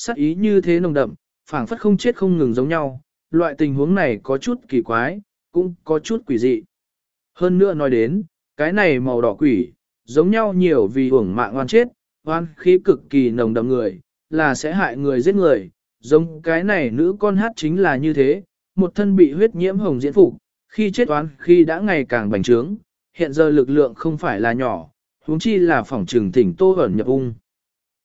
sát ý như thế nồng đậm, phảng phất không chết không ngừng giống nhau, loại tình huống này có chút kỳ quái, cũng có chút quỷ dị. Hơn nữa nói đến, cái này màu đỏ quỷ, giống nhau nhiều vì hưởng mạng oan chết, oan khí cực kỳ nồng đậm người, là sẽ hại người giết người, giống cái này nữ con hát chính là như thế, một thân bị huyết nhiễm hồng diễn phục, khi chết oan khi đã ngày càng bành trướng, hiện giờ lực lượng không phải là nhỏ, huống chi là phỏng trừng thỉnh tô ẩn nhập ung.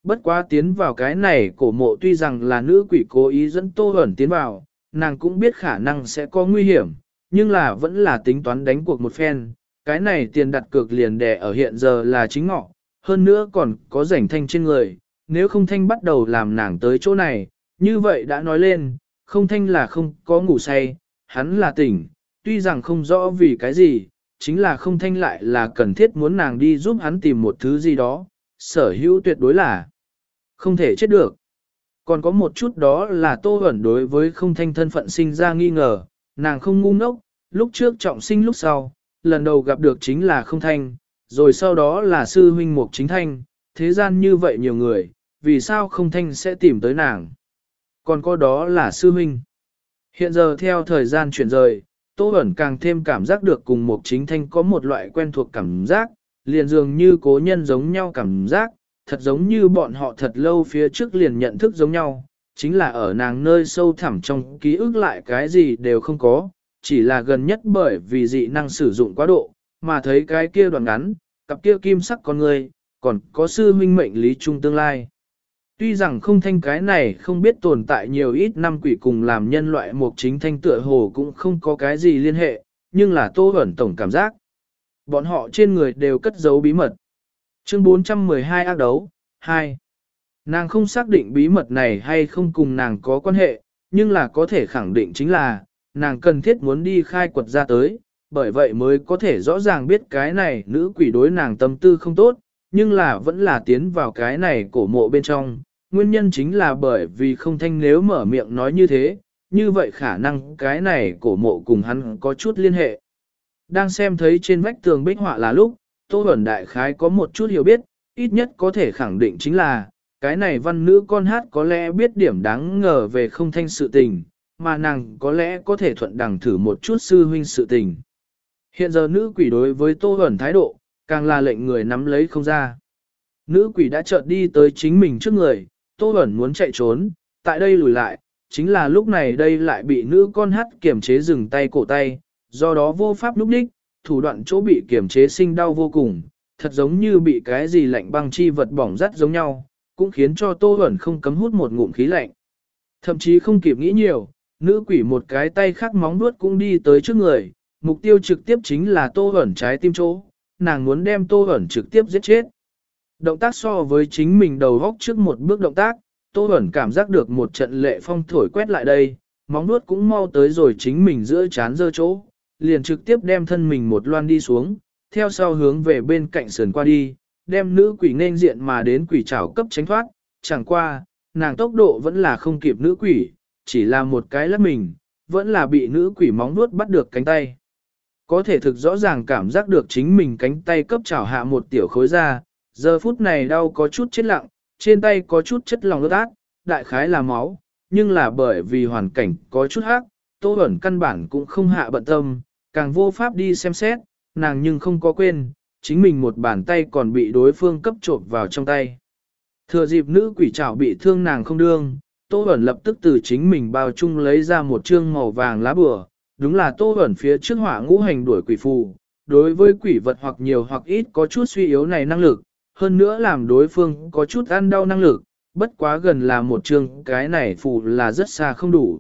Bất quá tiến vào cái này cổ mộ tuy rằng là nữ quỷ cố ý dẫn tô Hẩn tiến vào, nàng cũng biết khả năng sẽ có nguy hiểm, nhưng là vẫn là tính toán đánh cuộc một phen. Cái này tiền đặt cược liền đẻ ở hiện giờ là chính ngọ, hơn nữa còn có rảnh thanh trên người, nếu không thanh bắt đầu làm nàng tới chỗ này, như vậy đã nói lên, không thanh là không có ngủ say, hắn là tỉnh, tuy rằng không rõ vì cái gì, chính là không thanh lại là cần thiết muốn nàng đi giúp hắn tìm một thứ gì đó, sở hữu tuyệt đối là không thể chết được. Còn có một chút đó là tô Huẩn đối với không thanh thân phận sinh ra nghi ngờ, nàng không ngu ngốc, lúc trước trọng sinh lúc sau, lần đầu gặp được chính là không thanh, rồi sau đó là sư huynh mục chính thanh, thế gian như vậy nhiều người, vì sao không thanh sẽ tìm tới nàng. Còn có đó là sư huynh. Hiện giờ theo thời gian chuyển rời, Tô Bẩn càng thêm cảm giác được cùng Mục chính thanh có một loại quen thuộc cảm giác, liền dường như cố nhân giống nhau cảm giác, thật giống như bọn họ thật lâu phía trước liền nhận thức giống nhau, chính là ở nàng nơi sâu thẳm trong ký ức lại cái gì đều không có, chỉ là gần nhất bởi vì dị năng sử dụng quá độ, mà thấy cái kia đoạn ngắn, cặp kia kim sắc con người, còn có sư huynh mệnh lý trung tương lai. Tuy rằng không thanh cái này không biết tồn tại nhiều ít năm quỷ cùng làm nhân loại một chính thanh tựa hồ cũng không có cái gì liên hệ, nhưng là tô ẩn tổng cảm giác. Bọn họ trên người đều cất giấu bí mật. Chương 412 ác đấu, 2. Nàng không xác định bí mật này hay không cùng nàng có quan hệ, nhưng là có thể khẳng định chính là, nàng cần thiết muốn đi khai quật ra tới, bởi vậy mới có thể rõ ràng biết cái này nữ quỷ đối nàng tâm tư không tốt, nhưng là vẫn là tiến vào cái này cổ mộ bên trong. Nguyên nhân chính là bởi vì không thanh nếu mở miệng nói như thế, như vậy khả năng cái này cổ mộ cùng hắn có chút liên hệ. Đang xem thấy trên vách tường bích họa là lúc, Tô Bẩn Đại Khái có một chút hiểu biết, ít nhất có thể khẳng định chính là, cái này văn nữ con hát có lẽ biết điểm đáng ngờ về không thanh sự tình, mà nàng có lẽ có thể thuận đằng thử một chút sư huynh sự tình. Hiện giờ nữ quỷ đối với Tô Bẩn thái độ, càng là lệnh người nắm lấy không ra. Nữ quỷ đã chợt đi tới chính mình trước người, Tô Bẩn muốn chạy trốn, tại đây lùi lại, chính là lúc này đây lại bị nữ con hát kiểm chế dừng tay cổ tay, do đó vô pháp lúc đích, thủ đoạn chỗ bị kiểm chế sinh đau vô cùng, thật giống như bị cái gì lạnh băng chi vật bỏng rắt giống nhau, cũng khiến cho Tô Bẩn không cấm hút một ngụm khí lạnh. Thậm chí không kịp nghĩ nhiều, nữ quỷ một cái tay khác móng vuốt cũng đi tới trước người, mục tiêu trực tiếp chính là Tô Bẩn trái tim chỗ, nàng muốn đem Tô Bẩn trực tiếp giết chết. Động tác so với chính mình đầu góc trước một bước động tác, Tô Bẩn cảm giác được một trận lệ phong thổi quét lại đây, móng vuốt cũng mau tới rồi chính mình giữa chán dơ chỗ, liền trực tiếp đem thân mình một loan đi xuống, theo sau hướng về bên cạnh sườn qua đi, đem nữ quỷ nên diện mà đến quỷ trảo cấp tránh thoát, chẳng qua, nàng tốc độ vẫn là không kịp nữ quỷ, chỉ là một cái lắc mình, vẫn là bị nữ quỷ móng nuốt bắt được cánh tay. Có thể thực rõ ràng cảm giác được chính mình cánh tay cấp chảo hạ một tiểu khối ra, giờ phút này đau có chút chết lặng, trên tay có chút chất lòng ướt át, đại khái là máu, nhưng là bởi vì hoàn cảnh có chút hắc, tô ẩn căn bản cũng không hạ bận tâm, càng vô pháp đi xem xét, nàng nhưng không có quên, chính mình một bàn tay còn bị đối phương cấp trộm vào trong tay. Thừa dịp nữ quỷ trảo bị thương nàng không đương, Tô Bẩn lập tức từ chính mình bao chung lấy ra một chương màu vàng lá bừa, đúng là Tô Bẩn phía trước hỏa ngũ hành đuổi quỷ phù. Đối với quỷ vật hoặc nhiều hoặc ít có chút suy yếu này năng lực, hơn nữa làm đối phương có chút ăn đau năng lực, bất quá gần là một chương cái này phù là rất xa không đủ.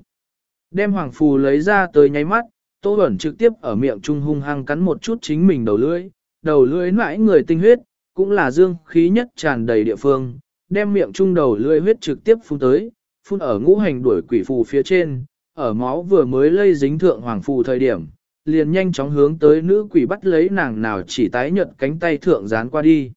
Đem hoàng phù lấy ra tới nháy mắt, Tô Bẩn trực tiếp ở miệng trung hung hăng cắn một chút chính mình đầu lưỡi, đầu lưỡi mãi người tinh huyết, cũng là dương khí nhất tràn đầy địa phương, đem miệng trung đầu lưỡi huyết trực tiếp phun tới, phun ở ngũ hành đuổi quỷ phù phía trên, ở máu vừa mới lây dính thượng hoàng phù thời điểm, liền nhanh chóng hướng tới nữ quỷ bắt lấy nàng nào chỉ tái nhợt cánh tay thượng dán qua đi.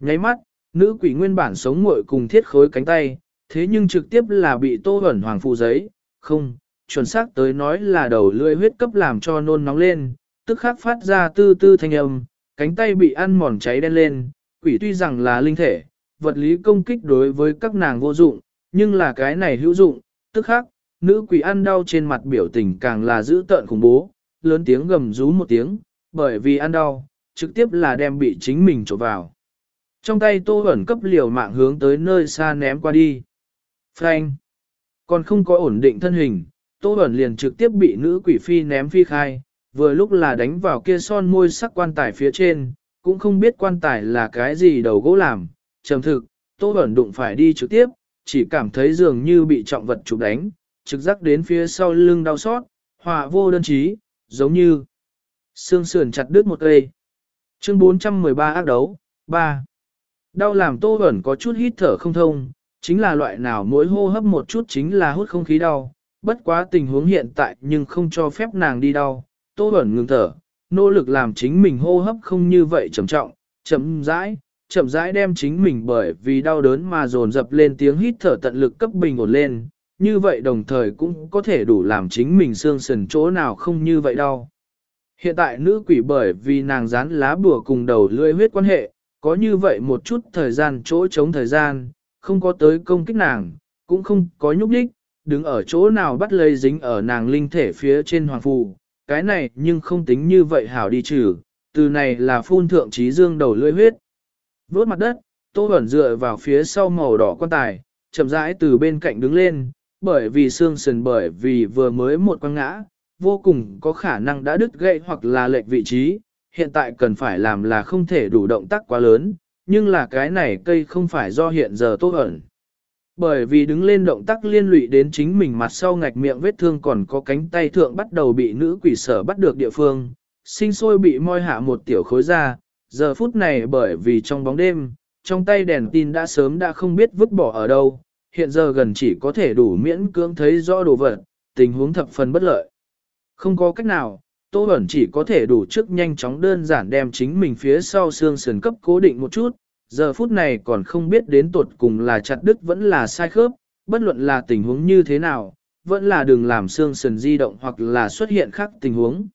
Nháy mắt, nữ quỷ nguyên bản sống muội cùng thiết khối cánh tay, thế nhưng trực tiếp là bị tô ẩn hoàng phù giấy, không, chuẩn xác tới nói là đầu lưỡi huyết cấp làm cho nôn nóng lên, tức khắc phát ra tư tư thanh âm, cánh tay bị ăn mòn cháy đen lên, quỷ tuy rằng là linh thể, vật lý công kích đối với các nàng vô dụng, nhưng là cái này hữu dụng, tức khắc, nữ quỷ ăn đau trên mặt biểu tình càng là dữ tợn khủng bố, lớn tiếng gầm rú một tiếng, bởi vì ăn đau, trực tiếp là đem bị chính mình trộn vào. Trong tay tô ẩn cấp liều mạng hướng tới nơi xa ném qua đi. Frank! Còn không có ổn định thân hình, tô Bẩn liền trực tiếp bị nữ quỷ phi ném phi khai, vừa lúc là đánh vào kia son môi sắc quan tài phía trên, cũng không biết quan tài là cái gì đầu gỗ làm, trầm thực, tô Bẩn đụng phải đi trực tiếp, chỉ cảm thấy dường như bị trọng vật chụp đánh, trực giác đến phía sau lưng đau xót, họa vô đơn trí, giống như xương sườn chặt đứt một cây. Chương 413 ác đấu, 3. Đau làm tô Bẩn có chút hít thở không thông, chính là loại nào mỗi hô hấp một chút chính là hút không khí đau, bất quá tình huống hiện tại nhưng không cho phép nàng đi đau, tô Bẩn ngừng thở, nỗ lực làm chính mình hô hấp không như vậy trầm trọng, chậm rãi, chậm rãi đem chính mình bởi vì đau đớn mà dồn dập lên tiếng hít thở tận lực cấp bình ổn lên, như vậy đồng thời cũng có thể đủ làm chính mình xương sườn chỗ nào không như vậy đau. Hiện tại nữ quỷ bởi vì nàng dán lá bùa cùng đầu lưỡi huyết quan hệ, có như vậy một chút thời gian chỗ chống thời gian, không có tới công kích nàng, cũng không có nhúc đích, đứng ở chỗ nào bắt lấy dính ở nàng linh thể phía trên hoàng phù, cái này nhưng không tính như vậy hảo đi trừ, từ này là phun thượng trí dương đầu lưỡi huyết. Vốt mặt đất, tô ẩn dựa vào phía sau màu đỏ quan tài, chậm rãi từ bên cạnh đứng lên, bởi vì xương sườn bởi vì vừa mới một quăng ngã, vô cùng có khả năng đã đứt gãy hoặc là lệch vị trí, hiện tại cần phải làm là không thể đủ động tác quá lớn, nhưng là cái này cây không phải do hiện giờ tô ẩn. Bởi vì đứng lên động tác liên lụy đến chính mình mặt sau ngạch miệng vết thương còn có cánh tay thượng bắt đầu bị nữ quỷ sở bắt được địa phương, sinh sôi bị moi hạ một tiểu khối ra, giờ phút này bởi vì trong bóng đêm, trong tay đèn tin đã sớm đã không biết vứt bỏ ở đâu, hiện giờ gần chỉ có thể đủ miễn cưỡng thấy rõ đồ vật, tình huống thập phần bất lợi. Không có cách nào, Tô Bẩn chỉ có thể đủ trước nhanh chóng đơn giản đem chính mình phía sau xương sườn cấp cố định một chút, giờ phút này còn không biết đến tuột cùng là chặt đứt vẫn là sai khớp, bất luận là tình huống như thế nào, vẫn là đừng làm xương sườn di động hoặc là xuất hiện khác tình huống.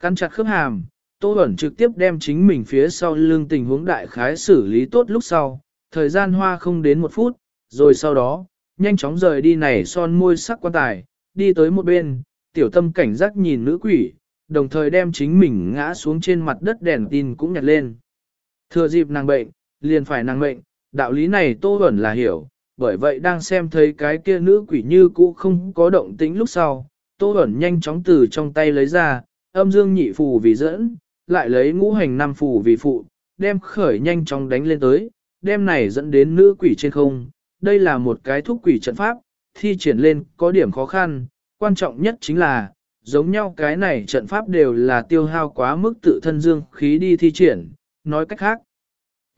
Căn chặt khớp hàm, Tô Bẩn trực tiếp đem chính mình phía sau lưng tình huống đại khái xử lý tốt lúc sau, thời gian hoa không đến một phút, rồi sau đó, nhanh chóng rời đi này son môi sắc quan tài, đi tới một bên, tiểu tâm cảnh giác nhìn nữ quỷ, đồng thời đem chính mình ngã xuống trên mặt đất đèn tin cũng nhặt lên. Thừa dịp nàng bệnh, liền phải năng mệnh đạo lý này Tô Bẩn là hiểu, bởi vậy đang xem thấy cái kia nữ quỷ như cũ không có động tĩnh lúc sau, Tô Bẩn nhanh chóng từ trong tay lấy ra, âm dương nhị phù vì dẫn, lại lấy ngũ hành năm phù vì phụ, đem khởi nhanh chóng đánh lên tới, đem này dẫn đến nữ quỷ trên không. Đây là một cái thúc quỷ trận pháp, thi triển lên có điểm khó khăn, quan trọng nhất chính là, giống nhau cái này trận pháp đều là tiêu hao quá mức tự thân dương khí đi thi triển, nói cách khác.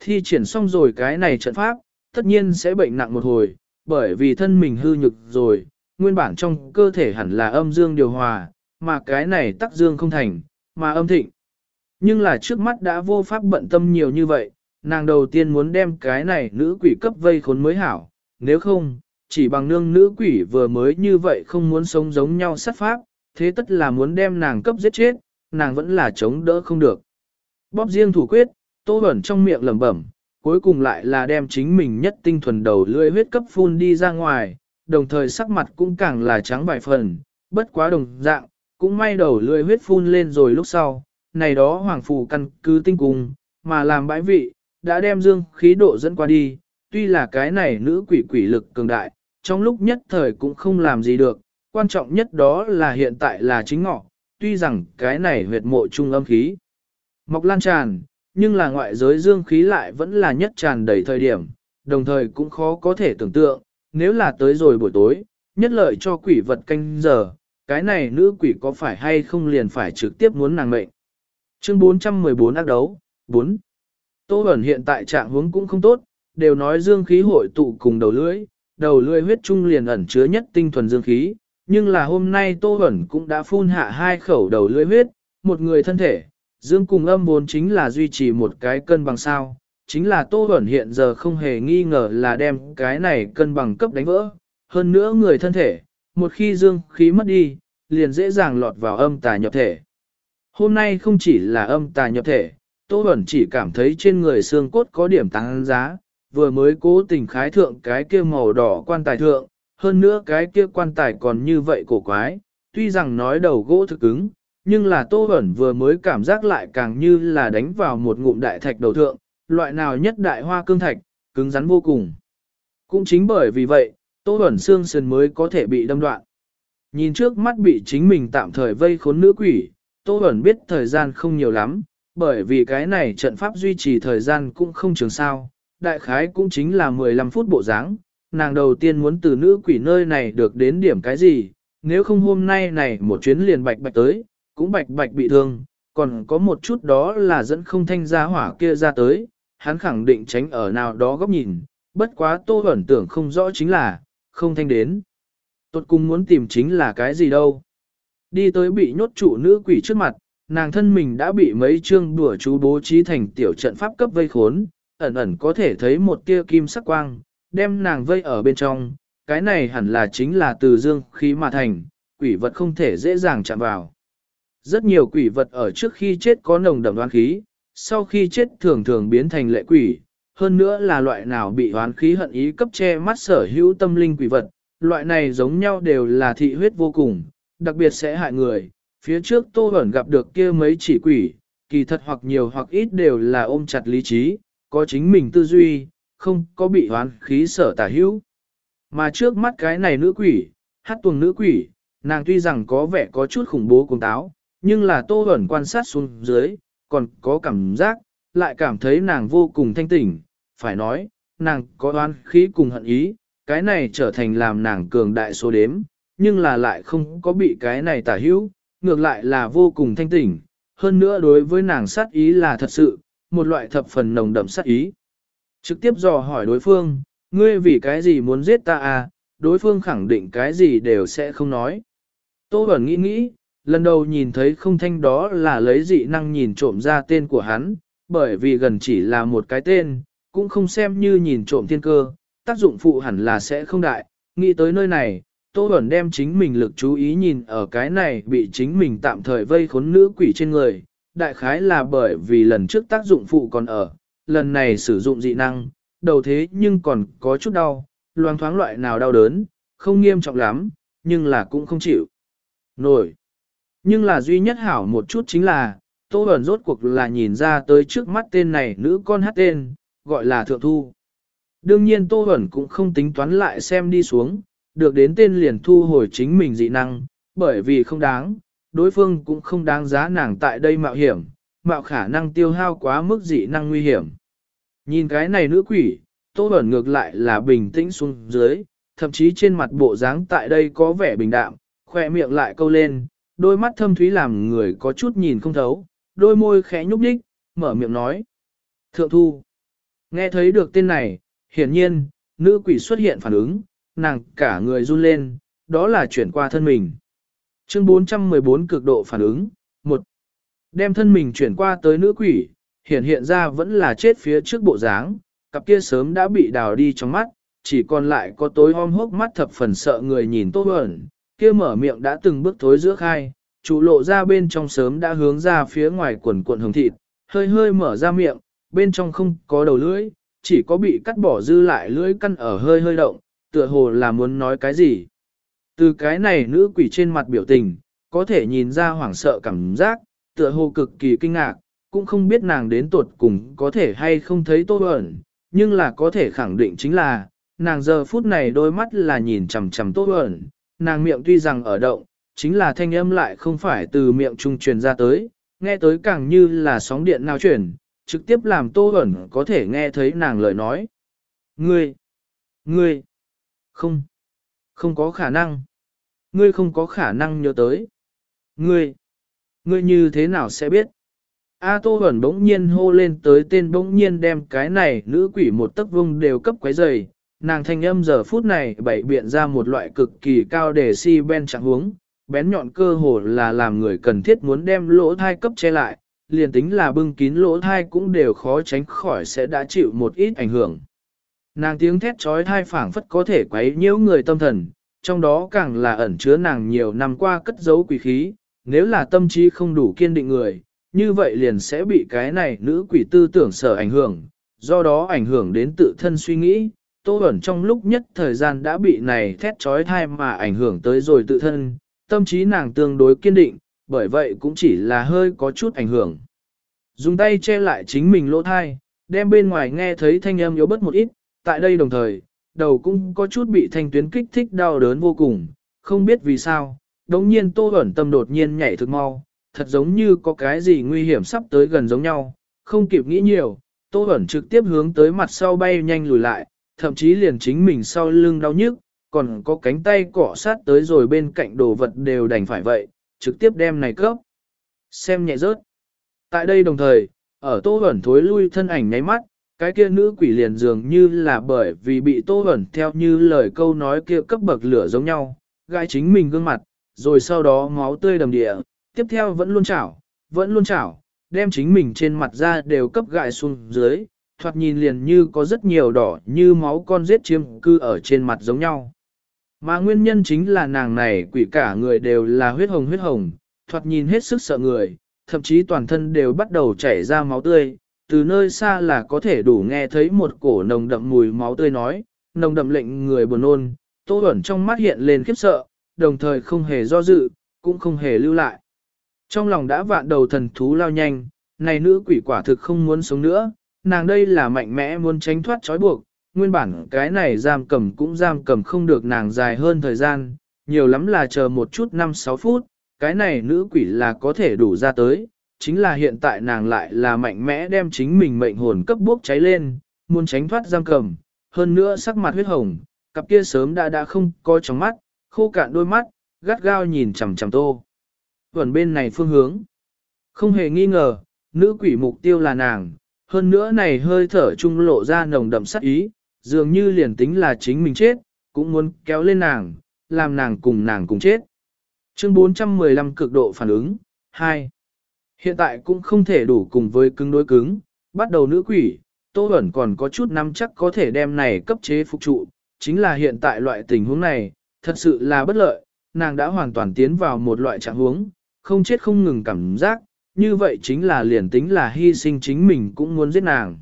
Thi triển xong rồi cái này trận pháp, tất nhiên sẽ bệnh nặng một hồi, bởi vì thân mình hư nhực rồi, nguyên bản trong cơ thể hẳn là âm dương điều hòa, mà cái này tắc dương không thành, mà âm thịnh. Nhưng là trước mắt đã vô pháp bận tâm nhiều như vậy, nàng đầu tiên muốn đem cái này nữ quỷ cấp vây khốn mới hảo, nếu không, chỉ bằng nương nữ quỷ vừa mới như vậy không muốn sống giống nhau sát pháp, thế tất là muốn đem nàng cấp giết chết, nàng vẫn là chống đỡ không được. Bóp riêng thủ quyết, tô bẩn trong miệng lẩm bẩm, cuối cùng lại là đem chính mình nhất tinh thuần đầu lưỡi huyết cấp phun đi ra ngoài, đồng thời sắc mặt cũng càng là trắng vài phần, bất quá đồng dạng, cũng may đầu lưỡi huyết phun lên rồi lúc sau, này đó hoàng phù căn cứ tinh cùng mà làm bãi vị, đã đem dương khí độ dẫn qua đi, tuy là cái này nữ quỷ quỷ lực cường đại, trong lúc nhất thời cũng không làm gì được, quan trọng nhất đó là hiện tại là chính ngọ, tuy rằng cái này huyệt mộ trung âm khí. Mọc lan tràn, nhưng là ngoại giới dương khí lại vẫn là nhất tràn đầy thời điểm, đồng thời cũng khó có thể tưởng tượng, nếu là tới rồi buổi tối, nhất lợi cho quỷ vật canh giờ, cái này nữ quỷ có phải hay không liền phải trực tiếp muốn nàng mệnh. Chương 414 ác đấu, 4. Tô Bẩn hiện tại trạng hướng cũng không tốt, đều nói dương khí hội tụ cùng đầu lưỡi, đầu lưỡi huyết trung liền ẩn chứa nhất tinh thuần dương khí, nhưng là hôm nay Tô Bẩn cũng đã phun hạ hai khẩu đầu lưỡi huyết, một người thân thể, dương cùng âm vốn chính là duy trì một cái cân bằng sao, chính là Tô Bẩn hiện giờ không hề nghi ngờ là đem cái này cân bằng cấp đánh vỡ, hơn nữa người thân thể, một khi dương khí mất đi, liền dễ dàng lọt vào âm tà nhập thể. Hôm nay không chỉ là âm tà nhập thể, Tô Bẩn chỉ cảm thấy trên người xương cốt có điểm tăng giá, vừa mới cố tình khái thượng cái kia màu đỏ quan tài thượng, hơn nữa cái kia quan tài còn như vậy cổ quái, tuy rằng nói đầu gỗ thực cứng, nhưng là Tô Bẩn vừa mới cảm giác lại càng như là đánh vào một ngụm đại thạch đầu thượng, loại nào nhất đại hoa cương thạch, cứng rắn vô cùng. Cũng chính bởi vì vậy, Tô Bẩn xương sườn mới có thể bị đâm đoạn. Nhìn trước mắt bị chính mình tạm thời vây khốn nữ quỷ, Tô Bẩn biết thời gian không nhiều lắm, bởi vì cái này trận pháp duy trì thời gian cũng không trường sao, đại khái cũng chính là 15 phút bộ dáng. nàng đầu tiên muốn từ nữ quỷ nơi này được đến điểm cái gì, nếu không hôm nay này một chuyến liền bạch bạch tới, cũng bạch bạch bị thương, còn có một chút đó là dẫn không thanh ra hỏa kia ra tới, hắn khẳng định tránh ở nào đó góc nhìn, bất quá tô ẩn tưởng không rõ chính là, không thanh đến. Tốt cùng muốn tìm chính là cái gì đâu. Đi tới bị nhốt trụ nữ quỷ trước mặt, nàng thân mình đã bị mấy chương đùa chú bố trí thành tiểu trận pháp cấp vây khốn, ẩn ẩn có thể thấy một tia kim sắc quang, đem nàng vây ở bên trong, cái này hẳn là chính là từ dương khí mà thành, quỷ vật không thể dễ dàng chạm vào. Rất nhiều quỷ vật ở trước khi chết có nồng đậm đoán khí, sau khi chết thường thường biến thành lệ quỷ, hơn nữa là loại nào bị hoán khí hận ý cấp che mắt sở hữu tâm linh quỷ vật, loại này giống nhau đều là thị huyết vô cùng, đặc biệt sẽ hại người. Phía trước Tô Bẩn gặp được kia mấy chỉ quỷ, kỳ thật hoặc nhiều hoặc ít đều là ôm chặt lý trí, có chính mình tư duy, không có bị hoán khí sở tả hữu. Mà trước mắt cái này nữ quỷ, hát tuồng nữ quỷ, nàng tuy rằng có vẻ có chút khủng bố cùng táo, nhưng là Tô ẩn quan sát xuống dưới, còn có cảm giác, lại cảm thấy nàng vô cùng thanh tỉnh, phải nói, nàng có oán khí cùng hận ý, cái này trở thành làm nàng cường đại số đếm, nhưng là lại không có bị cái này tả hữu, ngược lại là vô cùng thanh tỉnh, hơn nữa đối với nàng sát ý là thật sự, một loại thập phần nồng đậm sát ý. Trực tiếp dò hỏi đối phương, ngươi vì cái gì muốn giết ta à, đối phương khẳng định cái gì đều sẽ không nói. Tô Bẩn nghĩ nghĩ, lần đầu nhìn thấy không thanh đó là lấy dị năng nhìn trộm ra tên của hắn, bởi vì gần chỉ là một cái tên, cũng không xem như nhìn trộm thiên cơ, tác dụng phụ hẳn là sẽ không đại. Nghĩ tới nơi này, Tô Bẩn đem chính mình lực chú ý nhìn ở cái này bị chính mình tạm thời vây khốn nữ quỷ trên người, đại khái là bởi vì lần trước tác dụng phụ còn ở, lần này sử dụng dị năng, đầu thế nhưng còn có chút đau, loang thoáng loại nào đau đớn, không nghiêm trọng lắm, nhưng là cũng không chịu. Nổi. Nhưng là duy nhất hảo một chút chính là, Tô Bẩn rốt cuộc là nhìn ra tới trước mắt tên này nữ con hát tên, gọi là Thượng Thu. Đương nhiên Tô Bẩn cũng không tính toán lại xem đi xuống, được đến tên liền thu hồi chính mình dị năng, bởi vì không đáng, đối phương cũng không đáng giá nàng tại đây mạo hiểm, mạo khả năng tiêu hao quá mức dị năng nguy hiểm. Nhìn cái này nữ quỷ, Tô Bẩn ngược lại là bình tĩnh xuống dưới, thậm chí trên mặt bộ dáng tại đây có vẻ bình đạm, khỏe miệng lại câu lên, đôi mắt thâm thúy làm người có chút nhìn không thấu, đôi môi khẽ nhúc nhích, mở miệng nói. Thượng thu. Nghe thấy được tên này, hiển nhiên, nữ quỷ xuất hiện phản ứng, nàng cả người run lên, đó là chuyển qua thân mình. Chương 414 cực độ phản ứng, một Đem thân mình chuyển qua tới nữ quỷ, hiện hiện ra vẫn là chết phía trước bộ dáng, cặp kia sớm đã bị đào đi trong mắt, chỉ còn lại có tối om hốc mắt thập phần sợ người nhìn tốt ẩn, kia mở miệng đã từng bước thối giữa khai, trụ lộ ra bên trong sớm đã hướng ra phía ngoài quần cuộn hồng thịt, hơi hơi mở ra miệng, bên trong không có đầu lưỡi, chỉ có bị cắt bỏ dư lại lưỡi căn ở hơi hơi động, tựa hồ là muốn nói cái gì. Từ cái này nữ quỷ trên mặt biểu tình, có thể nhìn ra hoảng sợ cảm giác, tựa hồ cực kỳ kinh ngạc, cũng không biết nàng đến tuột cùng có thể hay không thấy tô ẩn, nhưng là có thể khẳng định chính là, nàng giờ phút này đôi mắt là nhìn chằm chằm tô ẩn, nàng miệng tuy rằng ở động, chính là thanh âm lại không phải từ miệng trung truyền ra tới, nghe tới càng như là sóng điện nào truyền, trực tiếp làm tô ẩn có thể nghe thấy nàng lời nói. Ngươi, ngươi, không, không có khả năng. Ngươi không có khả năng nhớ tới. Ngươi, ngươi như thế nào sẽ biết? A Tô Bẩn bỗng nhiên hô lên tới tên bỗng nhiên đem cái này nữ quỷ một tấc vung đều cấp quấy dày, nàng thanh âm giờ phút này bảy biện ra một loại cực kỳ cao để si ben chẳng huống, bén nhọn cơ hồ là làm người cần thiết muốn đem lỗ thai cấp che lại, liền tính là bưng kín lỗ thai cũng đều khó tránh khỏi sẽ đã chịu một ít ảnh hưởng. Nàng tiếng thét trói thai phảng phất có thể quấy nhiễu người tâm thần, trong đó càng là ẩn chứa nàng nhiều năm qua cất giấu quỷ khí, nếu là tâm trí không đủ kiên định người, như vậy liền sẽ bị cái này nữ quỷ tư tưởng sở ảnh hưởng, do đó ảnh hưởng đến tự thân suy nghĩ. Tô Bẩn trong lúc nhất thời gian đã bị này thét trói thai mà ảnh hưởng tới rồi tự thân, tâm trí nàng tương đối kiên định, bởi vậy cũng chỉ là hơi có chút ảnh hưởng. Dùng tay che lại chính mình lỗ thai, đem bên ngoài nghe thấy thanh âm yếu bớt một ít, tại đây đồng thời, đầu cũng có chút bị thanh tuyến kích thích đau đớn vô cùng, không biết vì sao, đống nhiên tô Bẩn tâm đột nhiên nhảy thực mau, thật giống như có cái gì nguy hiểm sắp tới gần giống nhau, không kịp nghĩ nhiều, tô Bẩn trực tiếp hướng tới mặt sau bay nhanh lùi lại, thậm chí liền chính mình sau lưng đau nhức, còn có cánh tay cọ sát tới rồi bên cạnh đồ vật đều đành phải vậy, trực tiếp đem này cấp. Xem nhẹ rớt. Tại đây đồng thời, ở tô ẩn thối lui thân ảnh nháy mắt, cái kia nữ quỷ liền dường như là bởi vì bị tô ẩn theo như lời câu nói kia cấp bậc lửa giống nhau, gai chính mình gương mặt, rồi sau đó máu tươi đầm địa, tiếp theo vẫn luôn chảo, vẫn luôn chảo, đem chính mình trên mặt ra đều cấp gại xuống dưới, thoạt nhìn liền như có rất nhiều đỏ như máu con giết chiếm cư ở trên mặt giống nhau. Mà nguyên nhân chính là nàng này quỷ cả người đều là huyết hồng huyết hồng, thoạt nhìn hết sức sợ người, thậm chí toàn thân đều bắt đầu chảy ra máu tươi, từ nơi xa là có thể đủ nghe thấy một cổ nồng đậm mùi máu tươi nói, nồng đậm lệnh người buồn nôn, tô ẩn trong mắt hiện lên khiếp sợ, đồng thời không hề do dự, cũng không hề lưu lại. Trong lòng đã vạn đầu thần thú lao nhanh, này nữ quỷ quả thực không muốn sống nữa, nàng đây là mạnh mẽ muốn tránh thoát trói buộc, nguyên bản cái này giam cầm cũng giam cầm không được nàng dài hơn thời gian, nhiều lắm là chờ một chút 5-6 phút, cái này nữ quỷ là có thể đủ ra tới, chính là hiện tại nàng lại là mạnh mẽ đem chính mình mệnh hồn cấp bốc cháy lên, muốn tránh thoát giam cầm, hơn nữa sắc mặt huyết hồng, cặp kia sớm đã đã không coi trong mắt, khô cạn đôi mắt, gắt gao nhìn chằm chằm tô. Vẩn bên này phương hướng. Không hề nghi ngờ, nữ quỷ mục tiêu là nàng, hơn nữa này hơi thở trung lộ ra nồng đậm sắc ý, dường như liền tính là chính mình chết, cũng muốn kéo lên nàng, làm nàng cùng nàng cùng chết. Chương 415 cực độ phản ứng 2. Hiện tại cũng không thể đủ cùng với cứng đối cứng, bắt đầu nữ quỷ, Tô Bẩn còn có chút nắm chắc có thể đem này cấp chế phục trụ, chính là hiện tại loại tình huống này, thật sự là bất lợi, nàng đã hoàn toàn tiến vào một loại trạng huống, không chết không ngừng cảm giác, như vậy chính là liền tính là hy sinh chính mình cũng muốn giết nàng.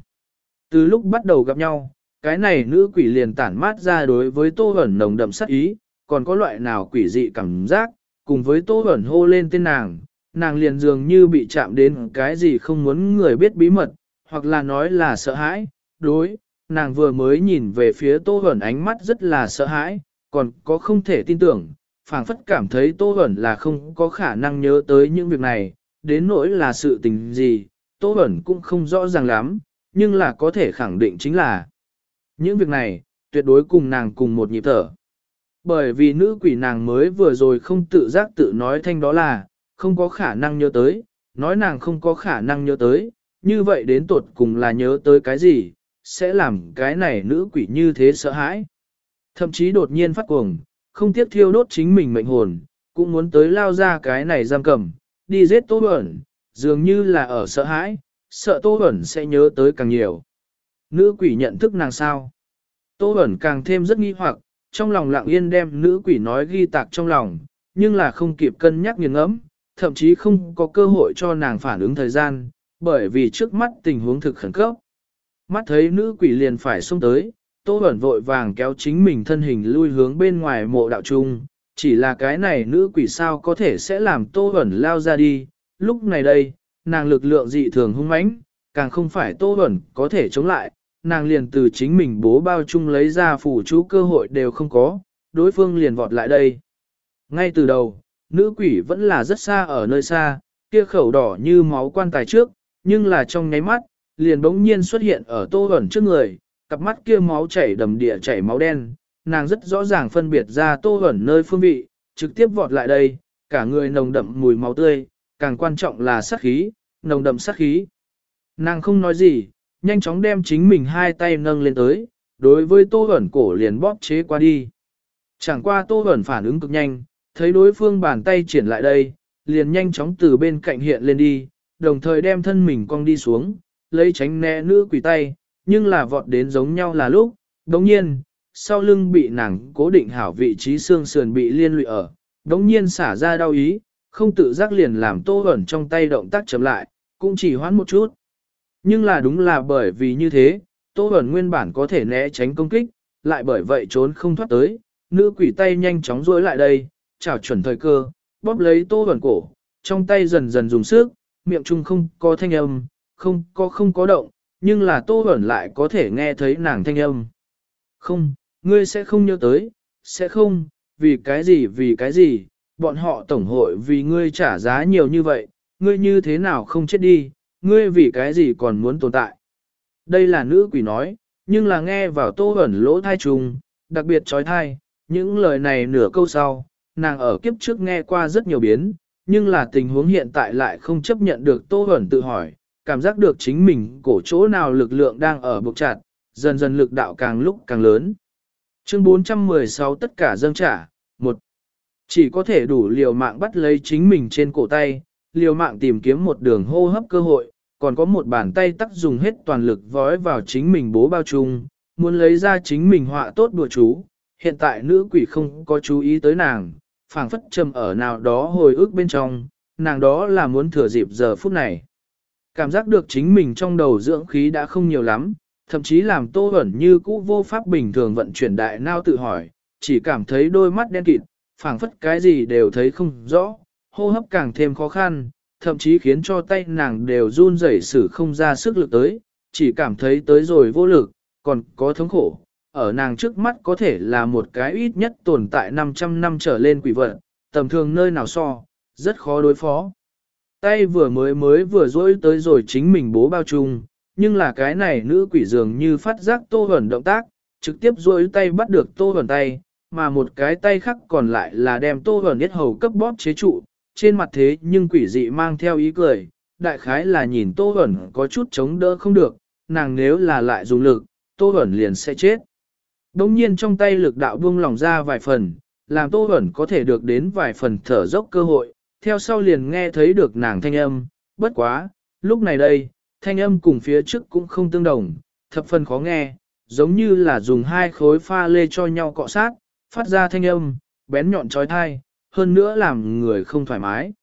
Từ lúc bắt đầu gặp nhau, cái này nữ quỷ liền tản mát ra đối với Tô hẩn nồng đậm sát ý, còn có loại nào quỷ dị cảm giác, cùng với Tô hẩn hô lên tên nàng, nàng liền dường như bị chạm đến cái gì không muốn người biết bí mật, hoặc là nói là sợ hãi, đối, nàng vừa mới nhìn về phía Tô Hẩn ánh mắt rất là sợ hãi, còn có không thể tin tưởng, phảng phất cảm thấy Tô Hẩn là không có khả năng nhớ tới những việc này, đến nỗi là sự tình gì, Tô Bẩn cũng không rõ ràng lắm, nhưng là có thể khẳng định chính là những việc này, tuyệt đối cùng nàng cùng một nhịp thở. Bởi vì nữ quỷ nàng mới vừa rồi không tự giác tự nói thanh đó là, không có khả năng nhớ tới, nói nàng không có khả năng nhớ tới, như vậy đến tột cùng là nhớ tới cái gì, sẽ làm cái này nữ quỷ như thế sợ hãi. Thậm chí đột nhiên phát cuồng, không tiếc thiêu đốt chính mình mệnh hồn, cũng muốn tới lao ra cái này giam cầm, đi giết Tô Bẩn, dường như là ở sợ hãi, sợ Tô Bẩn sẽ nhớ tới càng nhiều. Nữ quỷ nhận thức nàng sao? Tô Bẩn càng thêm rất nghi hoặc, trong lòng lặng yên đem nữ quỷ nói ghi tạc trong lòng, nhưng là không kịp cân nhắc nghiền ngẫm, thậm chí không có cơ hội cho nàng phản ứng thời gian, bởi vì trước mắt tình huống thực khẩn cấp. Mắt thấy nữ quỷ liền phải xông tới, Tô Bẩn vội vàng kéo chính mình thân hình lui hướng bên ngoài mộ đạo trung, chỉ là cái này nữ quỷ sao có thể sẽ làm Tô Bẩn lao ra đi, lúc này đây, nàng lực lượng dị thường hung mãnh, càng không phải Tô Bẩn có thể chống lại, nàng liền từ chính mình bố bao chung lấy ra phủ chú cơ hội đều không có, đối phương liền vọt lại đây. Ngay từ đầu, nữ quỷ vẫn là rất xa ở nơi xa, kia khẩu đỏ như máu quan tài trước, nhưng là trong nháy mắt, liền bỗng nhiên xuất hiện ở tô ẩn trước người, cặp mắt kia máu chảy đầm địa chảy máu đen, nàng rất rõ ràng phân biệt ra tô ẩn nơi phương vị, trực tiếp vọt lại đây, cả người nồng đậm mùi máu tươi, càng quan trọng là sát khí, nồng đậm sát khí. Nàng không nói gì, nhanh chóng đem chính mình hai tay nâng lên tới, đối với tô ẩn cổ liền bóp chế qua đi. Chẳng qua tô ẩn phản ứng cực nhanh, thấy đối phương bàn tay triển lại đây, liền nhanh chóng từ bên cạnh hiện lên đi, đồng thời đem thân mình cong đi xuống, lấy tránh né nữ quỷ tay, nhưng là vọt đến giống nhau là lúc, đồng nhiên, sau lưng bị nàng cố định hảo vị trí xương sườn bị liên lụy ở, đống nhiên xả ra đau ý, không tự giác liền làm tô ẩn trong tay động tác chậm lại, cũng chỉ hoãn một chút. Nhưng là đúng là bởi vì như thế, Tô ẩn nguyên bản có thể né tránh công kích, lại bởi vậy trốn không thoát tới, nữ quỷ tay nhanh chóng rối lại đây, chảo chuẩn thời cơ, bóp lấy Tô ẩn cổ, trong tay dần dần dùng sức, miệng trung không có thanh âm, không có không có động, nhưng là Tô ẩn lại có thể nghe thấy nàng thanh âm. Không, ngươi sẽ không nhớ tới, sẽ không, vì cái gì vì cái gì, bọn họ tổng hội vì ngươi trả giá nhiều như vậy, ngươi như thế nào không chết đi, ngươi vì cái gì còn muốn tồn tại. Đây là nữ quỷ nói, nhưng là nghe vào tô ẩn lỗ thai trùng, đặc biệt trói thai, những lời này nửa câu sau, nàng ở kiếp trước nghe qua rất nhiều biến, nhưng là tình huống hiện tại lại không chấp nhận được tô ẩn tự hỏi, cảm giác được chính mình cổ chỗ nào lực lượng đang ở buộc chặt, dần dần lực đạo càng lúc càng lớn. Chương 416 tất cả dâng trả, một Chỉ có thể đủ liều mạng bắt lấy chính mình trên cổ tay, liều mạng tìm kiếm một đường hô hấp cơ hội, còn có một bàn tay tắc dùng hết toàn lực vói vào chính mình bố bao chung, muốn lấy ra chính mình họa tốt đùa chú. Hiện tại nữ quỷ không có chú ý tới nàng, phảng phất trầm ở nào đó hồi ức bên trong, nàng đó là muốn thừa dịp giờ phút này. Cảm giác được chính mình trong đầu dưỡng khí đã không nhiều lắm, thậm chí làm tô ẩn như cũ vô pháp bình thường vận chuyển đại nao tự hỏi, chỉ cảm thấy đôi mắt đen kịt, phảng phất cái gì đều thấy không rõ, hô hấp càng thêm khó khăn, thậm chí khiến cho tay nàng đều run rẩy sử không ra sức lực tới, chỉ cảm thấy tới rồi vô lực, còn có thống khổ. Ở nàng trước mắt có thể là một cái ít nhất tồn tại 500 năm trở lên quỷ vật, tầm thường nơi nào so, rất khó đối phó. Tay vừa mới mới vừa dối tới rồi chính mình bố bao chung, nhưng là cái này nữ quỷ dường như phát giác tô hẩn động tác, trực tiếp duỗi tay bắt được tô hẩn tay, mà một cái tay khác còn lại là đem tô hẩn yết hầu cấp bóp chế trụ, trên mặt thế nhưng quỷ dị mang theo ý cười, đại khái là nhìn tô hẩn có chút chống đỡ không được, nàng nếu là lại dùng lực, tô hẩn liền sẽ chết. Đồng nhiên trong tay lực đạo buông lỏng ra vài phần, làm tô hẩn có thể được đến vài phần thở dốc cơ hội, theo sau liền nghe thấy được nàng thanh âm, bất quá, lúc này đây, thanh âm cùng phía trước cũng không tương đồng, thập phần khó nghe, giống như là dùng hai khối pha lê cho nhau cọ sát, phát ra thanh âm, bén nhọn trói thai, hơn nữa làm người không thoải mái.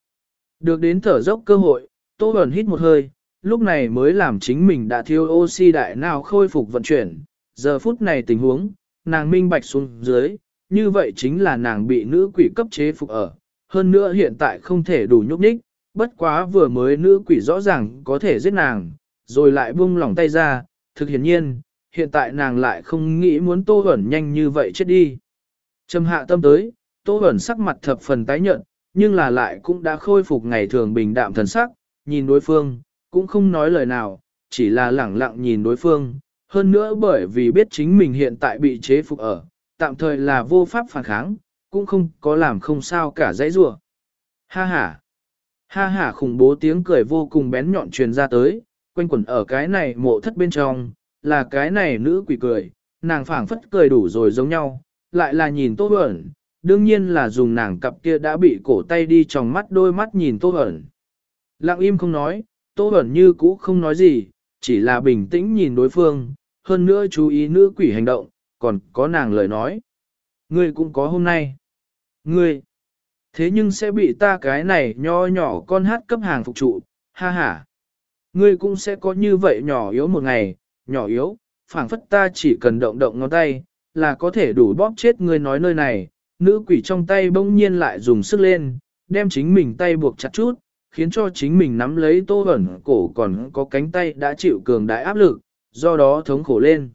Được đến thở dốc cơ hội, Tô Bẩn hít một hơi, lúc này mới làm chính mình đã thiếu oxy đại nào khôi phục vận chuyển. Giờ phút này tình huống, nàng minh bạch xuống dưới, như vậy chính là nàng bị nữ quỷ cấp chế phục ở. Hơn nữa hiện tại không thể đủ nhúc nhích, bất quá vừa mới nữ quỷ rõ ràng có thể giết nàng, rồi lại buông lỏng tay ra, thực hiển nhiên, hiện tại nàng lại không nghĩ muốn Tô Huẩn nhanh như vậy chết đi. Trầm hạ tâm tới, Tô Huẩn sắc mặt thập phần tái nhợt, nhưng là lại cũng đã khôi phục ngày thường bình đạm thần sắc, nhìn đối phương, cũng không nói lời nào, chỉ là lẳng lặng nhìn đối phương. Hơn nữa bởi vì biết chính mình hiện tại bị chế phục ở, tạm thời là vô pháp phản kháng, cũng không có làm không sao cả dãy rủa. Ha ha! Ha ha khủng bố tiếng cười vô cùng bén nhọn truyền ra tới, quanh quẩn ở cái này mộ thất bên trong, là cái này nữ quỷ cười, nàng phảng phất cười đủ rồi giống nhau, lại là nhìn Tô Bẩn, đương nhiên là dùng nàng cặp kia đã bị cổ tay đi trong mắt đôi mắt nhìn Tô Bẩn. Lặng im không nói, Tô Bẩn như cũ không nói gì, chỉ là bình tĩnh nhìn đối phương, hơn nữa chú ý nữ quỷ hành động, còn có nàng lời nói. Ngươi cũng có hôm nay. Ngươi, thế nhưng sẽ bị ta cái này nho nhỏ con hát cấp hàng phục trụ, ha ha. Ngươi cũng sẽ có như vậy nhỏ yếu một ngày, nhỏ yếu, phảng phất ta chỉ cần động động ngón tay, là có thể đủ bóp chết ngươi nói nơi này, nữ quỷ trong tay bỗng nhiên lại dùng sức lên, đem chính mình tay buộc chặt chút, khiến cho chính mình nắm lấy tô ẩn cổ còn có cánh tay đã chịu cường đại áp lực, do đó thống khổ lên.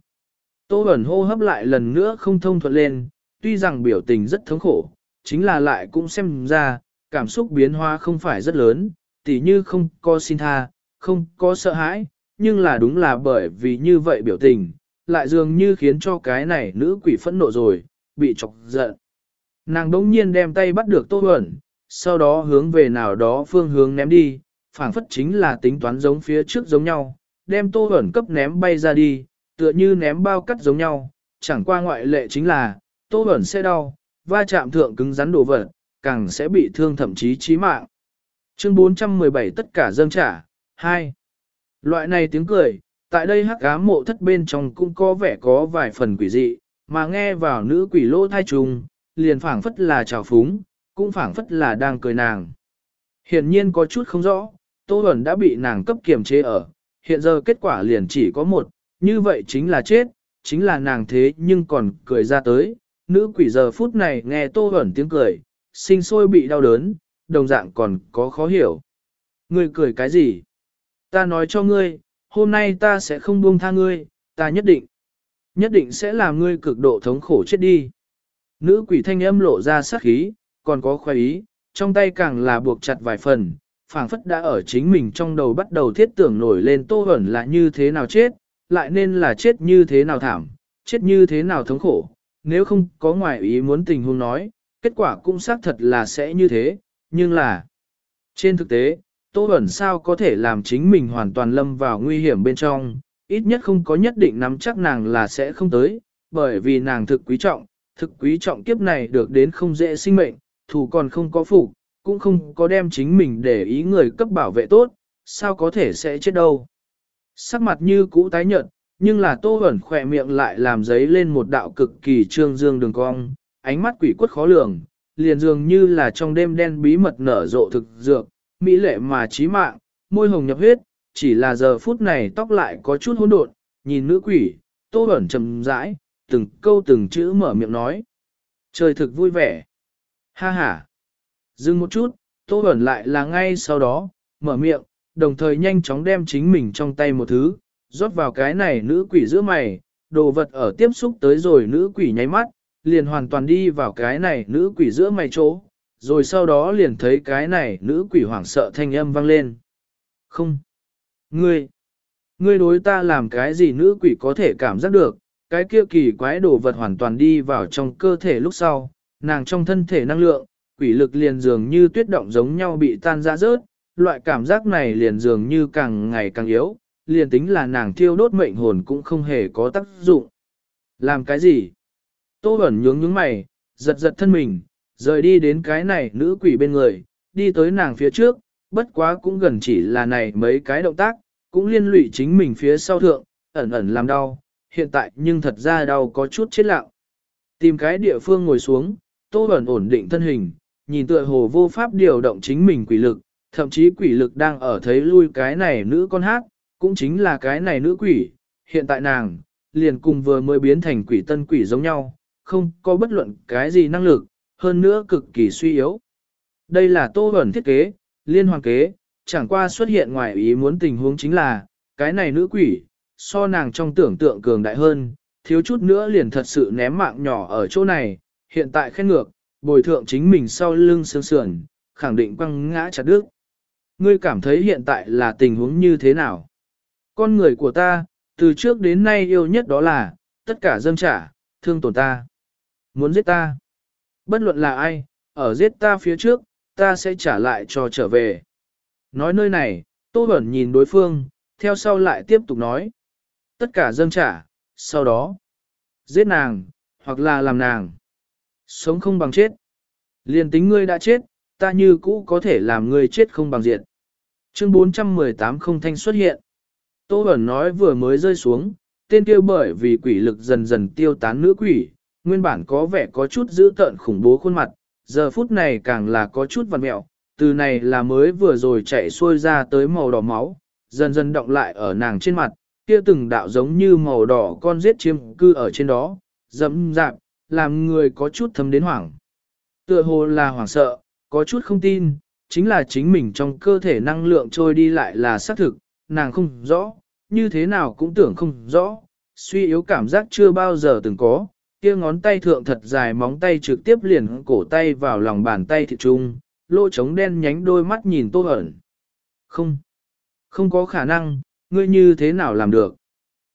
Tô ẩn hô hấp lại lần nữa không thông thuận lên, tuy rằng biểu tình rất thống khổ, chính là lại cũng xem ra, cảm xúc biến hóa không phải rất lớn, tỉ như không có xin tha, không có sợ hãi, nhưng là đúng là bởi vì như vậy biểu tình, lại dường như khiến cho cái này nữ quỷ phẫn nộ rồi, bị chọc giận. Nàng đống nhiên đem tay bắt được Tô Huẩn, sau đó hướng về nào đó phương hướng ném đi, phảng phất chính là tính toán giống phía trước giống nhau, đem Tô Huẩn cấp ném bay ra đi, tựa như ném bao cắt giống nhau, chẳng qua ngoại lệ chính là, Tô Huẩn sẽ đau, va chạm thượng cứng rắn đồ vật, càng sẽ bị thương thậm chí chí mạng. Chương 417 tất cả dâng trả, 2. Loại này tiếng cười, tại đây hắc ám mộ thất bên trong cũng có vẻ có vài phần quỷ dị, mà nghe vào nữ quỷ lỗ thai trùng, liền phảng phất là trào phúng, cũng phảng phất là đang cười nàng. Hiển nhiên có chút không rõ, Tô Huẩn đã bị nàng cấp kiềm chế ở, hiện giờ kết quả liền chỉ có một, như vậy chính là chết, chính là nàng thế nhưng còn cười ra tới, nữ quỷ giờ phút này nghe tô ẩn tiếng cười, sinh sôi bị đau đớn, đồng dạng còn có khó hiểu. Ngươi cười cái gì? Ta nói cho ngươi, hôm nay ta sẽ không buông tha ngươi, ta nhất định, nhất định sẽ làm ngươi cực độ thống khổ chết đi. Nữ quỷ thanh âm lộ ra sát khí, còn có khoái ý, trong tay càng là buộc chặt vài phần, phảng phất đã ở chính mình trong đầu bắt đầu thiết tưởng nổi lên tô ẩn là như thế nào chết, lại nên là chết như thế nào thảm, chết như thế nào thống khổ, nếu không có ngoại ý muốn tình huống nói, kết quả cũng xác thật là sẽ như thế, nhưng là trên thực tế, Tô Bẩn sao có thể làm chính mình hoàn toàn lâm vào nguy hiểm bên trong, ít nhất không có nhất định nắm chắc nàng là sẽ không tới, bởi vì nàng thực quý trọng, thực quý trọng kiếp này được đến không dễ sinh mệnh, thù còn không có phục, cũng không có đem chính mình để ý người cấp bảo vệ tốt, sao có thể sẽ chết đâu. Sắc mặt như cũ tái nhợt, nhưng là tô ẩn khỏe miệng lại làm giấy lên một đạo cực kỳ trương dương đường cong, ánh mắt quỷ quất khó lường, liền dường như là trong đêm đen bí mật nở rộ thực dược, mỹ lệ mà trí mạng, môi hồng nhập huyết, chỉ là giờ phút này tóc lại có chút hỗn độn, nhìn nữ quỷ, tô ẩn trầm rãi, từng câu từng chữ mở miệng nói. Trời thực vui vẻ. Ha ha. Dừng một chút, tô ẩn lại là ngay sau đó, mở miệng, đồng thời nhanh chóng đem chính mình trong tay một thứ, rót vào cái này nữ quỷ giữa mày, đồ vật ở tiếp xúc tới rồi nữ quỷ nháy mắt, liền hoàn toàn đi vào cái này nữ quỷ giữa mày chỗ, rồi sau đó liền thấy cái này nữ quỷ hoảng sợ thanh âm vang lên. Không. Ngươi. Ngươi đối ta làm cái gì nữ quỷ có thể cảm giác được, cái kia kỳ quái đồ vật hoàn toàn đi vào trong cơ thể lúc sau, nàng trong thân thể năng lượng, quỷ lực liền dường như tuyết động giống nhau bị tan ra rớt, loại cảm giác này liền dường như càng ngày càng yếu, liền tính là nàng thiêu đốt mệnh hồn cũng không hề có tác dụng. Làm cái gì? Tô ẩn nhướng nhướng mày, giật giật thân mình, rời đi đến cái này nữ quỷ bên người, đi tới nàng phía trước, bất quá cũng gần chỉ là này mấy cái động tác, cũng liên lụy chính mình phía sau thượng, ẩn ẩn làm đau, hiện tại nhưng thật ra đau có chút chết lặng. Tìm cái địa phương ngồi xuống, Tô ẩn ổn định thân hình, nhìn tựa hồ vô pháp điều động chính mình quỷ lực, thậm chí quỷ lực đang ở thấy lui cái này nữ con hát, cũng chính là cái này nữ quỷ, hiện tại nàng, liền cùng vừa mới biến thành quỷ tân quỷ giống nhau, không có bất luận cái gì năng lực, hơn nữa cực kỳ suy yếu. Đây là tô ẩn thiết kế, liên hoàn kế, chẳng qua xuất hiện ngoài ý muốn tình huống chính là, cái này nữ quỷ, so nàng trong tưởng tượng cường đại hơn, thiếu chút nữa liền thật sự ném mạng nhỏ ở chỗ này, hiện tại khen ngược, bồi thượng chính mình sau lưng sương sườn, khẳng định quăng ngã chặt đứt. Ngươi cảm thấy hiện tại là tình huống như thế nào? Con người của ta, từ trước đến nay yêu nhất đó là, tất cả dâng trả, thương tổn ta. Muốn giết ta. Bất luận là ai, ở giết ta phía trước, ta sẽ trả lại cho trở về. Nói nơi này, Tô Bẩn nhìn đối phương, theo sau lại tiếp tục nói. Tất cả dâng trả, sau đó, giết nàng, hoặc là làm nàng. Sống không bằng chết. Liền tính ngươi đã chết, ta như cũ có thể làm ngươi chết không bằng diện. Chương 418 không thanh xuất hiện. Tô Bẩn nói vừa mới rơi xuống, tên kia bởi vì quỷ lực dần dần tiêu tán nữ quỷ, nguyên bản có vẻ có chút dữ tợn khủng bố khuôn mặt, giờ phút này càng là có chút vằn mẹo, từ này là mới vừa rồi chạy xuôi ra tới màu đỏ máu, dần dần động lại ở nàng trên mặt, kia từng đạo giống như màu đỏ con giết chiêm cư ở trên đó, dẫm dạp, làm người có chút thấm đến hoảng. Tựa hồ là hoảng sợ, có chút không tin, chính là chính mình trong cơ thể năng lượng trôi đi lại là xác thực, nàng không rõ, như thế nào cũng tưởng không rõ, suy yếu cảm giác chưa bao giờ từng có, kia ngón tay thượng thật dài móng tay trực tiếp liền cổ tay vào lòng bàn tay thịt trung, lỗ trống đen nhánh đôi mắt nhìn tô ẩn. Không, không có khả năng, ngươi như thế nào làm được?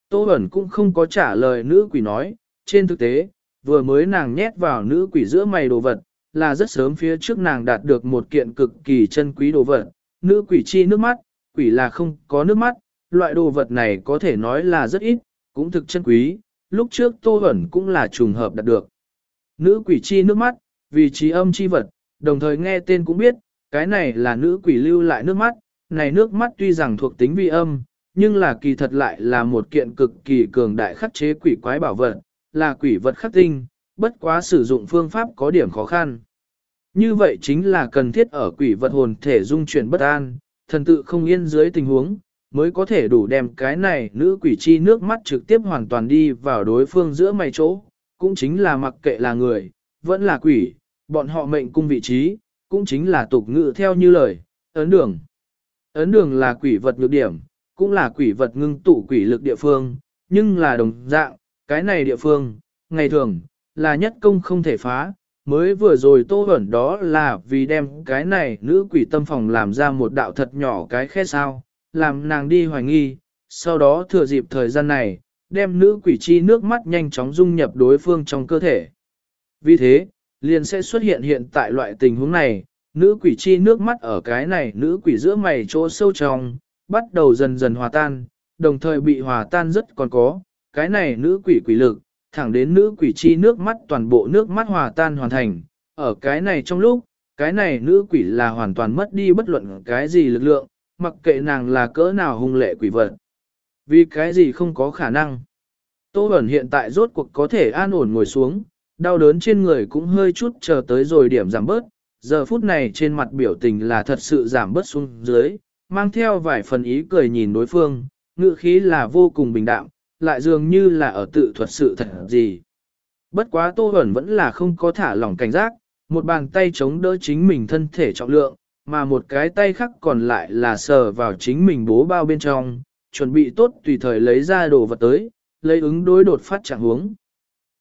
Tô ẩn cũng không có trả lời nữ quỷ nói, trên thực tế, vừa mới nàng nhét vào nữ quỷ giữa mày đồ vật, là rất sớm phía trước nàng đạt được một kiện cực kỳ chân quý đồ vật, nữ quỷ chi nước mắt, quỷ là không có nước mắt, loại đồ vật này có thể nói là rất ít, cũng thực chân quý, lúc trước Tô Hẩn cũng là trùng hợp đạt được. Nữ quỷ chi nước mắt, vì trí âm chi vật, đồng thời nghe tên cũng biết, cái này là nữ quỷ lưu lại nước mắt, này nước mắt tuy rằng thuộc tính vi âm, nhưng là kỳ thật lại là một kiện cực kỳ cường đại khắc chế quỷ quái bảo vật, là quỷ vật khắc tinh, bất quá sử dụng phương pháp có điểm khó khăn. Như vậy chính là cần thiết ở quỷ vật hồn thể dung chuyển bất an, thần tự không yên dưới tình huống, mới có thể đủ đem cái này nữ quỷ chi nước mắt trực tiếp hoàn toàn đi vào đối phương giữa mày chỗ, cũng chính là mặc kệ là người, vẫn là quỷ, bọn họ mệnh cung vị trí, cũng chính là tục ngữ theo như lời, ấn đường. Ấn đường là quỷ vật nhược điểm, cũng là quỷ vật ngưng tụ quỷ lực địa phương, nhưng là đồng dạng, cái này địa phương, ngày thường, là nhất công không thể phá, mới vừa rồi tô ẩn đó là vì đem cái này nữ quỷ tâm phòng làm ra một đạo thật nhỏ cái khe sao, làm nàng đi hoài nghi, sau đó thừa dịp thời gian này, đem nữ quỷ chi nước mắt nhanh chóng dung nhập đối phương trong cơ thể. Vì thế, liền sẽ xuất hiện hiện tại loại tình huống này, nữ quỷ chi nước mắt ở cái này nữ quỷ giữa mày chỗ sâu trong, bắt đầu dần dần hòa tan, đồng thời bị hòa tan rất còn có, cái này nữ quỷ quỷ lực, thẳng đến nữ quỷ chi nước mắt toàn bộ nước mắt hòa tan hoàn thành, ở cái này trong lúc, cái này nữ quỷ là hoàn toàn mất đi bất luận cái gì lực lượng, mặc kệ nàng là cỡ nào hung lệ quỷ vật. Vì cái gì không có khả năng. Tô Bẩn hiện tại rốt cuộc có thể an ổn ngồi xuống, đau đớn trên người cũng hơi chút chờ tới rồi điểm giảm bớt, giờ phút này trên mặt biểu tình là thật sự giảm bớt xuống dưới, mang theo vài phần ý cười nhìn đối phương, ngữ khí là vô cùng bình đạm, lại dường như là ở tự thuật sự thật gì. Bất quá Tô Bẩn vẫn là không có thả lỏng cảnh giác, một bàn tay chống đỡ chính mình thân thể trọng lượng, mà một cái tay khác còn lại là sờ vào chính mình bố bao bên trong, chuẩn bị tốt tùy thời lấy ra đồ vật tới, lấy ứng đối đột phát trạng huống.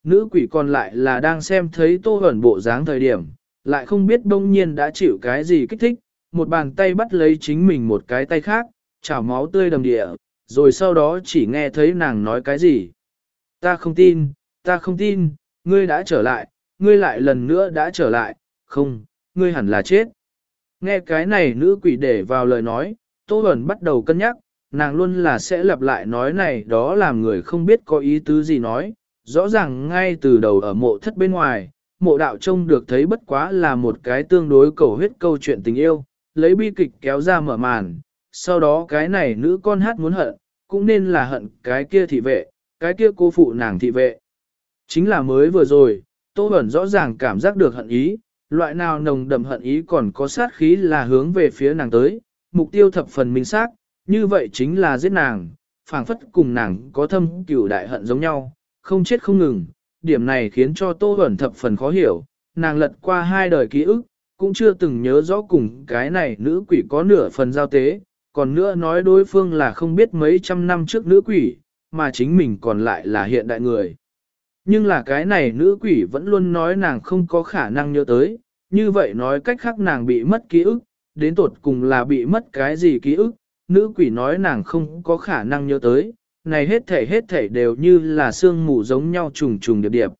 Nữ quỷ còn lại là đang xem thấy tô ẩn bộ dáng thời điểm, lại không biết đông nhiên đã chịu cái gì kích thích, một bàn tay bắt lấy chính mình một cái tay khác, chảo máu tươi đầm địa, rồi sau đó chỉ nghe thấy nàng nói cái gì. Ta không tin, ta không tin, ngươi đã trở lại, ngươi lại lần nữa đã trở lại, không, ngươi hẳn là chết. Nghe cái này nữ quỷ để vào lời nói, Tô Bẩn bắt đầu cân nhắc, nàng luôn là sẽ lặp lại nói này đó làm người không biết có ý tứ gì nói, rõ ràng ngay từ đầu ở mộ thất bên ngoài, mộ đạo trông được thấy bất quá là một cái tương đối cầu huyết câu chuyện tình yêu, lấy bi kịch kéo ra mở màn, sau đó cái này nữ con hát muốn hận, cũng nên là hận cái kia thị vệ, cái kia cô phụ nàng thị vệ. Chính là mới vừa rồi, Tô Bẩn rõ ràng cảm giác được hận ý, loại nào nồng đậm hận ý còn có sát khí là hướng về phía nàng tới, mục tiêu thập phần minh xác, như vậy chính là giết nàng, phảng phất cùng nàng có thâm cửu đại hận giống nhau, không chết không ngừng, điểm này khiến cho Tô Bẩn thập phần khó hiểu, nàng lật qua hai đời ký ức, cũng chưa từng nhớ rõ cùng cái này nữ quỷ có nửa phần giao tế, còn nữa nói đối phương là không biết mấy trăm năm trước nữ quỷ, mà chính mình còn lại là hiện đại người. Nhưng là cái này nữ quỷ vẫn luôn nói nàng không có khả năng nhớ tới, như vậy nói cách khác nàng bị mất ký ức, đến tột cùng là bị mất cái gì ký ức, nữ quỷ nói nàng không có khả năng nhớ tới, này hết thể hết thể đều như là sương mù giống nhau trùng trùng điệp điệp.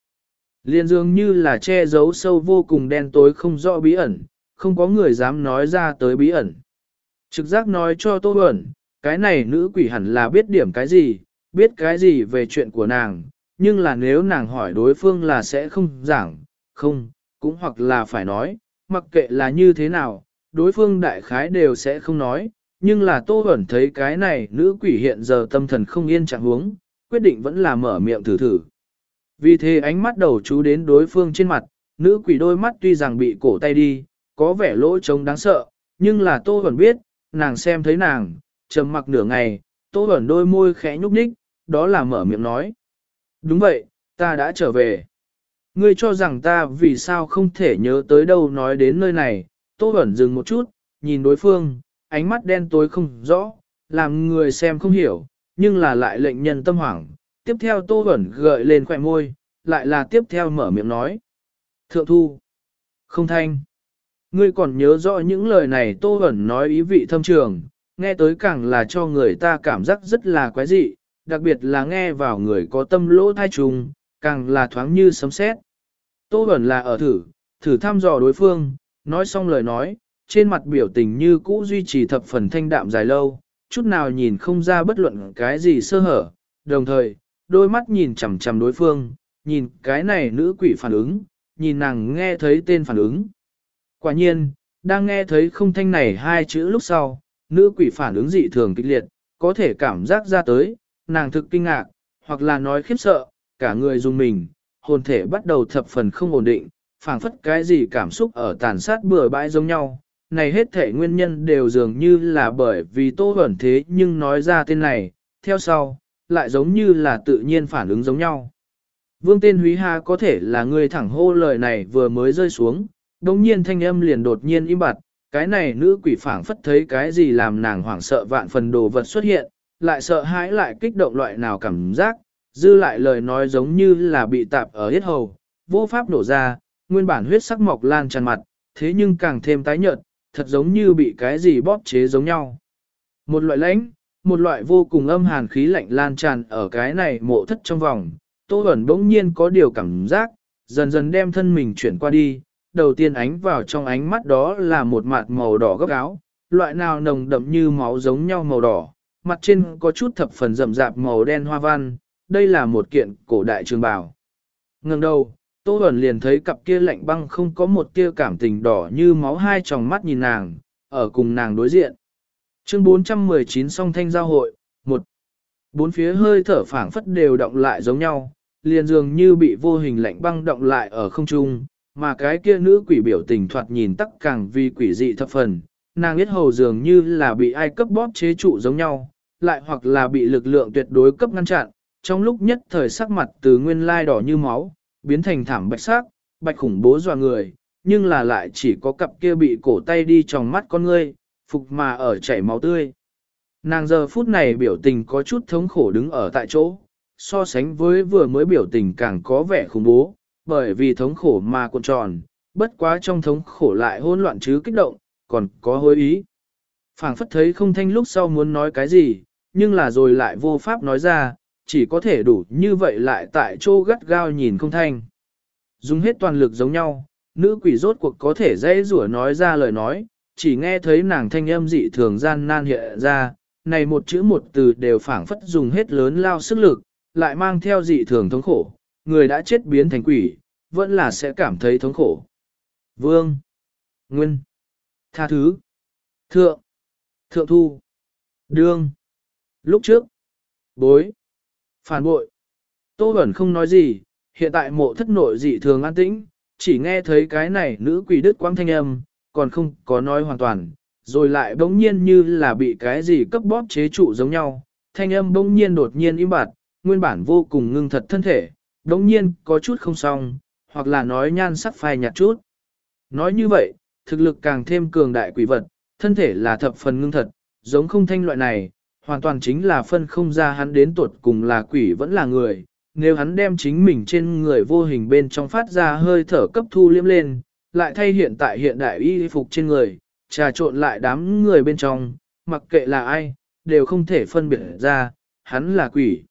Liên dường như là che giấu sâu vô cùng đen tối không rõ bí ẩn, không có người dám nói ra tới bí ẩn. Trực giác nói cho Tô ẩn cái này nữ quỷ hẳn là biết điểm cái gì, biết cái gì về chuyện của nàng, nhưng là nếu nàng hỏi đối phương là sẽ không giảng, không, cũng hoặc là phải nói, mặc kệ là như thế nào, đối phương đại khái đều sẽ không nói, nhưng là Tô Bẩn thấy cái này nữ quỷ hiện giờ tâm thần không yên trạng huống, quyết định vẫn là mở miệng thử thử. Vì thế ánh mắt đầu chú đến đối phương trên mặt, nữ quỷ đôi mắt tuy rằng bị cổ tay đi, có vẻ lỗ trống đáng sợ, nhưng là Tô Bẩn biết, nàng xem thấy nàng, trầm mặc nửa ngày, Tô Bẩn đôi môi khẽ nhúc nhích, đó là mở miệng nói. Đúng vậy, ta đã trở về. Ngươi cho rằng ta vì sao không thể nhớ tới đâu nói đến nơi này, Tô Bẩn dừng một chút, nhìn đối phương, ánh mắt đen tối không rõ, làm người xem không hiểu, nhưng là lại lệnh nhân tâm hoảng. Tiếp theo Tô Bẩn gợi lên khỏe môi, lại là tiếp theo mở miệng nói. Thượng thu, không thanh. Ngươi còn nhớ rõ những lời này Tô Bẩn nói ý vị thâm trường, nghe tới càng là cho người ta cảm giác rất là quái dị, đặc biệt là nghe vào người có tâm lỗ thai trùng, càng là thoáng như sấm sét. Tô Bẩn là ở thử, thử thăm dò đối phương, nói xong lời nói, trên mặt biểu tình như cũ duy trì thập phần thanh đạm dài lâu, chút nào nhìn không ra bất luận cái gì sơ hở, đồng thời, đôi mắt nhìn chằm chằm đối phương, nhìn cái này nữ quỷ phản ứng, nhìn nàng nghe thấy tên phản ứng. Quả nhiên, đang nghe thấy không thanh này hai chữ lúc sau, nữ quỷ phản ứng dị thường kịch liệt, có thể cảm giác ra tới, nàng thực kinh ngạc, hoặc là nói khiếp sợ, cả người dùng mình, hồn thể bắt đầu thập phần không ổn định, phảng phất cái gì cảm xúc ở tàn sát bừa bãi giống nhau, này hết thể nguyên nhân đều dường như là bởi vì tô ẩn thế nhưng nói ra tên này, theo sau, lại giống như là tự nhiên phản ứng giống nhau. Vương tên húy ha có thể là người thẳng hô lời này vừa mới rơi xuống, đồng nhiên thanh âm liền đột nhiên im bặt, cái này nữ quỷ phảng phất thấy cái gì làm nàng hoảng sợ vạn phần đồ vật xuất hiện, lại sợ hãi lại kích động loại nào cảm giác, dư lại lời nói giống như là bị tạp ở hết hầu, vô pháp nổ ra, nguyên bản huyết sắc mọc lan tràn mặt, thế nhưng càng thêm tái nhợt, thật giống như bị cái gì bóp chế giống nhau. Một loại lãnh, một loại vô cùng âm hàn khí lạnh lan tràn ở cái này mộ thất trong vòng, Tô Bẩn bỗng nhiên có điều cảm giác, dần dần đem thân mình chuyển qua đi, đầu tiên ánh vào trong ánh mắt đó là một mặt màu đỏ gấp áo, loại nào nồng đậm như máu giống nhau màu đỏ, mặt trên có chút thập phần rậm rạp màu đen hoa văn, đây là một kiện cổ đại trường bào. Ngừng đầu, Tô Bẩn liền thấy cặp kia lạnh băng không có một tia cảm tình đỏ như máu hai tròng mắt nhìn nàng, ở cùng nàng đối diện. Chương 419 song thanh giao hội, một Bốn phía hơi thở phảng phất đều động lại giống nhau, liền dường như bị vô hình lạnh băng động lại ở không trung, mà cái kia nữ quỷ biểu tình thoạt nhìn tắc càng vì quỷ dị thập phần, nàng biết hầu dường như là bị ai cấp bóp chế trụ giống nhau, lại hoặc là bị lực lượng tuyệt đối cấp ngăn chặn, trong lúc nhất thời sắc mặt từ nguyên lai đỏ như máu, biến thành thảm bạch sắc, bạch khủng bố dọa người, nhưng là lại chỉ có cặp kia bị cổ tay đi trong mắt con ngươi, phục mà ở chảy máu tươi. Nàng giờ phút này biểu tình có chút thống khổ đứng ở tại chỗ, so sánh với vừa mới biểu tình càng có vẻ khủng bố, bởi vì thống khổ mà cuộn tròn, bất quá trong thống khổ lại hỗn loạn chứ kích động, còn có hối ý. phảng phất thấy không thanh lúc sau muốn nói cái gì, nhưng là rồi lại vô pháp nói ra, chỉ có thể đủ như vậy lại tại chỗ gắt gao nhìn không thanh. Dùng hết toàn lực giống nhau, nữ quỷ rốt cuộc có thể dễ rủa nói ra lời nói, chỉ nghe thấy nàng thanh âm dị thường gian nan hiện ra, này một chữ một từ đều phảng phất dùng hết lớn lao sức lực, lại mang theo dị thường thống khổ, người đã chết biến thành quỷ, vẫn là sẽ cảm thấy thống khổ. Vương, Nguyên, Tha Thứ, Thượng, Thượng Thu, Đương, lúc trước, Bối, Phản bội. Tô Bẩn không nói gì, hiện tại mộ thất nội dị thường an tĩnh, chỉ nghe thấy cái này nữ quỷ đức quang thanh âm, còn không có nói hoàn toàn, rồi lại bỗng nhiên như là bị cái gì cấp bóp chế trụ giống nhau, thanh âm bỗng nhiên đột nhiên im bặt, nguyên bản vô cùng ngưng thật thân thể, bỗng nhiên có chút không xong, hoặc là nói nhan sắc phai nhạt chút. Nói như vậy, thực lực càng thêm cường đại quỷ vật, thân thể là thập phần ngưng thật, giống không thanh loại này, hoàn toàn chính là phân không ra hắn đến tuột cùng là quỷ vẫn là người. Nếu hắn đem chính mình trên người vô hình bên trong phát ra hơi thở cấp thu liếm lên, lại thay hiện tại hiện đại y phục trên người, trà trộn lại đám người bên trong, mặc kệ là ai, đều không thể phân biệt ra, hắn là quỷ.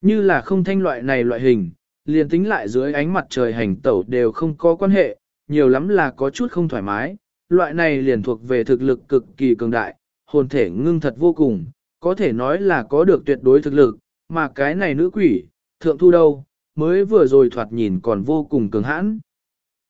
Như là không thanh loại này loại hình, liền tính lại dưới ánh mặt trời hành tẩu đều không có quan hệ, nhiều lắm là có chút không thoải mái, loại này liền thuộc về thực lực cực kỳ cường đại, hồn thể ngưng thật vô cùng, có thể nói là có được tuyệt đối thực lực, mà cái này nữ quỷ, thượng thu đâu, mới vừa rồi thoạt nhìn còn vô cùng cường hãn.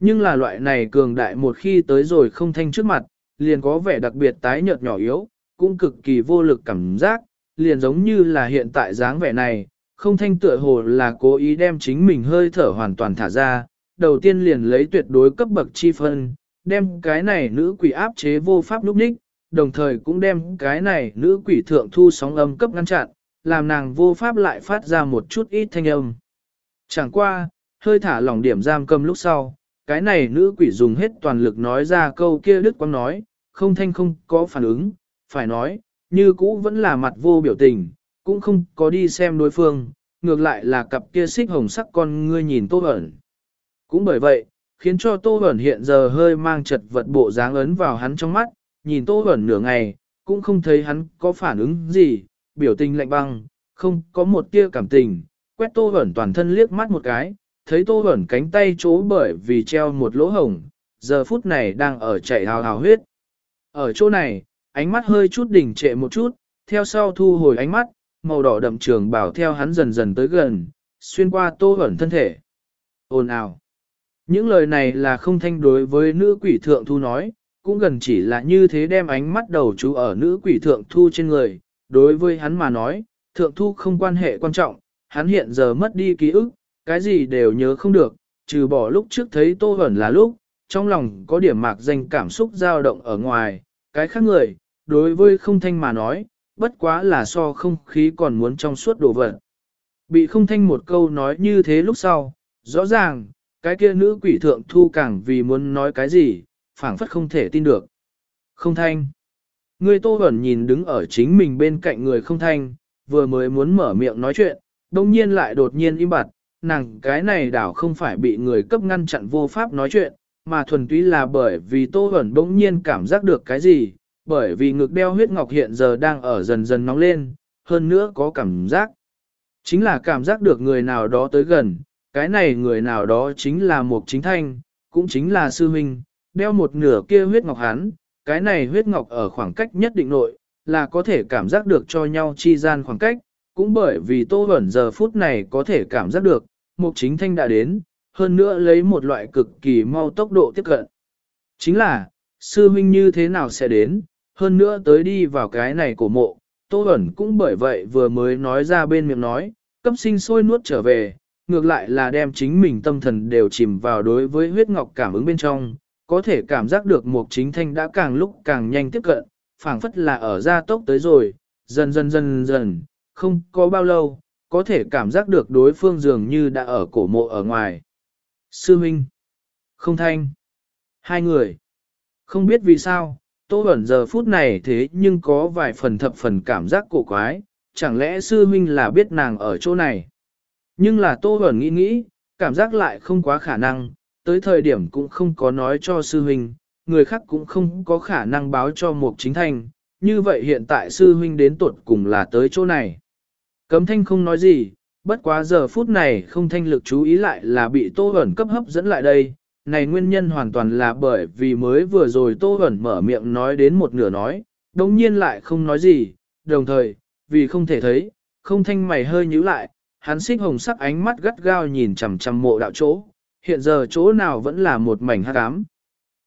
Nhưng là loại này cường đại một khi tới rồi không thanh trước mặt, liền có vẻ đặc biệt tái nhợt nhỏ yếu, cũng cực kỳ vô lực cảm giác, liền giống như là hiện tại dáng vẻ này, không thanh tựa hồ là cố ý đem chính mình hơi thở hoàn toàn thả ra, đầu tiên liền lấy tuyệt đối cấp bậc chi phân, đem cái này nữ quỷ áp chế vô pháp lúc ních, đồng thời cũng đem cái này nữ quỷ thượng thu sóng âm cấp ngăn chặn, làm nàng vô pháp lại phát ra một chút ít thanh âm. Chẳng qua, hơi thả lỏng điểm giam cầm lúc sau, cái này nữ quỷ dùng hết toàn lực nói ra câu kia đức quang nói, không thanh không có phản ứng, phải nói, như cũ vẫn là mặt vô biểu tình, cũng không có đi xem đối phương, ngược lại là cặp kia xích hồng sắc con ngươi nhìn tô ẩn. Cũng bởi vậy, khiến cho tô Bẩn hiện giờ hơi mang chật vật bộ dáng ấn vào hắn trong mắt, nhìn Tô Huẩn nửa ngày, cũng không thấy hắn có phản ứng gì, biểu tình lạnh băng, không có một tia cảm tình, quét Tô Huẩn toàn thân liếc mắt một cái, thấy Tô Huẩn cánh tay chỗ bởi vì treo một lỗ hồng, giờ phút này đang ở chảy hào hào huyết. Ở chỗ này, ánh mắt hơi chút đỉnh trệ một chút, theo sau thu hồi ánh mắt, màu đỏ đậm trường bảo theo hắn dần dần tới gần, xuyên qua Tô Huẩn thân thể. Ồn ào. Những lời này là không thanh đối với nữ quỷ thượng thu nói, cũng gần chỉ là như thế đem ánh mắt đầu chú ở nữ quỷ thượng thu trên người, đối với hắn mà nói, thượng thu không quan hệ quan trọng, hắn hiện giờ mất đi ký ức, cái gì đều nhớ không được, trừ bỏ lúc trước thấy tô hẩn là lúc, trong lòng có điểm mạc danh cảm xúc dao động ở ngoài, cái khác người, đối với không thanh mà nói, bất quá là so không khí còn muốn trong suốt đổ vật. Bị không thanh một câu nói như thế lúc sau, rõ ràng, cái kia nữ quỷ thượng thu càng vì muốn nói cái gì, phảng phất không thể tin được. Không thanh. Người tô ẩn nhìn đứng ở chính mình bên cạnh người không thanh, vừa mới muốn mở miệng nói chuyện, đồng nhiên lại đột nhiên im bặt, nàng cái này đảo không phải bị người cấp ngăn chặn vô pháp nói chuyện, mà thuần túy là bởi vì tô ẩn bỗng nhiên cảm giác được cái gì, bởi vì ngực đeo huyết ngọc hiện giờ đang ở dần dần nóng lên, hơn nữa có cảm giác. Chính là cảm giác được người nào đó tới gần, cái này người nào đó chính là một chính thanh, cũng chính là sư huynh, đeo một nửa kia huyết ngọc hắn, cái này huyết ngọc ở khoảng cách nhất định nội, là có thể cảm giác được cho nhau chi gian khoảng cách, cũng bởi vì tô ẩn giờ phút này có thể cảm giác được, mục chính thanh đã đến, hơn nữa lấy một loại cực kỳ mau tốc độ tiếp cận. Chính là, sư huynh như thế nào sẽ đến, hơn nữa tới đi vào cái này của mộ, Tô Bẩn cũng bởi vậy vừa mới nói ra bên miệng nói, cấp sinh sôi nuốt trở về, ngược lại là đem chính mình tâm thần đều chìm vào đối với huyết ngọc cảm ứng bên trong, có thể cảm giác được một chính thanh đã càng lúc càng nhanh tiếp cận, phảng phất là ở gia tốc tới rồi, dần dần dần dần, không có bao lâu, có thể cảm giác được đối phương dường như đã ở cổ mộ ở ngoài. Sư Minh, không thanh, hai người, không biết vì sao, Tô Bẩn giờ phút này thế nhưng có vài phần thập phần cảm giác cổ quái, chẳng lẽ sư minh là biết nàng ở chỗ này. Nhưng là Tô Bẩn nghĩ nghĩ, cảm giác lại không quá khả năng, tới thời điểm cũng không có nói cho sư huynh, người khác cũng không có khả năng báo cho một chính thanh, như vậy hiện tại sư huynh đến tuột cùng là tới chỗ này. Cấm thanh không nói gì, bất quá giờ phút này không thanh lực chú ý lại là bị Tô ẩn cấp hấp dẫn lại đây, này nguyên nhân hoàn toàn là bởi vì mới vừa rồi Tô Hẩn mở miệng nói đến một nửa nói, đồng nhiên lại không nói gì, đồng thời, vì không thể thấy, không thanh mày hơi nhíu lại, hắn xích hồng sắc ánh mắt gắt gao nhìn chằm chằm mộ đạo chỗ, hiện giờ chỗ nào vẫn là một mảnh hắc ám.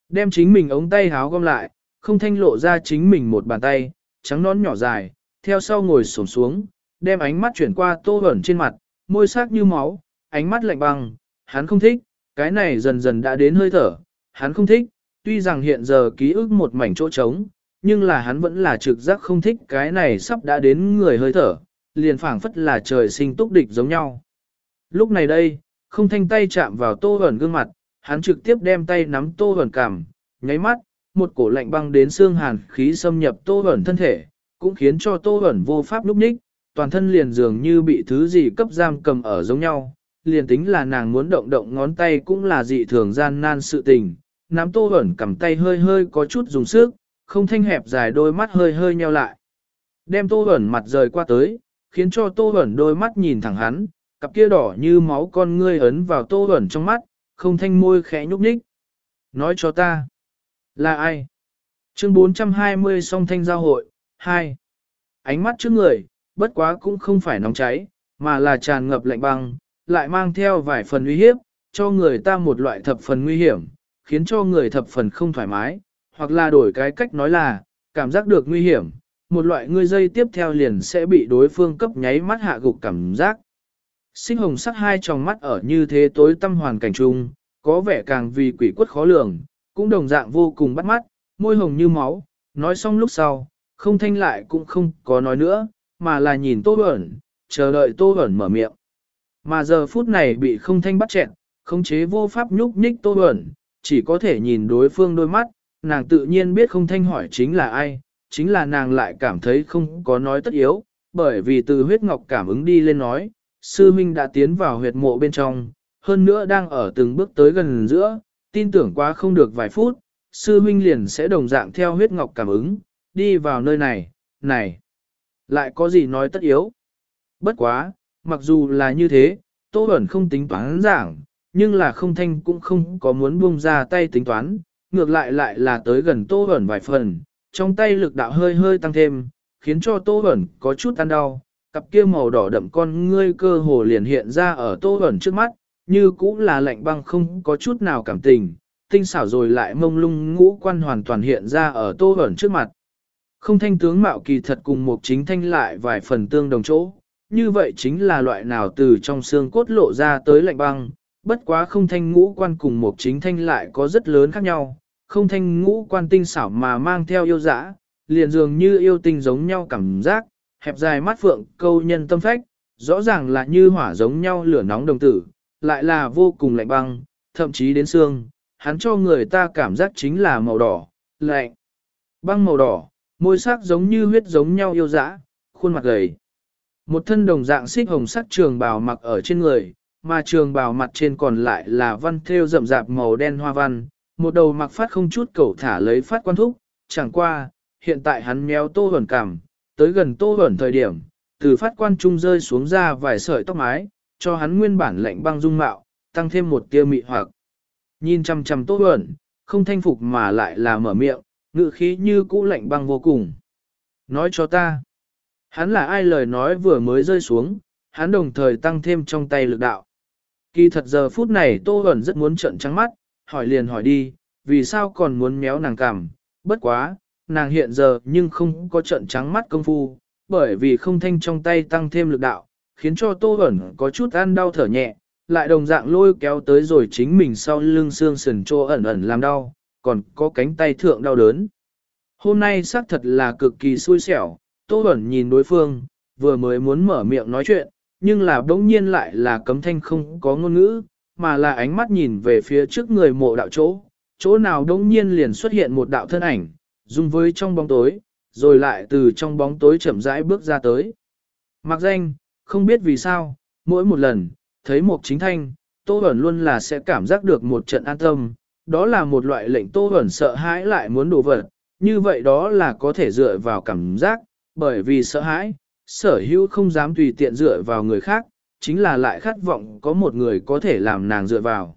Đem chính mình ống tay háo gom lại, không thanh lộ ra chính mình một bàn tay, trắng nón nhỏ dài, theo sau ngồi xổm xuống, đem ánh mắt chuyển qua Tô Hẩn trên mặt, môi sắc như máu, ánh mắt lạnh băng, hắn không thích, cái này dần dần đã đến hơi thở, hắn không thích, tuy rằng hiện giờ ký ức một mảnh chỗ trống, nhưng là hắn vẫn là trực giác không thích cái này sắp đã đến người hơi thở, liền phảng phất là trời sinh túc địch giống nhau. Lúc này đây, không thanh tay chạm vào tô ẩn gương mặt, hắn trực tiếp đem tay nắm tô ẩn cằm, nháy mắt, một cổ lạnh băng đến xương hàn khí xâm nhập tô ẩn thân thể, cũng khiến cho tô ẩn vô pháp lúc ních, toàn thân liền dường như bị thứ gì cấp giam cầm ở giống nhau, liền tính là nàng muốn động động ngón tay cũng là dị thường gian nan sự tình. Nắm tô ẩn cầm tay hơi hơi có chút dùng sức, không thanh hẹp dài đôi mắt hơi hơi nheo lại. Đem tô ẩn mặt rời qua tới, khiến cho tô ẩn đôi mắt nhìn thẳng hắn, cặp kia đỏ như máu con ngươi ấn vào tô ẩn trong mắt, không thanh môi khẽ nhúc nhích. Nói cho ta, là ai? Chương 420 song thanh giao hội, 2. Ánh mắt trước người, bất quá cũng không phải nóng cháy, mà là tràn ngập lạnh băng, lại mang theo vài phần uy hiếp, cho người ta một loại thập phần nguy hiểm, khiến cho người thập phần không thoải mái, hoặc là đổi cái cách nói là, cảm giác được nguy hiểm, một loại ngươi dây tiếp theo liền sẽ bị đối phương cấp nháy mắt hạ gục cảm giác. Sinh hồng sắc hai tròng mắt ở như thế tối tâm hoàn cảnh chung, có vẻ càng vì quỷ quất khó lường, cũng đồng dạng vô cùng bắt mắt, môi hồng như máu, nói xong lúc sau, không thanh lại cũng không có nói nữa, mà là nhìn Tô ẩn, chờ đợi Tô ẩn mở miệng. Mà giờ phút này bị không thanh bắt chẹn, không chế vô pháp nhúc nhích tô ẩn, chỉ có thể nhìn đối phương đôi mắt, nàng tự nhiên biết không thanh hỏi chính là ai, chính là nàng lại cảm thấy không có nói tất yếu, bởi vì từ huyết ngọc cảm ứng đi lên nói, sư minh đã tiến vào huyệt mộ bên trong, hơn nữa đang ở từng bước tới gần giữa, tin tưởng quá không được vài phút, sư minh liền sẽ đồng dạng theo huyết ngọc cảm ứng, đi vào nơi này, này, lại có gì nói tất yếu. Bất quá, mặc dù là như thế, Tô Bẩn không tính toán giảng, nhưng là không thanh cũng không có muốn buông ra tay tính toán, ngược lại lại là tới gần Tô Bẩn vài phần, trong tay lực đạo hơi hơi tăng thêm, khiến cho Tô Bẩn có chút ăn đau, cặp kia màu đỏ đậm con ngươi cơ hồ liền hiện ra ở Tô ẩn trước mắt, như cũng là lạnh băng không có chút nào cảm tình, tinh xảo rồi lại mông lung ngũ quan hoàn toàn hiện ra ở Tô ẩn trước mặt. Không thanh tướng mạo kỳ thật cùng một chính thanh lại vài phần tương đồng chỗ, như vậy chính là loại nào từ trong xương cốt lộ ra tới lạnh băng, bất quá không thanh ngũ quan cùng một chính thanh lại có rất lớn khác nhau, không thanh ngũ quan tinh xảo mà mang theo yêu dã, liền dường như yêu tinh giống nhau cảm giác, hẹp dài mắt phượng câu nhân tâm phách, rõ ràng là như hỏa giống nhau lửa nóng đồng tử, lại là vô cùng lạnh băng, thậm chí đến xương, hắn cho người ta cảm giác chính là màu đỏ, lạnh, băng màu đỏ, môi sắc giống như huyết giống nhau yêu dã, khuôn mặt gầy. Một thân đồng dạng xích hồng sắc trường bào mặc ở trên người, mà trường bào mặt trên còn lại là văn thêu rậm rạp màu đen hoa văn, một đầu mặc phát không chút cẩu thả lấy phát quan thúc, chẳng qua, hiện tại hắn méo tô hồn cảm, tới gần tô hẩn thời điểm, từ phát quan trung rơi xuống ra vài sợi tóc mái, cho hắn nguyên bản lạnh băng dung mạo, tăng thêm một tia mị hoặc. Nhìn chăm chăm tô hẩn, không thanh phục mà lại là mở miệng, ngự khí như cũ lạnh băng vô cùng. Nói cho ta, hắn là ai lời nói vừa mới rơi xuống, hắn đồng thời tăng thêm trong tay lực đạo. Kỳ thật giờ phút này Tô Huẩn rất muốn trận trắng mắt, hỏi liền hỏi đi, vì sao còn muốn méo nàng cằm, bất quá, nàng hiện giờ nhưng không có trận trắng mắt công phu, bởi vì không thanh trong tay tăng thêm lực đạo, khiến cho Tô ẩn có chút ăn đau thở nhẹ, lại đồng dạng lôi kéo tới rồi chính mình sau lưng xương sườn trô ẩn ẩn làm đau, còn có cánh tay thượng đau đớn. Hôm nay xác thật là cực kỳ xui xẻo, Tô ẩn nhìn đối phương, vừa mới muốn mở miệng nói chuyện, nhưng là bỗng nhiên lại là cấm thanh không có ngôn ngữ, mà là ánh mắt nhìn về phía trước người mộ đạo chỗ, chỗ nào đống nhiên liền xuất hiện một đạo thân ảnh, dung với trong bóng tối, rồi lại từ trong bóng tối chậm rãi bước ra tới. Mặc danh, không biết vì sao, mỗi một lần, thấy một chính thanh, Tô Bẩn luôn là sẽ cảm giác được một trận an tâm, đó là một loại lệnh Tô Bẩn sợ hãi lại muốn đổ vật, như vậy đó là có thể dựa vào cảm giác, bởi vì sợ hãi, sở hữu không dám tùy tiện dựa vào người khác, chính là lại khát vọng có một người có thể làm nàng dựa vào.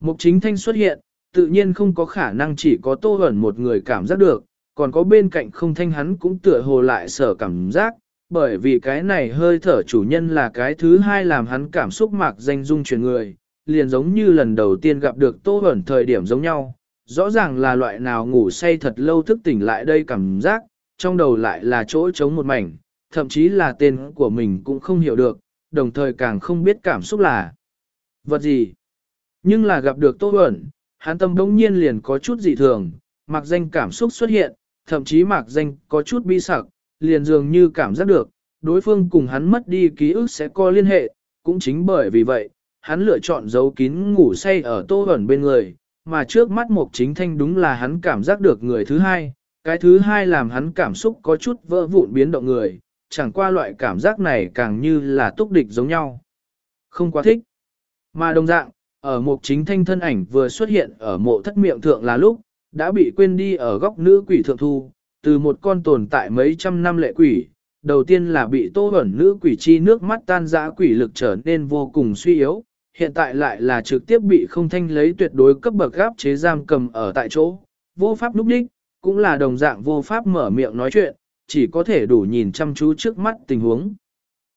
Mục chính thanh xuất hiện, tự nhiên không có khả năng chỉ có tô ẩn một người cảm giác được, còn có bên cạnh không thanh hắn cũng tựa hồ lại sở cảm giác, bởi vì cái này hơi thở chủ nhân là cái thứ hai làm hắn cảm xúc mạc danh dung truyền người, liền giống như lần đầu tiên gặp được tô ẩn thời điểm giống nhau, rõ ràng là loại nào ngủ say thật lâu thức tỉnh lại đây cảm giác, trong đầu lại là chỗ trống một mảnh, thậm chí là tên của mình cũng không hiểu được, đồng thời càng không biết cảm xúc là vật gì. Nhưng là gặp được Tô Huẩn, hắn tâm đống nhiên liền có chút dị thường, mặc danh cảm xúc xuất hiện, thậm chí mặc danh có chút bi sặc, liền dường như cảm giác được, đối phương cùng hắn mất đi ký ức sẽ có liên hệ, cũng chính bởi vì vậy, hắn lựa chọn giấu kín ngủ say ở Tô ẩn bên người, mà trước mắt Mục Chính Thanh đúng là hắn cảm giác được người thứ hai, cái thứ hai làm hắn cảm xúc có chút vỡ vụn biến động người, chẳng qua loại cảm giác này càng như là túc địch giống nhau. Không quá thích. Mà đồng dạng, ở Mục Chính Thanh thân ảnh vừa xuất hiện ở mộ thất miệng thượng là lúc, đã bị quên đi ở góc nữ quỷ thượng thu, từ một con tồn tại mấy trăm năm lệ quỷ, đầu tiên là bị tô ẩn nữ quỷ chi nước mắt tan dã quỷ lực trở nên vô cùng suy yếu, hiện tại lại là trực tiếp bị không thanh lấy tuyệt đối cấp bậc gáp chế giam cầm ở tại chỗ, vô pháp lúc đích, cũng là đồng dạng vô pháp mở miệng nói chuyện, chỉ có thể đủ nhìn chăm chú trước mắt tình huống.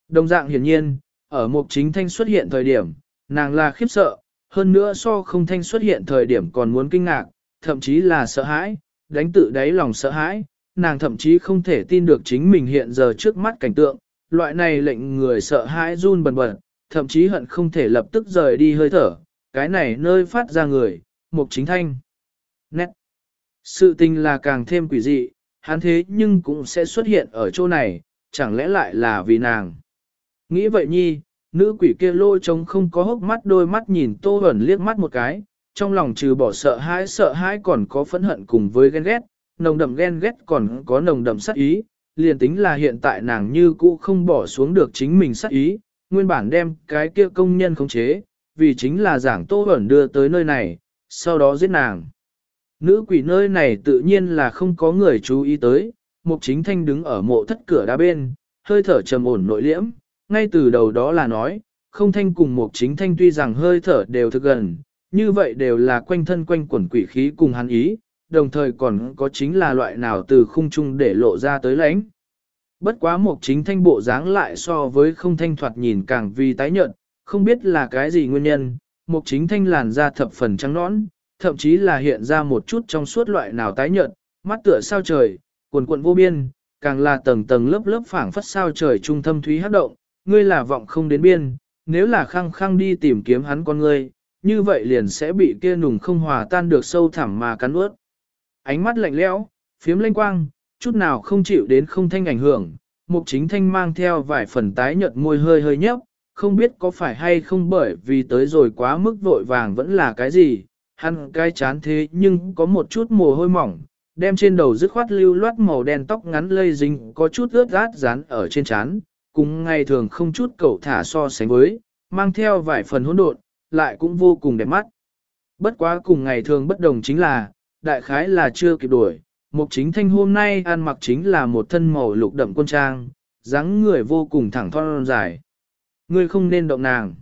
Đồng dạng hiển nhiên, ở mục chính thanh xuất hiện thời điểm, nàng là khiếp sợ, hơn nữa so không thanh xuất hiện thời điểm còn muốn kinh ngạc, thậm chí là sợ hãi, đánh tự đáy lòng sợ hãi, nàng thậm chí không thể tin được chính mình hiện giờ trước mắt cảnh tượng, loại này lệnh người sợ hãi run bần bật, thậm chí hận không thể lập tức rời đi hơi thở, cái này nơi phát ra người, mục chính thanh. Nét. Sự tình là càng thêm quỷ dị, hắn thế nhưng cũng sẽ xuất hiện ở chỗ này, chẳng lẽ lại là vì nàng. Nghĩ vậy nhi, nữ quỷ kia lôi trống không có hốc mắt đôi mắt nhìn tô hẩn liếc mắt một cái, trong lòng trừ bỏ sợ hãi sợ hãi còn có phẫn hận cùng với ghen ghét, nồng đậm ghen ghét còn có nồng đậm sát ý, liền tính là hiện tại nàng như cũ không bỏ xuống được chính mình sát ý, nguyên bản đem cái kia công nhân khống chế, vì chính là giảng tô hẩn đưa tới nơi này, sau đó giết nàng. Nữ quỷ nơi này tự nhiên là không có người chú ý tới, mục chính thanh đứng ở mộ thất cửa đá bên, hơi thở trầm ổn nội liễm, ngay từ đầu đó là nói, không thanh cùng mục chính thanh tuy rằng hơi thở đều thực gần, như vậy đều là quanh thân quanh quẩn quỷ khí cùng hắn ý, đồng thời còn có chính là loại nào từ khung trung để lộ ra tới lãnh. Bất quá mục chính thanh bộ dáng lại so với không thanh thoạt nhìn càng vì tái nhợt, không biết là cái gì nguyên nhân, mục chính thanh làn da thập phần trắng nõn, thậm chí là hiện ra một chút trong suốt loại nào tái nhợt, mắt tựa sao trời, cuồn cuộn vô biên, càng là tầng tầng lớp lớp phảng phất sao trời trung thâm thúy hấp động, ngươi là vọng không đến biên, nếu là khăng khăng đi tìm kiếm hắn con ngươi, như vậy liền sẽ bị kia nùng không hòa tan được sâu thẳm mà cắn ướt. Ánh mắt lạnh lẽo, phiếm lanh quang, chút nào không chịu đến không thanh ảnh hưởng, mục chính thanh mang theo vài phần tái nhợt môi hơi hơi nhấp, không biết có phải hay không bởi vì tới rồi quá mức vội vàng vẫn là cái gì, hắn cái chán thế nhưng có một chút mồ hôi mỏng, đem trên đầu dứt khoát lưu loát màu đen tóc ngắn lây dính có chút ướt át dán ở trên chán, cùng ngày thường không chút cậu thả so sánh với, mang theo vài phần hỗn độn, lại cũng vô cùng đẹp mắt. Bất quá cùng ngày thường bất đồng chính là, đại khái là chưa kịp đuổi, mục chính thanh hôm nay ăn mặc chính là một thân màu lục đậm quân trang, dáng người vô cùng thẳng thon dài. Ngươi không nên động nàng.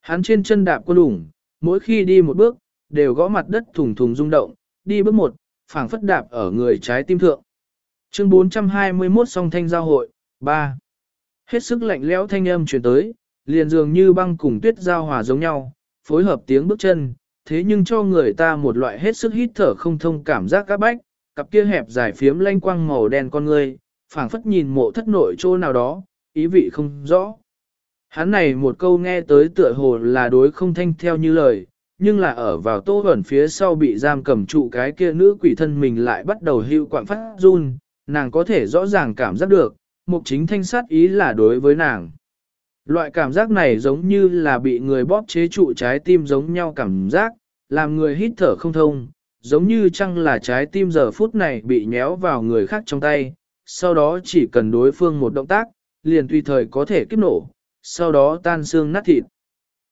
Hắn trên chân đạp quân lủng, mỗi khi đi một bước, đều gõ mặt đất thùng thùng rung động, đi bước một, phảng phất đạp ở người trái tim thượng. Chương 421 song thanh giao hội, 3. Hết sức lạnh lẽo thanh âm truyền tới, liền dường như băng cùng tuyết giao hòa giống nhau, phối hợp tiếng bước chân, thế nhưng cho người ta một loại hết sức hít thở không thông cảm giác các bách, cặp kia hẹp dài phiếm lanh quang màu đen con người, phảng phất nhìn mộ thất nội chỗ nào đó, ý vị không rõ. Hắn này một câu nghe tới tựa hồ là đối không thanh theo như lời, nhưng là ở vào tô ẩn phía sau bị giam cầm trụ cái kia nữ quỷ thân mình lại bắt đầu hưu quạng phát run, nàng có thể rõ ràng cảm giác được, mục chính thanh sát ý là đối với nàng. Loại cảm giác này giống như là bị người bóp chế trụ trái tim giống nhau cảm giác, làm người hít thở không thông, giống như chăng là trái tim giờ phút này bị nhéo vào người khác trong tay, sau đó chỉ cần đối phương một động tác, liền tùy thời có thể kiếp nổ, sau đó tan xương nát thịt.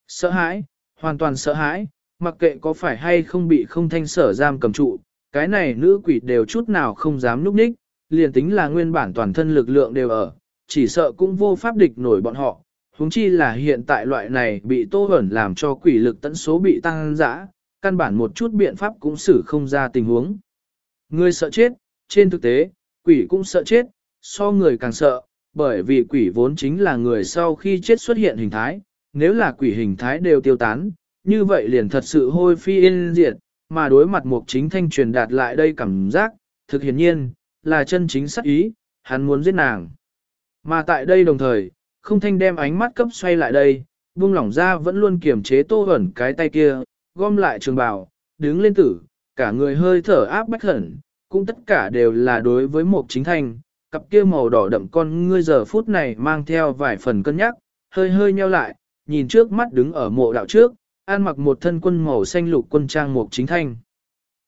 Sợ hãi, hoàn toàn sợ hãi, mặc kệ có phải hay không bị không thanh sở giam cầm trụ, cái này nữ quỷ đều chút nào không dám núp ních, liền tính là nguyên bản toàn thân lực lượng đều ở, chỉ sợ cũng vô pháp địch nổi bọn họ, huống chi là hiện tại loại này bị tô ẩn làm cho quỷ lực tận số bị tăng dã, căn bản một chút biện pháp cũng xử không ra tình huống. Người sợ chết, trên thực tế, quỷ cũng sợ chết, so người càng sợ, bởi vì quỷ vốn chính là người sau khi chết xuất hiện hình thái, nếu là quỷ hình thái đều tiêu tán, như vậy liền thật sự hôi phi yên diệt, mà đối mặt mục chính thanh truyền đạt lại đây cảm giác, thực hiển nhiên, là chân chính sắc ý, hắn muốn giết nàng. Mà tại đây đồng thời, không thanh đem ánh mắt cấp xoay lại đây, buông lỏng ra vẫn luôn kiềm chế tô hẩn cái tay kia, gom lại trường bào, đứng lên tử, cả người hơi thở áp bách hẩn, cũng tất cả đều là đối với một chính thanh, cặp kia màu đỏ đậm con ngươi giờ phút này mang theo vài phần cân nhắc, hơi hơi nheo lại, nhìn trước mắt đứng ở mộ đạo trước, an mặc một thân quân màu xanh lục quân trang mục chính thanh.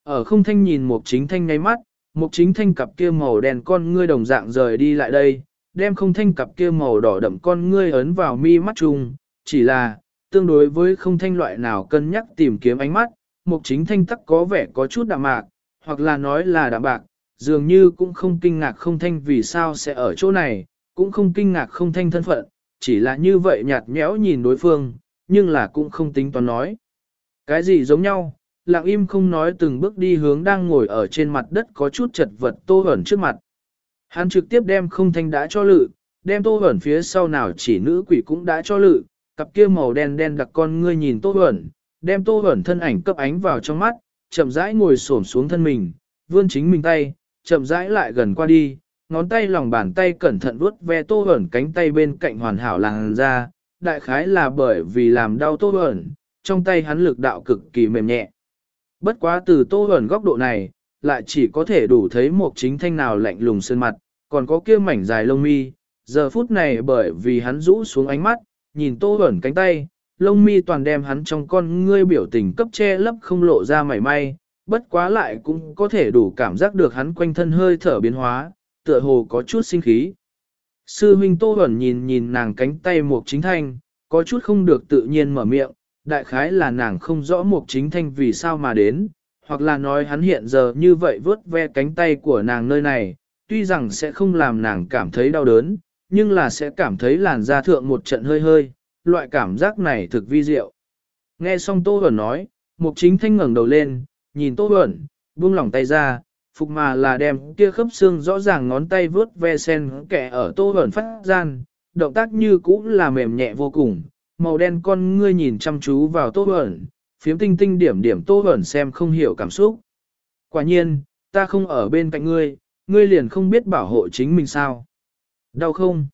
Ở không thanh nhìn mục chính thanh ngay mắt, mục chính thanh cặp kia màu đen con ngươi đồng dạng rời đi lại đây, đem không thanh cặp kia màu đỏ đậm con ngươi ấn vào mi mắt chung, chỉ là, tương đối với không thanh loại nào cân nhắc tìm kiếm ánh mắt, mục chính thanh tắc có vẻ có chút đạm mạc, hoặc là nói là đạm bạc, dường như cũng không kinh ngạc không thanh vì sao sẽ ở chỗ này, cũng không kinh ngạc không thanh thân phận, chỉ là như vậy nhạt nhẽo nhìn đối phương, nhưng là cũng không tính toán nói. Cái gì giống nhau, lặng im không nói từng bước đi hướng đang ngồi ở trên mặt đất có chút chật vật tô ẩn trước mặt. Hắn trực tiếp đem không thanh đã cho lự, đem tô ẩn phía sau nào chỉ nữ quỷ cũng đã cho lự, cặp kia màu đen đen đặc con ngươi nhìn tô ẩn, đem tô ẩn thân ảnh cấp ánh vào trong mắt, chậm rãi ngồi xổm xuống thân mình, vươn chính mình tay, chậm rãi lại gần qua đi, ngón tay lòng bàn tay cẩn thận vuốt ve tô ẩn cánh tay bên cạnh hoàn hảo làng ra, đại khái là bởi vì làm đau tô ẩn, trong tay hắn lực đạo cực kỳ mềm nhẹ. Bất quá từ tô ẩn góc độ này, lại chỉ có thể đủ thấy một chính thanh nào lạnh lùng sơn mặt, còn có kia mảnh dài lông mi, giờ phút này bởi vì hắn rũ xuống ánh mắt, nhìn tô ẩn cánh tay, lông mi toàn đem hắn trong con ngươi biểu tình cấp che lấp không lộ ra mảy may, bất quá lại cũng có thể đủ cảm giác được hắn quanh thân hơi thở biến hóa, tựa hồ có chút sinh khí. Sư huynh Tô Bẩn nhìn nhìn nàng cánh tay một Chính Thanh, có chút không được tự nhiên mở miệng, đại khái là nàng không rõ Mục Chính Thanh vì sao mà đến, hoặc là nói hắn hiện giờ như vậy vớt ve cánh tay của nàng nơi này, tuy rằng sẽ không làm nàng cảm thấy đau đớn, nhưng là sẽ cảm thấy làn da thượng một trận hơi hơi, loại cảm giác này thực vi diệu. Nghe xong Tô Huẩn nói, Mục Chính Thanh ngẩng đầu lên, nhìn Tô Huẩn, buông lỏng tay ra, phục mà là đem kia khớp xương rõ ràng ngón tay vướt ve sen kẻ ở tô Huẩn phát gian, động tác như cũ là mềm nhẹ vô cùng, màu đen con ngươi nhìn chăm chú vào tô ẩn, phiếm tinh tinh điểm điểm tô ẩn xem không hiểu cảm xúc. Quả nhiên, ta không ở bên cạnh ngươi, ngươi liền không biết bảo hộ chính mình sao. Đau không?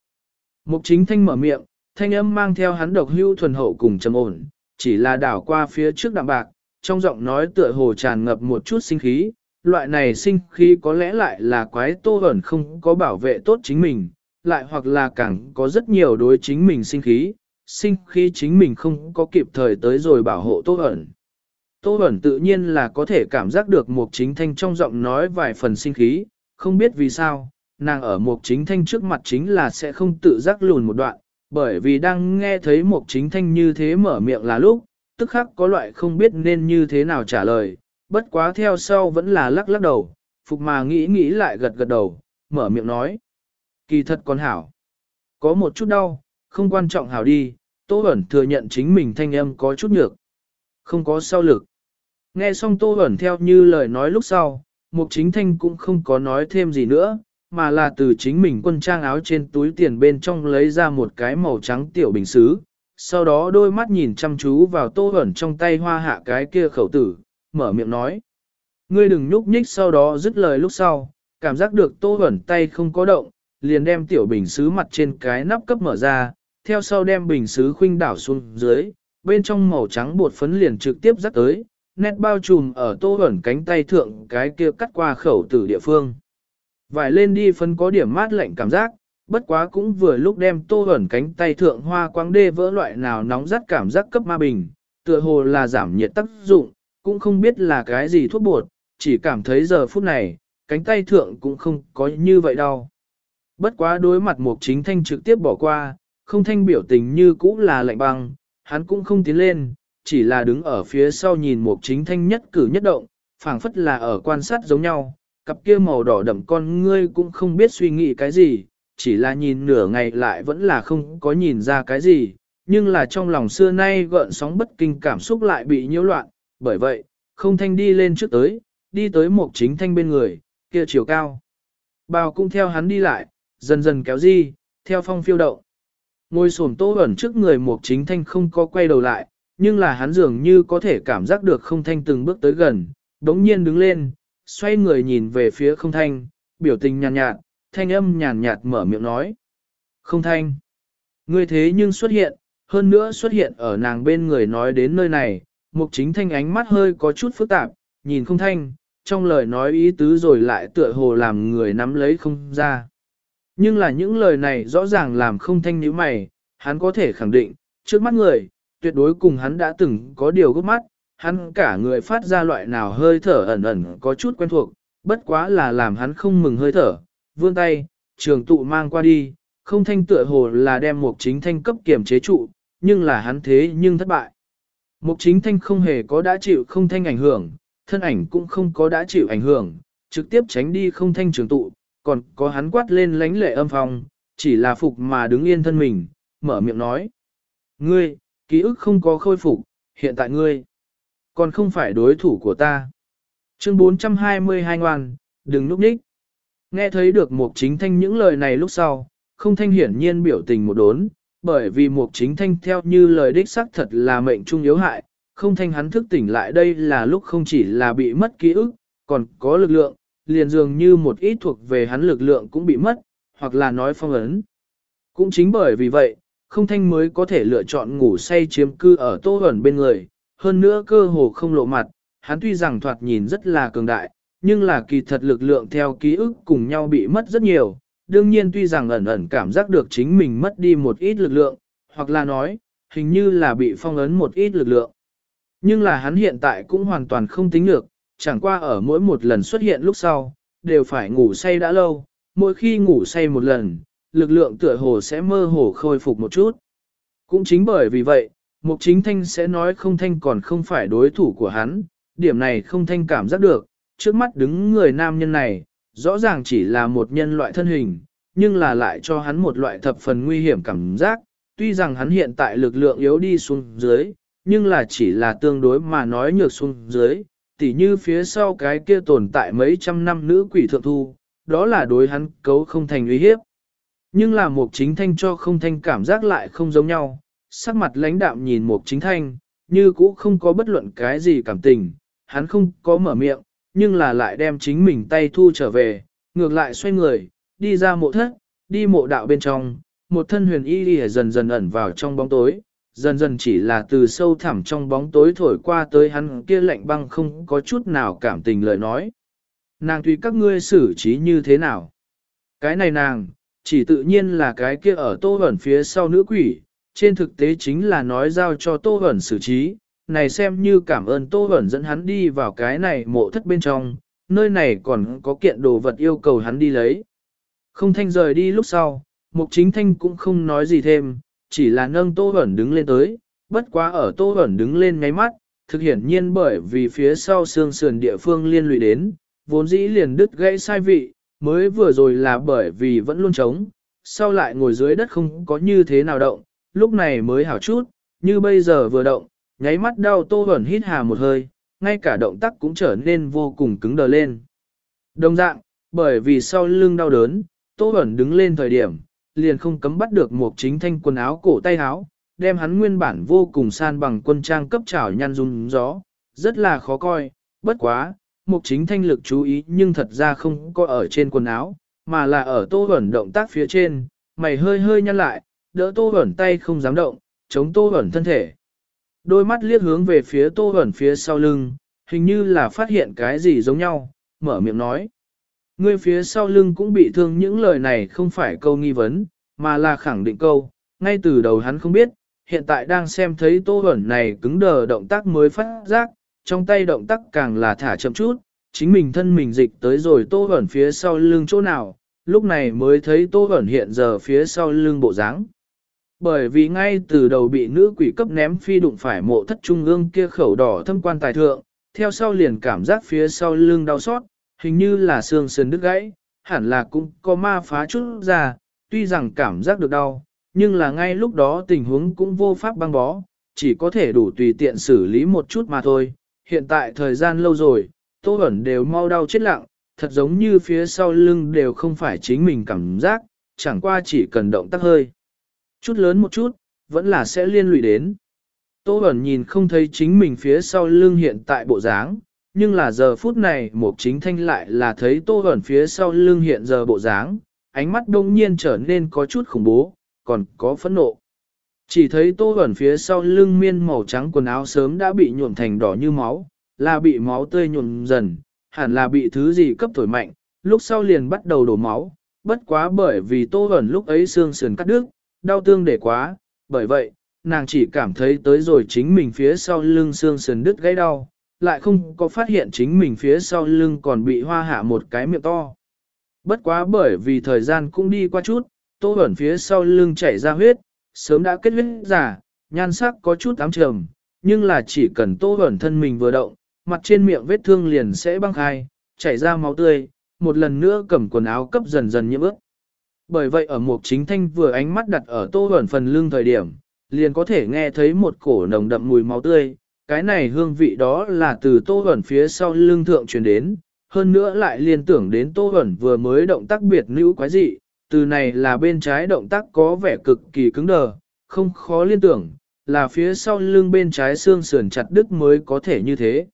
Mục chính thanh mở miệng, thanh âm mang theo hắn độc hưu thuần hậu cùng trầm ổn, chỉ là đảo qua phía trước đạm bạc, trong giọng nói tựa hồ tràn ngập một chút sinh khí, loại này sinh khí có lẽ lại là quái tô ẩn không có bảo vệ tốt chính mình, lại hoặc là càng có rất nhiều đối chính mình sinh khí, sinh khi chính mình không có kịp thời tới rồi bảo hộ tô ẩn. Tô ẩn tự nhiên là có thể cảm giác được một chính thanh trong giọng nói vài phần sinh khí, không biết vì sao, nàng ở một chính thanh trước mặt chính là sẽ không tự giác lùn một đoạn, bởi vì đang nghe thấy một chính thanh như thế mở miệng là lúc, tức khắc có loại không biết nên như thế nào trả lời, bất quá theo sau vẫn là lắc lắc đầu, phục mà nghĩ nghĩ lại gật gật đầu, mở miệng nói. Kỳ thật con hảo. Có một chút đau, không quan trọng hảo đi, Tô Bẩn thừa nhận chính mình thanh âm có chút nhược. Không có sao lực. Nghe xong Tô Bẩn theo như lời nói lúc sau, Mục Chính Thanh cũng không có nói thêm gì nữa, mà là từ chính mình quân trang áo trên túi tiền bên trong lấy ra một cái màu trắng tiểu bình xứ. Sau đó đôi mắt nhìn chăm chú vào Tô Bẩn trong tay hoa hạ cái kia khẩu tử, mở miệng nói. Ngươi đừng nhúc nhích sau đó dứt lời lúc sau, cảm giác được Tô Bẩn tay không có động, liền đem tiểu bình xứ mặt trên cái nắp cấp mở ra, theo sau đem bình xứ khuynh đảo xuống dưới, bên trong màu trắng bột phấn liền trực tiếp dắt tới, nét bao trùm ở tô ẩn cánh tay thượng cái kia cắt qua khẩu tử địa phương. Vải lên đi phấn có điểm mát lạnh cảm giác, bất quá cũng vừa lúc đem tô ẩn cánh tay thượng hoa quang đê vỡ loại nào nóng rát cảm giác cấp ma bình, tựa hồ là giảm nhiệt tác dụng, cũng không biết là cái gì thuốc bột, chỉ cảm thấy giờ phút này, cánh tay thượng cũng không có như vậy đâu. Bất quá đối mặt Mục Chính Thanh trực tiếp bỏ qua, không thanh biểu tình như cũ là lạnh băng, hắn cũng không tiến lên, chỉ là đứng ở phía sau nhìn một Chính Thanh nhất cử nhất động, phảng phất là ở quan sát giống nhau, cặp kia màu đỏ đậm con ngươi cũng không biết suy nghĩ cái gì, chỉ là nhìn nửa ngày lại vẫn là không có nhìn ra cái gì, nhưng là trong lòng xưa nay gợn sóng bất kinh cảm xúc lại bị nhiễu loạn, bởi vậy, không thanh đi lên trước tới, đi tới một Chính Thanh bên người, kia chiều cao. Bào cũng theo hắn đi lại, dần dần kéo di, theo phong phiêu động. Ngồi xổm tô ẩn trước người Mục chính thanh không có quay đầu lại, nhưng là hắn dường như có thể cảm giác được không thanh từng bước tới gần, đống nhiên đứng lên, xoay người nhìn về phía không thanh, biểu tình nhàn nhạt, thanh âm nhàn nhạt mở miệng nói. Không thanh. Ngươi thế nhưng xuất hiện, hơn nữa xuất hiện ở nàng bên người nói đến nơi này, mục chính thanh ánh mắt hơi có chút phức tạp, nhìn không thanh, trong lời nói ý tứ rồi lại tựa hồ làm người nắm lấy không ra. Nhưng là những lời này rõ ràng làm không thanh nhíu mày, hắn có thể khẳng định, trước mắt người, tuyệt đối cùng hắn đã từng có điều gấp mắt, hắn cả người phát ra loại nào hơi thở ẩn ẩn có chút quen thuộc, bất quá là làm hắn không mừng hơi thở, vươn tay, trường tụ mang qua đi, không thanh tựa hồ là đem một chính thanh cấp kiểm chế trụ, nhưng là hắn thế nhưng thất bại. Mục chính thanh không hề có đã chịu không thanh ảnh hưởng, thân ảnh cũng không có đã chịu ảnh hưởng, trực tiếp tránh đi không thanh trường tụ, còn có hắn quát lên lánh lệ âm phong, chỉ là phục mà đứng yên thân mình, mở miệng nói. Ngươi, ký ức không có khôi phục, hiện tại ngươi, còn không phải đối thủ của ta. Chương 422 ngoan, đừng núp đích. Nghe thấy được Mục Chính Thanh những lời này lúc sau, không thanh hiển nhiên biểu tình một đốn, bởi vì Mục Chính Thanh theo như lời đích xác thật là mệnh trung yếu hại, không thanh hắn thức tỉnh lại đây là lúc không chỉ là bị mất ký ức, còn có lực lượng, liền dường như một ít thuộc về hắn lực lượng cũng bị mất, hoặc là nói phong ấn. Cũng chính bởi vì vậy, không thanh mới có thể lựa chọn ngủ say chiếm cư ở tô ẩn bên người, hơn nữa cơ hồ không lộ mặt, hắn tuy rằng thoạt nhìn rất là cường đại, nhưng là kỳ thật lực lượng theo ký ức cùng nhau bị mất rất nhiều, đương nhiên tuy rằng ẩn ẩn cảm giác được chính mình mất đi một ít lực lượng, hoặc là nói, hình như là bị phong ấn một ít lực lượng. Nhưng là hắn hiện tại cũng hoàn toàn không tính được, chẳng qua ở mỗi một lần xuất hiện lúc sau, đều phải ngủ say đã lâu, mỗi khi ngủ say một lần, lực lượng tựa hồ sẽ mơ hồ khôi phục một chút. Cũng chính bởi vì vậy, Mục Chính Thanh sẽ nói không thanh còn không phải đối thủ của hắn, điểm này không thanh cảm giác được, trước mắt đứng người nam nhân này, rõ ràng chỉ là một nhân loại thân hình, nhưng là lại cho hắn một loại thập phần nguy hiểm cảm giác, tuy rằng hắn hiện tại lực lượng yếu đi xuống dưới, nhưng là chỉ là tương đối mà nói nhược xuống dưới, tỉ như phía sau cái kia tồn tại mấy trăm năm nữ quỷ thượng thu, đó là đối hắn cấu không thành uy hiếp. Nhưng là một chính thanh cho không thanh cảm giác lại không giống nhau, sắc mặt lãnh đạm nhìn một chính thanh, như cũ không có bất luận cái gì cảm tình, hắn không có mở miệng, nhưng là lại đem chính mình tay thu trở về, ngược lại xoay người, đi ra mộ thất, đi mộ đạo bên trong, một thân huyền y đi dần dần ẩn vào trong bóng tối, dần dần chỉ là từ sâu thẳm trong bóng tối thổi qua tới hắn kia lạnh băng không có chút nào cảm tình lời nói. Nàng tùy các ngươi xử trí như thế nào. Cái này nàng, chỉ tự nhiên là cái kia ở tô ẩn phía sau nữ quỷ, trên thực tế chính là nói giao cho tô ẩn xử trí, này xem như cảm ơn tô ẩn dẫn hắn đi vào cái này mộ thất bên trong, nơi này còn có kiện đồ vật yêu cầu hắn đi lấy. Không thanh rời đi lúc sau, mục chính thanh cũng không nói gì thêm, chỉ là nâng tô ẩn đứng lên tới, bất quá ở tô ẩn đứng lên ngáy mắt, thực hiển nhiên bởi vì phía sau xương sườn địa phương liên lụy đến, vốn dĩ liền đứt gãy sai vị, mới vừa rồi là bởi vì vẫn luôn trống, sau lại ngồi dưới đất không có như thế nào động, lúc này mới hảo chút, như bây giờ vừa động, nháy mắt đau tô ẩn hít hà một hơi, ngay cả động tác cũng trở nên vô cùng cứng đờ lên. Đồng dạng, bởi vì sau lưng đau đớn, tô ẩn đứng lên thời điểm, liền không cấm bắt được một chính thanh quần áo cổ tay áo, đem hắn nguyên bản vô cùng san bằng quân trang cấp trảo nhăn rung gió, rất là khó coi, bất quá, một chính thanh lực chú ý nhưng thật ra không có ở trên quần áo, mà là ở tô ẩn động tác phía trên, mày hơi hơi nhăn lại, đỡ tô ẩn tay không dám động, chống tô ẩn thân thể. Đôi mắt liếc hướng về phía tô ẩn phía sau lưng, hình như là phát hiện cái gì giống nhau, mở miệng nói. Ngươi phía sau lưng cũng bị thương những lời này không phải câu nghi vấn, mà là khẳng định câu, ngay từ đầu hắn không biết, hiện tại đang xem thấy tô ẩn này cứng đờ động tác mới phát giác, trong tay động tác càng là thả chậm chút, chính mình thân mình dịch tới rồi tô ẩn phía sau lưng chỗ nào, lúc này mới thấy tô ẩn hiện giờ phía sau lưng bộ dáng. Bởi vì ngay từ đầu bị nữ quỷ cấp ném phi đụng phải mộ thất trung ương kia khẩu đỏ thâm quan tài thượng, theo sau liền cảm giác phía sau lưng đau xót, hình như là xương sườn đứt gãy, hẳn là cũng có ma phá chút ra, tuy rằng cảm giác được đau, nhưng là ngay lúc đó tình huống cũng vô pháp băng bó, chỉ có thể đủ tùy tiện xử lý một chút mà thôi. Hiện tại thời gian lâu rồi, tô ẩn đều mau đau chết lặng, thật giống như phía sau lưng đều không phải chính mình cảm giác, chẳng qua chỉ cần động tác hơi. Chút lớn một chút, vẫn là sẽ liên lụy đến. Tô ẩn nhìn không thấy chính mình phía sau lưng hiện tại bộ dáng, nhưng là giờ phút này mục chính thanh lại là thấy tô Hoẩn phía sau lưng hiện giờ bộ dáng, ánh mắt đông nhiên trở nên có chút khủng bố, còn có phẫn nộ. Chỉ thấy tô Hoẩn phía sau lưng miên màu trắng quần áo sớm đã bị nhuộm thành đỏ như máu, là bị máu tươi nhuộm dần, hẳn là bị thứ gì cấp thổi mạnh, lúc sau liền bắt đầu đổ máu, bất quá bởi vì tô Hoẩn lúc ấy xương sườn cắt đứt, đau tương để quá, bởi vậy, nàng chỉ cảm thấy tới rồi chính mình phía sau lưng xương sườn đứt gãy đau, lại không có phát hiện chính mình phía sau lưng còn bị hoa hạ một cái miệng to. Bất quá bởi vì thời gian cũng đi qua chút, tô ẩn phía sau lưng chảy ra huyết, sớm đã kết huyết giả, nhan sắc có chút ám trầm, nhưng là chỉ cần tô ẩn thân mình vừa động, mặt trên miệng vết thương liền sẽ băng khai, chảy ra máu tươi, một lần nữa cầm quần áo cấp dần dần nhiễm ướt. Bởi vậy ở một chính thanh vừa ánh mắt đặt ở tô ẩn phần lưng thời điểm, liền có thể nghe thấy một cổ nồng đậm mùi máu tươi, cái này hương vị đó là từ tô ẩn phía sau lưng thượng truyền đến, hơn nữa lại liên tưởng đến tô ẩn vừa mới động tác biệt nữ quái dị, từ này là bên trái động tác có vẻ cực kỳ cứng đờ, không khó liên tưởng, là phía sau lưng bên trái xương sườn chặt đứt mới có thể như thế.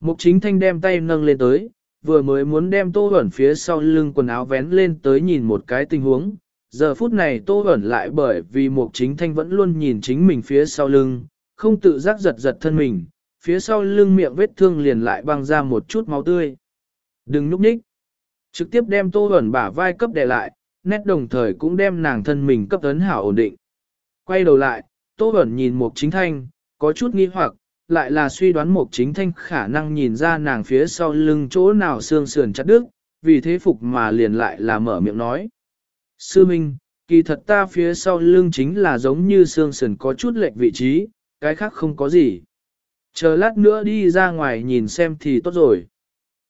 Mục chính thanh đem tay nâng lên tới, vừa mới muốn đem tô ẩn phía sau lưng quần áo vén lên tới nhìn một cái tình huống. Giờ phút này tô ẩn lại bởi vì mục chính thanh vẫn luôn nhìn chính mình phía sau lưng, không tự giác giật giật thân mình, phía sau lưng miệng vết thương liền lại băng ra một chút máu tươi. Đừng núp nhích. Trực tiếp đem tô ẩn bả vai cấp đè lại, nét đồng thời cũng đem nàng thân mình cấp ấn hảo ổn định. Quay đầu lại, tô ẩn nhìn mục chính thanh, có chút nghi hoặc, lại là suy đoán mục chính thanh khả năng nhìn ra nàng phía sau lưng chỗ nào xương sườn chặt đứt, vì thế phục mà liền lại là mở miệng nói. Sư Minh, kỳ thật ta phía sau lưng chính là giống như xương sườn có chút lệch vị trí, cái khác không có gì. Chờ lát nữa đi ra ngoài nhìn xem thì tốt rồi.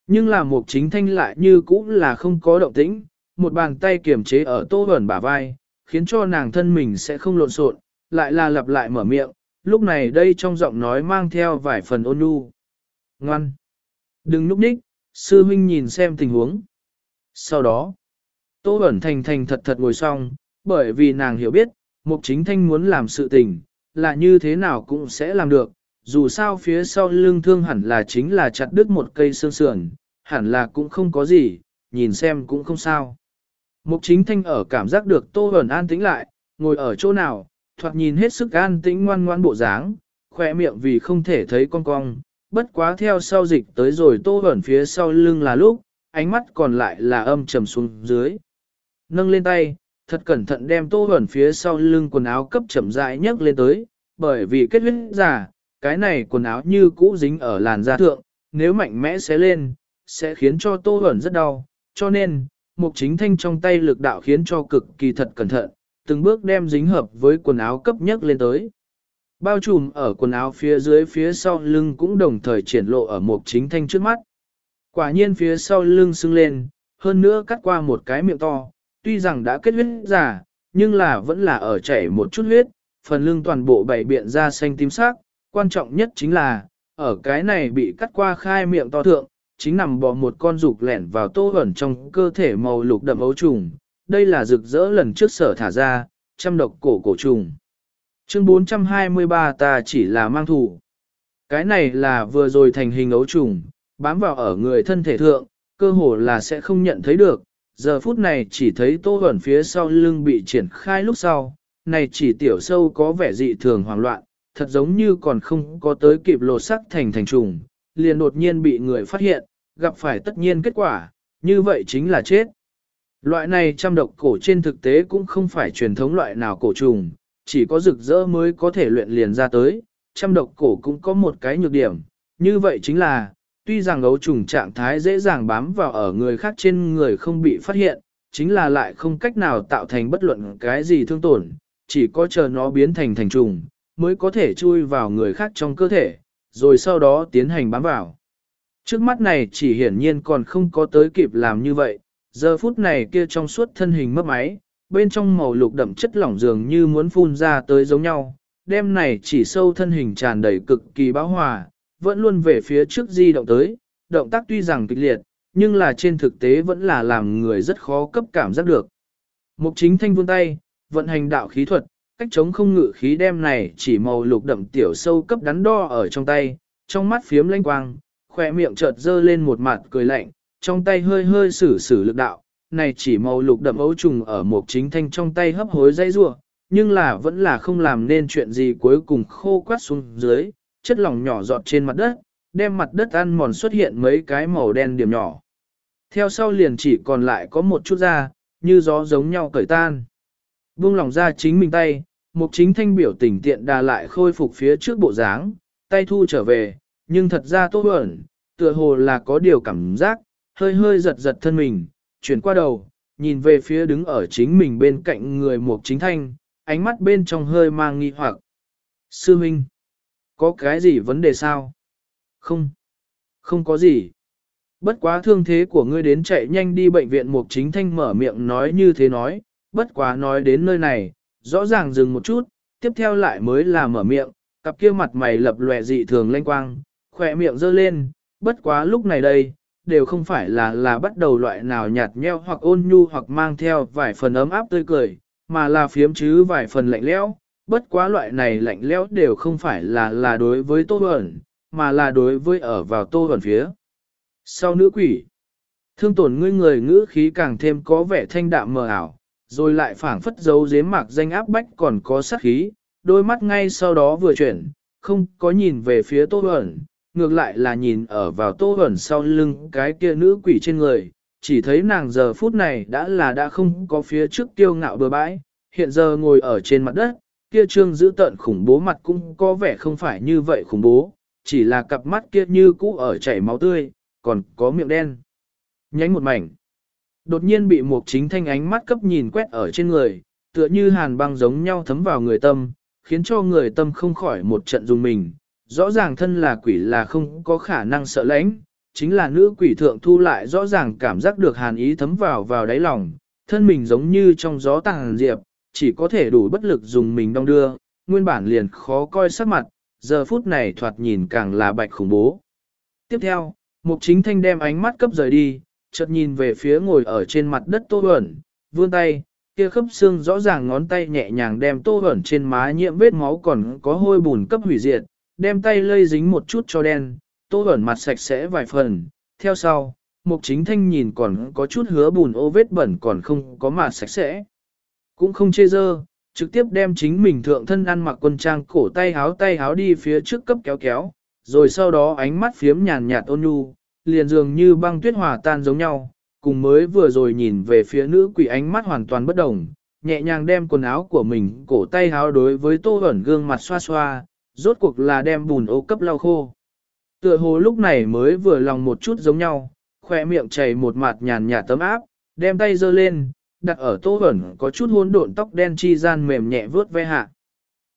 Nhưng là mục chính thanh lại như cũng là không có động tĩnh, một bàn tay kiềm chế ở tô ẩn bả vai, khiến cho nàng thân mình sẽ không lộn xộn, lại là lặp lại mở miệng, lúc này đây trong giọng nói mang theo vài phần ôn nhu. Ngoan! Đừng núp ních, sư huynh nhìn xem tình huống. Sau đó, Tô Bẩn Thành thành thật thật ngồi xong, bởi vì nàng hiểu biết, Mục Chính Thanh muốn làm sự tình, là như thế nào cũng sẽ làm được, dù sao phía sau lưng thương hẳn là chính là chặt đứt một cây xương sườn, hẳn là cũng không có gì, nhìn xem cũng không sao. Mục Chính Thanh ở cảm giác được Tô hẩn an tĩnh lại, ngồi ở chỗ nào, thoạt nhìn hết sức an tĩnh ngoan ngoan bộ dáng, khỏe miệng vì không thể thấy con cong, bất quá theo sau dịch tới rồi tô ẩn phía sau lưng là lúc, ánh mắt còn lại là âm trầm xuống dưới. Nâng lên tay, thật cẩn thận đem tô ẩn phía sau lưng quần áo cấp chậm rãi nhấc lên tới, bởi vì kết huyết giả, cái này quần áo như cũ dính ở làn da thượng, nếu mạnh mẽ xé lên, sẽ khiến cho tô ẩn rất đau, cho nên, mục chính thanh trong tay lực đạo khiến cho cực kỳ thật cẩn thận, từng bước đem dính hợp với quần áo cấp nhấc lên tới. Bao trùm ở quần áo phía dưới phía sau lưng cũng đồng thời triển lộ ở mục chính thanh trước mắt. Quả nhiên phía sau lưng sưng lên, hơn nữa cắt qua một cái miệng to, tuy rằng đã kết huyết giả, nhưng là vẫn là ở chảy một chút huyết, phần lưng toàn bộ bảy biện ra xanh tím sắc, quan trọng nhất chính là, ở cái này bị cắt qua khai miệng to thượng, chính nằm bò một con dục lẻn vào tô ẩn trong cơ thể màu lục đậm ấu trùng, đây là rực rỡ lần trước sở thả ra, trăm độc cổ cổ trùng. Chương 423 ta chỉ là mang thủ. Cái này là vừa rồi thành hình ấu trùng, bám vào ở người thân thể thượng, cơ hồ là sẽ không nhận thấy được. Giờ phút này chỉ thấy tô ẩn phía sau lưng bị triển khai lúc sau, này chỉ tiểu sâu có vẻ dị thường hoảng loạn, thật giống như còn không có tới kịp lột sắc thành thành trùng, liền đột nhiên bị người phát hiện, gặp phải tất nhiên kết quả, như vậy chính là chết. Loại này trăm độc cổ trên thực tế cũng không phải truyền thống loại nào cổ trùng, chỉ có rực rỡ mới có thể luyện liền ra tới, trăm độc cổ cũng có một cái nhược điểm, như vậy chính là, tuy rằng ấu trùng trạng thái dễ dàng bám vào ở người khác trên người không bị phát hiện, chính là lại không cách nào tạo thành bất luận cái gì thương tổn, chỉ có chờ nó biến thành thành trùng, mới có thể chui vào người khác trong cơ thể, rồi sau đó tiến hành bám vào. Trước mắt này chỉ hiển nhiên còn không có tới kịp làm như vậy, giờ phút này kia trong suốt thân hình mất máy, bên trong màu lục đậm chất lỏng dường như muốn phun ra tới giống nhau, đêm này chỉ sâu thân hình tràn đầy cực kỳ bão hòa, vẫn luôn về phía trước di động tới, động tác tuy rằng kịch liệt, nhưng là trên thực tế vẫn là làm người rất khó cấp cảm giác được. Mục chính thanh vươn tay, vận hành đạo khí thuật, cách chống không ngự khí đem này chỉ màu lục đậm tiểu sâu cấp đắn đo ở trong tay, trong mắt phiếm lanh quang, khỏe miệng chợt dơ lên một mặt cười lạnh, trong tay hơi hơi sử sử lực đạo, này chỉ màu lục đậm ấu trùng ở một chính thanh trong tay hấp hối dây rua, nhưng là vẫn là không làm nên chuyện gì cuối cùng khô quát xuống dưới, chất lỏng nhỏ giọt trên mặt đất, đem mặt đất ăn mòn xuất hiện mấy cái màu đen điểm nhỏ. Theo sau liền chỉ còn lại có một chút da, như gió giống nhau cởi tan. Buông lỏng ra chính mình tay, mục chính thanh biểu tình tiện đà lại khôi phục phía trước bộ dáng, tay thu trở về, nhưng thật ra tốt ẩn, tựa hồ là có điều cảm giác, hơi hơi giật giật thân mình, chuyển qua đầu, nhìn về phía đứng ở chính mình bên cạnh người mục chính thanh, ánh mắt bên trong hơi mang nghi hoặc. Sư Minh, có cái gì vấn đề sao? Không, không có gì. Bất quá thương thế của ngươi đến chạy nhanh đi bệnh viện mục chính thanh mở miệng nói như thế nói, bất quá nói đến nơi này, rõ ràng dừng một chút, tiếp theo lại mới là mở miệng, cặp kia mặt mày lập lòe dị thường lanh quang, khỏe miệng dơ lên, bất quá lúc này đây, đều không phải là là bắt đầu loại nào nhạt nheo hoặc ôn nhu hoặc mang theo vài phần ấm áp tươi cười, mà là phiếm chứ vài phần lạnh lẽo. Bất quá loại này lạnh lẽo đều không phải là là đối với tô ẩn, mà là đối với ở vào tô ẩn phía. Sau nữ quỷ, thương tổn ngươi người ngữ khí càng thêm có vẻ thanh đạm mờ ảo, rồi lại phảng phất dấu dếm mạc danh áp bách còn có sát khí, đôi mắt ngay sau đó vừa chuyển, không có nhìn về phía tô ẩn, ngược lại là nhìn ở vào tô ẩn sau lưng cái kia nữ quỷ trên người, chỉ thấy nàng giờ phút này đã là đã không có phía trước kiêu ngạo bừa bãi, hiện giờ ngồi ở trên mặt đất, kia trương giữ tận khủng bố mặt cũng có vẻ không phải như vậy khủng bố, chỉ là cặp mắt kia như cũ ở chảy máu tươi, còn có miệng đen. Nhánh một mảnh. Đột nhiên bị một chính thanh ánh mắt cấp nhìn quét ở trên người, tựa như hàn băng giống nhau thấm vào người tâm, khiến cho người tâm không khỏi một trận dùng mình. Rõ ràng thân là quỷ là không có khả năng sợ lãnh, chính là nữ quỷ thượng thu lại rõ ràng cảm giác được hàn ý thấm vào vào đáy lòng, thân mình giống như trong gió tàng diệp, chỉ có thể đủ bất lực dùng mình đong đưa, nguyên bản liền khó coi sắc mặt, giờ phút này thoạt nhìn càng là bạch khủng bố. Tiếp theo, mục chính thanh đem ánh mắt cấp rời đi, chợt nhìn về phía ngồi ở trên mặt đất tô hẩn, vươn tay, kia khớp xương rõ ràng ngón tay nhẹ nhàng đem tô hẩn trên má nhiễm vết máu còn có hôi bùn cấp hủy diệt, đem tay lây dính một chút cho đen, tô hẩn mặt sạch sẽ vài phần, theo sau, mục chính thanh nhìn còn có chút hứa bùn ô vết bẩn còn không có mà sạch sẽ. Cũng không chê dơ, trực tiếp đem chính mình thượng thân ăn mặc quân trang cổ tay háo tay háo đi phía trước cấp kéo kéo, rồi sau đó ánh mắt phiếm nhàn nhạt ôn nhu, liền dường như băng tuyết hòa tan giống nhau, cùng mới vừa rồi nhìn về phía nữ quỷ ánh mắt hoàn toàn bất đồng, nhẹ nhàng đem quần áo của mình cổ tay háo đối với tô ẩn gương mặt xoa xoa, rốt cuộc là đem bùn ô cấp lau khô. Tựa hồ lúc này mới vừa lòng một chút giống nhau, khỏe miệng chảy một mặt nhàn nhạt tấm áp, đem tay giơ lên, đặt ở tô ẩn có chút hỗn độn tóc đen chi gian mềm nhẹ vướt ve hạ.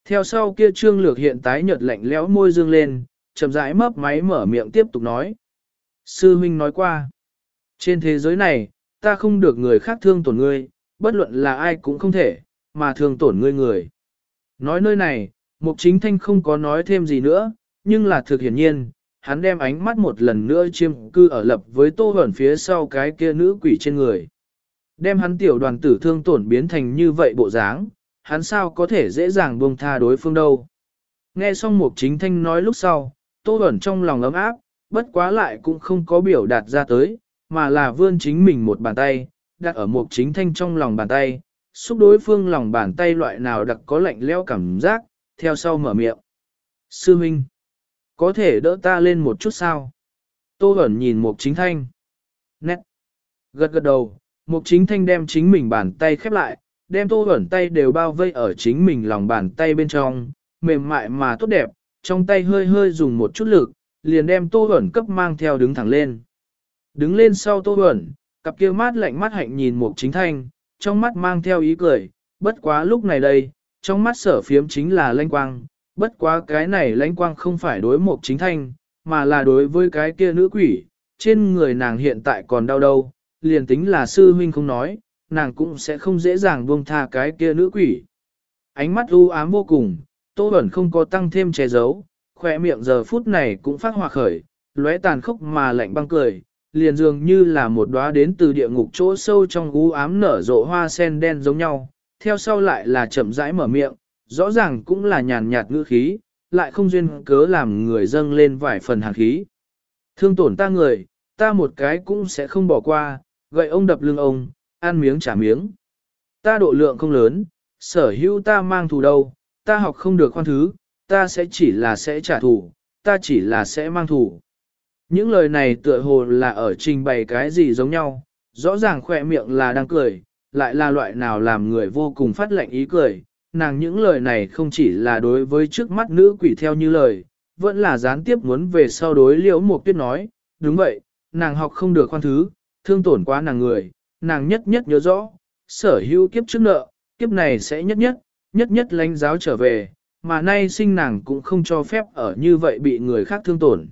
Theo sau kia trương lược hiện tái nhợt lạnh lẽo môi dương lên, chậm rãi mấp máy mở miệng tiếp tục nói. Sư huynh nói qua, trên thế giới này, ta không được người khác thương tổn ngươi, bất luận là ai cũng không thể, mà thương tổn ngươi người. Nói nơi này, Mục Chính Thanh không có nói thêm gì nữa, nhưng là thực hiển nhiên, hắn đem ánh mắt một lần nữa chiêm cư ở lập với tô hẩn phía sau cái kia nữ quỷ trên người. Đem hắn tiểu đoàn tử thương tổn biến thành như vậy bộ dáng, hắn sao có thể dễ dàng buông tha đối phương đâu. Nghe xong Mục Chính Thanh nói lúc sau, tô hẩn trong lòng ấm áp, bất quá lại cũng không có biểu đạt ra tới, mà là vươn chính mình một bàn tay, đặt ở Mục Chính Thanh trong lòng bàn tay, xúc đối phương lòng bàn tay loại nào đặc có lạnh leo cảm giác, theo sau mở miệng. Sư Minh, có thể đỡ ta lên một chút sao? Tô Bẩn nhìn Mục Chính Thanh. Nét. Gật gật đầu, Mục Chính Thanh đem chính mình bàn tay khép lại, đem Tô ẩn tay đều bao vây ở chính mình lòng bàn tay bên trong, mềm mại mà tốt đẹp, trong tay hơi hơi dùng một chút lực, liền đem Tô ẩn cấp mang theo đứng thẳng lên. Đứng lên sau Tô ẩn, cặp kia mát lạnh mắt hạnh nhìn Mục Chính Thanh, trong mắt mang theo ý cười, bất quá lúc này đây, trong mắt sở phiếm chính là lanh quang, bất quá cái này lãnh quang không phải đối mục chính thanh, mà là đối với cái kia nữ quỷ, trên người nàng hiện tại còn đau đâu, liền tính là sư huynh không nói, nàng cũng sẽ không dễ dàng buông tha cái kia nữ quỷ. Ánh mắt u ám vô cùng, Tô Bẩn không có tăng thêm che giấu, khỏe miệng giờ phút này cũng phát hòa khởi, lóe tàn khốc mà lạnh băng cười, liền dường như là một đóa đến từ địa ngục chỗ sâu trong u ám nở rộ hoa sen đen giống nhau, theo sau lại là chậm rãi mở miệng, rõ ràng cũng là nhàn nhạt ngữ khí, lại không duyên cớ làm người dâng lên vài phần hàn khí. Thương tổn ta người, ta một cái cũng sẽ không bỏ qua, gậy ông đập lưng ông, ăn miếng trả miếng. Ta độ lượng không lớn, sở hữu ta mang thù đâu, ta học không được khoan thứ, ta sẽ chỉ là sẽ trả thù, ta chỉ là sẽ mang thù. Những lời này tựa hồ là ở trình bày cái gì giống nhau, rõ ràng khỏe miệng là đang cười, lại là loại nào làm người vô cùng phát lệnh ý cười, nàng những lời này không chỉ là đối với trước mắt nữ quỷ theo như lời, vẫn là gián tiếp muốn về sau đối liễu một tuyết nói, đúng vậy, nàng học không được khoan thứ, thương tổn quá nàng người, nàng nhất nhất nhớ rõ, sở hữu kiếp trước nợ, kiếp này sẽ nhất nhất, nhất nhất lánh giáo trở về, mà nay sinh nàng cũng không cho phép ở như vậy bị người khác thương tổn.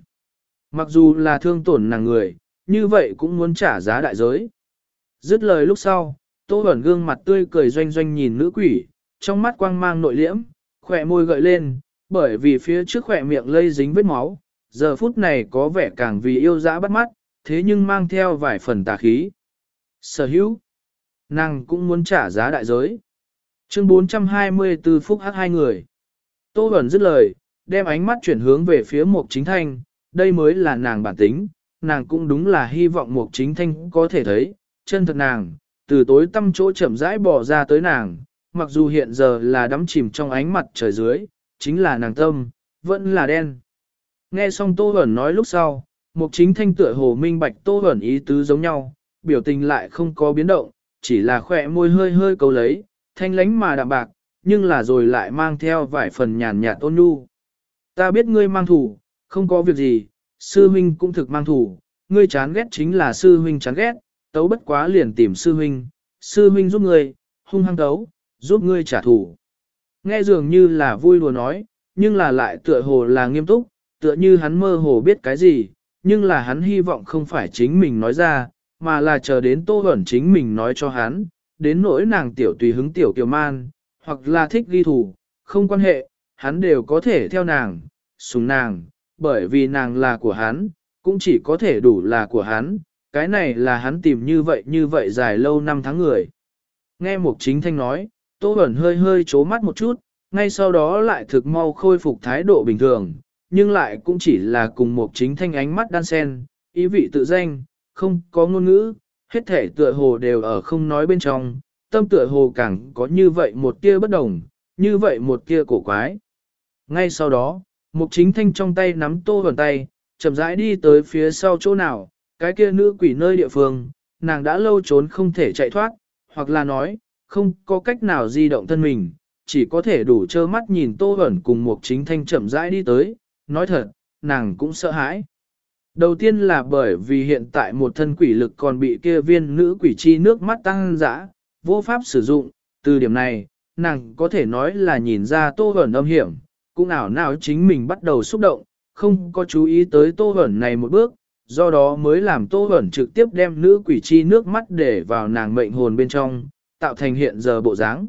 Mặc dù là thương tổn nàng người, như vậy cũng muốn trả giá đại giới. Dứt lời lúc sau, Tô Bẩn gương mặt tươi cười doanh doanh nhìn nữ quỷ, trong mắt quang mang nội liễm, khỏe môi gợi lên, bởi vì phía trước khỏe miệng lây dính vết máu, giờ phút này có vẻ càng vì yêu dã bắt mắt, thế nhưng mang theo vài phần tà khí. Sở hữu, nàng cũng muốn trả giá đại giới. Chương 424 phúc hát hai người. Tô Bẩn dứt lời, đem ánh mắt chuyển hướng về phía Mục Chính Thanh, đây mới là nàng bản tính, nàng cũng đúng là hy vọng Mục Chính Thanh có thể thấy, chân thật nàng, từ tối tâm chỗ chậm rãi bỏ ra tới nàng, mặc dù hiện giờ là đắm chìm trong ánh mặt trời dưới, chính là nàng tâm, vẫn là đen. Nghe xong Tô Huẩn nói lúc sau, Mục chính thanh tựa hồ minh bạch Tô ẩn ý tứ giống nhau, biểu tình lại không có biến động, chỉ là khỏe môi hơi hơi cầu lấy, thanh lánh mà đạm bạc, nhưng là rồi lại mang theo vài phần nhàn nhạt ôn nhu. Ta biết ngươi mang thủ, không có việc gì, sư huynh cũng thực mang thủ, ngươi chán ghét chính là sư huynh chán ghét, tấu bất quá liền tìm sư huynh, sư huynh giúp ngươi, hung hăng tấu, giúp ngươi trả thù. Nghe dường như là vui đùa nói, nhưng là lại tựa hồ là nghiêm túc, tựa như hắn mơ hồ biết cái gì, nhưng là hắn hy vọng không phải chính mình nói ra, mà là chờ đến tô Huẩn chính mình nói cho hắn, đến nỗi nàng tiểu tùy hứng tiểu kiều man, hoặc là thích ghi thủ, không quan hệ, hắn đều có thể theo nàng, sùng nàng, bởi vì nàng là của hắn, cũng chỉ có thể đủ là của hắn, cái này là hắn tìm như vậy như vậy dài lâu năm tháng người. Nghe Mục Chính Thanh nói, Tô Bẩn hơi hơi chố mắt một chút, ngay sau đó lại thực mau khôi phục thái độ bình thường, nhưng lại cũng chỉ là cùng một Chính Thanh ánh mắt đan sen, ý vị tự danh, không có ngôn ngữ, hết thể tựa hồ đều ở không nói bên trong, tâm tựa hồ càng có như vậy một tia bất đồng, như vậy một tia cổ quái. Ngay sau đó, Mục Chính Thanh trong tay nắm Tô vần tay, chậm rãi đi tới phía sau chỗ nào, cái kia nữ quỷ nơi địa phương, nàng đã lâu trốn không thể chạy thoát, hoặc là nói, không có cách nào di động thân mình, chỉ có thể đủ trơ mắt nhìn Tô Huẩn cùng Mục Chính Thanh chậm rãi đi tới, nói thật, nàng cũng sợ hãi. Đầu tiên là bởi vì hiện tại một thân quỷ lực còn bị kia viên nữ quỷ chi nước mắt tăng dã, vô pháp sử dụng, từ điểm này, nàng có thể nói là nhìn ra Tô hẩn âm hiểm, cũng ảo nào chính mình bắt đầu xúc động, không có chú ý tới Tô hẩn này một bước, do đó mới làm Tô hẩn trực tiếp đem nữ quỷ chi nước mắt để vào nàng mệnh hồn bên trong, tạo thành hiện giờ bộ dáng.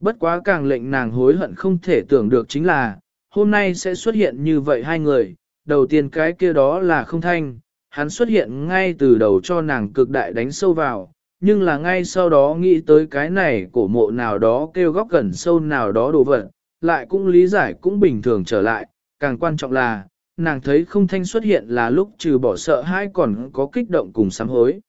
Bất quá càng lệnh nàng hối hận không thể tưởng được chính là, hôm nay sẽ xuất hiện như vậy hai người, đầu tiên cái kia đó là không thanh, hắn xuất hiện ngay từ đầu cho nàng cực đại đánh sâu vào, nhưng là ngay sau đó nghĩ tới cái này cổ mộ nào đó kêu góc gần sâu nào đó đồ vật, lại cũng lý giải cũng bình thường trở lại, càng quan trọng là, nàng thấy không thanh xuất hiện là lúc trừ bỏ sợ hai còn có kích động cùng sám hối.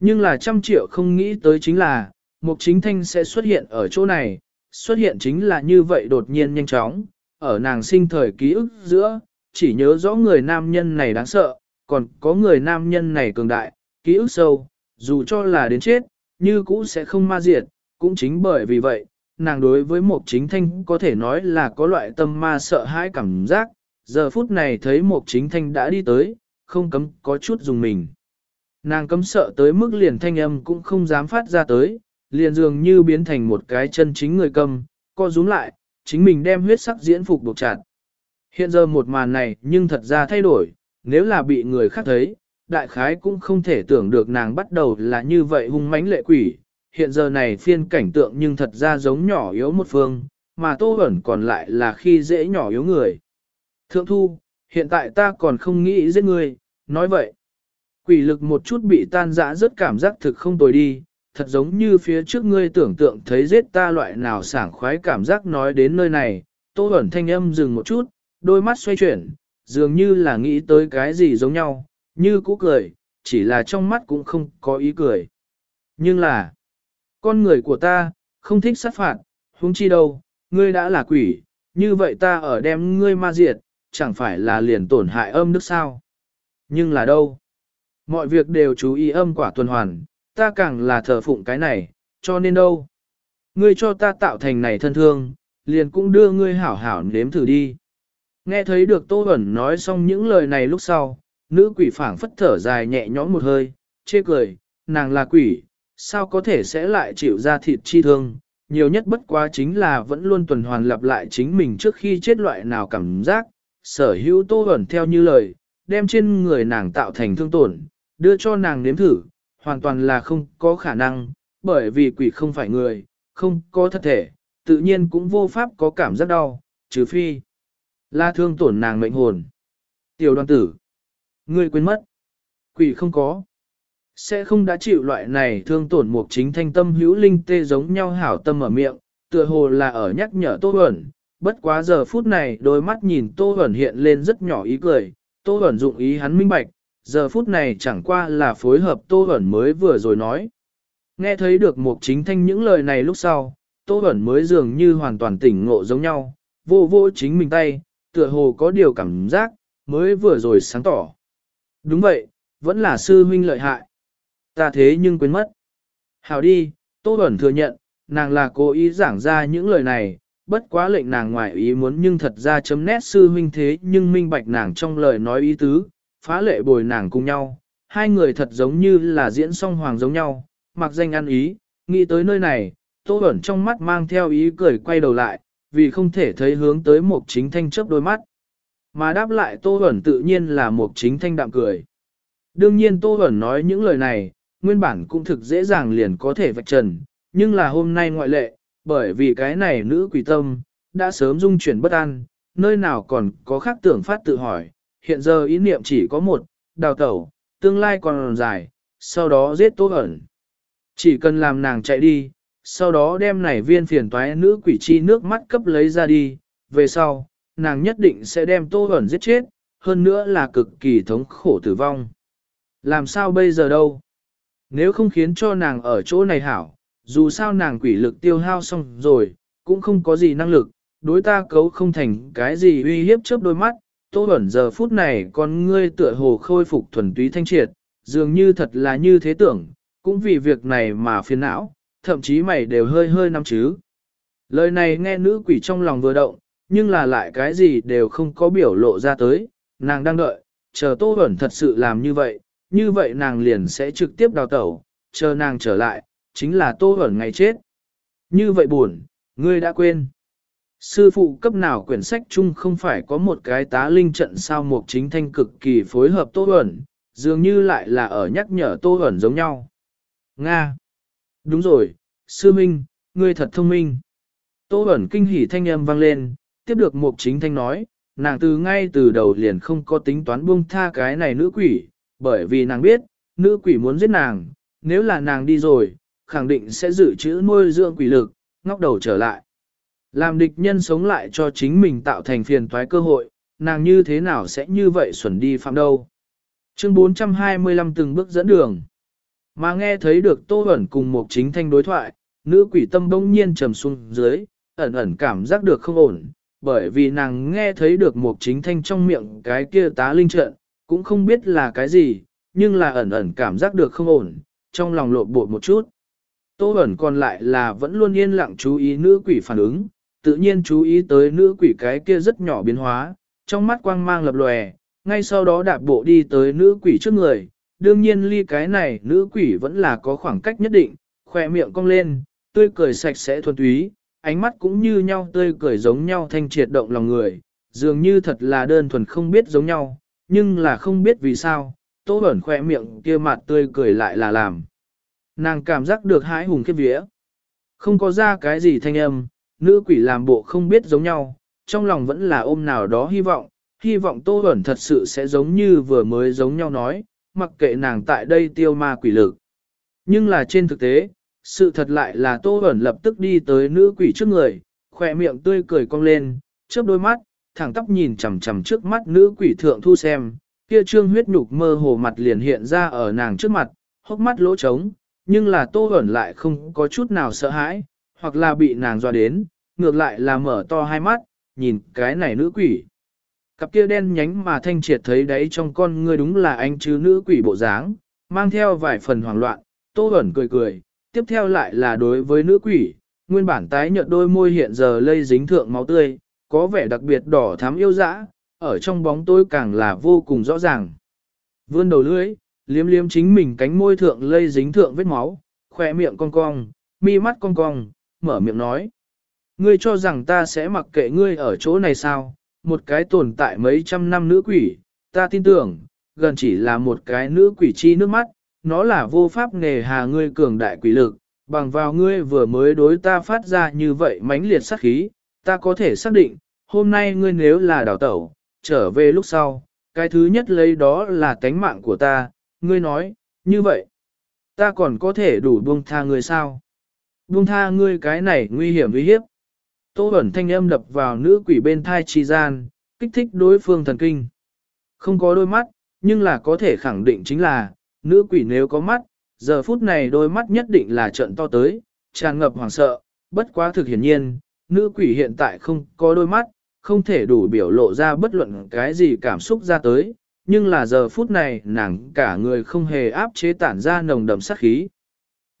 Nhưng là trăm triệu không nghĩ tới chính là, Mục Chính Thanh sẽ xuất hiện ở chỗ này, xuất hiện chính là như vậy đột nhiên nhanh chóng, ở nàng sinh thời ký ức giữa, chỉ nhớ rõ người nam nhân này đáng sợ, còn có người nam nhân này cường đại, ký ức sâu, dù cho là đến chết, như cũ sẽ không ma diệt, cũng chính bởi vì vậy, nàng đối với Mục Chính Thanh có thể nói là có loại tâm ma sợ hãi cảm giác, giờ phút này thấy Mục Chính Thanh đã đi tới, không cấm có chút dùng mình. Nàng cấm sợ tới mức liền thanh âm cũng không dám phát ra tới, liền dường như biến thành một cái chân chính người cầm, co rúm lại, chính mình đem huyết sắc diễn phục buộc chặt. Hiện giờ một màn này nhưng thật ra thay đổi, nếu là bị người khác thấy, đại khái cũng không thể tưởng được nàng bắt đầu là như vậy hung mãnh lệ quỷ. Hiện giờ này phiên cảnh tượng nhưng thật ra giống nhỏ yếu một phương, mà tô ẩn còn lại là khi dễ nhỏ yếu người. Thượng thu, hiện tại ta còn không nghĩ giết người, nói vậy. Quỷ lực một chút bị tan rã rất cảm giác thực không tồi đi, thật giống như phía trước ngươi tưởng tượng thấy giết ta loại nào sảng khoái cảm giác nói đến nơi này, tô ẩn thanh âm dừng một chút, đôi mắt xoay chuyển, dường như là nghĩ tới cái gì giống nhau, như cũ cười, chỉ là trong mắt cũng không có ý cười. Nhưng là, con người của ta, không thích sát phạt, huống chi đâu, ngươi đã là quỷ, như vậy ta ở đem ngươi ma diệt, chẳng phải là liền tổn hại âm đức sao. Nhưng là đâu? Mọi việc đều chú ý âm quả tuần hoàn, ta càng là thờ phụng cái này, cho nên đâu? Ngươi cho ta tạo thành này thân thương, liền cũng đưa ngươi hảo hảo nếm thử đi. Nghe thấy được Tô Bẩn nói xong những lời này lúc sau, nữ quỷ phảng phất thở dài nhẹ nhõm một hơi, chê cười, nàng là quỷ, sao có thể sẽ lại chịu ra thịt chi thương, nhiều nhất bất quá chính là vẫn luôn tuần hoàn lặp lại chính mình trước khi chết loại nào cảm giác, sở hữu Tô Bẩn theo như lời, đem trên người nàng tạo thành thương tổn, đưa cho nàng nếm thử, hoàn toàn là không có khả năng, bởi vì quỷ không phải người, không có thật thể, tự nhiên cũng vô pháp có cảm giác đau, trừ phi là thương tổn nàng mệnh hồn. Tiểu đoàn tử, ngươi quên mất, quỷ không có, sẽ không đã chịu loại này thương tổn một chính thanh tâm hữu linh tê giống nhau hảo tâm ở miệng, tựa hồ là ở nhắc nhở Tô Huẩn, bất quá giờ phút này đôi mắt nhìn Tô Huẩn hiện lên rất nhỏ ý cười, Tô Huẩn dụng ý hắn minh bạch, giờ phút này chẳng qua là phối hợp Tô hẩn mới vừa rồi nói. Nghe thấy được một chính thanh những lời này lúc sau, Tô hẩn mới dường như hoàn toàn tỉnh ngộ giống nhau, vô vô chính mình tay, tựa hồ có điều cảm giác, mới vừa rồi sáng tỏ. Đúng vậy, vẫn là sư huynh lợi hại. Ta thế nhưng quên mất. Hào đi, Tô hẩn thừa nhận, nàng là cố ý giảng ra những lời này, bất quá lệnh nàng ngoại ý muốn nhưng thật ra chấm nét sư huynh thế nhưng minh bạch nàng trong lời nói ý tứ, phá lệ bồi nàng cùng nhau, hai người thật giống như là diễn song hoàng giống nhau, mặc danh ăn ý, nghĩ tới nơi này, tô ẩn trong mắt mang theo ý cười quay đầu lại, vì không thể thấy hướng tới một chính thanh chớp đôi mắt. Mà đáp lại tô ẩn tự nhiên là một chính thanh đạm cười. Đương nhiên tô ẩn nói những lời này, nguyên bản cũng thực dễ dàng liền có thể vạch trần, nhưng là hôm nay ngoại lệ, bởi vì cái này nữ quỷ tâm, đã sớm dung chuyển bất an, nơi nào còn có khác tưởng phát tự hỏi, hiện giờ ý niệm chỉ có một, đào tẩu, tương lai còn dài, sau đó giết Tô ẩn. Chỉ cần làm nàng chạy đi, sau đó đem này viên phiền toái nữ quỷ chi nước mắt cấp lấy ra đi, về sau, nàng nhất định sẽ đem Tô ẩn giết chết, hơn nữa là cực kỳ thống khổ tử vong. Làm sao bây giờ đâu? Nếu không khiến cho nàng ở chỗ này hảo, dù sao nàng quỷ lực tiêu hao xong rồi, cũng không có gì năng lực, đối ta cấu không thành cái gì uy hiếp chớp đôi mắt, Tô Bẩn giờ phút này con ngươi tựa hồ khôi phục thuần túy thanh triệt, dường như thật là như thế tưởng, cũng vì việc này mà phiền não, thậm chí mày đều hơi hơi nắm chứ. Lời này nghe nữ quỷ trong lòng vừa động, nhưng là lại cái gì đều không có biểu lộ ra tới, nàng đang đợi, chờ Tô Bẩn thật sự làm như vậy, như vậy nàng liền sẽ trực tiếp đào tẩu, chờ nàng trở lại, chính là Tô Bẩn ngày chết. Như vậy buồn, ngươi đã quên. Sư phụ cấp nào quyển sách chung không phải có một cái tá linh trận sao một chính thanh cực kỳ phối hợp Tô Huẩn, dường như lại là ở nhắc nhở Tô Huẩn giống nhau. Nga. Đúng rồi, sư minh, ngươi thật thông minh. Tô Huẩn kinh hỉ thanh âm vang lên, tiếp được một chính thanh nói, nàng từ ngay từ đầu liền không có tính toán buông tha cái này nữ quỷ, bởi vì nàng biết, nữ quỷ muốn giết nàng, nếu là nàng đi rồi, khẳng định sẽ giữ chữ nuôi dưỡng quỷ lực, ngóc đầu trở lại. Làm địch nhân sống lại cho chính mình tạo thành phiền toái cơ hội, nàng như thế nào sẽ như vậy xuẩn đi phạm đâu. Chương 425 từng bước dẫn đường. Mà nghe thấy được Tô Bẩn cùng một chính thanh đối thoại, nữ quỷ tâm bỗng nhiên trầm xuống dưới, ẩn ẩn cảm giác được không ổn, bởi vì nàng nghe thấy được một chính thanh trong miệng cái kia tá linh trận, cũng không biết là cái gì, nhưng là ẩn ẩn cảm giác được không ổn, trong lòng lộn bộ một chút. Tô ẩn còn lại là vẫn luôn yên lặng chú ý nữ quỷ phản ứng, tự nhiên chú ý tới nữ quỷ cái kia rất nhỏ biến hóa, trong mắt quang mang lập lòe, ngay sau đó đạp bộ đi tới nữ quỷ trước người, đương nhiên ly cái này nữ quỷ vẫn là có khoảng cách nhất định, khỏe miệng cong lên, tươi cười sạch sẽ thuần túy, ánh mắt cũng như nhau tươi cười giống nhau thanh triệt động lòng người, dường như thật là đơn thuần không biết giống nhau, nhưng là không biết vì sao, tô ẩn khỏe miệng kia mặt tươi cười lại là làm. Nàng cảm giác được hãi hùng khiếp vía. Không có ra cái gì thanh âm, nữ quỷ làm bộ không biết giống nhau, trong lòng vẫn là ôm nào đó hy vọng, hy vọng Tô Huẩn thật sự sẽ giống như vừa mới giống nhau nói, mặc kệ nàng tại đây tiêu ma quỷ lực. Nhưng là trên thực tế, sự thật lại là Tô Huẩn lập tức đi tới nữ quỷ trước người, khỏe miệng tươi cười cong lên, chớp đôi mắt, thẳng tóc nhìn chằm chằm trước mắt nữ quỷ thượng thu xem, kia trương huyết nhục mơ hồ mặt liền hiện ra ở nàng trước mặt, hốc mắt lỗ trống, nhưng là Tô Huẩn lại không có chút nào sợ hãi, hoặc là bị nàng dọa đến, ngược lại là mở to hai mắt, nhìn cái này nữ quỷ. Cặp kia đen nhánh mà thanh triệt thấy đấy trong con ngươi đúng là anh chứ nữ quỷ bộ dáng, mang theo vài phần hoảng loạn, tô ẩn cười cười, tiếp theo lại là đối với nữ quỷ, nguyên bản tái nhợt đôi môi hiện giờ lây dính thượng máu tươi, có vẻ đặc biệt đỏ thắm yêu dã, ở trong bóng tối càng là vô cùng rõ ràng. Vươn đầu lưỡi, liếm liếm chính mình cánh môi thượng lây dính thượng vết máu, khỏe miệng cong cong, mi mắt cong cong, mở miệng nói. Ngươi cho rằng ta sẽ mặc kệ ngươi ở chỗ này sao, một cái tồn tại mấy trăm năm nữ quỷ, ta tin tưởng, gần chỉ là một cái nữ quỷ chi nước mắt, nó là vô pháp nghề hà ngươi cường đại quỷ lực, bằng vào ngươi vừa mới đối ta phát ra như vậy mãnh liệt sát khí, ta có thể xác định, hôm nay ngươi nếu là đào tẩu, trở về lúc sau, cái thứ nhất lấy đó là tánh mạng của ta, ngươi nói, như vậy, ta còn có thể đủ buông tha ngươi sao? Buông tha ngươi cái này nguy hiểm uy hiếp. Tô ẩn thanh âm đập vào nữ quỷ bên thai Chi gian, kích thích đối phương thần kinh. Không có đôi mắt, nhưng là có thể khẳng định chính là, nữ quỷ nếu có mắt, giờ phút này đôi mắt nhất định là trận to tới, tràn ngập hoảng sợ, bất quá thực hiển nhiên, nữ quỷ hiện tại không có đôi mắt, không thể đủ biểu lộ ra bất luận cái gì cảm xúc ra tới, nhưng là giờ phút này nàng cả người không hề áp chế tản ra nồng đậm sát khí.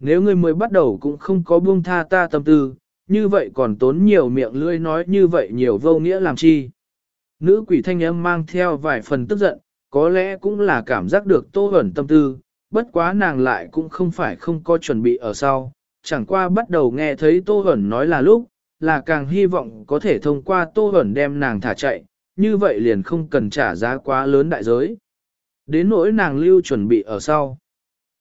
Nếu ngươi mới bắt đầu cũng không có buông tha ta tâm tư, như vậy còn tốn nhiều miệng lưỡi nói như vậy nhiều vô nghĩa làm chi. Nữ quỷ thanh âm mang theo vài phần tức giận, có lẽ cũng là cảm giác được tô ẩn tâm tư, bất quá nàng lại cũng không phải không có chuẩn bị ở sau, chẳng qua bắt đầu nghe thấy tô ẩn nói là lúc, là càng hy vọng có thể thông qua tô ẩn đem nàng thả chạy, như vậy liền không cần trả giá quá lớn đại giới. Đến nỗi nàng lưu chuẩn bị ở sau.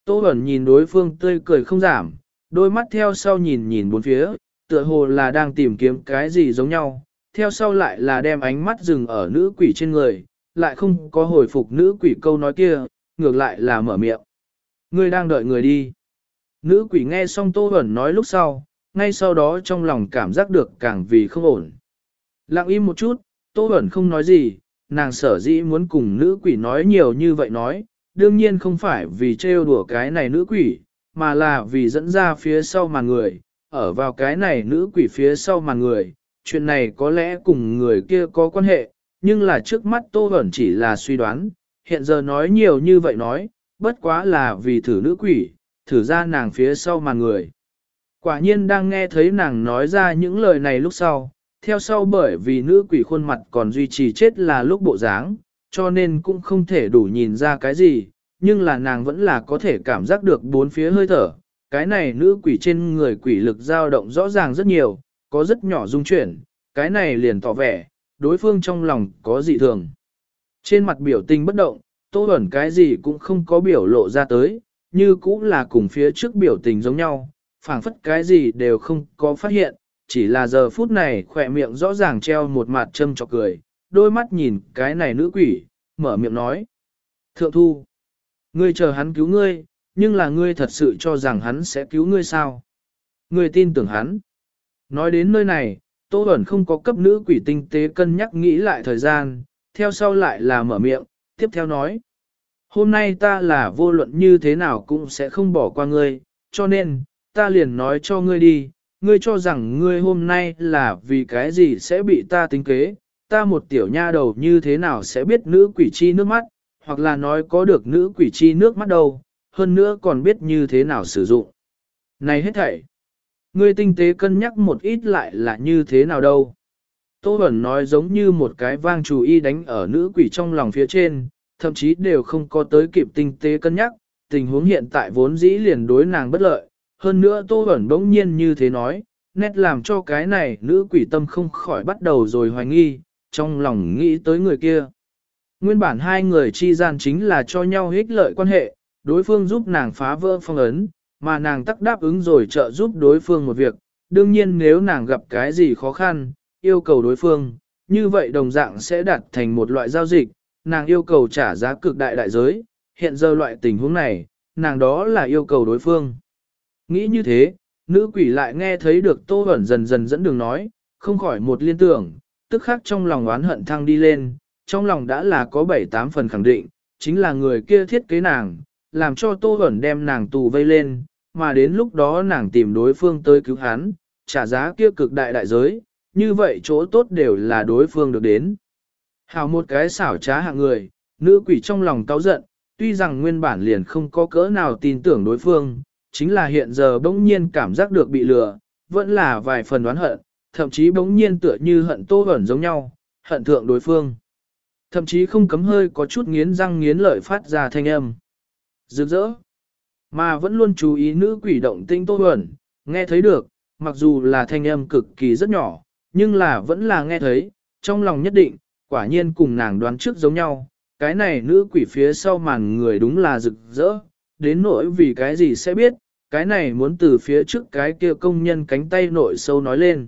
Tô Bẩn nhìn đối phương tươi cười không giảm, đôi mắt theo sau nhìn nhìn bốn phía, tựa hồ là đang tìm kiếm cái gì giống nhau, theo sau lại là đem ánh mắt dừng ở nữ quỷ trên người, lại không có hồi phục nữ quỷ câu nói kia, ngược lại là mở miệng. Ngươi đang đợi người đi. Nữ quỷ nghe xong Tô Bẩn nói lúc sau, ngay sau đó trong lòng cảm giác được càng vì không ổn. Lặng im một chút, Tô Bẩn không nói gì, nàng sở dĩ muốn cùng nữ quỷ nói nhiều như vậy nói, đương nhiên không phải vì trêu đùa cái này nữ quỷ, mà là vì dẫn ra phía sau màn người, ở vào cái này nữ quỷ phía sau màn người, chuyện này có lẽ cùng người kia có quan hệ, nhưng là trước mắt Tô Bẩn chỉ là suy đoán, hiện giờ nói nhiều như vậy nói, bất quá là vì thử nữ quỷ, thử ra nàng phía sau màn người. Quả nhiên đang nghe thấy nàng nói ra những lời này lúc sau, theo sau bởi vì nữ quỷ khuôn mặt còn duy trì chết là lúc bộ dáng, cho nên cũng không thể đủ nhìn ra cái gì, nhưng là nàng vẫn là có thể cảm giác được bốn phía hơi thở. Cái này nữ quỷ trên người quỷ lực dao động rõ ràng rất nhiều, có rất nhỏ dung chuyển, cái này liền tỏ vẻ, đối phương trong lòng có dị thường. Trên mặt biểu tình bất động, tô ẩn cái gì cũng không có biểu lộ ra tới, như cũng là cùng phía trước biểu tình giống nhau, phảng phất cái gì đều không có phát hiện, chỉ là giờ phút này khỏe miệng rõ ràng treo một mặt châm chọc cười, đôi mắt nhìn cái này nữ quỷ, mở miệng nói. Thượng thu, ngươi chờ hắn cứu ngươi, nhưng là ngươi thật sự cho rằng hắn sẽ cứu ngươi sao? Ngươi tin tưởng hắn. Nói đến nơi này, Tô Bẩn không có cấp nữ quỷ tinh tế cân nhắc nghĩ lại thời gian, theo sau lại là mở miệng, tiếp theo nói. Hôm nay ta là vô luận như thế nào cũng sẽ không bỏ qua ngươi, cho nên, ta liền nói cho ngươi đi, ngươi cho rằng ngươi hôm nay là vì cái gì sẽ bị ta tính kế, ta một tiểu nha đầu như thế nào sẽ biết nữ quỷ chi nước mắt, hoặc là nói có được nữ quỷ chi nước mắt đâu, hơn nữa còn biết như thế nào sử dụng. Này hết thảy, ngươi tinh tế cân nhắc một ít lại là như thế nào đâu. Tô Bẩn nói giống như một cái vang chủ y đánh ở nữ quỷ trong lòng phía trên, thậm chí đều không có tới kịp tinh tế cân nhắc, tình huống hiện tại vốn dĩ liền đối nàng bất lợi, hơn nữa Tô Bẩn bỗng nhiên như thế nói, nét làm cho cái này nữ quỷ tâm không khỏi bắt đầu rồi hoài nghi, trong lòng nghĩ tới người kia. Nguyên bản hai người chi gian chính là cho nhau ích lợi quan hệ, đối phương giúp nàng phá vỡ phong ấn, mà nàng tắc đáp ứng rồi trợ giúp đối phương một việc. Đương nhiên nếu nàng gặp cái gì khó khăn, yêu cầu đối phương, như vậy đồng dạng sẽ đạt thành một loại giao dịch, nàng yêu cầu trả giá cực đại đại giới, hiện giờ loại tình huống này, nàng đó là yêu cầu đối phương. Nghĩ như thế, nữ quỷ lại nghe thấy được Tô Bẩn dần dần dẫn đường nói, không khỏi một liên tưởng, tức khắc trong lòng oán hận thăng đi lên, trong lòng đã là có 7-8 phần khẳng định, chính là người kia thiết kế nàng, làm cho Tô Bẩn đem nàng tù vây lên, mà đến lúc đó nàng tìm đối phương tới cứu hắn, trả giá kia cực đại đại giới, như vậy chỗ tốt đều là đối phương được đến. Hào một cái xảo trá hạng người, nữ quỷ trong lòng cáu giận, tuy rằng nguyên bản liền không có cỡ nào tin tưởng đối phương, chính là hiện giờ bỗng nhiên cảm giác được bị lừa, vẫn là vài phần đoán hận, thậm chí bỗng nhiên tựa như hận tô ẩn giống nhau, hận thượng đối phương. Thậm chí không cấm hơi có chút nghiến răng nghiến lợi phát ra thanh âm. Rực rỡ. Mà vẫn luôn chú ý nữ quỷ động tinh tô ẩn, nghe thấy được, mặc dù là thanh âm cực kỳ rất nhỏ, nhưng là vẫn là nghe thấy, trong lòng nhất định, quả nhiên cùng nàng đoán trước giống nhau, cái này nữ quỷ phía sau màn người đúng là rực rỡ, đến nỗi vì cái gì sẽ biết, cái này muốn từ phía trước cái kia công nhân cánh tay nội sâu nói lên.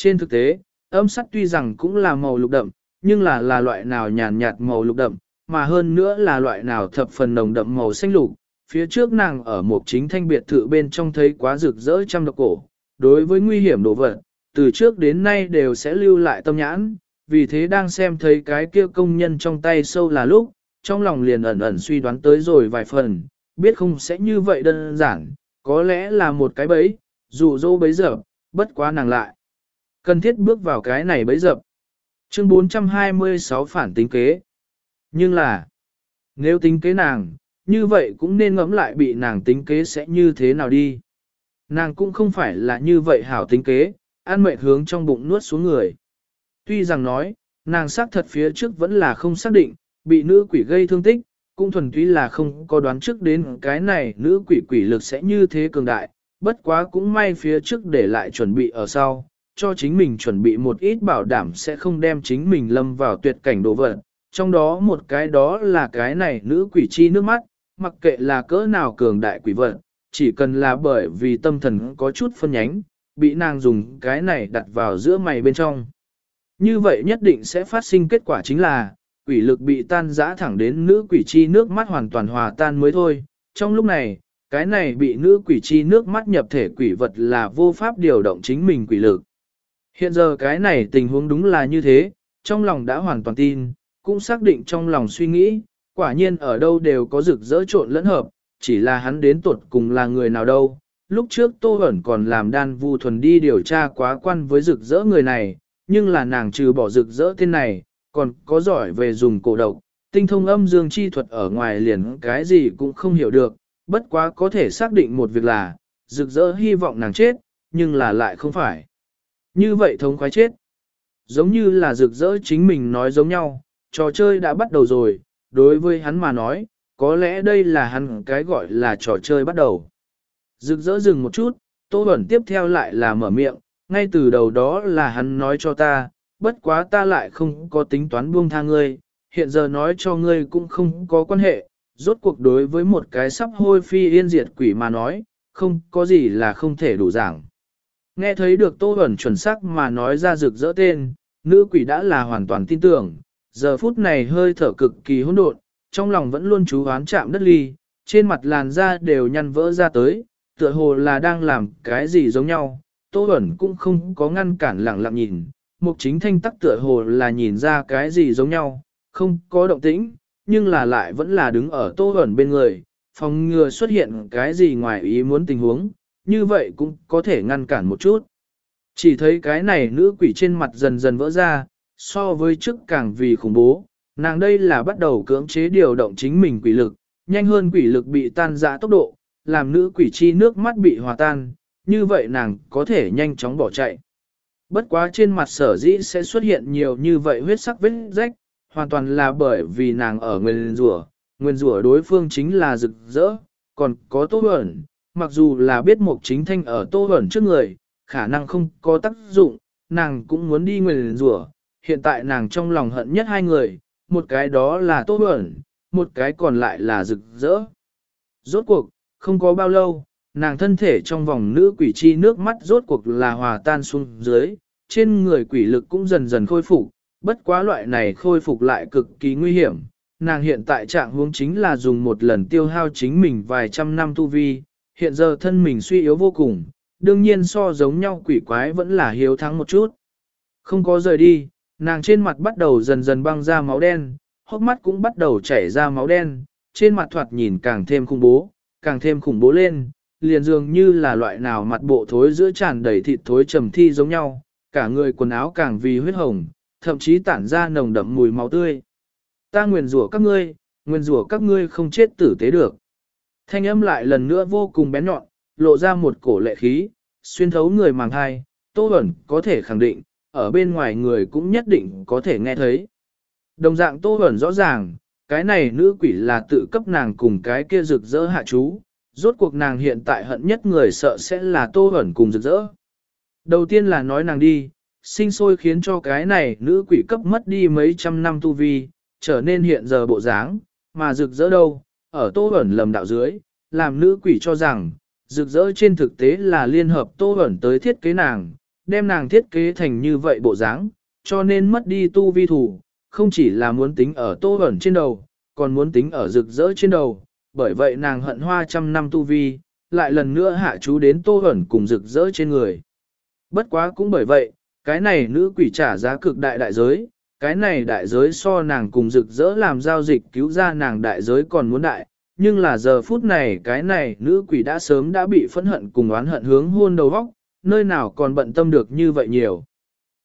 Trên thực tế, âm sắt tuy rằng cũng là màu lục đậm, nhưng là là loại nào nhàn nhạt màu lục đậm, mà hơn nữa là loại nào thập phần nồng đậm màu xanh lục. Phía trước nàng ở một chính thanh biệt thự bên trong thấy quá rực rỡ trăm độc cổ, đối với nguy hiểm đồ vật, từ trước đến nay đều sẽ lưu lại tâm nhãn, vì thế đang xem thấy cái kia công nhân trong tay sâu là lúc, trong lòng liền ẩn ẩn suy đoán tới rồi vài phần, biết không sẽ như vậy đơn giản, có lẽ là một cái bẫy, dù dô bấy giờ, bất quá nàng lại. Cần thiết bước vào cái này bấy dập. Chương 426 phản tính kế. Nhưng là, nếu tính kế nàng, như vậy cũng nên ngẫm lại bị nàng tính kế sẽ như thế nào đi. Nàng cũng không phải là như vậy hảo tính kế, an mệnh hướng trong bụng nuốt xuống người. Tuy rằng nói, nàng xác thật phía trước vẫn là không xác định, bị nữ quỷ gây thương tích, cũng thuần túy là không có đoán trước đến cái này nữ quỷ quỷ lực sẽ như thế cường đại, bất quá cũng may phía trước để lại chuẩn bị ở sau, cho chính mình chuẩn bị một ít bảo đảm sẽ không đem chính mình lâm vào tuyệt cảnh đồ vật. Trong đó một cái đó là cái này nữ quỷ chi nước mắt, mặc kệ là cỡ nào cường đại quỷ vật, chỉ cần là bởi vì tâm thần có chút phân nhánh, bị nàng dùng cái này đặt vào giữa mày bên trong. Như vậy nhất định sẽ phát sinh kết quả chính là, quỷ lực bị tan rã thẳng đến nữ quỷ chi nước mắt hoàn toàn hòa tan mới thôi. Trong lúc này, cái này bị nữ quỷ chi nước mắt nhập thể quỷ vật là vô pháp điều động chính mình quỷ lực. Hiện giờ cái này tình huống đúng là như thế, trong lòng đã hoàn toàn tin, cũng xác định trong lòng suy nghĩ, quả nhiên ở đâu đều có rực rỡ trộn lẫn hợp, chỉ là hắn đến tuột cùng là người nào đâu. Lúc trước Tô Hẩn còn làm đan vu thuần đi điều tra quá quan với rực rỡ người này, nhưng là nàng trừ bỏ rực rỡ tên này, còn có giỏi về dùng cổ độc, tinh thông âm dương chi thuật ở ngoài liền cái gì cũng không hiểu được, bất quá có thể xác định một việc là, rực rỡ hy vọng nàng chết, nhưng là lại không phải. Như vậy thống khoái chết. Giống như là rực rỡ chính mình nói giống nhau, trò chơi đã bắt đầu rồi, đối với hắn mà nói, có lẽ đây là hắn cái gọi là trò chơi bắt đầu. Rực rỡ dừng một chút, Tô Bẩn tiếp theo lại là mở miệng, ngay từ đầu đó là hắn nói cho ta, bất quá ta lại không có tính toán buông tha ngươi, hiện giờ nói cho ngươi cũng không có quan hệ, rốt cuộc đối với một cái sắp hôi phi yên diệt quỷ mà nói, không có gì là không thể đủ giảng. Nghe thấy được Tô Bẩn chuẩn xác mà nói ra rực rỡ tên, nữ quỷ đã là hoàn toàn tin tưởng, giờ phút này hơi thở cực kỳ hỗn độn, trong lòng vẫn luôn chú hoán chạm đất ly, trên mặt làn da đều nhăn vỡ ra tới, tựa hồ là đang làm cái gì giống nhau, Tô Bẩn cũng không có ngăn cản lặng lặng nhìn, mục chính thanh tắc tựa hồ là nhìn ra cái gì giống nhau, không có động tĩnh, nhưng là lại vẫn là đứng ở Tô Bẩn bên người, phòng ngừa xuất hiện cái gì ngoài ý muốn tình huống, như vậy cũng có thể ngăn cản một chút. Chỉ thấy cái này nữ quỷ trên mặt dần dần vỡ ra, so với trước càng vì khủng bố, nàng đây là bắt đầu cưỡng chế điều động chính mình quỷ lực, nhanh hơn quỷ lực bị tan dã tốc độ, làm nữ quỷ chi nước mắt bị hòa tan, như vậy nàng có thể nhanh chóng bỏ chạy. Bất quá trên mặt sở dĩ sẽ xuất hiện nhiều như vậy huyết sắc vết rách, hoàn toàn là bởi vì nàng ở nguyên rủa, nguyên rủa đối phương chính là rực rỡ, còn có tốt ẩn, mặc dù là biết một chính thanh ở tô ẩn trước người, khả năng không có tác dụng, nàng cũng muốn đi nguyền rủa, hiện tại nàng trong lòng hận nhất hai người, một cái đó là tô ẩn, một cái còn lại là rực rỡ. Rốt cuộc, không có bao lâu, nàng thân thể trong vòng nữ quỷ chi nước mắt rốt cuộc là hòa tan xuống dưới, trên người quỷ lực cũng dần dần khôi phục, bất quá loại này khôi phục lại cực kỳ nguy hiểm. Nàng hiện tại trạng huống chính là dùng một lần tiêu hao chính mình vài trăm năm tu vi, hiện giờ thân mình suy yếu vô cùng, đương nhiên so giống nhau quỷ quái vẫn là hiếu thắng một chút. Không có rời đi, nàng trên mặt bắt đầu dần dần băng ra máu đen, hốc mắt cũng bắt đầu chảy ra máu đen, trên mặt thoạt nhìn càng thêm khủng bố, càng thêm khủng bố lên, liền dường như là loại nào mặt bộ thối giữa tràn đầy thịt thối trầm thi giống nhau, cả người quần áo càng vì huyết hồng, thậm chí tản ra nồng đậm mùi máu tươi. Ta nguyền rủa các ngươi, nguyền rủa các ngươi không chết tử tế được. Thanh âm lại lần nữa vô cùng bén nhọn, lộ ra một cổ lệ khí, xuyên thấu người màng thai, Tô Bẩn có thể khẳng định, ở bên ngoài người cũng nhất định có thể nghe thấy. Đồng dạng Tô Bẩn rõ ràng, cái này nữ quỷ là tự cấp nàng cùng cái kia rực rỡ hạ chú, rốt cuộc nàng hiện tại hận nhất người sợ sẽ là Tô Bẩn cùng rực rỡ. Đầu tiên là nói nàng đi, sinh sôi khiến cho cái này nữ quỷ cấp mất đi mấy trăm năm tu vi, trở nên hiện giờ bộ dáng, mà rực rỡ đâu, ở Tô ẩn lầm đạo dưới, làm nữ quỷ cho rằng, rực rỡ trên thực tế là liên hợp Tô ẩn tới thiết kế nàng, đem nàng thiết kế thành như vậy bộ dáng, cho nên mất đi tu vi thủ, không chỉ là muốn tính ở Tô ẩn trên đầu, còn muốn tính ở rực rỡ trên đầu, bởi vậy nàng hận hoa trăm năm tu vi, lại lần nữa hạ chú đến Tô ẩn cùng rực rỡ trên người. Bất quá cũng bởi vậy, cái này nữ quỷ trả giá cực đại đại giới, cái này đại giới so nàng cùng rực rỡ làm giao dịch cứu ra nàng đại giới còn muốn đại, nhưng là giờ phút này cái này nữ quỷ đã sớm đã bị phẫn hận cùng oán hận hướng hôn đầu vóc, nơi nào còn bận tâm được như vậy nhiều.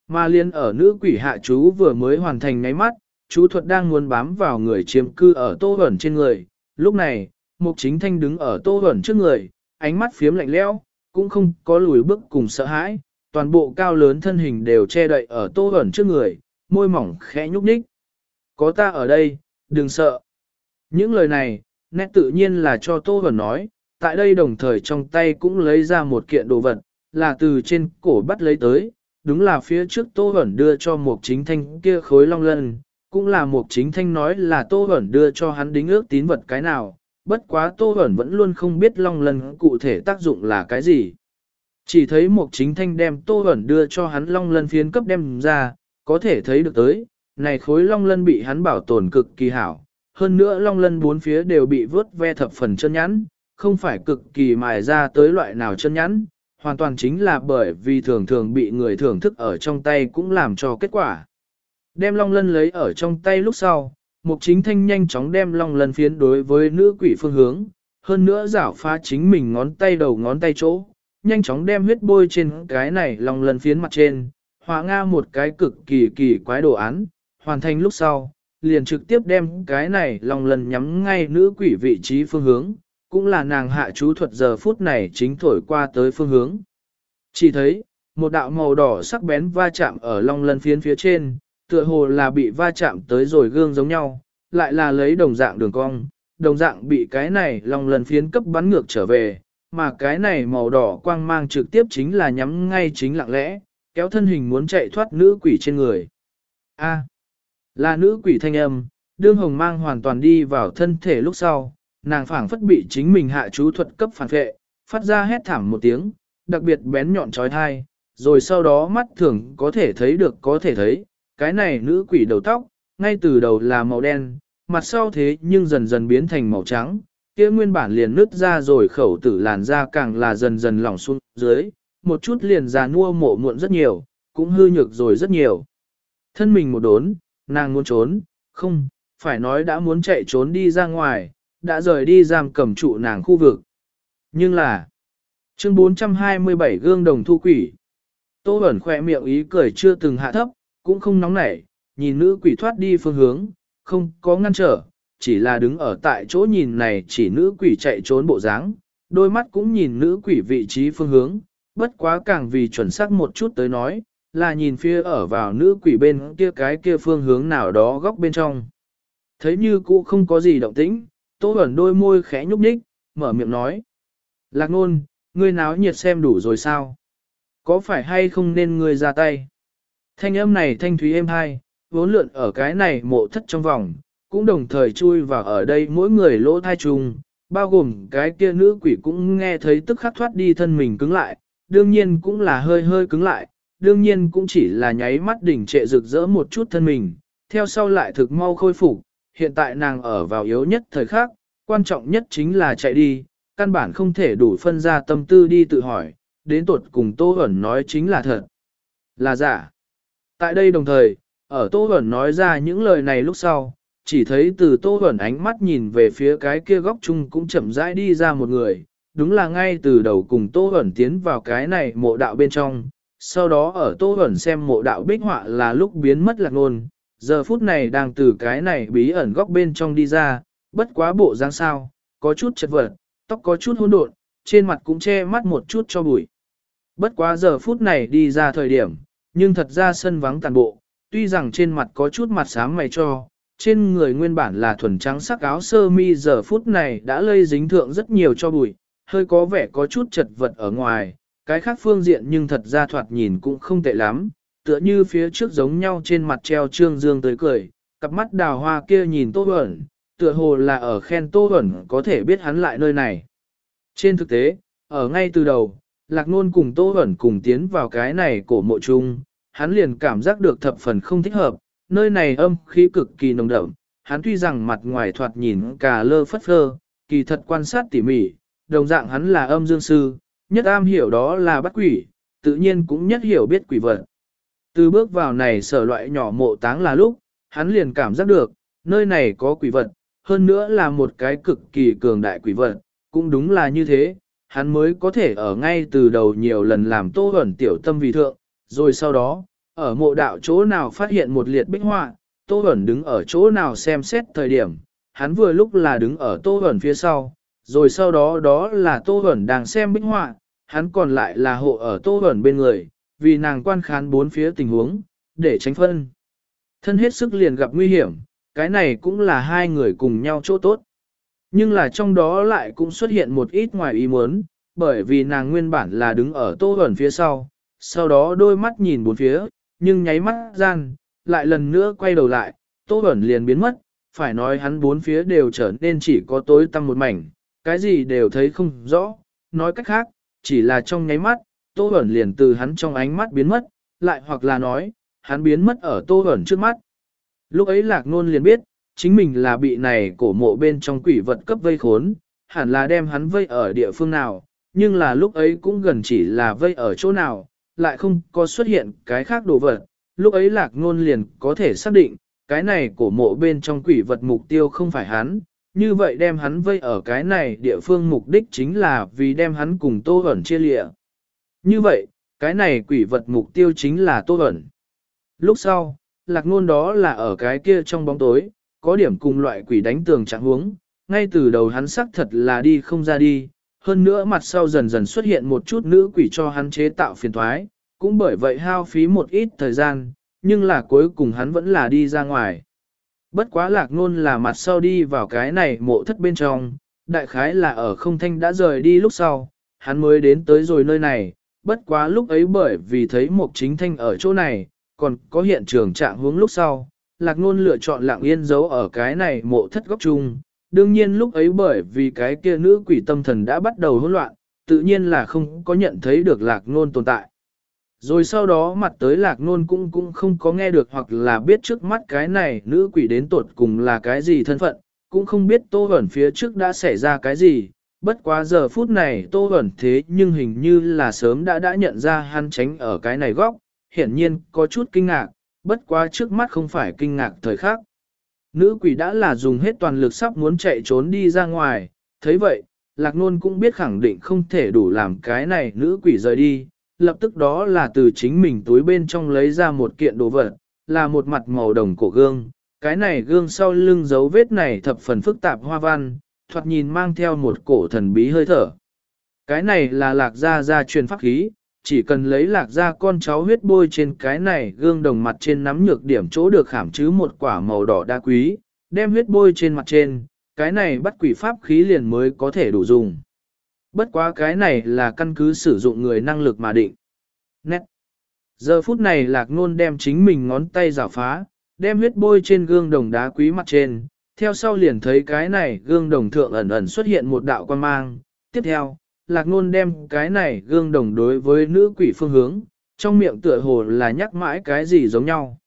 Mà liên ở nữ quỷ hạ chú vừa mới hoàn thành ngáy mắt, chú thuật đang muốn bám vào người chiếm cư ở tô ẩn trên người, lúc này, mục chính thanh đứng ở tô ẩn trước người, ánh mắt phiếm lạnh lẽo, cũng không có lùi bước cùng sợ hãi, toàn bộ cao lớn thân hình đều che đậy ở tô ẩn trước người, môi mỏng khẽ nhúc nhích. Có ta ở đây, đừng sợ. Những lời này, nét tự nhiên là cho tô ẩn nói, tại đây đồng thời trong tay cũng lấy ra một kiện đồ vật, là từ trên cổ bắt lấy tới, đúng là phía trước tô ẩn đưa cho một chính thanh kia khối long lân, cũng là một chính thanh nói là tô ẩn đưa cho hắn đính ước tín vật cái nào, bất quá tô ẩn vẫn luôn không biết long lân cụ thể tác dụng là cái gì. Chỉ thấy một chính thanh đem tô ẩn đưa cho hắn long lân phiến cấp đem ra, có thể thấy được tới, này khối long lân bị hắn bảo tồn cực kỳ hảo. Hơn nữa long lân bốn phía đều bị vớt ve thập phần chân nhắn, không phải cực kỳ mài ra tới loại nào chân nhắn, hoàn toàn chính là bởi vì thường thường bị người thưởng thức ở trong tay cũng làm cho kết quả. Đem long lân lấy ở trong tay lúc sau, mục chính thanh nhanh chóng đem long lân phiến đối với nữ quỷ phương hướng, hơn nữa rảo phá chính mình ngón tay đầu ngón tay chỗ, nhanh chóng đem huyết bôi trên cái này lòng lần phiến mặt trên, Họa nga một cái cực kỳ kỳ quái đồ án, hoàn thành lúc sau, liền trực tiếp đem cái này lòng lần nhắm ngay nữ quỷ vị trí phương hướng, cũng là nàng hạ chú thuật giờ phút này chính thổi qua tới phương hướng. Chỉ thấy, một đạo màu đỏ sắc bén va chạm ở long lân phiến phía trên, tựa hồ là bị va chạm tới rồi gương giống nhau, lại là lấy đồng dạng đường cong, đồng dạng bị cái này long lân phiến cấp bắn ngược trở về, mà cái này màu đỏ quang mang trực tiếp chính là nhắm ngay chính lặng lẽ, kéo thân hình muốn chạy thoát nữ quỷ trên người. A, là nữ quỷ thanh âm, đương hồng mang hoàn toàn đi vào thân thể lúc sau, nàng phảng phất bị chính mình hạ chú thuật cấp phản vệ, phát ra hét thảm một tiếng, đặc biệt bén nhọn trói thai, rồi sau đó mắt thường có thể thấy được có thể thấy, cái này nữ quỷ đầu tóc, ngay từ đầu là màu đen, mặt sau thế nhưng dần dần biến thành màu trắng, kia nguyên bản liền nứt ra rồi khẩu tử làn da càng là dần dần lỏng xuống dưới, một chút liền già nua mộ muộn rất nhiều, cũng hư nhược rồi rất nhiều. Thân mình một đốn, nàng muốn trốn, không, phải nói đã muốn chạy trốn đi ra ngoài, đã rời đi giam cầm trụ nàng khu vực. Nhưng là, chương 427 gương đồng thu quỷ, Tô Bẩn khỏe miệng ý cười chưa từng hạ thấp, cũng không nóng nảy, nhìn nữ quỷ thoát đi phương hướng, không có ngăn trở, chỉ là đứng ở tại chỗ nhìn này chỉ nữ quỷ chạy trốn bộ dáng, đôi mắt cũng nhìn nữ quỷ vị trí phương hướng, bất quá càng vì chuẩn xác một chút tới nói, là nhìn phía ở vào nữ quỷ bên kia cái kia phương hướng nào đó góc bên trong. Thấy như cũ không có gì động tĩnh, Tô Bẩn đôi môi khẽ nhúc nhích, mở miệng nói. Lạc nôn, ngươi náo nhiệt xem đủ rồi sao? Có phải hay không nên ngươi ra tay? Thanh âm này thanh thúy êm hai, vốn lượn ở cái này mộ thất trong vòng, cũng đồng thời chui vào ở đây mỗi người lỗ thai trùng, bao gồm cái kia nữ quỷ cũng nghe thấy tức khắc thoát đi thân mình cứng lại, đương nhiên cũng là hơi hơi cứng lại, đương nhiên cũng chỉ là nháy mắt đỉnh trệ rực rỡ một chút thân mình, theo sau lại thực mau khôi phục, hiện tại nàng ở vào yếu nhất thời khắc, quan trọng nhất chính là chạy đi, căn bản không thể đủ phân ra tâm tư đi tự hỏi, đến tuột cùng Tô Hẩn nói chính là thật, là giả. Tại đây đồng thời, ở Tô Hẩn nói ra những lời này lúc sau, chỉ thấy từ Tô Hẩn ánh mắt nhìn về phía cái kia góc chung cũng chậm rãi đi ra một người, đúng là ngay từ đầu cùng Tô Huẩn tiến vào cái này mộ đạo bên trong, sau đó ở Tô Huẩn xem mộ đạo bích họa là lúc biến mất lạc ngôn, giờ phút này đang từ cái này bí ẩn góc bên trong đi ra, bất quá bộ dáng sao, có chút chật vật, tóc có chút hỗn độn, trên mặt cũng che mắt một chút cho bụi. Bất quá giờ phút này đi ra thời điểm, nhưng thật ra sân vắng tàn bộ, tuy rằng trên mặt có chút mặt sáng mày cho, trên người nguyên bản là thuần trắng sắc áo sơ mi giờ phút này đã lây dính thượng rất nhiều cho bụi, hơi có vẻ có chút chật vật ở ngoài, cái khác phương diện nhưng thật ra thoạt nhìn cũng không tệ lắm, tựa như phía trước giống nhau trên mặt treo trương dương tới cười, cặp mắt đào hoa kia nhìn Tô Bẩn, tựa hồ là ở khen Tô Bẩn có thể biết hắn lại nơi này. Trên thực tế, ở ngay từ đầu, Lạc Nôn cùng Tô Bẩn cùng tiến vào cái này cổ mộ chung, hắn liền cảm giác được thập phần không thích hợp, nơi này âm khí cực kỳ nồng đậm, hắn tuy rằng mặt ngoài thoạt nhìn cả lơ phất phơ, kỳ thật quan sát tỉ mỉ, đồng dạng hắn là âm dương sư, nhất am hiểu đó là bắt quỷ, tự nhiên cũng nhất hiểu biết quỷ vật. Từ bước vào này sở loại nhỏ mộ táng là lúc, hắn liền cảm giác được, nơi này có quỷ vật, hơn nữa là một cái cực kỳ cường đại quỷ vật, cũng đúng là như thế, hắn mới có thể ở ngay từ đầu nhiều lần làm tô ẩn tiểu tâm vì thượng, rồi sau đó, ở mộ đạo chỗ nào phát hiện một liệt bích họa, tô ẩn đứng ở chỗ nào xem xét thời điểm, hắn vừa lúc là đứng ở tô ẩn phía sau, rồi sau đó đó là tô Huẩn đang xem bích họa, hắn còn lại là hộ ở tô Huẩn bên người, vì nàng quan khán bốn phía tình huống, để tránh phân. Thân hết sức liền gặp nguy hiểm, cái này cũng là hai người cùng nhau chỗ tốt. Nhưng là trong đó lại cũng xuất hiện một ít ngoài ý muốn, bởi vì nàng nguyên bản là đứng ở tô Huẩn phía sau, sau đó đôi mắt nhìn bốn phía, nhưng nháy mắt gian, lại lần nữa quay đầu lại, tô Huẩn liền biến mất, phải nói hắn bốn phía đều trở nên chỉ có tối tăm một mảnh, cái gì đều thấy không rõ, nói cách khác, chỉ là trong nháy mắt, tô ẩn liền từ hắn trong ánh mắt biến mất, lại hoặc là nói, hắn biến mất ở tô ẩn trước mắt. Lúc ấy lạc nôn liền biết, chính mình là bị này cổ mộ bên trong quỷ vật cấp vây khốn, hẳn là đem hắn vây ở địa phương nào, nhưng là lúc ấy cũng gần chỉ là vây ở chỗ nào, lại không có xuất hiện cái khác đồ vật. Lúc ấy lạc nôn liền có thể xác định, cái này cổ mộ bên trong quỷ vật mục tiêu không phải hắn, như vậy đem hắn vây ở cái này địa phương mục đích chính là vì đem hắn cùng Tô hẩn chia lịa. Như vậy, cái này quỷ vật mục tiêu chính là Tô hẩn Lúc sau, lạc ngôn đó là ở cái kia trong bóng tối, có điểm cùng loại quỷ đánh tường trạng huống, ngay từ đầu hắn xác thật là đi không ra đi, hơn nữa mặt sau dần dần xuất hiện một chút nữ quỷ cho hắn chế tạo phiền thoái, cũng bởi vậy hao phí một ít thời gian, nhưng là cuối cùng hắn vẫn là đi ra ngoài. Bất quá lạc ngôn là mặt sau đi vào cái này mộ thất bên trong, đại khái là ở không thanh đã rời đi lúc sau, hắn mới đến tới rồi nơi này, bất quá lúc ấy bởi vì thấy một chính thanh ở chỗ này, còn có hiện trường trạng hướng lúc sau, lạc ngôn lựa chọn lặng yên giấu ở cái này mộ thất góc chung. Đương nhiên lúc ấy bởi vì cái kia nữ quỷ tâm thần đã bắt đầu hỗn loạn, tự nhiên là không có nhận thấy được lạc ngôn tồn tại. Rồi sau đó mặt tới lạc nôn cũng cũng không có nghe được hoặc là biết trước mắt cái này nữ quỷ đến tột cùng là cái gì thân phận, cũng không biết tô ẩn phía trước đã xảy ra cái gì, bất quá giờ phút này tô ẩn thế nhưng hình như là sớm đã đã nhận ra hắn tránh ở cái này góc, hiển nhiên có chút kinh ngạc, bất quá trước mắt không phải kinh ngạc thời khắc. Nữ quỷ đã là dùng hết toàn lực sắp muốn chạy trốn đi ra ngoài, thấy vậy, lạc nôn cũng biết khẳng định không thể đủ làm cái này nữ quỷ rời đi lập tức đó là từ chính mình túi bên trong lấy ra một kiện đồ vật, là một mặt màu đồng cổ gương. Cái này gương sau lưng dấu vết này thập phần phức tạp hoa văn, thoạt nhìn mang theo một cổ thần bí hơi thở. Cái này là lạc gia gia truyền pháp khí, chỉ cần lấy lạc gia con cháu huyết bôi trên cái này gương đồng mặt trên nắm nhược điểm chỗ được khảm chứ một quả màu đỏ đa quý, đem huyết bôi trên mặt trên, cái này bắt quỷ pháp khí liền mới có thể đủ dùng. Bất quá cái này là căn cứ sử dụng người năng lực mà định. Nét. Giờ phút này lạc nôn đem chính mình ngón tay rào phá, đem huyết bôi trên gương đồng đá quý mặt trên, theo sau liền thấy cái này gương đồng thượng ẩn ẩn xuất hiện một đạo quan mang. Tiếp theo, lạc nôn đem cái này gương đồng đối với nữ quỷ phương hướng, trong miệng tựa hồ là nhắc mãi cái gì giống nhau.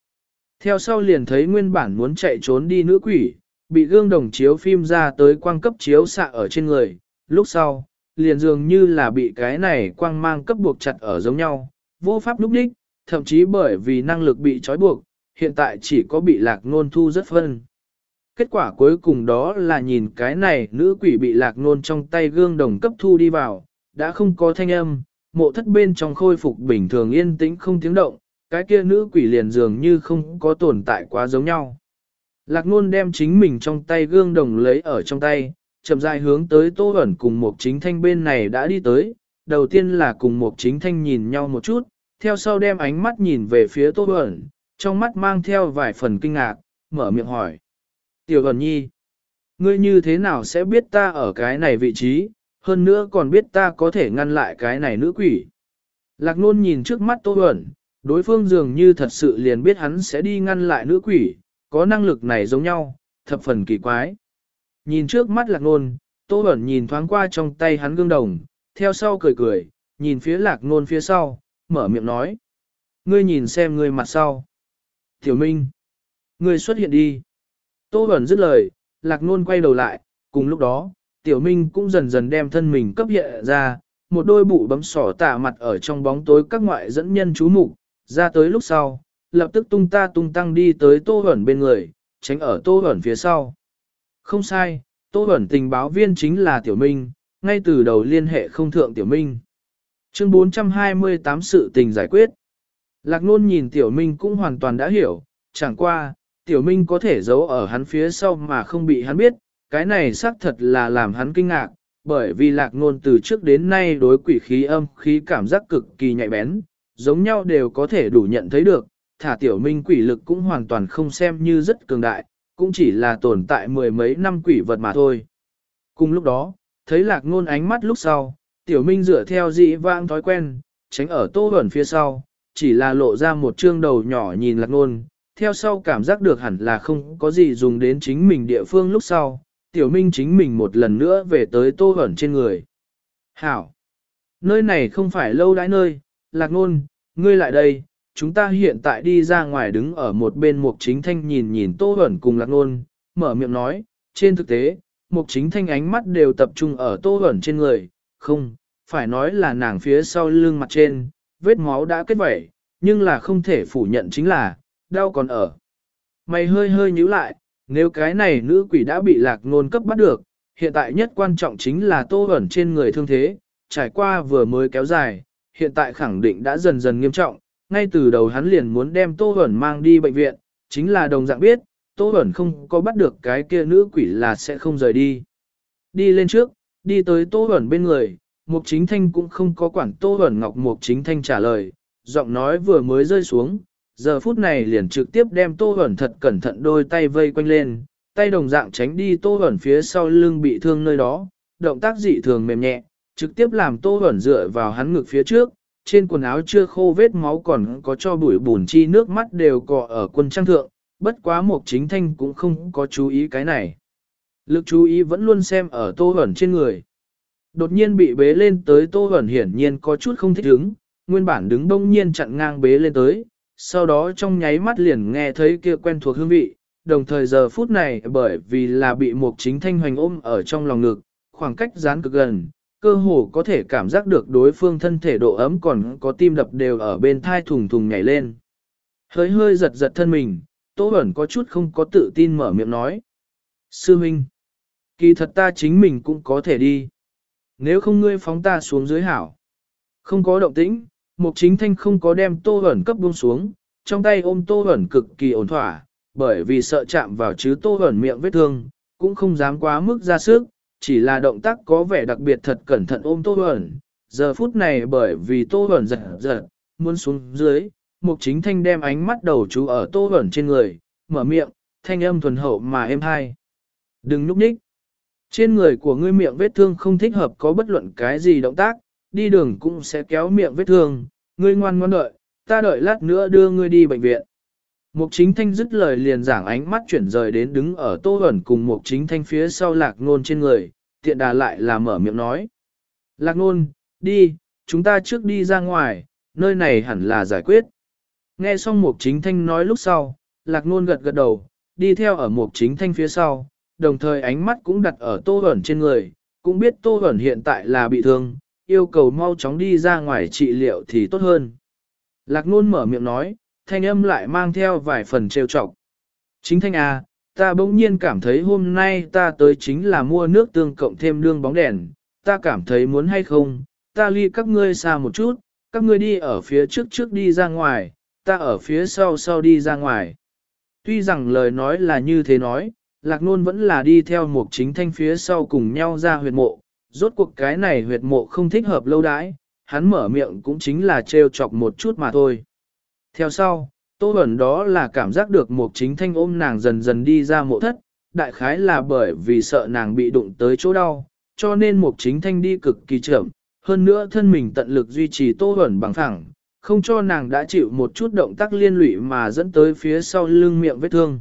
Theo sau liền thấy nguyên bản muốn chạy trốn đi nữ quỷ, bị gương đồng chiếu phim ra tới quang cấp chiếu xạ ở trên người, lúc sau, liền dường như là bị cái này quang mang cấp buộc chặt ở giống nhau, vô pháp lúc đích, thậm chí bởi vì năng lực bị trói buộc, hiện tại chỉ có bị lạc nôn thu rất phân. Kết quả cuối cùng đó là nhìn cái này nữ quỷ bị lạc nôn trong tay gương đồng cấp thu đi vào, đã không có thanh âm, mộ thất bên trong khôi phục bình thường yên tĩnh không tiếng động, cái kia nữ quỷ liền dường như không có tồn tại quá giống nhau. Lạc nôn đem chính mình trong tay gương đồng lấy ở trong tay, chậm rãi hướng tới Tô Bẩn cùng một chính thanh bên này đã đi tới, đầu tiên là cùng một chính thanh nhìn nhau một chút, theo sau đem ánh mắt nhìn về phía Tô Bẩn, trong mắt mang theo vài phần kinh ngạc, mở miệng hỏi. Tiểu Bẩn Nhi, ngươi như thế nào sẽ biết ta ở cái này vị trí, hơn nữa còn biết ta có thể ngăn lại cái này nữ quỷ. Lạc nôn nhìn trước mắt Tô Bẩn, đối phương dường như thật sự liền biết hắn sẽ đi ngăn lại nữ quỷ, có năng lực này giống nhau, thập phần kỳ quái. Nhìn trước mắt lạc nôn, Tô Bẩn nhìn thoáng qua trong tay hắn gương đồng, theo sau cười cười, nhìn phía lạc nôn phía sau, mở miệng nói. Ngươi nhìn xem ngươi mặt sau. Tiểu Minh, ngươi xuất hiện đi. Tô Bẩn dứt lời, lạc nôn quay đầu lại, cùng lúc đó, Tiểu Minh cũng dần dần đem thân mình cấp hiện ra, một đôi bụ bấm sỏ tả mặt ở trong bóng tối các ngoại dẫn nhân chú mục ra tới lúc sau, lập tức tung ta tung tăng đi tới Tô Bẩn bên người, tránh ở Tô Bẩn phía sau. Không sai, Tô Bẩn tình báo viên chính là Tiểu Minh, ngay từ đầu liên hệ không thượng Tiểu Minh. Chương 428 sự tình giải quyết. Lạc nôn nhìn Tiểu Minh cũng hoàn toàn đã hiểu, chẳng qua, Tiểu Minh có thể giấu ở hắn phía sau mà không bị hắn biết, cái này xác thật là làm hắn kinh ngạc, bởi vì lạc nôn từ trước đến nay đối quỷ khí âm khí cảm giác cực kỳ nhạy bén, giống nhau đều có thể đủ nhận thấy được, thả Tiểu Minh quỷ lực cũng hoàn toàn không xem như rất cường đại, cũng chỉ là tồn tại mười mấy năm quỷ vật mà thôi. Cùng lúc đó, thấy lạc ngôn ánh mắt lúc sau, tiểu minh dựa theo dị vãng thói quen, tránh ở tô ẩn phía sau, chỉ là lộ ra một trương đầu nhỏ nhìn lạc ngôn, theo sau cảm giác được hẳn là không có gì dùng đến chính mình địa phương lúc sau, tiểu minh chính mình một lần nữa về tới tô ẩn trên người. Hảo! Nơi này không phải lâu đãi nơi, lạc ngôn, ngươi lại đây, chúng ta hiện tại đi ra ngoài đứng ở một bên mục chính thanh nhìn nhìn tô hẩn cùng lạc nôn, mở miệng nói, trên thực tế, mục chính thanh ánh mắt đều tập trung ở tô hẩn trên người, không, phải nói là nàng phía sau lưng mặt trên, vết máu đã kết vẩy, nhưng là không thể phủ nhận chính là, đau còn ở. Mày hơi hơi nhíu lại, Nếu cái này nữ quỷ đã bị lạc nôn cấp bắt được, hiện tại nhất quan trọng chính là tô hẩn trên người thương thế, trải qua vừa mới kéo dài, hiện tại khẳng định đã dần dần nghiêm trọng, ngay từ đầu hắn liền muốn đem tô Huẩn mang đi bệnh viện, chính là đồng dạng biết, tô Huẩn không có bắt được cái kia nữ quỷ là sẽ không rời đi. Đi lên trước, đi tới tô Huẩn bên người, Mục Chính Thanh cũng không có quản tô Huẩn ngọc Mục Chính Thanh trả lời, giọng nói vừa mới rơi xuống, giờ phút này liền trực tiếp đem tô Huẩn thật cẩn thận đôi tay vây quanh lên, tay đồng dạng tránh đi tô Huẩn phía sau lưng bị thương nơi đó, động tác dị thường mềm nhẹ, trực tiếp làm tô Huẩn dựa vào hắn ngực phía trước, trên quần áo chưa khô vết máu còn có cho bụi bùn chi nước mắt đều cọ ở quân trang thượng, bất quá mục chính thanh cũng không có chú ý cái này. Lực chú ý vẫn luôn xem ở tô ẩn trên người. Đột nhiên bị bế lên tới tô ẩn hiển nhiên có chút không thích ứng, nguyên bản đứng đông nhiên chặn ngang bế lên tới, sau đó trong nháy mắt liền nghe thấy kia quen thuộc hương vị, đồng thời giờ phút này bởi vì là bị mục chính thanh hoành ôm ở trong lòng ngực, khoảng cách dán cực gần, cơ hồ có thể cảm giác được đối phương thân thể độ ấm còn có tim đập đều ở bên thai thùng thùng nhảy lên. Hơi hơi giật giật thân mình, Tô Bẩn có chút không có tự tin mở miệng nói. Sư Minh, kỳ thật ta chính mình cũng có thể đi. Nếu không ngươi phóng ta xuống dưới hảo. Không có động tĩnh, Mục Chính Thanh không có đem Tô Bẩn cấp buông xuống, trong tay ôm Tô Bẩn cực kỳ ổn thỏa, bởi vì sợ chạm vào chứ Tô Bẩn miệng vết thương, cũng không dám quá mức ra sức, chỉ là động tác có vẻ đặc biệt thật cẩn thận ôm Tô Bẩn. Giờ phút này bởi vì Tô Bẩn giật giật, muốn xuống dưới, Mục Chính Thanh đem ánh mắt đầu chú ở Tô Bẩn trên người, mở miệng, thanh âm thuần hậu mà êm hai. Đừng núp nhích. Trên người của ngươi miệng vết thương không thích hợp có bất luận cái gì động tác, đi đường cũng sẽ kéo miệng vết thương, ngươi ngoan ngoãn đợi, ta đợi lát nữa đưa ngươi đi bệnh viện. Mục chính thanh dứt lời liền giảng ánh mắt chuyển rời đến đứng ở tô ẩn cùng mục chính thanh phía sau lạc ngôn trên người, tiện đà lại là mở miệng nói. Lạc ngôn, đi, chúng ta trước đi ra ngoài, nơi này hẳn là giải quyết. Nghe xong mục chính thanh nói lúc sau, lạc ngôn gật gật đầu, đi theo ở mục chính thanh phía sau, đồng thời ánh mắt cũng đặt ở tô ẩn trên người, cũng biết tô ẩn hiện tại là bị thương, yêu cầu mau chóng đi ra ngoài trị liệu thì tốt hơn. Lạc ngôn mở miệng nói, thanh âm lại mang theo vài phần trêu chọc. Chính thanh à, ta bỗng nhiên cảm thấy hôm nay ta tới chính là mua nước tương cộng thêm đương bóng đèn, ta cảm thấy muốn hay không, ta ly các ngươi xa một chút, các ngươi đi ở phía trước trước đi ra ngoài, ta ở phía sau sau đi ra ngoài. Tuy rằng lời nói là như thế nói, lạc nôn vẫn là đi theo một chính thanh phía sau cùng nhau ra huyệt mộ, rốt cuộc cái này huyệt mộ không thích hợp lâu đãi, hắn mở miệng cũng chính là trêu chọc một chút mà thôi. Theo sau, Tô Bẩn đó là cảm giác được một chính thanh ôm nàng dần dần đi ra mộ thất, đại khái là bởi vì sợ nàng bị đụng tới chỗ đau, cho nên một chính thanh đi cực kỳ chậm, hơn nữa thân mình tận lực duy trì Tô Bẩn bằng thẳng, không cho nàng đã chịu một chút động tác liên lụy mà dẫn tới phía sau lưng miệng vết thương.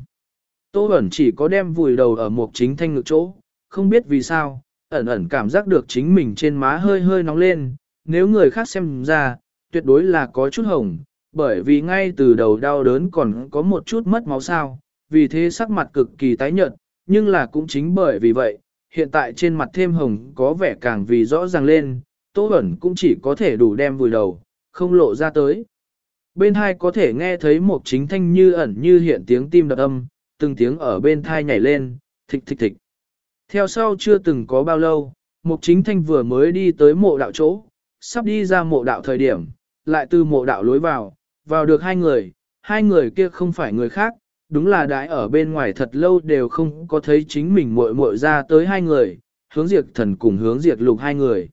Tô Bẩn chỉ có đem vùi đầu ở một chính thanh ngực chỗ, không biết vì sao, ẩn ẩn cảm giác được chính mình trên má hơi hơi nóng lên, nếu người khác xem ra, tuyệt đối là có chút hồng, bởi vì ngay từ đầu đau đớn còn có một chút mất máu sao, vì thế sắc mặt cực kỳ tái nhợt, nhưng là cũng chính bởi vì vậy, hiện tại trên mặt thêm hồng có vẻ càng vì rõ ràng lên, Tô Bẩn cũng chỉ có thể đủ đem vùi đầu, không lộ ra tới. Bên hai có thể nghe thấy một chính thanh như ẩn như hiện tiếng tim đập âm, từng tiếng ở bên thai nhảy lên, thịch thịch thịch. Theo sau chưa từng có bao lâu, Mục Chính Thanh vừa mới đi tới mộ đạo chỗ, sắp đi ra mộ đạo thời điểm, lại từ mộ đạo lối vào, vào được hai người, hai người kia không phải người khác, đúng là đãi ở bên ngoài thật lâu đều không có thấy chính mình muội muội ra tới hai người, hướng diệt thần cùng hướng diệt lục hai người.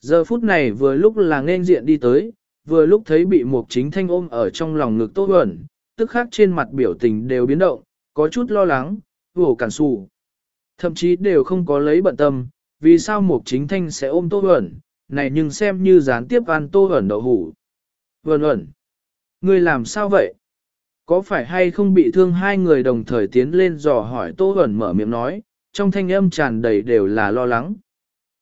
Giờ phút này vừa lúc là nên diện đi tới, vừa lúc thấy bị Mục Chính Thanh ôm ở trong lòng ngực tốt ẩn, tức khác trên mặt biểu tình đều biến động, có chút lo lắng, vổ cản sụ. Thậm chí đều không có lấy bận tâm, vì sao Mục Chính Thanh sẽ ôm Tô ẩn, này nhưng xem như gián tiếp ăn Tô ẩn đậu hủ. Vẩn ẩn, ngươi làm sao vậy? Có phải hay không bị thương hai người đồng thời tiến lên dò hỏi Tô Huẩn mở miệng nói, trong thanh âm tràn đầy đều là lo lắng.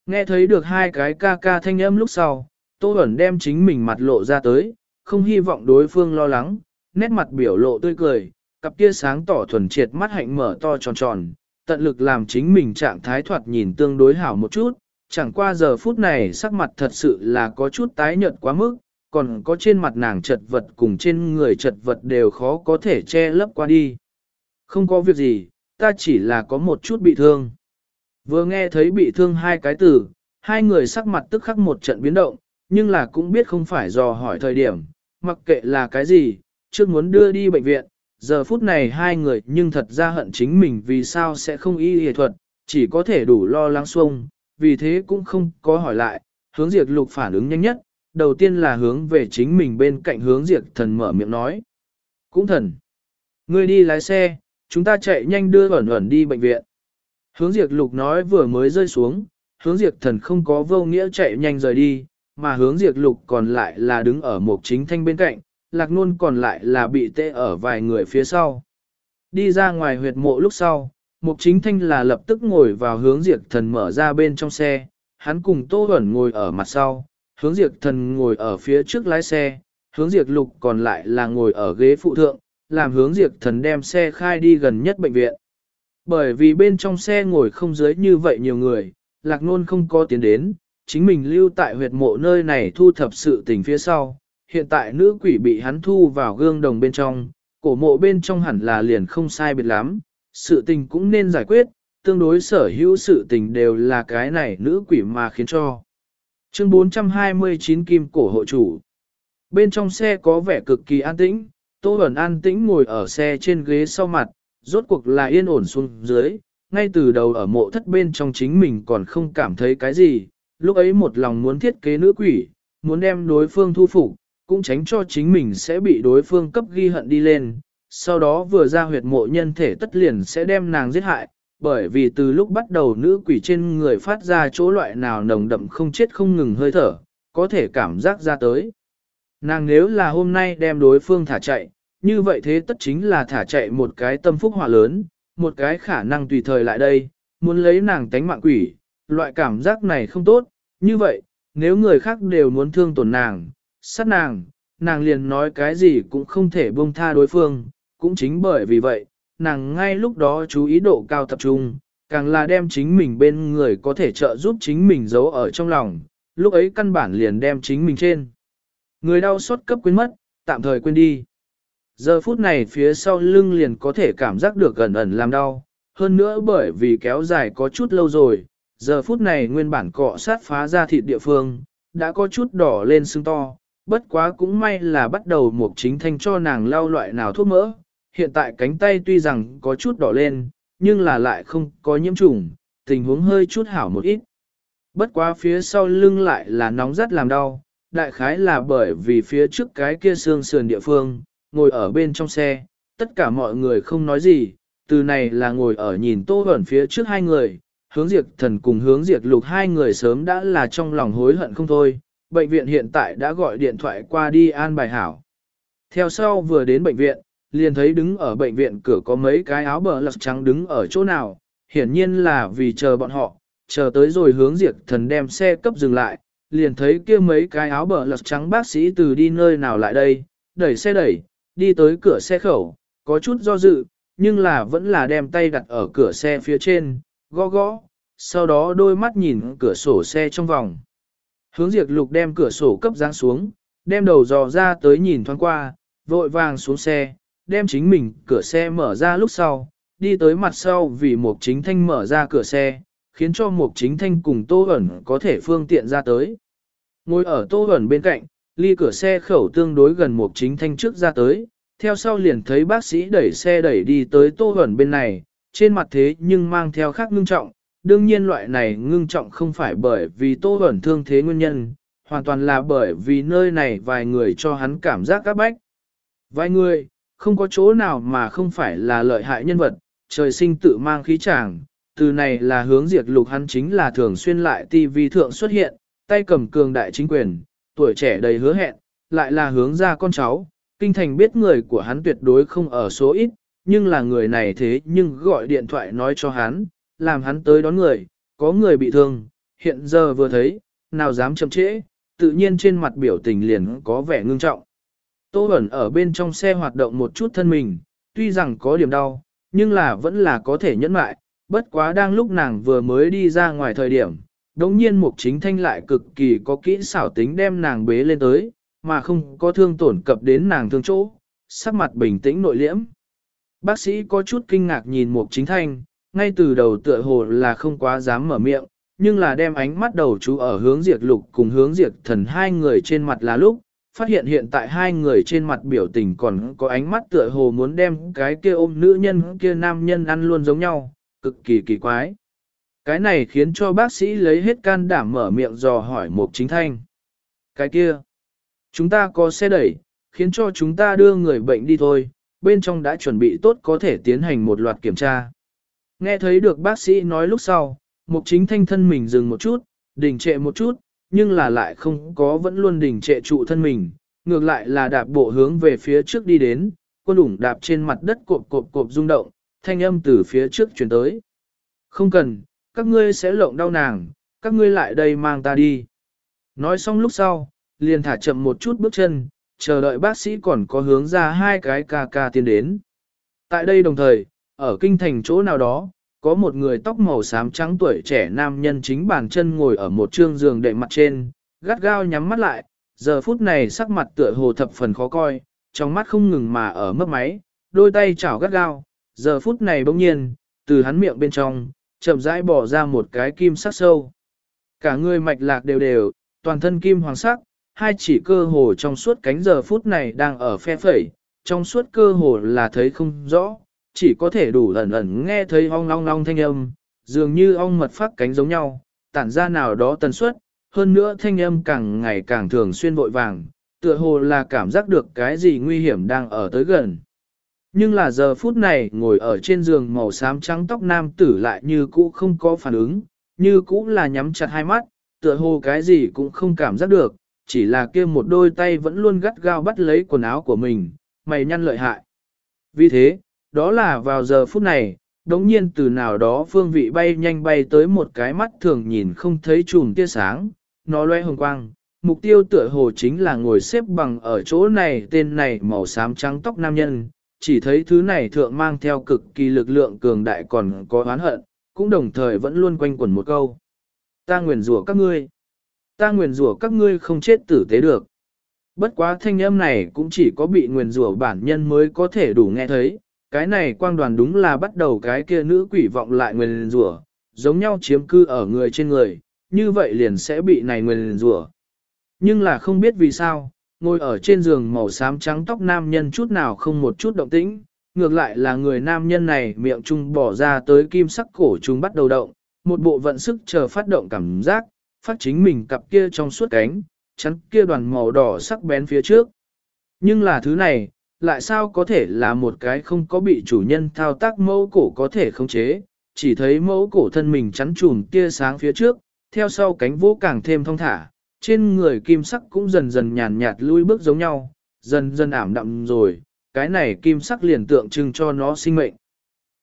Nghe thấy được hai cái ca ca thanh âm lúc sau, Tô Huẩn đem chính mình mặt lộ ra tới, không hy vọng đối phương lo lắng, nét mặt biểu lộ tươi cười, cặp kia sáng tỏ thuần triệt mắt hạnh mở to tròn tròn, tận lực làm chính mình trạng thái thoạt nhìn tương đối hảo một chút, chẳng qua giờ phút này sắc mặt thật sự là có chút tái nhợt quá mức, còn có trên mặt nàng chật vật cùng trên người chật vật đều khó có thể che lấp qua đi. Không có việc gì, ta chỉ là có một chút bị thương. Vừa nghe thấy bị thương hai cái từ, hai người sắc mặt tức khắc một trận biến động, nhưng là cũng biết không phải dò hỏi thời điểm, mặc kệ là cái gì, trước muốn đưa đi bệnh viện, giờ phút này hai người nhưng thật ra hận chính mình vì sao sẽ không y y thuật, chỉ có thể đủ lo lắng xuông, vì thế cũng không có hỏi lại, hướng diệt lục phản ứng nhanh nhất, đầu tiên là hướng về chính mình bên cạnh hướng diệt thần mở miệng nói. Cũng thần, ngươi đi lái xe, chúng ta chạy nhanh đưa ẩn ẩn đi bệnh viện. Hướng diệt lục nói vừa mới rơi xuống, hướng diệt thần không có vô nghĩa chạy nhanh rời đi, mà hướng diệt lục còn lại là đứng ở một chính thanh bên cạnh, lạc nôn còn lại là bị tê ở vài người phía sau. Đi ra ngoài huyệt mộ lúc sau, Mục chính thanh là lập tức ngồi vào hướng diệt thần mở ra bên trong xe, hắn cùng Tô ẩn ngồi ở mặt sau, hướng diệt thần ngồi ở phía trước lái xe, hướng diệt lục còn lại là ngồi ở ghế phụ thượng, làm hướng diệt thần đem xe khai đi gần nhất bệnh viện. Bởi vì bên trong xe ngồi không dưới như vậy nhiều người, lạc nôn không có tiến đến, chính mình lưu tại huyệt mộ nơi này thu thập sự tình phía sau. Hiện tại nữ quỷ bị hắn thu vào gương đồng bên trong, cổ mộ bên trong hẳn là liền không sai biệt lắm, sự tình cũng nên giải quyết, tương đối sở hữu sự tình đều là cái này nữ quỷ mà khiến cho. Chương 429 Kim Cổ Hộ Chủ. Bên trong xe có vẻ cực kỳ an tĩnh, Tô Bẩn an tĩnh ngồi ở xe trên ghế sau mặt, rốt cuộc là yên ổn xuống dưới, ngay từ đầu ở mộ thất bên trong chính mình còn không cảm thấy cái gì, lúc ấy một lòng muốn thiết kế nữ quỷ, muốn đem đối phương thu phục, cũng tránh cho chính mình sẽ bị đối phương cấp ghi hận đi lên, sau đó vừa ra huyệt mộ nhân thể tất liền sẽ đem nàng giết hại, bởi vì từ lúc bắt đầu nữ quỷ trên người phát ra chỗ loại nào nồng đậm không chết không ngừng hơi thở, có thể cảm giác ra tới. Nàng nếu là hôm nay đem đối phương thả chạy, như vậy thế tất chính là thả chạy một cái tâm phúc hỏa lớn, một cái khả năng tùy thời lại đây, muốn lấy nàng tánh mạng quỷ, loại cảm giác này không tốt, như vậy, nếu người khác đều muốn thương tổn nàng, sát nàng, nàng liền nói cái gì cũng không thể buông tha đối phương, cũng chính bởi vì vậy, nàng ngay lúc đó chú ý độ cao tập trung, càng là đem chính mình bên người có thể trợ giúp chính mình giấu ở trong lòng, lúc ấy căn bản liền đem chính mình trên. Người đau xót cấp quên mất, tạm thời quên đi. Giờ phút này phía sau lưng liền có thể cảm giác được gần ẩn làm đau, hơn nữa bởi vì kéo dài có chút lâu rồi, giờ phút này nguyên bản cọ sát phá ra thịt địa phương, đã có chút đỏ lên sưng to, bất quá cũng may là bắt đầu một chính thanh cho nàng lau loại nào thuốc mỡ, hiện tại cánh tay tuy rằng có chút đỏ lên, nhưng là lại không có nhiễm trùng, tình huống hơi chút hảo một ít. Bất quá phía sau lưng lại là nóng rất làm đau, đại khái là bởi vì phía trước cái kia xương sườn địa phương, ngồi ở bên trong xe, tất cả mọi người không nói gì, từ này là ngồi ở nhìn tô ẩn phía trước hai người, hướng diệt thần cùng hướng diệt lục hai người sớm đã là trong lòng hối hận không thôi, bệnh viện hiện tại đã gọi điện thoại qua đi an bài hảo. Theo sau vừa đến bệnh viện, liền thấy đứng ở bệnh viện cửa có mấy cái áo bờ lật trắng đứng ở chỗ nào, hiển nhiên là vì chờ bọn họ, chờ tới rồi hướng diệt thần đem xe cấp dừng lại, liền thấy kia mấy cái áo bờ lật trắng bác sĩ từ đi nơi nào lại đây, đẩy xe đẩy, đi tới cửa xe khẩu, có chút do dự, nhưng là vẫn là đem tay đặt ở cửa xe phía trên, gõ gõ, sau đó đôi mắt nhìn cửa sổ xe trong vòng. Hướng diệt lục đem cửa sổ cấp giáng xuống, đem đầu dò ra tới nhìn thoáng qua, vội vàng xuống xe, đem chính mình cửa xe mở ra lúc sau, đi tới mặt sau vì Mục Chính Thanh mở ra cửa xe, khiến cho Mục Chính Thanh cùng Tô ẩn có thể phương tiện ra tới. Ngồi ở Tô ẩn bên cạnh, ly cửa xe khẩu tương đối gần Mục Chính Thanh trước ra tới, theo sau liền thấy bác sĩ đẩy xe đẩy đi tới Tô ẩn bên này, trên mặt thế nhưng mang theo khác ngưng trọng, đương nhiên loại này ngưng trọng không phải bởi vì Tô ẩn thương thế nguyên nhân, hoàn toàn là bởi vì nơi này vài người cho hắn cảm giác các bách. Vài người, không có chỗ nào mà không phải là lợi hại nhân vật, trời sinh tự mang khí tràng, từ này là hướng diệt lục hắn chính là thường xuyên lại TV thượng xuất hiện, tay cầm cường đại chính quyền, tuổi trẻ đầy hứa hẹn, lại là hướng ra con cháu, kinh thành biết người của hắn tuyệt đối không ở số ít, nhưng là người này thế nhưng gọi điện thoại nói cho hắn, làm hắn tới đón người, có người bị thương, hiện giờ vừa thấy, nào dám chậm trễ, tự nhiên trên mặt biểu tình liền có vẻ ngưng trọng. Tô Bẩn ở bên trong xe hoạt động một chút thân mình, tuy rằng có điểm đau, nhưng là vẫn là có thể nhẫn mại, bất quá đang lúc nàng vừa mới đi ra ngoài thời điểm, đống nhiên mục chính thanh lại cực kỳ có kỹ xảo tính đem nàng bế lên tới, mà không có thương tổn cập đến nàng thương chỗ, sắc mặt bình tĩnh nội liễm. Bác sĩ có chút kinh ngạc nhìn Mục Chính Thanh, ngay từ đầu tựa hồ là không quá dám mở miệng, nhưng là đem ánh mắt đầu chú ở hướng diệt lục cùng hướng diệt thần hai người trên mặt là lúc, phát hiện hiện tại hai người trên mặt biểu tình còn có ánh mắt tựa hồ muốn đem cái kia ôm nữ nhân kia nam nhân ăn luôn giống nhau, cực kỳ kỳ quái. Cái này khiến cho bác sĩ lấy hết can đảm mở miệng dò hỏi Mục Chính Thanh. Cái kia, chúng ta có xe đẩy, khiến cho chúng ta đưa người bệnh đi thôi, bên trong đã chuẩn bị tốt có thể tiến hành một loạt kiểm tra. Nghe thấy được bác sĩ nói lúc sau, Mục Chính Thanh thân mình dừng một chút, đình trệ một chút, nhưng là lại không có vẫn luôn đình trệ trụ thân mình, ngược lại là đạp bộ hướng về phía trước đi đến, quân ủng đạp trên mặt đất cộp cộp cộp rung động, thanh âm từ phía trước chuyển tới. Không cần, các ngươi sẽ lộng đau nàng, các ngươi lại đây mang ta đi. Nói xong lúc sau, liền thả chậm một chút bước chân, chờ đợi bác sĩ còn có hướng ra hai cái ca ca tiến đến. Tại đây đồng thời, ở kinh thành chỗ nào đó, có một người tóc màu xám trắng tuổi trẻ nam nhân chính bàn chân ngồi ở một trương giường đệm mặt trên, gắt gao nhắm mắt lại, giờ phút này sắc mặt tựa hồ thập phần khó coi, trong mắt không ngừng mà ở mấp máy, đôi tay chảo gắt gao, giờ phút này bỗng nhiên, từ hắn miệng bên trong, chậm rãi bỏ ra một cái kim sắc sâu. Cả người mạch lạc đều đều, toàn thân kim hoàng sắc, hai chỉ cơ hồ trong suốt cánh giờ phút này đang ở phe phẩy, trong suốt cơ hồ là thấy không rõ, chỉ có thể đủ ẩn ẩn nghe thấy ong long long thanh âm, dường như ong mật phát cánh giống nhau, tản ra nào đó tần suất, hơn nữa thanh âm càng ngày càng thường xuyên vội vàng, tựa hồ là cảm giác được cái gì nguy hiểm đang ở tới gần. Nhưng là giờ phút này ngồi ở trên giường màu xám trắng tóc nam tử lại như cũ không có phản ứng, như cũ là nhắm chặt hai mắt, tựa hồ cái gì cũng không cảm giác được, chỉ là kia một đôi tay vẫn luôn gắt gao bắt lấy quần áo của mình, mày nhăn lợi hại. Vì thế, đó là vào giờ phút này, đống nhiên từ nào đó phương vị bay nhanh bay tới một cái mắt thường nhìn không thấy chùm tia sáng, nó loe hồng quang. Mục tiêu tựa hồ chính là ngồi xếp bằng ở chỗ này tên này màu xám trắng tóc nam nhân, chỉ thấy thứ này thượng mang theo cực kỳ lực lượng cường đại còn có oán hận, cũng đồng thời vẫn luôn quanh quẩn một câu. Ta nguyền rủa các ngươi. Ta nguyền rủa các ngươi không chết tử tế được. Bất quá thanh âm này cũng chỉ có bị nguyền rủa bản nhân mới có thể đủ nghe thấy, cái này quang đoàn đúng là bắt đầu cái kia nữ quỷ vọng lại nguyền rủa, giống nhau chiếm cư ở người trên người, như vậy liền sẽ bị này nguyền rủa. Nhưng là không biết vì sao, ngồi ở trên giường màu xám trắng tóc nam nhân chút nào không một chút động tĩnh, ngược lại là người nam nhân này miệng trung bỏ ra tới kim sắc cổ trung bắt đầu động, một bộ vận sức chờ phát động cảm giác, phát chính mình cặp kia trong suốt cánh, chắn kia đoàn màu đỏ sắc bén phía trước. Nhưng là thứ này, lại sao có thể là một cái không có bị chủ nhân thao tác mẫu cổ có thể khống chế, chỉ thấy mẫu cổ thân mình chắn chùm tia sáng phía trước, theo sau cánh vỗ càng thêm thông thả, trên người kim sắc cũng dần dần nhàn nhạt lui bước giống nhau, dần dần ảm đạm rồi, cái này kim sắc liền tượng trưng cho nó sinh mệnh.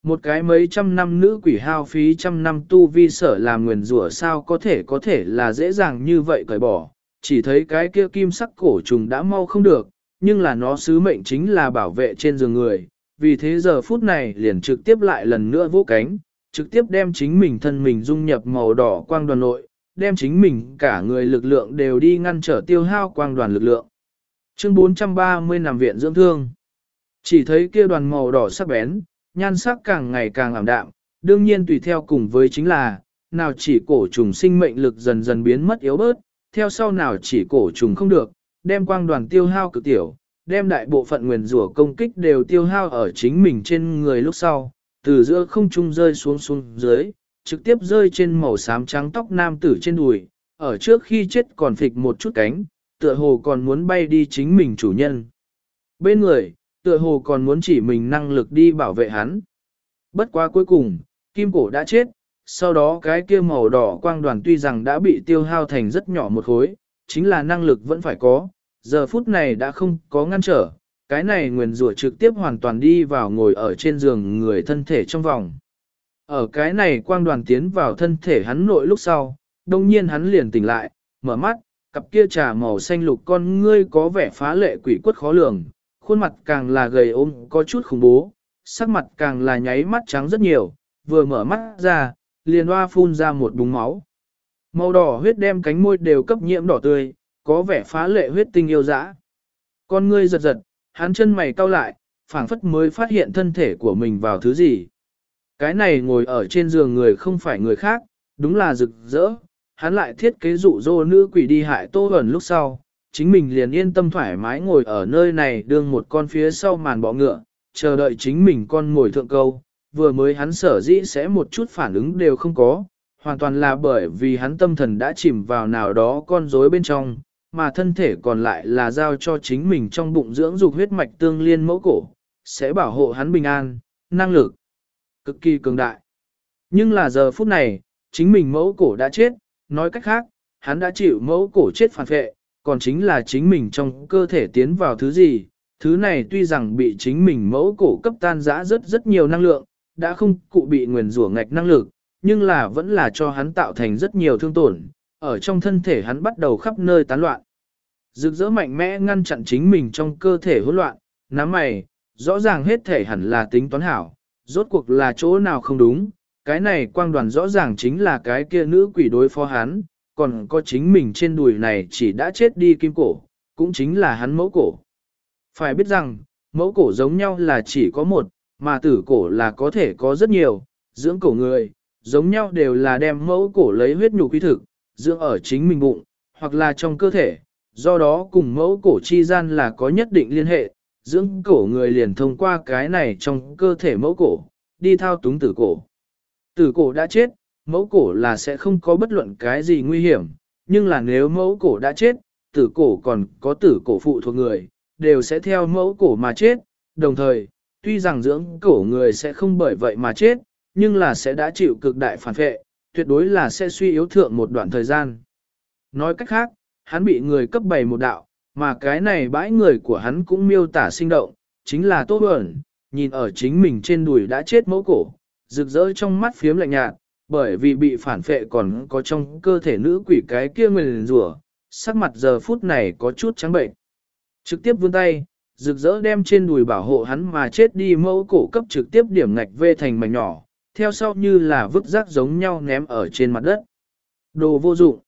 Một cái mấy trăm năm nữ quỷ hao phí trăm năm tu vi sở làm nguyền rủa sao có thể có thể là dễ dàng như vậy cởi bỏ, chỉ thấy cái kia kim sắc cổ trùng đã mau không được, nhưng là nó sứ mệnh chính là bảo vệ trên giường người, vì thế giờ phút này liền trực tiếp lại lần nữa vỗ cánh, trực tiếp đem chính mình thân mình dung nhập màu đỏ quang đoàn nội, đem chính mình cả người lực lượng đều đi ngăn trở tiêu hao quang đoàn lực lượng. Chương 430 nằm viện dưỡng thương. Chỉ thấy kia đoàn màu đỏ sắc bén, nhan sắc càng ngày càng ảm đạm, đương nhiên tùy theo cùng với chính là, nào chỉ cổ trùng sinh mệnh lực dần dần biến mất yếu bớt, theo sau nào chỉ cổ trùng không được, đem quang đoàn tiêu hao cực tiểu, đem đại bộ phận nguyền rủa công kích đều tiêu hao ở chính mình trên người lúc sau, từ giữa không trung rơi xuống xuống dưới, trực tiếp rơi trên màu xám trắng tóc nam tử trên đùi, ở trước khi chết còn phịch một chút cánh, tựa hồ còn muốn bay đi chính mình chủ nhân. Bên người, tựa hồ còn muốn chỉ mình năng lực đi bảo vệ hắn. Bất quá cuối cùng, kim cổ đã chết, sau đó cái kia màu đỏ quang đoàn tuy rằng đã bị tiêu hao thành rất nhỏ một khối, chính là năng lực vẫn phải có, giờ phút này đã không có ngăn trở, cái này nguyền rủa trực tiếp hoàn toàn đi vào ngồi ở trên giường người thân thể trong vòng. Ở cái này quang đoàn tiến vào thân thể hắn nội lúc sau, đồng nhiên hắn liền tỉnh lại, mở mắt, cặp kia trà màu xanh lục con ngươi có vẻ phá lệ quỷ quất khó lường, khuôn mặt càng là gầy ôm có chút khủng bố, sắc mặt càng là nháy mắt trắng rất nhiều, vừa mở mắt ra, liền hoa phun ra một búng máu. Màu đỏ huyết đem cánh môi đều cấp nhiễm đỏ tươi, có vẻ phá lệ huyết tinh yêu dã. Con ngươi giật giật, hắn chân mày cau lại, phảng phất mới phát hiện thân thể của mình vào thứ gì. Cái này ngồi ở trên giường người không phải người khác, đúng là rực rỡ, hắn lại thiết kế dụ dỗ nữ quỷ đi hại Tô Huẩn lúc sau, chính mình liền yên tâm thoải mái ngồi ở nơi này đương một con phía sau màn bọ ngựa, chờ đợi chính mình con ngồi thượng câu, vừa mới hắn sở dĩ sẽ một chút phản ứng đều không có, hoàn toàn là bởi vì hắn tâm thần đã chìm vào nào đó con rối bên trong, mà thân thể còn lại là giao cho chính mình trong bụng dưỡng dục huyết mạch tương liên mẫu cổ, sẽ bảo hộ hắn bình an, năng lực cực kỳ cường đại. Nhưng là giờ phút này, chính mình mẫu cổ đã chết, nói cách khác, hắn đã chịu mẫu cổ chết phản vệ, còn chính là chính mình trong cơ thể tiến vào thứ gì, thứ này tuy rằng bị chính mình mẫu cổ cấp tan rã rất rất nhiều năng lượng, đã không cụ bị nguyền rủa ngạch năng lực, nhưng là vẫn là cho hắn tạo thành rất nhiều thương tổn, ở trong thân thể hắn bắt đầu khắp nơi tán loạn. Rực rỡ mạnh mẽ ngăn chặn chính mình trong cơ thể hỗn loạn, nắm mày, rõ ràng hết thể hẳn là tính toán hảo, rốt cuộc là chỗ nào không đúng, cái này quang đoàn rõ ràng chính là cái kia nữ quỷ đối phó hắn, còn có chính mình trên đùi này chỉ đã chết đi kim cổ, cũng chính là hắn mẫu cổ. Phải biết rằng, mẫu cổ giống nhau là chỉ có một, mà tử cổ là có thể có rất nhiều, dưỡng cổ người, giống nhau đều là đem mẫu cổ lấy huyết nhục quy thực, dưỡng ở chính mình bụng, hoặc là trong cơ thể, do đó cùng mẫu cổ chi gian là có nhất định liên hệ, dưỡng cổ người liền thông qua cái này trong cơ thể mẫu cổ, đi thao túng tử cổ. Tử cổ đã chết, mẫu cổ là sẽ không có bất luận cái gì nguy hiểm, nhưng là nếu mẫu cổ đã chết, tử cổ còn có tử cổ phụ thuộc người, đều sẽ theo mẫu cổ mà chết, đồng thời, tuy rằng dưỡng cổ người sẽ không bởi vậy mà chết, nhưng là sẽ đã chịu cực đại phản vệ, tuyệt đối là sẽ suy yếu thượng một đoạn thời gian. Nói cách khác, hắn bị người cấp bày một đạo, mà cái này bãi người của hắn cũng miêu tả sinh động, chính là tốt Bẩn, nhìn ở chính mình trên đùi đã chết mẫu cổ, rực rỡ trong mắt phiếm lạnh nhạt, bởi vì bị phản phệ còn có trong cơ thể nữ quỷ cái kia nguyền rủa, sắc mặt giờ phút này có chút trắng bệnh. Trực tiếp vươn tay, rực rỡ đem trên đùi bảo hộ hắn mà chết đi mẫu cổ cấp trực tiếp điểm ngạch vê thành mảnh nhỏ, theo sau như là vứt rác giống nhau ném ở trên mặt đất. Đồ vô dụng.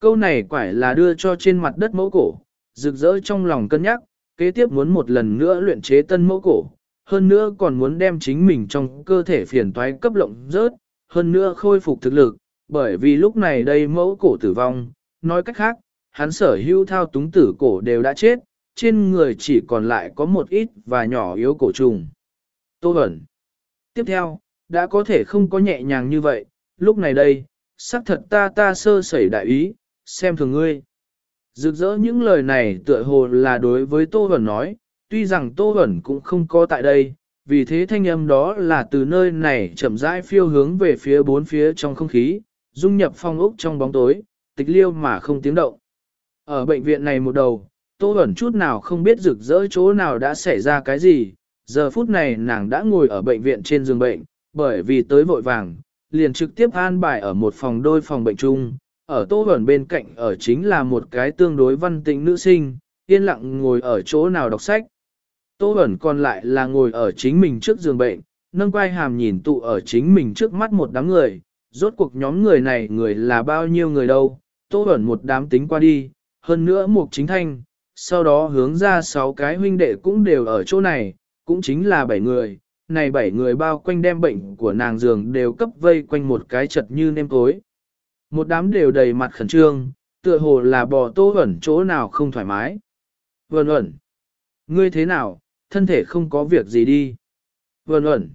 Câu này quải là đưa cho trên mặt đất mẫu cổ, rực rỡ trong lòng cân nhắc, kế tiếp muốn một lần nữa luyện chế tân mẫu cổ, hơn nữa còn muốn đem chính mình trong cơ thể phiền toái cấp lộng rớt, hơn nữa khôi phục thực lực, bởi vì lúc này đây mẫu cổ tử vong, nói cách khác, hắn sở hữu thao túng tử cổ đều đã chết, trên người chỉ còn lại có một ít và nhỏ yếu cổ trùng. Tô ẩn. Tiếp theo, đã có thể không có nhẹ nhàng như vậy, lúc này đây, xác thật ta ta sơ sẩy đại ý, xem thường ngươi. Rực rỡ những lời này tựa hồ là đối với Tô Vẩn nói, tuy rằng Tô Vẩn cũng không có tại đây, vì thế thanh âm đó là từ nơi này chậm rãi phiêu hướng về phía bốn phía trong không khí, dung nhập phong ốc trong bóng tối, tịch liêu mà không tiếng động. Ở bệnh viện này một đầu, Tô Vẩn chút nào không biết rực rỡ chỗ nào đã xảy ra cái gì, giờ phút này nàng đã ngồi ở bệnh viện trên giường bệnh, bởi vì tới vội vàng, liền trực tiếp an bài ở một phòng đôi phòng bệnh chung, ở Tô vẩn bên cạnh ở chính là một cái tương đối văn tĩnh nữ sinh, yên lặng ngồi ở chỗ nào đọc sách. Tô vẩn còn lại là ngồi ở chính mình trước giường bệnh, nâng quay hàm nhìn tụ ở chính mình trước mắt một đám người, rốt cuộc nhóm người này người là bao nhiêu người đâu, Tô vẩn một đám tính qua đi, hơn nữa một chính thanh, sau đó hướng ra sáu cái huynh đệ cũng đều ở chỗ này, cũng chính là bảy người, này bảy người bao quanh đem bệnh của nàng giường đều cấp vây quanh một cái chật như nêm tối. Một đám đều đầy mặt khẩn trương, tựa hồ là bò tô ẩn chỗ nào không thoải mái. Vân ẩn. Ngươi thế nào, thân thể không có việc gì đi. Vân ẩn.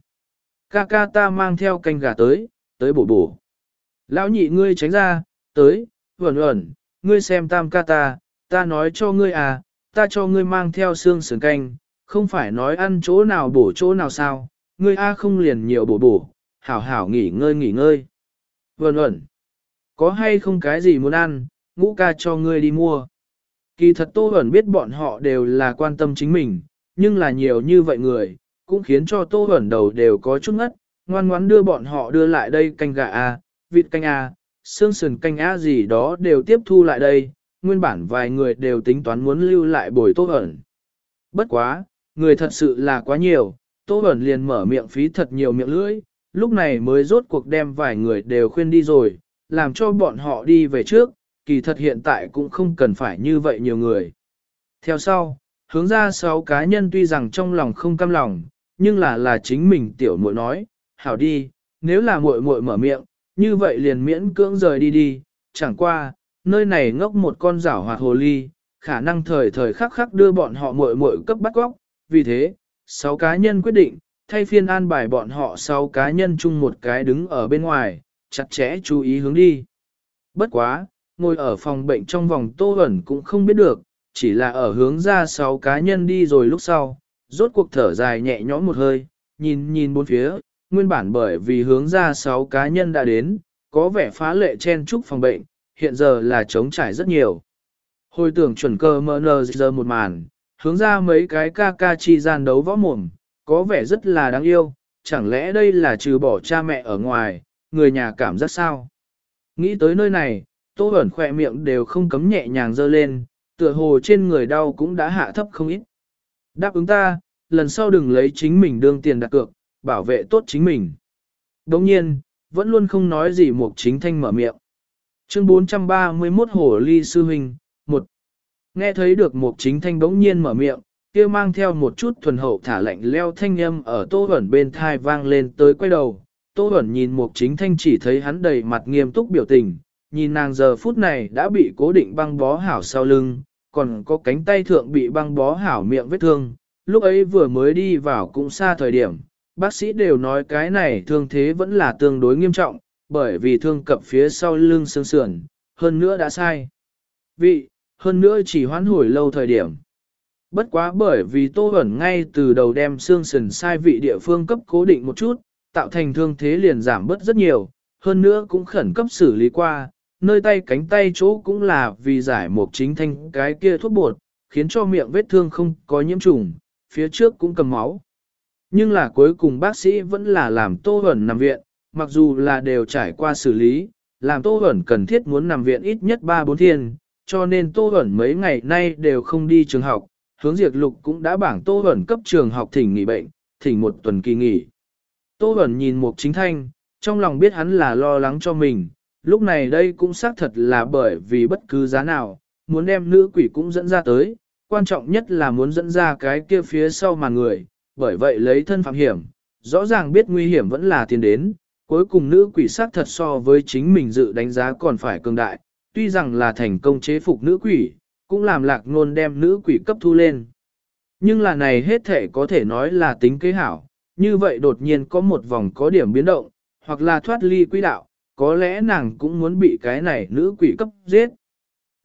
Ca ca ta mang theo canh gà tới, tới bổ bổ. Lão nhị ngươi tránh ra, tới, vẩn ẩn, ngươi xem tam ca ta, ta nói cho ngươi à, ta cho ngươi mang theo xương sườn canh, không phải nói ăn chỗ nào bổ chỗ nào sao, ngươi a không liền nhiều bổ bổ, hảo hảo nghỉ ngơi nghỉ ngơi. Vân ẩn. Có hay không cái gì muốn ăn, ngũ ca cho ngươi đi mua. Kỳ thật Tô Huẩn biết bọn họ đều là quan tâm chính mình, nhưng là nhiều như vậy người, cũng khiến cho Tô Huẩn đầu đều có chút ngất, ngoan ngoãn đưa bọn họ đưa lại đây canh gà A, vịt canh A, xương sườn canh A gì đó đều tiếp thu lại đây, nguyên bản vài người đều tính toán muốn lưu lại bồi Tô Huẩn. Bất quá, người thật sự là quá nhiều, Tô bẩn liền mở miệng phí thật nhiều miệng lưỡi, lúc này mới rốt cuộc đem vài người đều khuyên đi rồi, làm cho bọn họ đi về trước, kỳ thật hiện tại cũng không cần phải như vậy nhiều người. Theo sau, hướng ra sáu cá nhân tuy rằng trong lòng không cam lòng, nhưng là là chính mình tiểu muội nói, hảo đi, nếu là muội muội mở miệng, như vậy liền miễn cưỡng rời đi đi, chẳng qua, nơi này ngốc một con rảo hoạt hồ ly, khả năng thời thời khắc khắc đưa bọn họ muội muội cấp bắt góc, vì thế, sáu cá nhân quyết định, thay phiên an bài bọn họ sáu cá nhân chung một cái đứng ở bên ngoài, chặt chẽ chú ý hướng đi. Bất quá, ngồi ở phòng bệnh trong vòng tô ẩn cũng không biết được, chỉ là ở hướng ra sáu cá nhân đi rồi lúc sau, rốt cuộc thở dài nhẹ nhõm một hơi, nhìn nhìn bốn phía, nguyên bản bởi vì hướng ra sáu cá nhân đã đến, có vẻ phá lệ chen trúc phòng bệnh, hiện giờ là trống trải rất nhiều. Hồi tưởng chuẩn cơ mơ nờ giờ một màn, hướng ra mấy cái ca ca chi gian đấu võ mồm, có vẻ rất là đáng yêu, chẳng lẽ đây là trừ bỏ cha mẹ ở ngoài, người nhà cảm giác sao? Nghĩ tới nơi này, tô ẩn khỏe miệng đều không cấm nhẹ nhàng dơ lên, tựa hồ trên người đau cũng đã hạ thấp không ít. Đáp ứng ta, lần sau đừng lấy chính mình đương tiền đặt cược, bảo vệ tốt chính mình. Đồng nhiên, vẫn luôn không nói gì một Chính Thanh mở miệng. Chương 431 Hồ Ly Sư Huynh, Nghe thấy được Mục Chính Thanh bỗng nhiên mở miệng, kia mang theo một chút thuần hậu thả lạnh leo thanh âm ở Tô ẩn bên thai vang lên tới quay đầu. Tô ẩn nhìn Mục Chính Thanh chỉ thấy hắn đầy mặt nghiêm túc biểu tình, nhìn nàng giờ phút này đã bị cố định băng bó hảo sau lưng, còn có cánh tay thượng bị băng bó hảo miệng vết thương. Lúc ấy vừa mới đi vào cũng xa thời điểm, bác sĩ đều nói cái này thương thế vẫn là tương đối nghiêm trọng, bởi vì thương cập phía sau lưng xương sườn, hơn nữa đã sai. Vị, hơn nữa chỉ hoán hồi lâu thời điểm. Bất quá bởi vì Tô Bẩn ngay từ đầu đem xương sườn sai vị địa phương cấp cố định một chút, tạo thành thương thế liền giảm bớt rất nhiều, hơn nữa cũng khẩn cấp xử lý qua, nơi tay cánh tay chỗ cũng là vì giải một chính thanh cái kia thuốc bột, khiến cho miệng vết thương không có nhiễm trùng, phía trước cũng cầm máu. Nhưng là cuối cùng bác sĩ vẫn là làm Tô Bẩn nằm viện, mặc dù là đều trải qua xử lý, làm Tô Bẩn cần thiết muốn nằm viện ít nhất 3-4 thiên, cho nên Tô Huẩn mấy ngày nay đều không đi trường học, hướng diệt lục cũng đã bảng Tô Huẩn cấp trường học thỉnh nghỉ bệnh, thỉnh một tuần kỳ nghỉ. Tô Huẩn nhìn Mục Chính Thanh, trong lòng biết hắn là lo lắng cho mình, lúc này đây cũng xác thật là bởi vì bất cứ giá nào, muốn đem nữ quỷ cũng dẫn ra tới, quan trọng nhất là muốn dẫn ra cái kia phía sau mà người, bởi vậy lấy thân phạm hiểm, rõ ràng biết nguy hiểm vẫn là tiền đến, cuối cùng nữ quỷ xác thật so với chính mình dự đánh giá còn phải cường đại, tuy rằng là thành công chế phục nữ quỷ, cũng làm lạc nôn đem nữ quỷ cấp thu lên. Nhưng là này hết thể có thể nói là tính kế hảo, như vậy đột nhiên có một vòng có điểm biến động, hoặc là thoát ly quỹ đạo, có lẽ nàng cũng muốn bị cái này nữ quỷ cấp giết.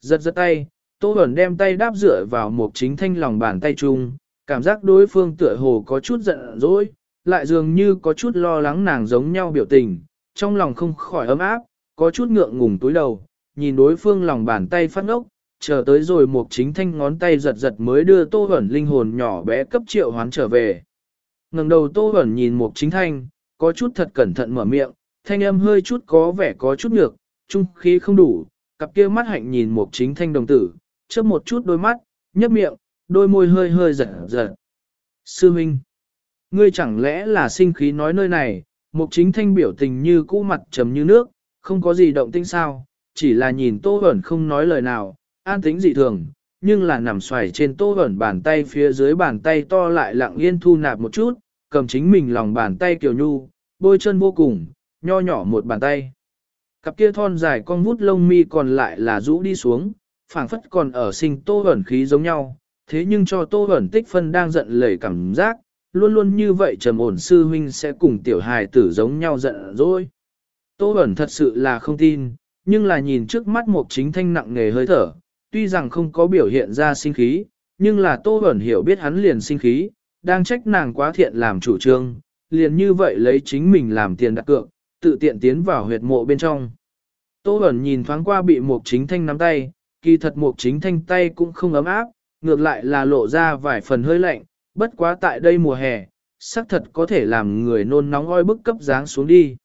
Giật giật tay, Tô Bẩn đem tay đáp dựa vào một chính thanh lòng bàn tay chung, cảm giác đối phương tựa hồ có chút giận dỗi, lại dường như có chút lo lắng nàng giống nhau biểu tình, trong lòng không khỏi ấm áp, có chút ngượng ngùng túi đầu, nhìn đối phương lòng bàn tay phát ngốc, chờ tới rồi một chính thanh ngón tay giật giật mới đưa Tô hẩn linh hồn nhỏ bé cấp triệu hoán trở về. ngẩng đầu Tô hẩn nhìn một chính thanh, có chút thật cẩn thận mở miệng, thanh âm hơi chút có vẻ có chút nhược, trung khí không đủ, cặp kia mắt hạnh nhìn một chính thanh đồng tử, chớp một chút đôi mắt, nhấp miệng, đôi môi hơi hơi giật giật. Sư Minh, ngươi chẳng lẽ là sinh khí nói nơi này, mục chính thanh biểu tình như cũ mặt trầm như nước, không có gì động tinh sao, chỉ là nhìn tô ẩn không nói lời nào, an tính dị thường, nhưng là nằm xoài trên tô ẩn bàn tay phía dưới bàn tay to lại lặng yên thu nạp một chút, cầm chính mình lòng bàn tay kiều nhu, bôi chân vô cùng, nho nhỏ một bàn tay. Cặp kia thon dài con vút lông mi còn lại là rũ đi xuống, phảng phất còn ở sinh tô ẩn khí giống nhau, thế nhưng cho tô ẩn tích phân đang giận lẩy cảm giác, luôn luôn như vậy trầm ổn sư huynh sẽ cùng tiểu hài tử giống nhau giận dỗi. Tô ẩn thật sự là không tin, nhưng là nhìn trước mắt một chính thanh nặng nghề hơi thở, tuy rằng không có biểu hiện ra sinh khí, nhưng là tô ẩn hiểu biết hắn liền sinh khí, đang trách nàng quá thiện làm chủ trương, liền như vậy lấy chính mình làm tiền đặt cược, tự tiện tiến vào huyệt mộ bên trong. Tô ẩn nhìn thoáng qua bị một chính thanh nắm tay, kỳ thật một chính thanh tay cũng không ấm áp, ngược lại là lộ ra vài phần hơi lạnh, bất quá tại đây mùa hè, xác thật có thể làm người nôn nóng oi bức cấp dáng xuống đi.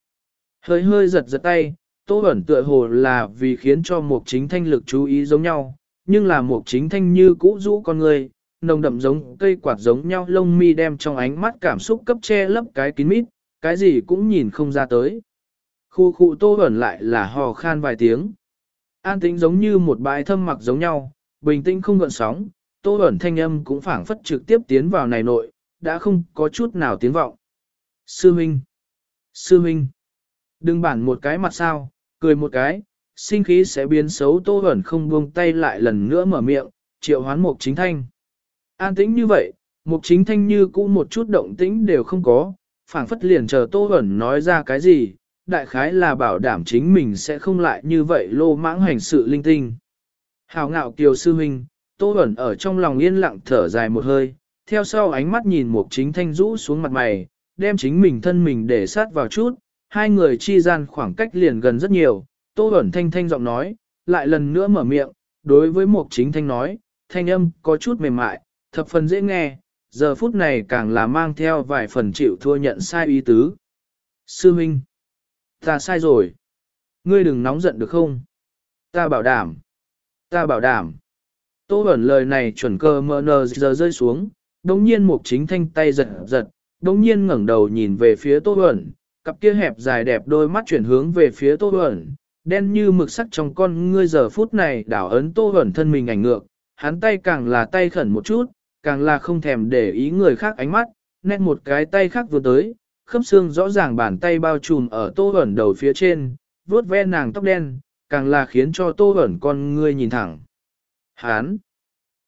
Hơi hơi giật giật tay, Tô Bẩn tựa hồ là vì khiến cho Mục Chính Thanh lực chú ý giống nhau, nhưng là Mục Chính Thanh như cũ rũ con người, nồng đậm giống cây quạt giống nhau lông mi đem trong ánh mắt cảm xúc cấp che lấp cái kín mít, cái gì cũng nhìn không ra tới. Khu khu Tô Bẩn lại là hò khan vài tiếng. An tĩnh giống như một bãi thâm mặc giống nhau, bình tĩnh không gợn sóng, tô Bẩn thanh âm cũng phảng phất trực tiếp tiến vào này nội, đã không có chút nào tiếng vọng. Sư Minh! Sư Minh! Đừng bản một cái mặt sao, cười một cái, sinh khí sẽ biến xấu tô Huẩn không buông tay lại lần nữa mở miệng, triệu hoán mục chính thanh. An tĩnh như vậy, mục chính thanh như cũ một chút động tĩnh đều không có, phảng phất liền chờ tô Huẩn nói ra cái gì, đại khái là bảo đảm chính mình sẽ không lại như vậy lô mãng hành sự linh tinh. Hào ngạo kiều sư huynh, tô Huẩn ở trong lòng yên lặng thở dài một hơi, theo sau ánh mắt nhìn mục chính thanh rũ xuống mặt mày, đem chính mình thân mình để sát vào chút, hai người chi gian khoảng cách liền gần rất nhiều, tô Bẩn thanh thanh giọng nói, lại lần nữa mở miệng, đối với mục chính thanh nói, thanh âm có chút mềm mại, thập phần dễ nghe, giờ phút này càng là mang theo vài phần chịu thua nhận sai ý tứ. Sư Minh, ta sai rồi. Ngươi đừng nóng giận được không? Ta bảo đảm. Ta bảo đảm. Tô Bẩn lời này chuẩn cơ mờ nờ giờ rơi xuống, đồng nhiên mục chính thanh tay giật giật, đồng nhiên ngẩng đầu nhìn về phía tô ẩn, cặp kia hẹp dài đẹp đôi mắt chuyển hướng về phía tô Huẩn, đen như mực sắc trong con ngươi giờ phút này đảo ấn tô Huẩn thân mình ảnh ngược, hắn tay càng là tay khẩn một chút, càng là không thèm để ý người khác ánh mắt, nét một cái tay khác vừa tới, khớp xương rõ ràng bàn tay bao trùm ở tô Huẩn đầu phía trên, vuốt ve nàng tóc đen, càng là khiến cho tô Huẩn con ngươi nhìn thẳng. Hán!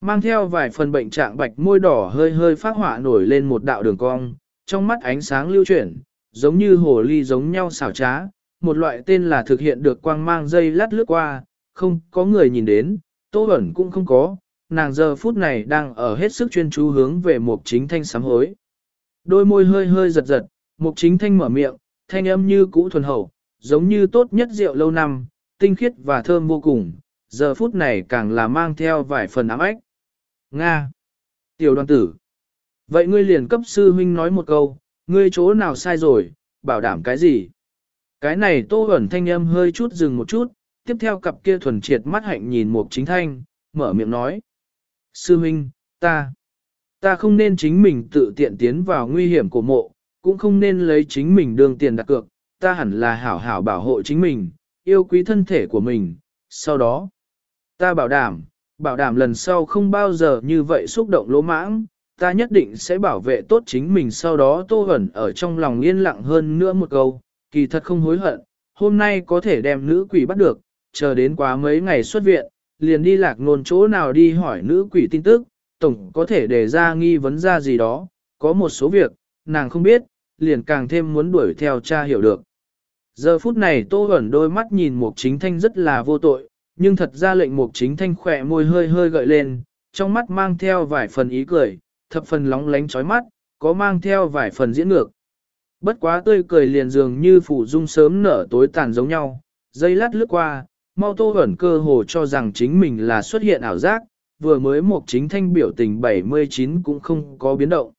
Mang theo vài phần bệnh trạng bạch môi đỏ hơi hơi phát họa nổi lên một đạo đường cong, trong mắt ánh sáng lưu chuyển, giống như hồ ly giống nhau xảo trá, một loại tên là thực hiện được quang mang dây lát lướt qua, không có người nhìn đến, tô ẩn cũng không có, nàng giờ phút này đang ở hết sức chuyên chú hướng về mục chính thanh sám hối. Đôi môi hơi hơi giật giật, mục chính thanh mở miệng, thanh âm như cũ thuần hậu, giống như tốt nhất rượu lâu năm, tinh khiết và thơm vô cùng, giờ phút này càng là mang theo vài phần ám ếch. Nga! Tiểu đoàn tử! Vậy ngươi liền cấp sư huynh nói một câu, ngươi chỗ nào sai rồi, bảo đảm cái gì? Cái này tô ẩn thanh âm hơi chút dừng một chút, tiếp theo cặp kia thuần triệt mắt hạnh nhìn mục chính thanh, mở miệng nói. Sư huynh, ta, ta không nên chính mình tự tiện tiến vào nguy hiểm của mộ, cũng không nên lấy chính mình đương tiền đặt cược, ta hẳn là hảo hảo bảo hộ chính mình, yêu quý thân thể của mình, sau đó, ta bảo đảm, bảo đảm lần sau không bao giờ như vậy xúc động lỗ mãng, ta nhất định sẽ bảo vệ tốt chính mình sau đó tô hẩn ở trong lòng yên lặng hơn nữa một câu, kỳ thật không hối hận, hôm nay có thể đem nữ quỷ bắt được, chờ đến quá mấy ngày xuất viện, liền đi lạc nôn chỗ nào đi hỏi nữ quỷ tin tức, tổng có thể đề ra nghi vấn ra gì đó, có một số việc, nàng không biết, liền càng thêm muốn đuổi theo cha hiểu được. Giờ phút này Tô hẩn đôi mắt nhìn Mục Chính Thanh rất là vô tội, nhưng thật ra lệnh Mục Chính Thanh khỏe môi hơi hơi gợi lên, trong mắt mang theo vài phần ý cười, thập phần lóng lánh chói mắt, có mang theo vài phần diễn ngược. Bất quá tươi cười liền dường như phủ dung sớm nở tối tàn giống nhau, dây lát lướt qua, mau tô ẩn cơ hồ cho rằng chính mình là xuất hiện ảo giác, vừa mới một chính thanh biểu tình 79 cũng không có biến động.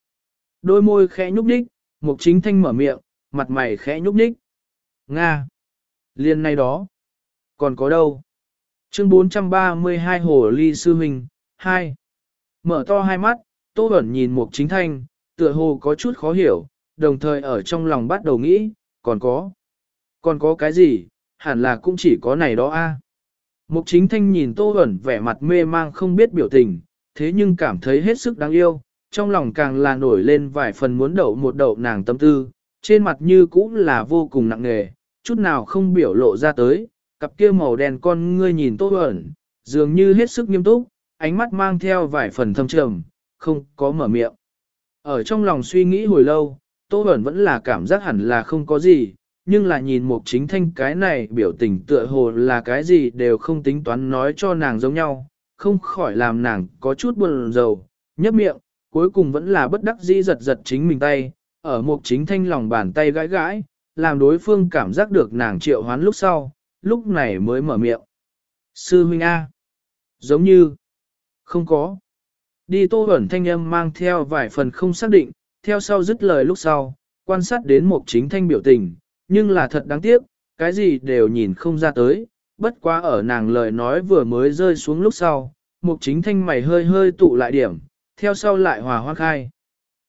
Đôi môi khẽ nhúc nhích, một chính thanh mở miệng, mặt mày khẽ nhúc nhích. Nga! Liên này đó! Còn có đâu? Chương 432 Hồ Ly Sư Hình 2 Mở to hai mắt, Tô Bẩn nhìn Mục chính thanh, tựa hồ có chút khó hiểu, đồng thời ở trong lòng bắt đầu nghĩ, còn có. Còn có cái gì, hẳn là cũng chỉ có này đó a. Mục chính thanh nhìn Tô Bẩn vẻ mặt mê mang không biết biểu tình, thế nhưng cảm thấy hết sức đáng yêu, trong lòng càng là nổi lên vài phần muốn đậu một đậu nàng tâm tư, trên mặt như cũng là vô cùng nặng nề, chút nào không biểu lộ ra tới, cặp kia màu đen con ngươi nhìn Tô Bẩn, dường như hết sức nghiêm túc, ánh mắt mang theo vài phần thâm trầm, không có mở miệng. Ở trong lòng suy nghĩ hồi lâu, Tô Bẩn vẫn là cảm giác hẳn là không có gì, nhưng là nhìn một chính thanh cái này biểu tình tựa hồ là cái gì đều không tính toán nói cho nàng giống nhau, không khỏi làm nàng có chút buồn rầu, nhấp miệng, cuối cùng vẫn là bất đắc dĩ giật giật chính mình tay, ở một chính thanh lòng bàn tay gãi gãi, làm đối phương cảm giác được nàng triệu hoán lúc sau, lúc này mới mở miệng. Sư huynh A. Giống như. Không có. Đi tô ẩn thanh âm mang theo vài phần không xác định, theo sau dứt lời lúc sau, quan sát đến một chính thanh biểu tình, nhưng là thật đáng tiếc, cái gì đều nhìn không ra tới, bất quá ở nàng lời nói vừa mới rơi xuống lúc sau, mục chính thanh mày hơi hơi tụ lại điểm, theo sau lại hòa hoa khai.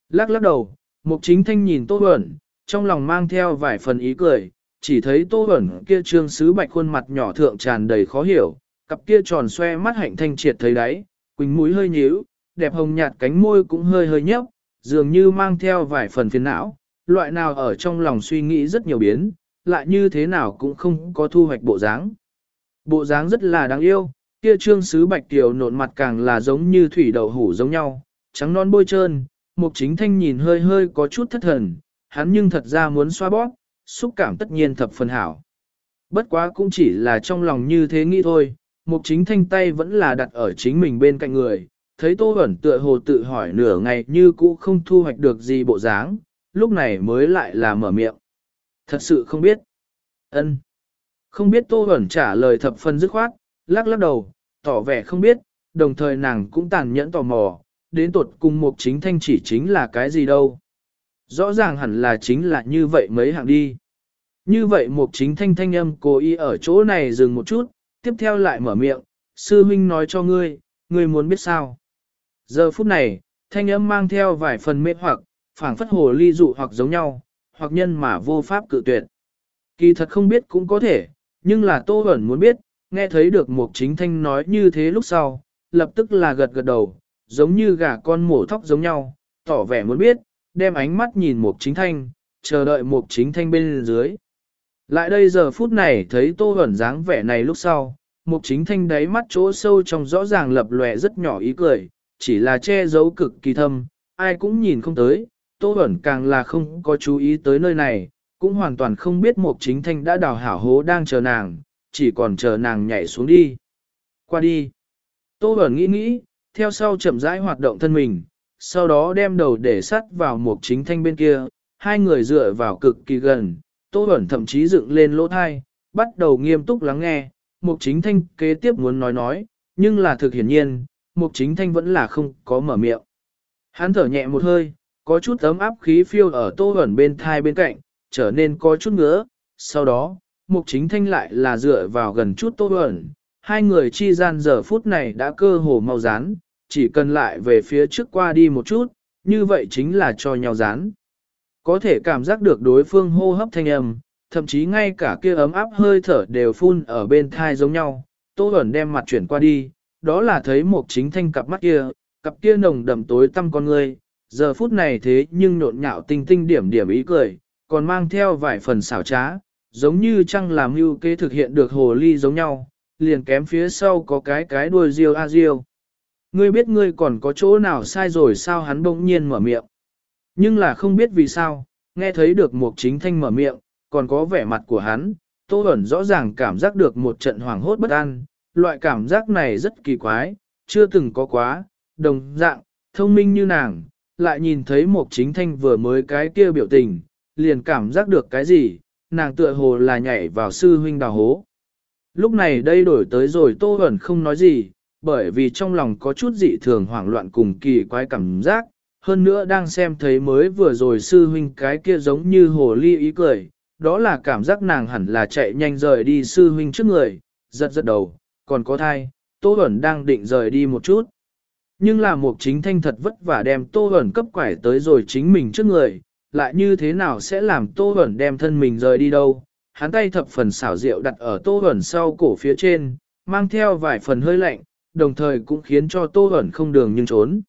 Lắc lắc đầu, mục chính thanh nhìn tô ẩn, trong lòng mang theo vài phần ý cười, chỉ thấy tô ẩn kia trương sứ bạch khuôn mặt nhỏ thượng tràn đầy khó hiểu, cặp kia tròn xoe mắt hạnh thanh triệt thấy đáy, quỳnh mũi hơi nhíu, đẹp hồng nhạt cánh môi cũng hơi hơi nhấp, dường như mang theo vài phần phiền não, loại nào ở trong lòng suy nghĩ rất nhiều biến, lại như thế nào cũng không có thu hoạch bộ dáng. Bộ dáng rất là đáng yêu, kia trương sứ bạch tiểu nộn mặt càng là giống như thủy đậu hủ giống nhau, trắng non bôi trơn, mục chính thanh nhìn hơi hơi có chút thất thần, hắn nhưng thật ra muốn xoa bóp, xúc cảm tất nhiên thập phần hảo. Bất quá cũng chỉ là trong lòng như thế nghĩ thôi, mục chính thanh tay vẫn là đặt ở chính mình bên cạnh người, thấy tô ẩn tựa hồ tự hỏi nửa ngày như cũ không thu hoạch được gì bộ dáng, lúc này mới lại là mở miệng. Thật sự không biết. ân Không biết tô ẩn trả lời thập phân dứt khoát, lắc lắc đầu, tỏ vẻ không biết, đồng thời nàng cũng tàn nhẫn tò mò, đến tột cùng mục chính thanh chỉ chính là cái gì đâu. Rõ ràng hẳn là chính là như vậy mấy hạng đi. Như vậy mục chính thanh thanh âm cố ý ở chỗ này dừng một chút, tiếp theo lại mở miệng, sư huynh nói cho ngươi, ngươi muốn biết sao. Giờ phút này, thanh âm mang theo vài phần mê hoặc, phảng phất hồ ly dụ hoặc giống nhau, hoặc nhân mà vô pháp cự tuyệt. Kỳ thật không biết cũng có thể, nhưng là Tô Bẩn muốn biết, nghe thấy được Mục Chính Thanh nói như thế lúc sau, lập tức là gật gật đầu, giống như gà con mổ thóc giống nhau, tỏ vẻ muốn biết, đem ánh mắt nhìn Mục Chính Thanh, chờ đợi Mục Chính Thanh bên dưới. Lại đây giờ phút này thấy Tô Bẩn dáng vẻ này lúc sau, Mục Chính Thanh đáy mắt chỗ sâu trong rõ ràng lập lòe rất nhỏ ý cười, chỉ là che giấu cực kỳ thâm, ai cũng nhìn không tới, Tô Bẩn càng là không có chú ý tới nơi này, cũng hoàn toàn không biết Mục Chính Thanh đã đào hảo hố đang chờ nàng, chỉ còn chờ nàng nhảy xuống đi. Qua đi. Tô Bẩn nghĩ nghĩ, theo sau chậm rãi hoạt động thân mình, sau đó đem đầu để sắt vào Mục Chính Thanh bên kia, hai người dựa vào cực kỳ gần, Tô Bẩn thậm chí dựng lên lỗ thai, bắt đầu nghiêm túc lắng nghe, Mục Chính Thanh kế tiếp muốn nói nói, nhưng là thực hiển nhiên, Mục Chính Thanh vẫn là không có mở miệng. Hắn thở nhẹ một hơi, có chút ấm áp khí phiêu ở tô ẩn bên thai bên cạnh, trở nên có chút ngứa. Sau đó, mục chính thanh lại là dựa vào gần chút tô ẩn, hai người chi gian giờ phút này đã cơ hồ mau rán, chỉ cần lại về phía trước qua đi một chút, như vậy chính là cho nhau rán. Có thể cảm giác được đối phương hô hấp thanh âm, thậm chí ngay cả kia ấm áp hơi thở đều phun ở bên thai giống nhau, tô ẩn đem mặt chuyển qua đi, đó là thấy một chính thanh cặp mắt kia, cặp kia nồng đậm tối tăm con người, giờ phút này thế nhưng nộn nhạo tinh tinh điểm điểm ý cười, còn mang theo vài phần xảo trá, giống như chăng làm mưu kế thực hiện được hồ ly giống nhau, liền kém phía sau có cái cái đuôi riêu a riêu. Ngươi biết ngươi còn có chỗ nào sai rồi sao hắn bỗng nhiên mở miệng. Nhưng là không biết vì sao, nghe thấy được một chính thanh mở miệng, còn có vẻ mặt của hắn, Tô ẩn rõ ràng cảm giác được một trận hoảng hốt bất an, loại cảm giác này rất kỳ quái, chưa từng có quá, đồng dạng, thông minh như nàng, lại nhìn thấy một chính thanh vừa mới cái kia biểu tình, liền cảm giác được cái gì, nàng tựa hồ là nhảy vào sư huynh đào hố. Lúc này đây đổi tới rồi Tô Bẩn không nói gì, bởi vì trong lòng có chút dị thường hoảng loạn cùng kỳ quái cảm giác, hơn nữa đang xem thấy mới vừa rồi sư huynh cái kia giống như hồ ly ý cười, đó là cảm giác nàng hẳn là chạy nhanh rời đi sư huynh trước người, giật giật đầu, còn có thai, Tô Bẩn đang định rời đi một chút. Nhưng là một chính thanh thật vất vả đem tô hẩn cấp quải tới rồi chính mình trước người, lại như thế nào sẽ làm tô hẩn đem thân mình rời đi đâu. Hắn tay thập phần xảo rượu đặt ở tô hẩn sau cổ phía trên, mang theo vài phần hơi lạnh, đồng thời cũng khiến cho tô hẩn không đường nhưng trốn.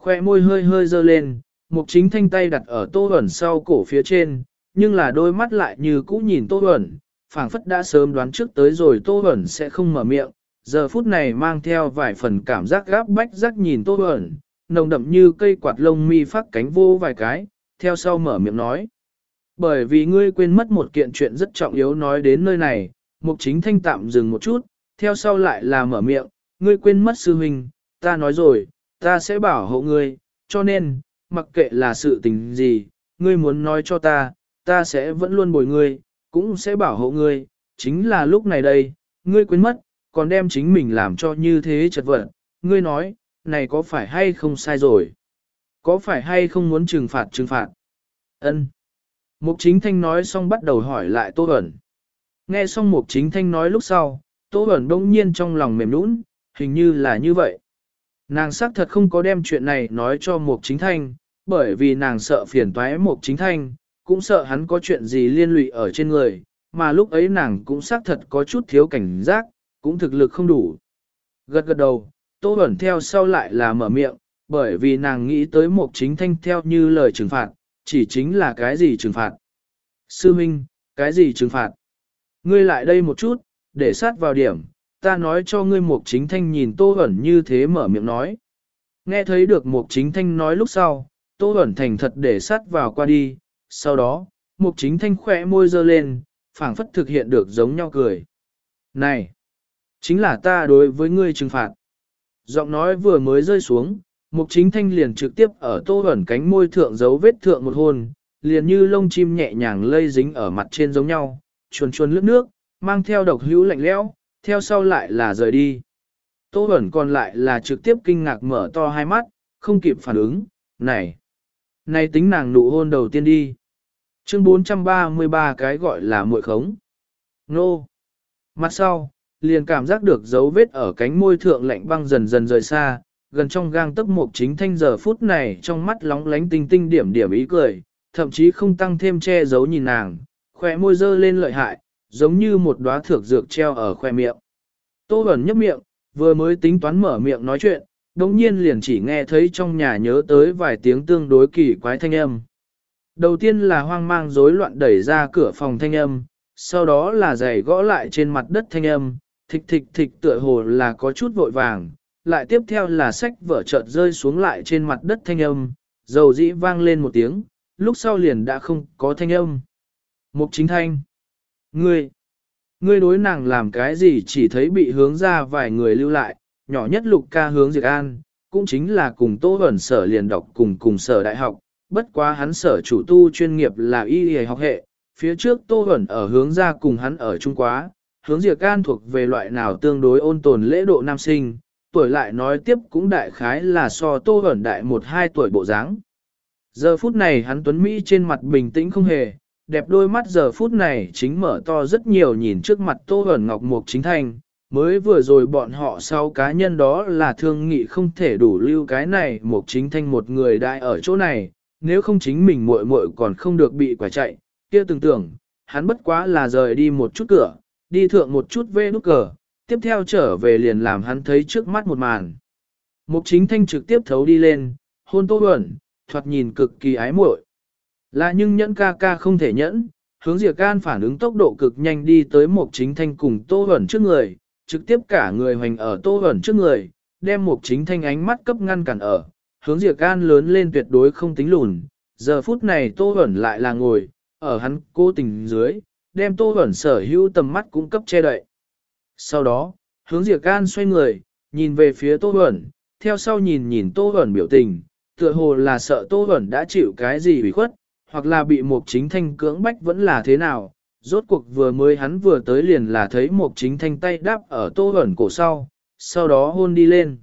Khoe môi hơi hơi dơ lên, mục chính thanh tay đặt ở tô hẩn sau cổ phía trên, nhưng là đôi mắt lại như cũ nhìn tô hẩn phảng phất đã sớm đoán trước tới rồi tô Bẩn sẽ không mở miệng, giờ phút này mang theo vài phần cảm giác gáp bách rắc nhìn tô Bẩn, nồng đậm như cây quạt lông mi phát cánh vô vài cái, theo sau mở miệng nói. Bởi vì ngươi quên mất một kiện chuyện rất trọng yếu nói đến nơi này, mục chính thanh tạm dừng một chút, theo sau lại là mở miệng, ngươi quên mất sư huynh, ta nói rồi, ta sẽ bảo hộ ngươi, cho nên, mặc kệ là sự tình gì, ngươi muốn nói cho ta, ta sẽ vẫn luôn bồi ngươi, cũng sẽ bảo hộ ngươi, chính là lúc này đây, ngươi quên mất, còn đem chính mình làm cho như thế chật vật, ngươi nói, này có phải hay không sai rồi? Có phải hay không muốn trừng phạt trừng phạt? Ân. Mục chính thanh nói xong bắt đầu hỏi lại Tô Bẩn. Nghe xong mục chính thanh nói lúc sau, Tô Bẩn đông nhiên trong lòng mềm nũng, hình như là như vậy. Nàng xác thật không có đem chuyện này nói cho mục chính thanh, bởi vì nàng sợ phiền toái mục chính thanh, cũng sợ hắn có chuyện gì liên lụy ở trên người, mà lúc ấy nàng cũng xác thật có chút thiếu cảnh giác, cũng thực lực không đủ. Gật gật đầu, Tô Bẩn theo sau lại là mở miệng, bởi vì nàng nghĩ tới một chính thanh theo như lời trừng phạt, chỉ chính là cái gì trừng phạt. Sư Minh, cái gì trừng phạt? Ngươi lại đây một chút, để sát vào điểm, ta nói cho ngươi một chính thanh nhìn tô Bẩn như thế mở miệng nói. Nghe thấy được một chính thanh nói lúc sau, tô Bẩn thành thật để sát vào qua đi, sau đó, mục chính thanh khỏe môi dơ lên, phảng phất thực hiện được giống nhau cười. Này, chính là ta đối với ngươi trừng phạt. Giọng nói vừa mới rơi xuống, Mục chính thanh liền trực tiếp ở tô ẩn cánh môi thượng dấu vết thượng một hôn, liền như lông chim nhẹ nhàng lây dính ở mặt trên giống nhau, chuồn chuồn lướt nước, mang theo độc hữu lạnh lẽo, theo sau lại là rời đi. Tô ẩn còn lại là trực tiếp kinh ngạc mở to hai mắt, không kịp phản ứng, này, này tính nàng nụ hôn đầu tiên đi. Chương 433 cái gọi là muội khống. Nô. Mặt sau, liền cảm giác được dấu vết ở cánh môi thượng lạnh băng dần dần rời xa, gần trong gang tấc mục chính thanh giờ phút này trong mắt lóng lánh tinh tinh điểm điểm ý cười, thậm chí không tăng thêm che giấu nhìn nàng, khỏe môi dơ lên lợi hại, giống như một đóa thược dược treo ở khoe miệng. Tô Bẩn nhấp miệng, vừa mới tính toán mở miệng nói chuyện, đống nhiên liền chỉ nghe thấy trong nhà nhớ tới vài tiếng tương đối kỳ quái thanh âm. Đầu tiên là hoang mang rối loạn đẩy ra cửa phòng thanh âm, sau đó là giày gõ lại trên mặt đất thanh âm, thịch thịch thịch tựa hồ là có chút vội vàng, lại tiếp theo là sách vở chợt rơi xuống lại trên mặt đất thanh âm, dầu dĩ vang lên một tiếng, lúc sau liền đã không có thanh âm. Mục chính thanh. Ngươi. Ngươi đối nàng làm cái gì chỉ thấy bị hướng ra vài người lưu lại, nhỏ nhất lục ca hướng diệt an, cũng chính là cùng tô ẩn sở liền đọc cùng cùng sở đại học, bất quá hắn sở chủ tu chuyên nghiệp là y y học hệ, phía trước tô Huẩn ở hướng ra cùng hắn ở Trung Quá, hướng diệt can thuộc về loại nào tương đối ôn tồn lễ độ nam sinh, tuổi lại nói tiếp cũng đại khái là so tô Huẩn đại một hai tuổi bộ dáng. Giờ phút này hắn tuấn Mỹ trên mặt bình tĩnh không hề, đẹp đôi mắt giờ phút này chính mở to rất nhiều nhìn trước mặt tô Huẩn ngọc mục chính thành, mới vừa rồi bọn họ sau cá nhân đó là thương nghị không thể đủ lưu cái này mục chính thanh một người đại ở chỗ này, nếu không chính mình muội muội còn không được bị quả chạy, kia từng tưởng, hắn bất quá là rời đi một chút cửa, đi thượng một chút vê nút cờ, tiếp theo trở về liền làm hắn thấy trước mắt một màn. Mục chính thanh trực tiếp thấu đi lên, hôn tô ẩn, thoạt nhìn cực kỳ ái muội. Là nhưng nhẫn ca ca không thể nhẫn, hướng diệt can phản ứng tốc độ cực nhanh đi tới mục chính thanh cùng tô ẩn trước người, trực tiếp cả người hoành ở tô ẩn trước người, đem mục chính thanh ánh mắt cấp ngăn cản ở, hướng diệt can lớn lên tuyệt đối không tính lùn, giờ phút này tô ẩn lại là ngồi, ở hắn cố tình dưới, đem tô ẩn sở hữu tầm mắt cũng cấp che đậy. Sau đó, hướng Diệp Can xoay người, nhìn về phía Tô Huẩn, theo sau nhìn nhìn Tô Huẩn biểu tình, tựa hồ là sợ Tô Huẩn đã chịu cái gì bị khuất, hoặc là bị một chính thanh cưỡng bách vẫn là thế nào. Rốt cuộc vừa mới hắn vừa tới liền là thấy một chính thanh tay đáp ở Tô Huẩn cổ sau, sau đó hôn đi lên.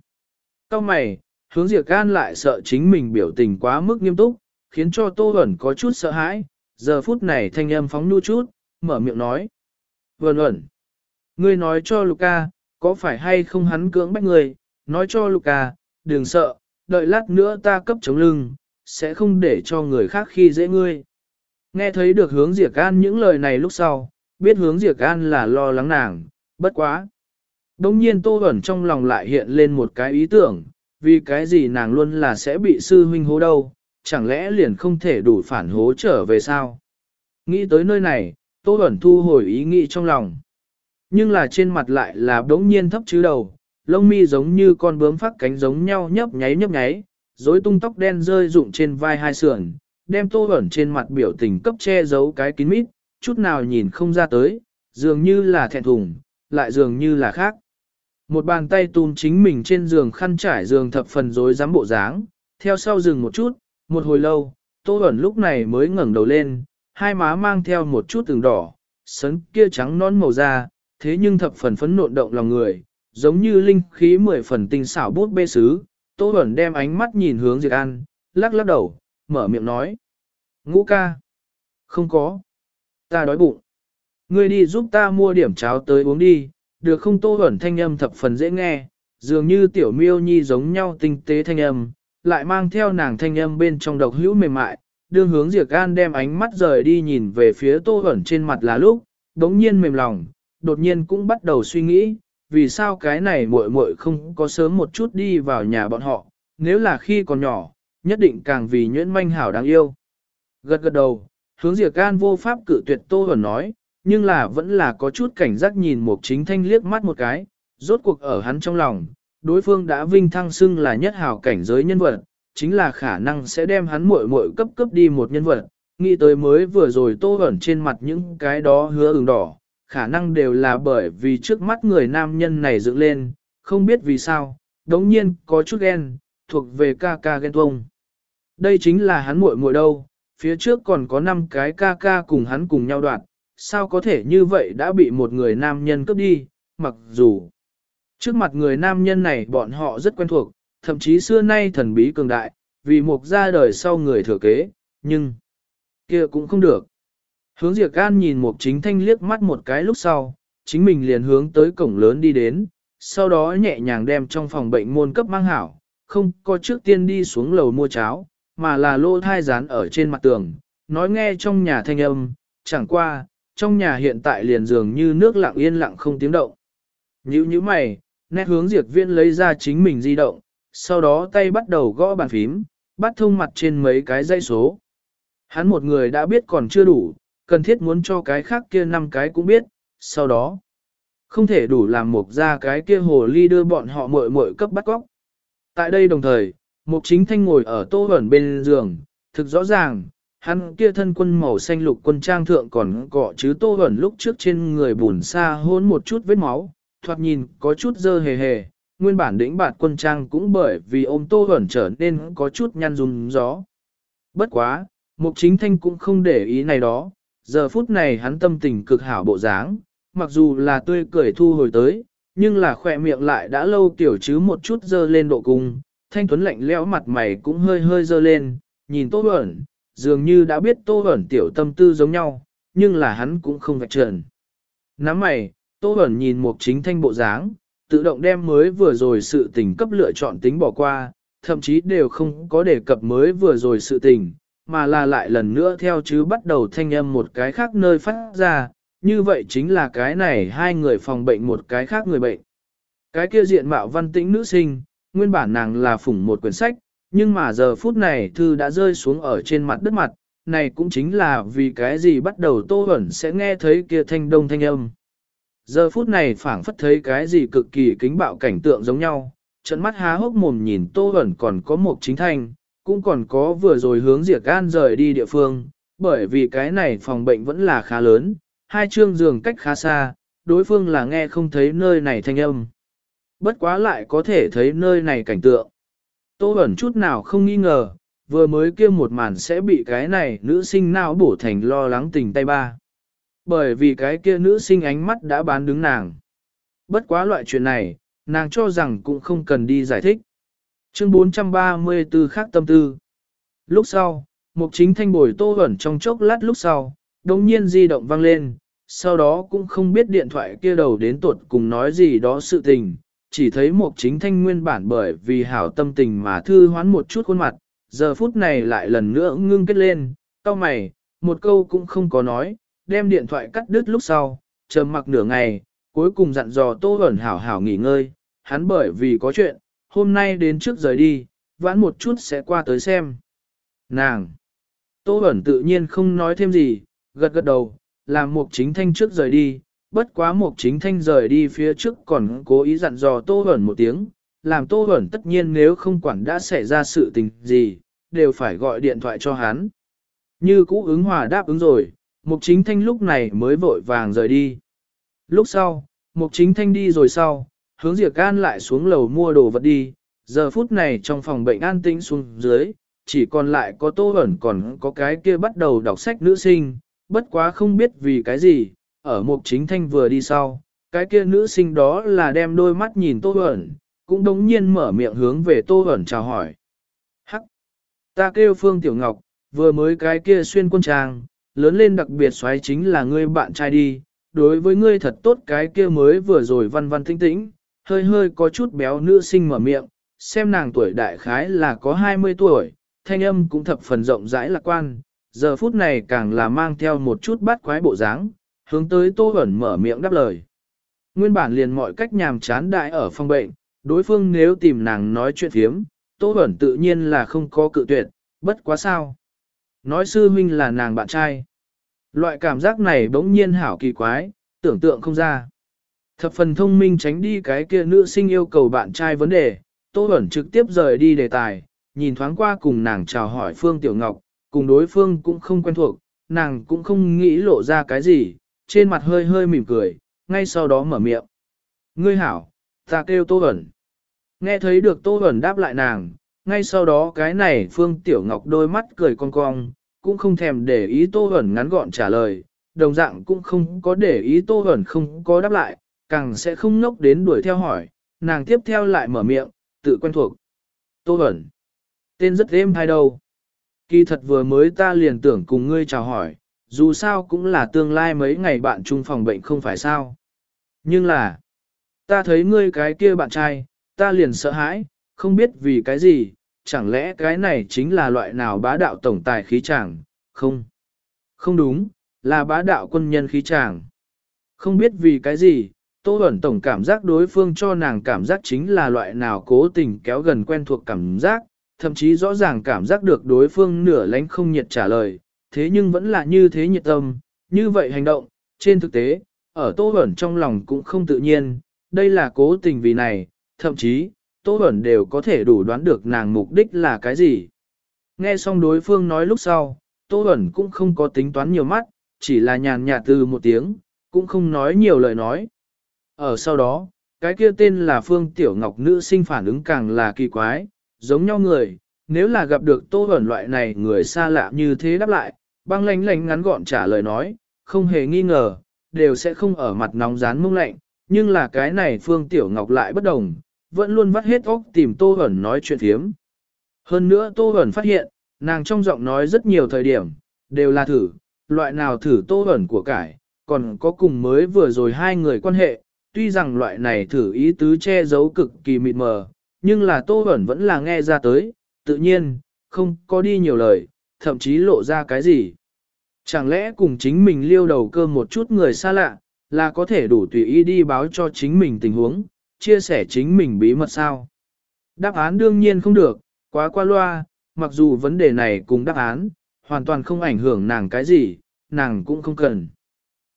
Cao mày, hướng Diệp An lại sợ chính mình biểu tình quá mức nghiêm túc, khiến cho Tô Huẩn có chút sợ hãi, giờ phút này thanh âm phóng nu chút, mở miệng nói. Vẩn ẩn. Ngươi nói cho Luca, có phải hay không hắn cưỡng bách ngươi, nói cho Luca, đừng sợ, đợi lát nữa ta cấp chống lưng, sẽ không để cho người khác khi dễ ngươi. Nghe thấy được hướng diệt an những lời này lúc sau, biết hướng diệt an là lo lắng nàng, bất quá. Đông nhiên tô ẩn trong lòng lại hiện lên một cái ý tưởng, vì cái gì nàng luôn là sẽ bị sư huynh hố đâu, chẳng lẽ liền không thể đủ phản hố trở về sao? Nghĩ tới nơi này, tô Bẩn thu hồi ý nghĩ trong lòng. Nhưng là trên mặt lại là đống nhiên thấp chứ đầu, lông mi giống như con bướm phát cánh giống nhau nhấp nháy nhấp nháy, rối tung tóc đen rơi rụng trên vai hai sườn, đem tô Bẩn trên mặt biểu tình cấp che giấu cái kín mít, chút nào nhìn không ra tới, dường như là thẹn thùng, lại dường như là khác. Một bàn tay tùm chính mình trên giường khăn trải giường thập phần rối rắm bộ dáng, theo sau dừng một chút, một hồi lâu, tô ẩn lúc này mới ngẩng đầu lên, hai má mang theo một chút từng đỏ, sấn kia trắng non màu da, thế nhưng thập phần phấn nộn động lòng người, giống như linh khí mười phần tinh xảo bút bê sứ, Tô Bẩn đem ánh mắt nhìn hướng Diệp An, lắc lắc đầu, mở miệng nói. Ngũ ca. Không có. Ta đói bụng. Ngươi đi giúp ta mua điểm cháo tới uống đi, được không Tô ẩn thanh âm thập phần dễ nghe, dường như tiểu miêu nhi giống nhau tinh tế thanh âm, lại mang theo nàng thanh âm bên trong độc hữu mềm mại, đương hướng diệt gan đem ánh mắt rời đi nhìn về phía Tô ẩn trên mặt là lúc, đống nhiên mềm lòng, đột nhiên cũng bắt đầu suy nghĩ, vì sao cái này muội muội không có sớm một chút đi vào nhà bọn họ, nếu là khi còn nhỏ, nhất định càng vì nhuyễn manh hảo đáng yêu. Gật gật đầu, hướng diệt can vô pháp cự tuyệt Tô ẩn nói, nhưng là vẫn là có chút cảnh giác nhìn một chính thanh liếc mắt một cái, rốt cuộc ở hắn trong lòng, đối phương đã vinh thăng xưng là nhất hào cảnh giới nhân vật, chính là khả năng sẽ đem hắn muội muội cấp cấp đi một nhân vật, nghĩ tới mới vừa rồi Tô ẩn trên mặt những cái đó hứa ửng đỏ, khả năng đều là bởi vì trước mắt người nam nhân này dựng lên, không biết vì sao, đống nhiên có chút ghen, thuộc về ca ca ghen tuông. Đây chính là hắn muội muội đâu, phía trước còn có 5 cái ca ca cùng hắn cùng nhau đoạn, sao có thể như vậy đã bị một người nam nhân cướp đi, mặc dù trước mặt người nam nhân này bọn họ rất quen thuộc, thậm chí xưa nay thần bí cường đại, vì một ra đời sau người thừa kế, nhưng kia cũng không được. Hướng Diệp An nhìn một chính thanh liếc mắt một cái lúc sau, chính mình liền hướng tới cổng lớn đi đến, sau đó nhẹ nhàng đem trong phòng bệnh môn cấp mang hảo, không có trước tiên đi xuống lầu mua cháo, mà là lô thai dán ở trên mặt tường, nói nghe trong nhà thanh âm, chẳng qua, trong nhà hiện tại liền dường như nước lặng yên lặng không tiếng động. Nhữ như mày, nét hướng diệt viên lấy ra chính mình di động, sau đó tay bắt đầu gõ bàn phím, bắt thông mặt trên mấy cái dây số. Hắn một người đã biết còn chưa đủ, cần thiết muốn cho cái khác kia năm cái cũng biết, sau đó không thể đủ làm một ra cái kia hồ ly đưa bọn họ muội muội cấp bắt cóc Tại đây đồng thời, Mục chính thanh ngồi ở tô ẩn bên giường, thực rõ ràng, hắn kia thân quân màu xanh lục quân trang thượng còn cọ chứ tô ẩn lúc trước trên người bùn xa hôn một chút vết máu, thoạt nhìn có chút dơ hề hề, nguyên bản đỉnh bạt quân trang cũng bởi vì ôm tô ẩn trở nên có chút nhăn rùm gió. Bất quá, mục chính thanh cũng không để ý này đó, giờ phút này hắn tâm tình cực hảo bộ dáng, mặc dù là tươi cười thu hồi tới, nhưng là khỏe miệng lại đã lâu tiểu chứ một chút dơ lên độ cung, thanh tuấn lạnh lẽo mặt mày cũng hơi hơi dơ lên, nhìn Tô Bẩn, dường như đã biết Tô Bẩn tiểu tâm tư giống nhau, nhưng là hắn cũng không vạch trần. Nắm mày, Tô Bẩn nhìn một chính thanh bộ dáng, tự động đem mới vừa rồi sự tình cấp lựa chọn tính bỏ qua, thậm chí đều không có đề cập mới vừa rồi sự tình, mà là lại lần nữa theo chứ bắt đầu thanh âm một cái khác nơi phát ra, như vậy chính là cái này hai người phòng bệnh một cái khác người bệnh. Cái kia diện mạo văn tĩnh nữ sinh, nguyên bản nàng là phủng một quyển sách, nhưng mà giờ phút này thư đã rơi xuống ở trên mặt đất mặt, này cũng chính là vì cái gì bắt đầu Tô Huẩn sẽ nghe thấy kia thanh đông thanh âm. Giờ phút này phảng phất thấy cái gì cực kỳ kính bạo cảnh tượng giống nhau, trận mắt há hốc mồm nhìn Tô Huẩn còn có một chính thanh, cũng còn có vừa rồi hướng diệt gan rời đi địa phương, bởi vì cái này phòng bệnh vẫn là khá lớn, hai chương giường cách khá xa, đối phương là nghe không thấy nơi này thanh âm bất quá lại có thể thấy nơi này cảnh tượng. Tô ẩn chút nào không nghi ngờ, vừa mới kia một màn sẽ bị cái này nữ sinh nào bổ thành lo lắng tình tay ba. Bởi vì cái kia nữ sinh ánh mắt đã bán đứng nàng. Bất quá loại chuyện này, nàng cho rằng cũng không cần đi giải thích. Chương 434 khác tâm tư. Lúc sau, mục chính thanh bồi tô ẩn trong chốc lát lúc sau, đồng nhiên di động vang lên, sau đó cũng không biết điện thoại kia đầu đến tuột cùng nói gì đó sự tình, chỉ thấy một chính thanh nguyên bản bởi vì hảo tâm tình mà thư hoán một chút khuôn mặt, giờ phút này lại lần nữa ngưng kết lên, cau mày, một câu cũng không có nói, đem điện thoại cắt đứt lúc sau, trầm mặc nửa ngày, cuối cùng dặn dò Tô ẩn hảo hảo nghỉ ngơi, hắn bởi vì có chuyện, hôm nay đến trước rời đi, vãn một chút sẽ qua tới xem. Nàng! Tô ẩn tự nhiên không nói thêm gì, gật gật đầu, làm một chính thanh trước rời đi, bất quá mục chính thanh rời đi phía trước còn cố ý dặn dò tô hẩn một tiếng, làm tô hẩn tất nhiên nếu không quản đã xảy ra sự tình gì, đều phải gọi điện thoại cho hắn. Như cũ ứng hòa đáp ứng rồi, mục chính thanh lúc này mới vội vàng rời đi. Lúc sau, mục chính thanh đi rồi sau, hướng diệt gan lại xuống lầu mua đồ vật đi, giờ phút này trong phòng bệnh an tĩnh xuống dưới, chỉ còn lại có tô hẩn còn có cái kia bắt đầu đọc sách nữ sinh, bất quá không biết vì cái gì, ở mục chính thanh vừa đi sau, cái kia nữ sinh đó là đem đôi mắt nhìn Tô Huẩn, cũng đống nhiên mở miệng hướng về Tô Huẩn chào hỏi. Hắc! Ta kêu Phương Tiểu Ngọc, vừa mới cái kia xuyên quân trang, lớn lên đặc biệt xoáy chính là ngươi bạn trai đi, đối với ngươi thật tốt cái kia mới vừa rồi văn văn tinh tĩnh, hơi hơi có chút béo nữ sinh mở miệng, xem nàng tuổi đại khái là có 20 tuổi, thanh âm cũng thập phần rộng rãi lạc quan, giờ phút này càng là mang theo một chút bát quái bộ dáng, hướng tới Tô Huẩn mở miệng đáp lời. Nguyên bản liền mọi cách nhàm chán đại ở phòng bệnh, đối phương nếu tìm nàng nói chuyện thiếm, Tô hẩn tự nhiên là không có cự tuyệt, bất quá sao. Nói sư huynh là nàng bạn trai. Loại cảm giác này bỗng nhiên hảo kỳ quái, tưởng tượng không ra. Thập phần thông minh tránh đi cái kia nữ sinh yêu cầu bạn trai vấn đề, Tô hẩn trực tiếp rời đi đề tài, nhìn thoáng qua cùng nàng chào hỏi Phương Tiểu Ngọc, cùng đối phương cũng không quen thuộc, nàng cũng không nghĩ lộ ra cái gì, trên mặt hơi hơi mỉm cười, ngay sau đó mở miệng. Ngươi hảo, ta kêu Tô Vẩn. Nghe thấy được Tô Vẩn đáp lại nàng, ngay sau đó cái này Phương Tiểu Ngọc đôi mắt cười cong cong, cũng không thèm để ý Tô Vẩn ngắn gọn trả lời, đồng dạng cũng không có để ý Tô Vẩn không có đáp lại, càng sẽ không nốc đến đuổi theo hỏi, nàng tiếp theo lại mở miệng, tự quen thuộc. Tô Vẩn, tên rất êm hay đâu. Kỳ thật vừa mới ta liền tưởng cùng ngươi chào hỏi, dù sao cũng là tương lai mấy ngày bạn chung phòng bệnh không phải sao. Nhưng là, ta thấy ngươi cái kia bạn trai, ta liền sợ hãi, không biết vì cái gì, chẳng lẽ cái này chính là loại nào bá đạo tổng tài khí chàng, không? Không đúng, là bá đạo quân nhân khí chàng. Không biết vì cái gì, Tô Bẩn Tổng cảm giác đối phương cho nàng cảm giác chính là loại nào cố tình kéo gần quen thuộc cảm giác, thậm chí rõ ràng cảm giác được đối phương nửa lánh không nhiệt trả lời, thế nhưng vẫn là như thế nhiệt tâm, như vậy hành động, trên thực tế, ở Tô Bẩn trong lòng cũng không tự nhiên, đây là cố tình vì này, thậm chí, Tô Bẩn đều có thể đủ đoán được nàng mục đích là cái gì. Nghe xong đối phương nói lúc sau, Tô Bẩn cũng không có tính toán nhiều mắt, chỉ là nhàn nhạt từ một tiếng, cũng không nói nhiều lời nói. Ở sau đó, cái kia tên là Phương Tiểu Ngọc nữ sinh phản ứng càng là kỳ quái, giống nhau người, nếu là gặp được Tô Bẩn loại này người xa lạ như thế đáp lại, băng lánh lánh ngắn gọn trả lời nói, không hề nghi ngờ, đều sẽ không ở mặt nóng rán mông lạnh, nhưng là cái này Phương Tiểu Ngọc lại bất đồng, vẫn luôn vắt hết óc tìm Tô Hẩn nói chuyện thiếm. Hơn nữa Tô Hẩn phát hiện, nàng trong giọng nói rất nhiều thời điểm, đều là thử, loại nào thử Tô Hẩn của cải, còn có cùng mới vừa rồi hai người quan hệ, tuy rằng loại này thử ý tứ che giấu cực kỳ mịt mờ, nhưng là Tô Hẩn vẫn là nghe ra tới, tự nhiên, không có đi nhiều lời, thậm chí lộ ra cái gì. Chẳng lẽ cùng chính mình liêu đầu cơ một chút người xa lạ, là có thể đủ tùy ý đi báo cho chính mình tình huống, chia sẻ chính mình bí mật sao? Đáp án đương nhiên không được, quá qua loa, mặc dù vấn đề này cùng đáp án, hoàn toàn không ảnh hưởng nàng cái gì, nàng cũng không cần.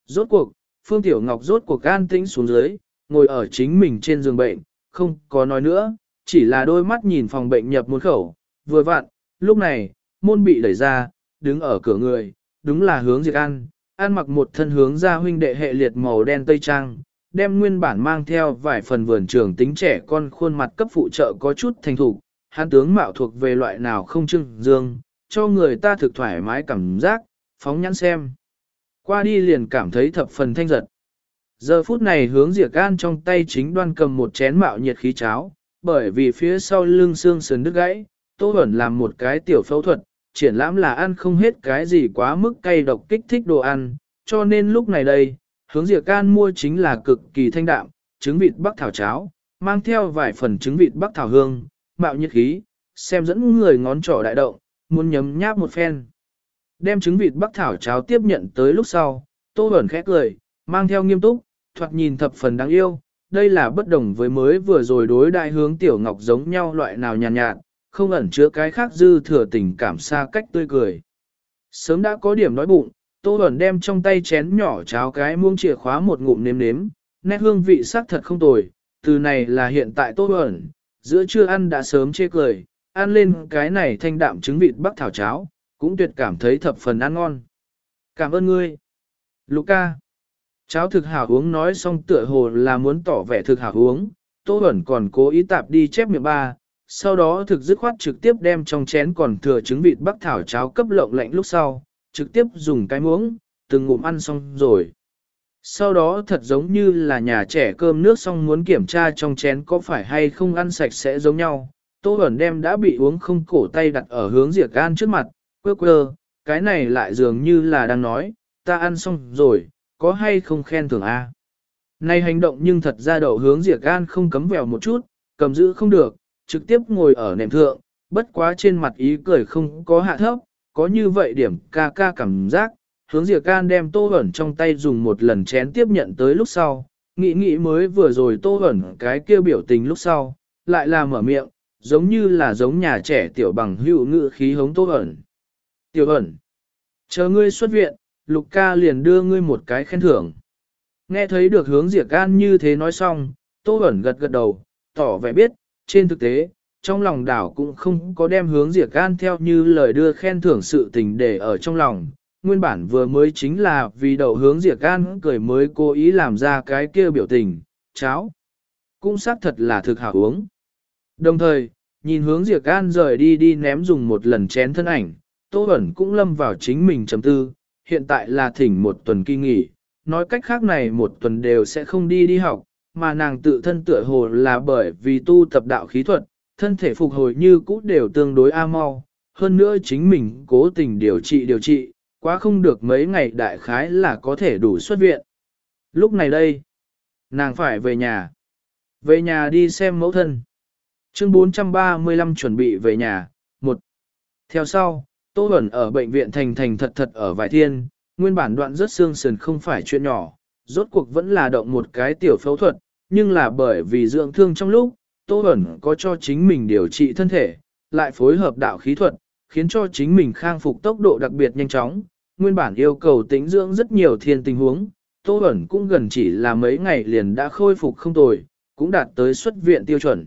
Rốt cuộc, Phương Tiểu Ngọc rốt cuộc an tĩnh xuống dưới, ngồi ở chính mình trên giường bệnh, không có nói nữa, chỉ là đôi mắt nhìn phòng bệnh nhập một khẩu, vừa vặn, lúc này, môn bị đẩy ra, đứng ở cửa người, đúng là hướng Diệt An, An mặc một thân hướng ra huynh đệ hệ liệt màu đen tây trang, đem nguyên bản mang theo vài phần vườn trường tính trẻ con khuôn mặt cấp phụ trợ có chút thành thục, hắn tướng mạo thuộc về loại nào không trưng dương, cho người ta thực thoải mái cảm giác, phóng nhãn xem. Qua đi liền cảm thấy thập phần thanh giật. Giờ phút này hướng diệt an trong tay chính đoan cầm một chén mạo nhiệt khí cháo, bởi vì phía sau lưng xương sườn đứt gãy, Tô Bẩn làm một cái tiểu phẫu thuật, triển lãm là ăn không hết cái gì quá mức cay độc kích thích đồ ăn, cho nên lúc này đây, hướng diệt can mua chính là cực kỳ thanh đạm, trứng vịt bắc thảo cháo, mang theo vài phần trứng vịt bắc thảo hương, mạo nhiệt khí, xem dẫn người ngón trỏ đại động, muốn nhấm nháp một phen. Đem trứng vịt bắc thảo cháo tiếp nhận tới lúc sau, tô ẩn khẽ cười, mang theo nghiêm túc, thoạt nhìn thập phần đáng yêu, đây là bất đồng với mới vừa rồi đối đại hướng tiểu ngọc giống nhau loại nào nhàn nhạt, nhạt, không ẩn chứa cái khác dư thừa tình cảm xa cách tươi cười. Sớm đã có điểm nói bụng, Tô Bẩn đem trong tay chén nhỏ cháo cái muông chìa khóa một ngụm nếm nếm, nét hương vị sắc thật không tồi, từ này là hiện tại Tô Bẩn, giữa trưa ăn đã sớm chê cười, ăn lên cái này thanh đạm trứng vịt bắc thảo cháo, cũng tuyệt cảm thấy thập phần ăn ngon. Cảm ơn ngươi. Luca. Cháo thực hảo uống nói xong tựa hồ là muốn tỏ vẻ thực hảo uống, Tô Bẩn còn cố ý tạp đi chép miệng ba, sau đó thực dứt khoát trực tiếp đem trong chén còn thừa trứng vịt bắc thảo cháo cấp lộng lạnh lúc sau, trực tiếp dùng cái muỗng, từng ngụm ăn xong rồi. Sau đó thật giống như là nhà trẻ cơm nước xong muốn kiểm tra trong chén có phải hay không ăn sạch sẽ giống nhau. Tô Bẩn đem đã bị uống không cổ tay đặt ở hướng diệt gan trước mặt, quơ quơ, cái này lại dường như là đang nói, ta ăn xong rồi, có hay không khen thưởng a? Này hành động nhưng thật ra đậu hướng diệt gan không cấm vèo một chút, cầm giữ không được, trực tiếp ngồi ở nệm thượng, bất quá trên mặt ý cười không có hạ thấp, có như vậy điểm ca ca cảm giác, hướng diệt can đem tô ẩn trong tay dùng một lần chén tiếp nhận tới lúc sau, nghĩ nghĩ mới vừa rồi tô ẩn cái kia biểu tình lúc sau, lại là mở miệng, giống như là giống nhà trẻ tiểu bằng hữu ngữ khí hống Tô ẩn. Tiểu ẩn, chờ ngươi xuất viện, Lục ca liền đưa ngươi một cái khen thưởng. Nghe thấy được hướng diệt can như thế nói xong, Tô ẩn gật gật đầu, tỏ vẻ biết, trên thực tế, trong lòng đảo cũng không có đem hướng diệt gan theo như lời đưa khen thưởng sự tình để ở trong lòng. Nguyên bản vừa mới chính là vì đầu hướng diệt gan cười mới cố ý làm ra cái kia biểu tình, cháo. Cũng xác thật là thực hảo uống. Đồng thời, nhìn hướng diệt gan rời đi đi ném dùng một lần chén thân ảnh, Tô ẩn cũng lâm vào chính mình chấm tư, hiện tại là thỉnh một tuần kỳ nghỉ, nói cách khác này một tuần đều sẽ không đi đi học, mà nàng tự thân tựa hồ là bởi vì tu tập đạo khí thuật, thân thể phục hồi như cũ đều tương đối a mau, hơn nữa chính mình cố tình điều trị điều trị, quá không được mấy ngày đại khái là có thể đủ xuất viện. Lúc này đây, nàng phải về nhà. Về nhà đi xem mẫu thân. Chương 435 chuẩn bị về nhà. một Theo sau, Tô Bẩn ở bệnh viện thành thành thật thật ở vài thiên, nguyên bản đoạn rất xương sườn không phải chuyện nhỏ, rốt cuộc vẫn là động một cái tiểu phẫu thuật, nhưng là bởi vì dưỡng thương trong lúc, Tô Bẩn có cho chính mình điều trị thân thể, lại phối hợp đạo khí thuật, khiến cho chính mình khang phục tốc độ đặc biệt nhanh chóng, nguyên bản yêu cầu tĩnh dưỡng rất nhiều thiên tình huống, Tô Bẩn cũng gần chỉ là mấy ngày liền đã khôi phục không tồi, cũng đạt tới xuất viện tiêu chuẩn.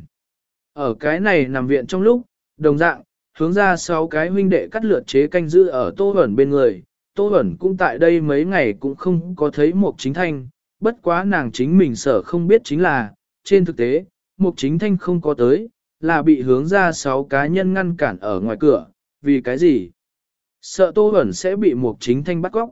Ở cái này nằm viện trong lúc, đồng dạng, hướng ra sáu cái huynh đệ cắt lượt chế canh giữ ở Tô Bẩn bên người, Tô Bẩn cũng tại đây mấy ngày cũng không có thấy một chính thanh, bất quá nàng chính mình sở không biết chính là, trên thực tế, Mục Chính Thanh không có tới, là bị hướng ra sáu cá nhân ngăn cản ở ngoài cửa, vì cái gì? Sợ Tô Bẩn sẽ bị Mục Chính Thanh bắt cóc.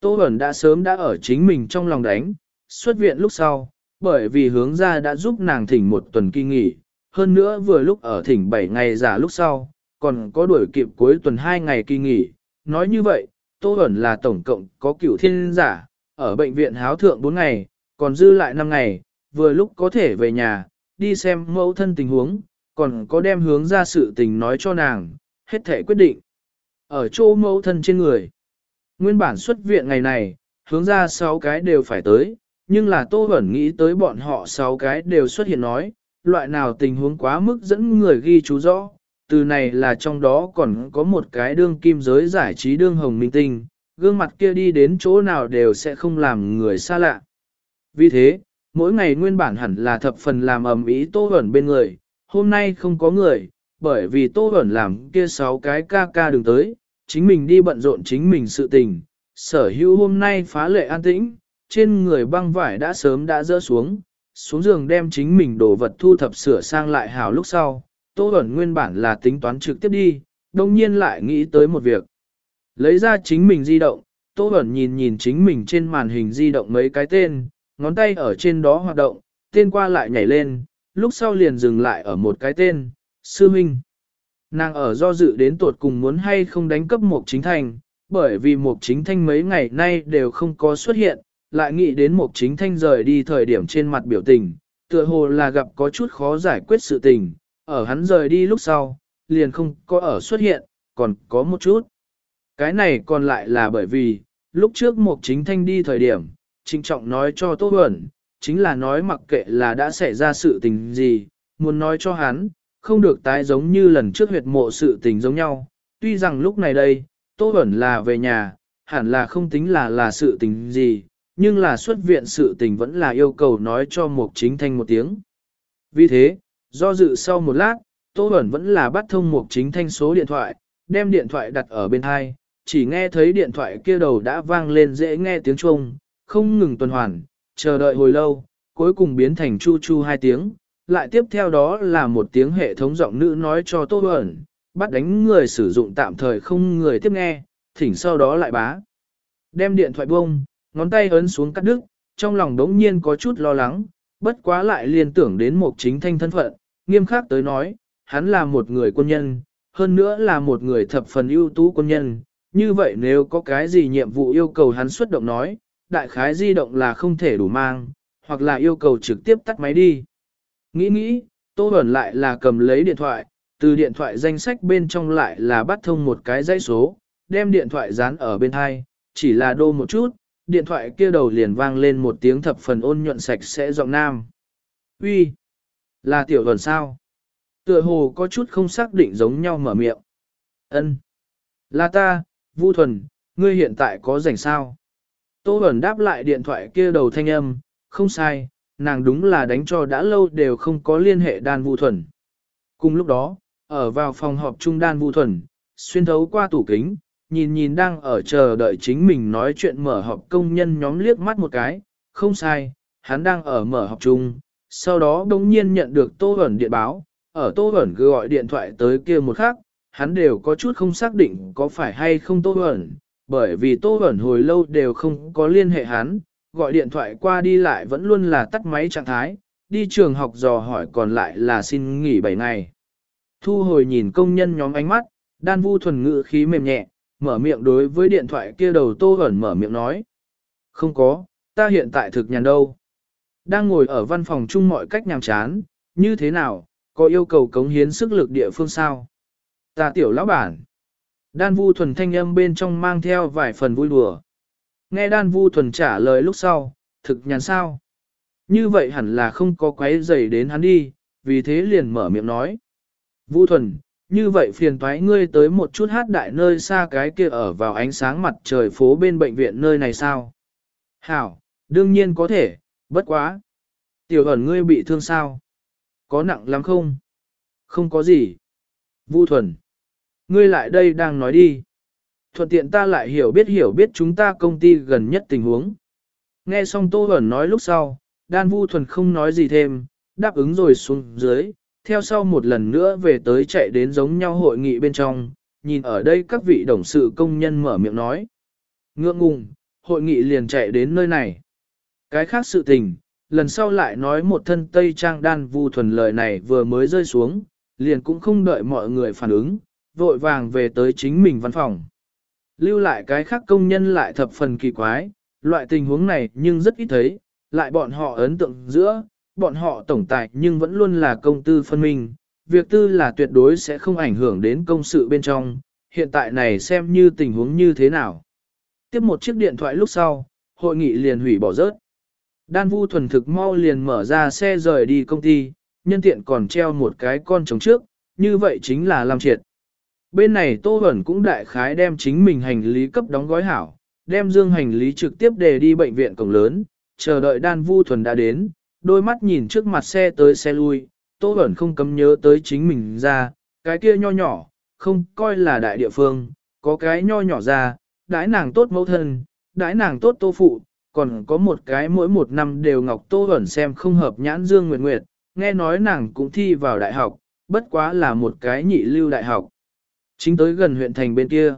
Tô Bẩn đã sớm đã ở chính mình trong lòng đánh, xuất viện lúc sau, bởi vì hướng ra đã giúp nàng thỉnh một tuần kỳ nghỉ, hơn nữa vừa lúc ở thỉnh 7 ngày giả lúc sau, còn có đuổi kịp cuối tuần 2 ngày kỳ nghỉ. Nói như vậy, Tô Bẩn là tổng cộng có cửu thiên giả, ở bệnh viện háo thượng 4 ngày, còn dư lại 5 ngày, vừa lúc có thể về nhà, đi xem mẫu thân tình huống, còn có đem hướng ra sự tình nói cho nàng, hết thể quyết định. Ở chỗ mẫu thân trên người, nguyên bản xuất viện ngày này, hướng ra 6 cái đều phải tới, nhưng là Tô Bẩn nghĩ tới bọn họ 6 cái đều xuất hiện nói, loại nào tình huống quá mức dẫn người ghi chú rõ, từ này là trong đó còn có một cái đương kim giới giải trí đương hồng minh tinh, gương mặt kia đi đến chỗ nào đều sẽ không làm người xa lạ. Vì thế, mỗi ngày nguyên bản hẳn là thập phần làm ầm ý Tô Huẩn bên người, hôm nay không có người, bởi vì Tô Huẩn làm kia sáu cái ca ca đường tới, chính mình đi bận rộn chính mình sự tình, sở hữu hôm nay phá lệ an tĩnh, trên người băng vải đã sớm đã rỡ xuống, xuống giường đem chính mình đồ vật thu thập sửa sang lại hào lúc sau, Tô Huẩn nguyên bản là tính toán trực tiếp đi, đồng nhiên lại nghĩ tới một việc. Lấy ra chính mình di động, Tô Bẩn nhìn nhìn chính mình trên màn hình di động mấy cái tên, ngón tay ở trên đó hoạt động, tên qua lại nhảy lên, lúc sau liền dừng lại ở một cái tên, Sư Minh. Nàng ở do dự đến tuột cùng muốn hay không đánh cấp một Chính Thanh, bởi vì một Chính Thanh mấy ngày nay đều không có xuất hiện, lại nghĩ đến một Chính Thanh rời đi thời điểm trên mặt biểu tình, tựa hồ là gặp có chút khó giải quyết sự tình, ở hắn rời đi lúc sau, liền không có ở xuất hiện, còn có một chút. Cái này còn lại là bởi vì, lúc trước Mục Chính Thanh đi thời điểm, trinh trọng nói cho Tô Huẩn, chính là nói mặc kệ là đã xảy ra sự tình gì, muốn nói cho hắn, không được tái giống như lần trước huyệt mộ sự tình giống nhau. Tuy rằng lúc này đây, Tô Huẩn là về nhà, hẳn là không tính là là sự tình gì, nhưng là xuất viện sự tình vẫn là yêu cầu nói cho Mục Chính Thanh một tiếng. Vì thế, do dự sau một lát, Tô Huẩn vẫn là bắt thông Mục Chính Thanh số điện thoại, đem điện thoại đặt ở bên hai, chỉ nghe thấy điện thoại kia đầu đã vang lên dễ nghe tiếng chuông, không ngừng tuần hoàn, chờ đợi hồi lâu, cuối cùng biến thành chu chu hai tiếng, lại tiếp theo đó là một tiếng hệ thống giọng nữ nói cho Tô Bẩn, bắt đánh người sử dụng tạm thời không người tiếp nghe, thỉnh sau đó lại bá. Đem điện thoại bông, ngón tay ấn xuống cắt đứt, trong lòng đống nhiên có chút lo lắng, bất quá lại liên tưởng đến một chính thanh thân phận, nghiêm khắc tới nói, hắn là một người quân nhân, hơn nữa là một người thập phần ưu tú quân nhân, như vậy nếu có cái gì nhiệm vụ yêu cầu hắn xuất động nói, đại khái di động là không thể đủ mang, hoặc là yêu cầu trực tiếp tắt máy đi. Nghĩ nghĩ, Tô Bẩn lại là cầm lấy điện thoại, từ điện thoại danh sách bên trong lại là bắt thông một cái dãy số, đem điện thoại dán ở bên hai, chỉ là đô một chút, điện thoại kia đầu liền vang lên một tiếng thập phần ôn nhuận sạch sẽ giọng nam. Uy, Là tiểu Bẩn sao? Tựa hồ có chút không xác định giống nhau mở miệng. Ân, Là ta, Vu Thuần, ngươi hiện tại có rảnh sao? Tô Bẩn đáp lại điện thoại kia đầu thanh âm, không sai, nàng đúng là đánh cho đã lâu đều không có liên hệ đan Vu Thuần. Cùng lúc đó, ở vào phòng họp trung đan Vu Thuần, xuyên thấu qua tủ kính, nhìn nhìn đang ở chờ đợi chính mình nói chuyện mở họp công nhân nhóm liếc mắt một cái, không sai, hắn đang ở mở họp chung, sau đó đống nhiên nhận được Tô Bẩn điện báo, ở Tô Bẩn gọi điện thoại tới kia một khắc, hắn đều có chút không xác định có phải hay không Tô Huẩn, bởi vì Tô Huẩn hồi lâu đều không có liên hệ hắn, gọi điện thoại qua đi lại vẫn luôn là tắt máy trạng thái, đi trường học dò hỏi còn lại là xin nghỉ 7 ngày. Thu hồi nhìn công nhân nhóm ánh mắt, đan vu thuần ngữ khí mềm nhẹ, mở miệng đối với điện thoại kia đầu Tô Huẩn mở miệng nói. Không có, ta hiện tại thực nhàn đâu. Đang ngồi ở văn phòng chung mọi cách nhàm chán, như thế nào, có yêu cầu cống hiến sức lực địa phương sao? Ta tiểu lão bản. Đan vu thuần thanh âm bên trong mang theo vài phần vui đùa. Nghe đan vu thuần trả lời lúc sau, thực nhàn sao. Như vậy hẳn là không có quấy rầy đến hắn đi, vì thế liền mở miệng nói. Vu thuần, như vậy phiền toái ngươi tới một chút hát đại nơi xa cái kia ở vào ánh sáng mặt trời phố bên bệnh viện nơi này sao? Hảo, đương nhiên có thể, bất quá. Tiểu ẩn ngươi bị thương sao? Có nặng lắm không? Không có gì. Vu thuần. Ngươi lại đây đang nói đi. Thuận tiện ta lại hiểu biết hiểu biết chúng ta công ty gần nhất tình huống. Nghe xong Tô Hẩn nói lúc sau, đan vu thuần không nói gì thêm, đáp ứng rồi xuống dưới, theo sau một lần nữa về tới chạy đến giống nhau hội nghị bên trong, nhìn ở đây các vị đồng sự công nhân mở miệng nói. Ngượng ngùng, hội nghị liền chạy đến nơi này. Cái khác sự tình, lần sau lại nói một thân Tây Trang đan vu thuần lời này vừa mới rơi xuống, liền cũng không đợi mọi người phản ứng, vội vàng về tới chính mình văn phòng. Lưu lại cái khác công nhân lại thập phần kỳ quái, loại tình huống này nhưng rất ít thấy, lại bọn họ ấn tượng giữa, bọn họ tổng tài nhưng vẫn luôn là công tư phân minh, việc tư là tuyệt đối sẽ không ảnh hưởng đến công sự bên trong, hiện tại này xem như tình huống như thế nào. Tiếp một chiếc điện thoại lúc sau, hội nghị liền hủy bỏ rớt. Đan Vu thuần thực mau liền mở ra xe rời đi công ty, nhân tiện còn treo một cái con trống trước, như vậy chính là làm triệt. Bên này Tô Bẩn cũng đại khái đem chính mình hành lý cấp đóng gói hảo, đem dương hành lý trực tiếp để đi bệnh viện cổng lớn, chờ đợi đan vu thuần đã đến, đôi mắt nhìn trước mặt xe tới xe lui, Tô Bẩn không cấm nhớ tới chính mình ra, cái kia nho nhỏ, không coi là đại địa phương, có cái nho nhỏ ra, đãi nàng tốt mẫu thân, đãi nàng tốt tô phụ, còn có một cái mỗi một năm đều ngọc Tô hẩn xem không hợp nhãn dương nguyệt nguyệt, nghe nói nàng cũng thi vào đại học, bất quá là một cái nhị lưu đại học. Chính tới gần huyện thành bên kia.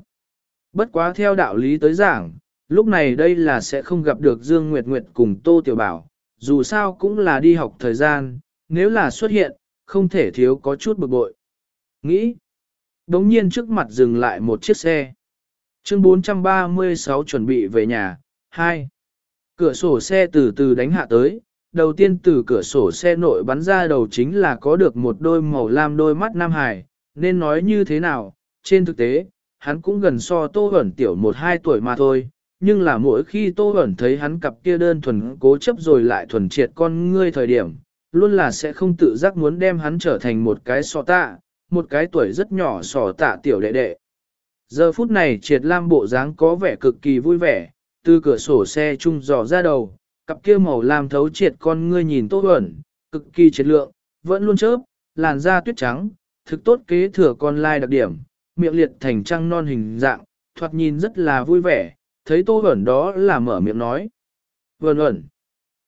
Bất quá theo đạo lý tới giảng, lúc này đây là sẽ không gặp được Dương Nguyệt Nguyệt cùng Tô Tiểu Bảo, dù sao cũng là đi học thời gian, nếu là xuất hiện, không thể thiếu có chút bực bội. Nghĩ, đống nhiên trước mặt dừng lại một chiếc xe. Chương 436 chuẩn bị về nhà, 2. Cửa sổ xe từ từ đánh hạ tới, đầu tiên từ cửa sổ xe nội bắn ra đầu chính là có được một đôi màu lam đôi mắt Nam Hải, nên nói như thế nào, trên thực tế, hắn cũng gần so Tô Bẩn tiểu một hai tuổi mà thôi, nhưng là mỗi khi Tô Bẩn thấy hắn cặp kia đơn thuần cố chấp rồi lại thuần triệt con ngươi thời điểm, luôn là sẽ không tự giác muốn đem hắn trở thành một cái sọ tạ, một cái tuổi rất nhỏ sọ tạ tiểu đệ đệ. Giờ phút này triệt lam bộ dáng có vẻ cực kỳ vui vẻ, từ cửa sổ xe trung dò ra đầu, cặp kia màu lam thấu triệt con ngươi nhìn Tô Bẩn, cực kỳ triệt lượng, vẫn luôn chớp, làn da tuyết trắng, thực tốt kế thừa con lai đặc điểm, miệng liệt thành trăng non hình dạng, thoạt nhìn rất là vui vẻ, thấy Tô Vẩn đó là mở miệng nói. Vẩn ẩn,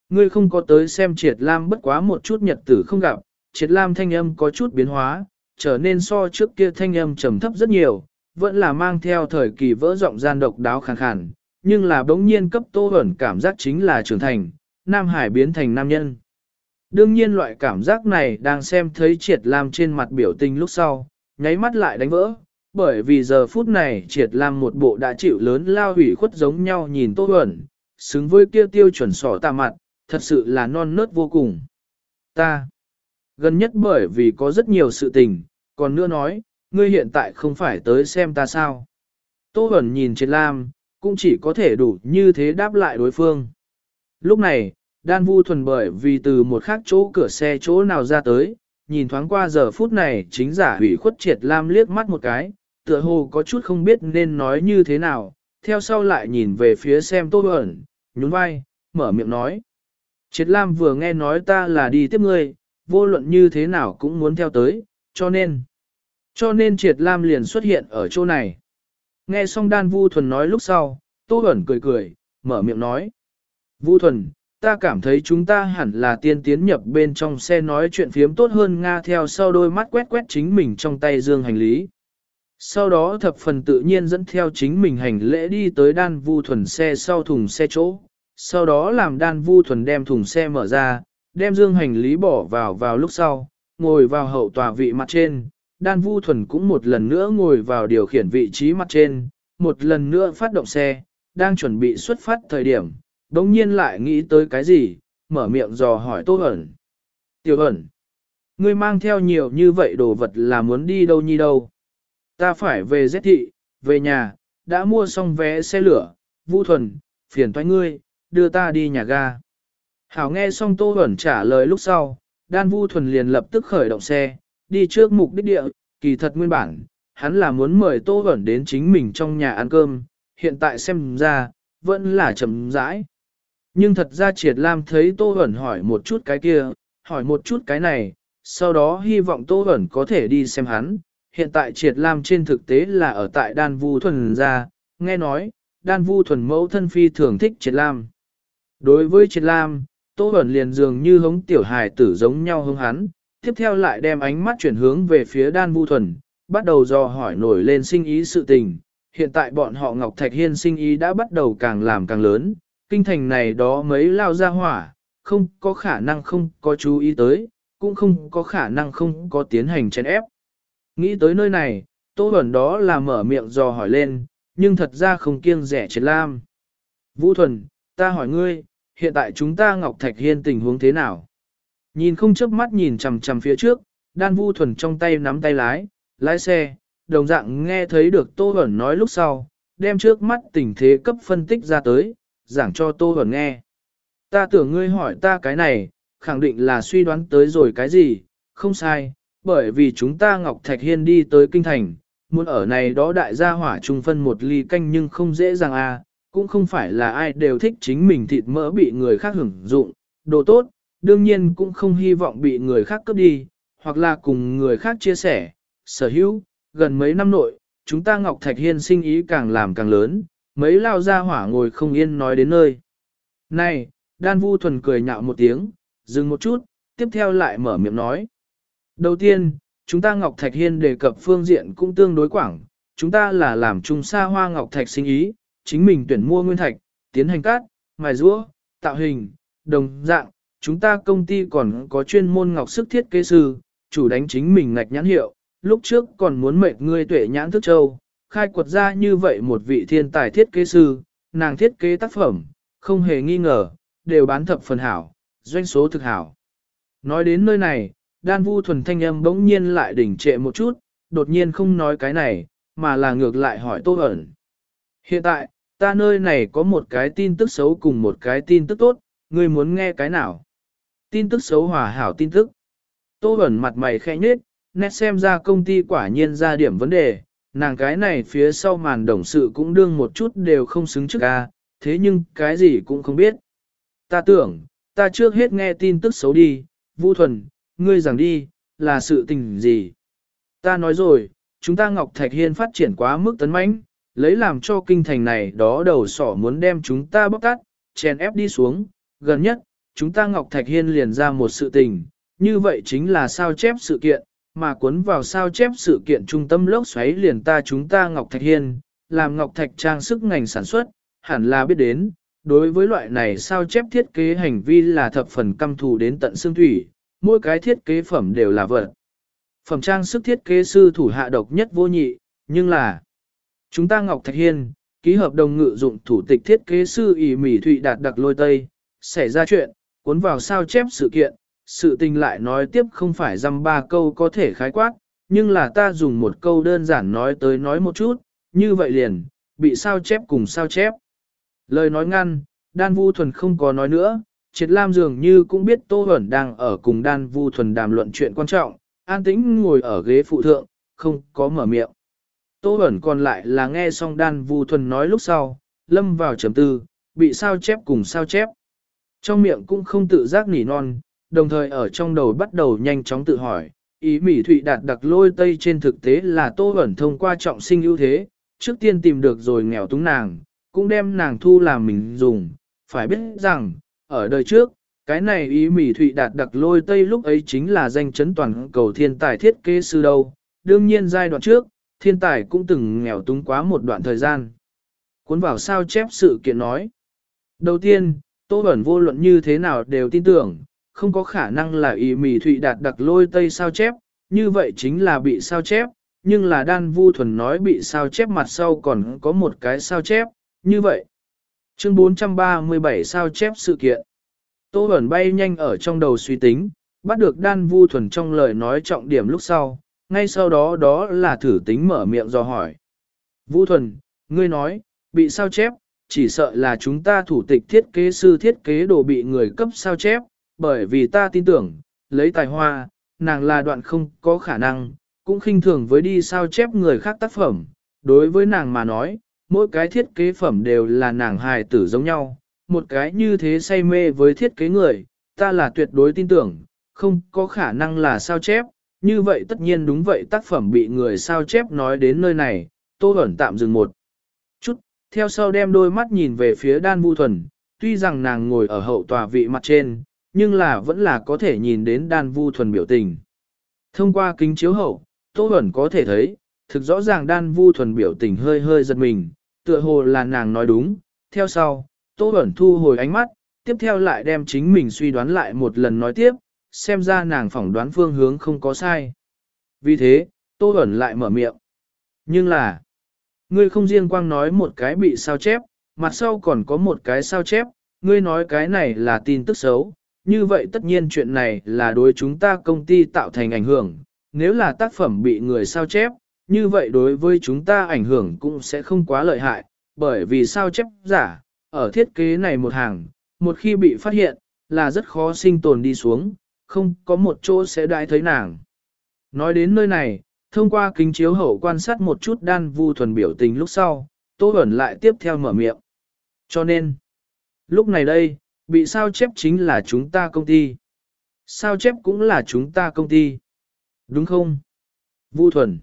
ngươi không có tới xem triệt lam bất quá một chút nhật tử không gặp, triệt lam thanh âm có chút biến hóa, trở nên so trước kia thanh âm trầm thấp rất nhiều, vẫn là mang theo thời kỳ vỡ giọng gian độc đáo khàn khàn, nhưng là bỗng nhiên cấp Tô Vẩn cảm giác chính là trưởng thành, Nam Hải biến thành nam nhân. Đương nhiên loại cảm giác này đang xem thấy triệt lam trên mặt biểu tình lúc sau, nháy mắt lại đánh vỡ, bởi vì giờ phút này triệt lam một bộ đã chịu lớn lao hủy khuất giống nhau nhìn tô ẩn, xứng với kia tiêu chuẩn sỏ tà mặt, thật sự là non nớt vô cùng. Ta, gần nhất bởi vì có rất nhiều sự tình, còn nữa nói, ngươi hiện tại không phải tới xem ta sao. Tô ẩn nhìn triệt lam, cũng chỉ có thể đủ như thế đáp lại đối phương. Lúc này, đan vu thuần bởi vì từ một khác chỗ cửa xe chỗ nào ra tới, nhìn thoáng qua giờ phút này chính giả hủy khuất triệt lam liếc mắt một cái, tựa hồ có chút không biết nên nói như thế nào, theo sau lại nhìn về phía xem tô ẩn, nhún vai, mở miệng nói. Triệt lam vừa nghe nói ta là đi tiếp ngươi, vô luận như thế nào cũng muốn theo tới, cho nên, cho nên triệt lam liền xuất hiện ở chỗ này. Nghe xong đan vu thuần nói lúc sau, tô ẩn cười cười, mở miệng nói. Vu thuần, ta cảm thấy chúng ta hẳn là tiên tiến nhập bên trong xe nói chuyện phiếm tốt hơn Nga theo sau đôi mắt quét quét chính mình trong tay dương hành lý. Sau đó thập phần tự nhiên dẫn theo chính mình hành lễ đi tới đan vu thuần xe sau thùng xe chỗ, sau đó làm đan vu thuần đem thùng xe mở ra, đem dương hành lý bỏ vào vào lúc sau, ngồi vào hậu tòa vị mặt trên, đan vu thuần cũng một lần nữa ngồi vào điều khiển vị trí mặt trên, một lần nữa phát động xe, đang chuẩn bị xuất phát thời điểm, đống nhiên lại nghĩ tới cái gì, mở miệng dò hỏi Tô hẩn. Tiểu hẩn, ngươi mang theo nhiều như vậy đồ vật là muốn đi đâu nhi đâu. Ta phải về Z thị, về nhà, đã mua xong vé xe lửa, Vu thuần, phiền toái ngươi, đưa ta đi nhà ga. Hảo nghe xong Tô hẩn trả lời lúc sau, đan Vu thuần liền lập tức khởi động xe, đi trước mục đích địa, kỳ thật nguyên bản, hắn là muốn mời Tô hẩn đến chính mình trong nhà ăn cơm, hiện tại xem ra, vẫn là chậm rãi. Nhưng thật ra Triệt Lam thấy Tô Huẩn hỏi một chút cái kia, hỏi một chút cái này, sau đó hy vọng Tô Huẩn có thể đi xem hắn. Hiện tại Triệt Lam trên thực tế là ở tại Đan Vu Thuần ra, nghe nói, Đan Vu Thuần mẫu thân phi thường thích Triệt Lam. Đối với Triệt Lam, Tô Huẩn liền dường như hống tiểu hài tử giống nhau hướng hắn, tiếp theo lại đem ánh mắt chuyển hướng về phía Đan Vu Thuần, bắt đầu dò hỏi nổi lên sinh ý sự tình. Hiện tại bọn họ Ngọc Thạch Hiên sinh ý đã bắt đầu càng làm càng lớn, kinh thành này đó mấy lao ra hỏa, không có khả năng không có chú ý tới, cũng không có khả năng không có tiến hành chèn ép. Nghĩ tới nơi này, Tô Bẩn đó là mở miệng dò hỏi lên, nhưng thật ra không kiêng rẻ triệt lam. Vũ Thuần, ta hỏi ngươi, hiện tại chúng ta Ngọc Thạch Hiên tình huống thế nào? Nhìn không chớp mắt nhìn chằm chằm phía trước, đan vũ Thuần trong tay nắm tay lái, lái xe, đồng dạng nghe thấy được Tô Bẩn nói lúc sau, đem trước mắt tình thế cấp phân tích ra tới, giảng cho Tô Huẩn nghe. Ta tưởng ngươi hỏi ta cái này, khẳng định là suy đoán tới rồi cái gì, không sai, bởi vì chúng ta Ngọc Thạch Hiên đi tới Kinh Thành, muốn ở này đó đại gia hỏa trung phân một ly canh nhưng không dễ dàng à, cũng không phải là ai đều thích chính mình thịt mỡ bị người khác hưởng dụng, đồ tốt, đương nhiên cũng không hy vọng bị người khác cướp đi, hoặc là cùng người khác chia sẻ, sở hữu, gần mấy năm nội, chúng ta Ngọc Thạch Hiên sinh ý càng làm càng lớn, mấy lao ra hỏa ngồi không yên nói đến nơi. Này, đan vu thuần cười nhạo một tiếng, dừng một chút, tiếp theo lại mở miệng nói. Đầu tiên, chúng ta Ngọc Thạch Hiên đề cập phương diện cũng tương đối quảng, chúng ta là làm trung sa hoa Ngọc Thạch sinh ý, chính mình tuyển mua nguyên thạch, tiến hành cát, mài rũa, tạo hình, đồng dạng, chúng ta công ty còn có chuyên môn ngọc sức thiết kế sư, chủ đánh chính mình ngạch nhãn hiệu, lúc trước còn muốn mệt ngươi tuệ nhãn thức châu, khai quật ra như vậy một vị thiên tài thiết kế sư, nàng thiết kế tác phẩm, không hề nghi ngờ, đều bán thập phần hảo, doanh số thực hảo. Nói đến nơi này, đan vu thuần thanh âm bỗng nhiên lại đỉnh trệ một chút, đột nhiên không nói cái này, mà là ngược lại hỏi tô ẩn. Hiện tại, ta nơi này có một cái tin tức xấu cùng một cái tin tức tốt, ngươi muốn nghe cái nào? Tin tức xấu hòa hảo tin tức. Tô ẩn mặt mày khẽ nhết, nét xem ra công ty quả nhiên ra điểm vấn đề, nàng cái này phía sau màn đồng sự cũng đương một chút đều không xứng trước ca, thế nhưng cái gì cũng không biết. Ta tưởng, ta trước hết nghe tin tức xấu đi, Vu Thuần, ngươi rằng đi, là sự tình gì? Ta nói rồi, chúng ta Ngọc Thạch Hiên phát triển quá mức tấn mãnh, lấy làm cho kinh thành này đó đầu sỏ muốn đem chúng ta bóc tát, chèn ép đi xuống. Gần nhất, chúng ta Ngọc Thạch Hiên liền ra một sự tình, như vậy chính là sao chép sự kiện, mà cuốn vào sao chép sự kiện trung tâm lốc xoáy liền ta chúng ta Ngọc Thạch Hiên, làm Ngọc Thạch trang sức ngành sản xuất, hẳn là biết đến, đối với loại này sao chép thiết kế hành vi là thập phần căm thù đến tận xương thủy, mỗi cái thiết kế phẩm đều là vật. Phẩm trang sức thiết kế sư thủ hạ độc nhất vô nhị, nhưng là chúng ta Ngọc Thạch Hiên, ký hợp đồng ngự dụng thủ tịch thiết kế sư ỉ mỉ thụy đạt đặc lôi tây, xảy ra chuyện, cuốn vào sao chép sự kiện, sự tình lại nói tiếp không phải dăm ba câu có thể khái quát, nhưng là ta dùng một câu đơn giản nói tới nói một chút, như vậy liền, bị sao chép cùng sao chép. Lời nói ngăn, đan vu thuần không có nói nữa, Triệt Lam dường như cũng biết Tô Huẩn đang ở cùng đan vu thuần đàm luận chuyện quan trọng, an tĩnh ngồi ở ghế phụ thượng, không có mở miệng. Tô Huẩn còn lại là nghe xong đan vu thuần nói lúc sau, lâm vào trầm tư, bị sao chép cùng sao chép. Trong miệng cũng không tự giác nỉ non, đồng thời ở trong đầu bắt đầu nhanh chóng tự hỏi, ý Mỹ Thụy đạt đặc lôi tây trên thực tế là Tô Huẩn thông qua trọng sinh ưu thế, trước tiên tìm được rồi nghèo túng nàng, cũng đem nàng thu làm mình dùng, phải biết rằng, ở đời trước, cái này ý Mỹ Thụy đạt đặc lôi tây lúc ấy chính là danh chấn toàn cầu thiên tài thiết kế sư đâu, đương nhiên giai đoạn trước, thiên tài cũng từng nghèo túng quá một đoạn thời gian. Cuốn vào sao chép sự kiện nói. Đầu tiên, Tô Bẩn vô luận như thế nào đều tin tưởng, không có khả năng là ý mì thụy đạt đặc lôi tây sao chép, như vậy chính là bị sao chép, nhưng là đan vu thuần nói bị sao chép mặt sau còn có một cái sao chép, như vậy. Chương 437 sao chép sự kiện. Tô Bẩn bay nhanh ở trong đầu suy tính, bắt được đan vu thuần trong lời nói trọng điểm lúc sau, ngay sau đó đó là thử tính mở miệng do hỏi. Vu thuần, ngươi nói, bị sao chép, chỉ sợ là chúng ta thủ tịch thiết kế sư thiết kế đồ bị người cấp sao chép, bởi vì ta tin tưởng, lấy tài hoa, nàng là đoạn không có khả năng, cũng khinh thường với đi sao chép người khác tác phẩm. Đối với nàng mà nói, mỗi cái thiết kế phẩm đều là nàng hài tử giống nhau, một cái như thế say mê với thiết kế người, ta là tuyệt đối tin tưởng, không có khả năng là sao chép, như vậy tất nhiên đúng vậy tác phẩm bị người sao chép nói đến nơi này, tô ẩn tạm dừng một chút, theo sau đem đôi mắt nhìn về phía đan vu thuần, tuy rằng nàng ngồi ở hậu tòa vị mặt trên, nhưng là vẫn là có thể nhìn đến đan vu thuần biểu tình. Thông qua kính chiếu hậu, tô Bẩn có thể thấy, thực rõ ràng đan vu thuần biểu tình hơi hơi giật mình, tựa hồ là nàng nói đúng, theo sau, tô Bẩn thu hồi ánh mắt, tiếp theo lại đem chính mình suy đoán lại một lần nói tiếp, xem ra nàng phỏng đoán phương hướng không có sai. Vì thế, Tô Bẩn lại mở miệng. Nhưng là, ngươi không riêng quang nói một cái bị sao chép, mặt sau còn có một cái sao chép, ngươi nói cái này là tin tức xấu, như vậy tất nhiên chuyện này là đối chúng ta công ty tạo thành ảnh hưởng, nếu là tác phẩm bị người sao chép, như vậy đối với chúng ta ảnh hưởng cũng sẽ không quá lợi hại, bởi vì sao chép giả, ở thiết kế này một hàng, một khi bị phát hiện, là rất khó sinh tồn đi xuống, không có một chỗ sẽ đãi thấy nàng. Nói đến nơi này, thông qua kính chiếu hậu quan sát một chút đan vu thuần biểu tình lúc sau, Tô Bẩn lại tiếp theo mở miệng. Cho nên, lúc này đây, bị sao chép chính là chúng ta công ty. Sao chép cũng là chúng ta công ty. Đúng không? Vu thuần.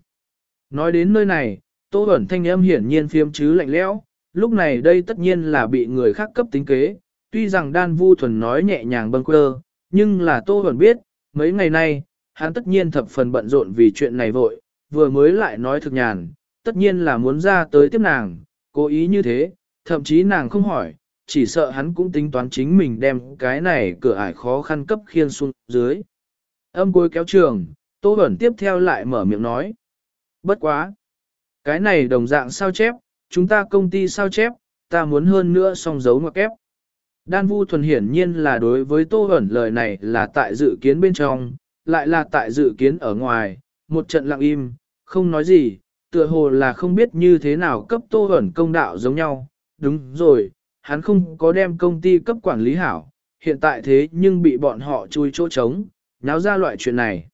Nói đến nơi này, Tô Bẩn thanh âm hiển nhiên phiếm chứ lạnh lẽo, lúc này đây tất nhiên là bị người khác cấp tính kế, tuy rằng đan vu thuần nói nhẹ nhàng bâng quơ, nhưng là Tô Bẩn biết, mấy ngày nay, hắn tất nhiên thập phần bận rộn vì chuyện này vội, vừa mới lại nói thực nhàn, tất nhiên là muốn ra tới tiếp nàng, cố ý như thế, thậm chí nàng không hỏi, chỉ sợ hắn cũng tính toán chính mình đem cái này cửa ải khó khăn cấp khiên xuống dưới. Âm cuối kéo trường, Tô Bẩn tiếp theo lại mở miệng nói. Bất quá. Cái này đồng dạng sao chép, chúng ta công ty sao chép, ta muốn hơn nữa song dấu ngoặc kép. Đan Vu Thuần hiển nhiên là đối với Tô Hẩn lời này là tại dự kiến bên trong, lại là tại dự kiến ở ngoài, một trận lặng im, không nói gì, tựa hồ là không biết như thế nào cấp Tô Hẩn công đạo giống nhau. Đúng rồi, hắn không có đem công ty cấp quản lý hảo, hiện tại thế nhưng bị bọn họ chui chỗ trống, náo ra loại chuyện này.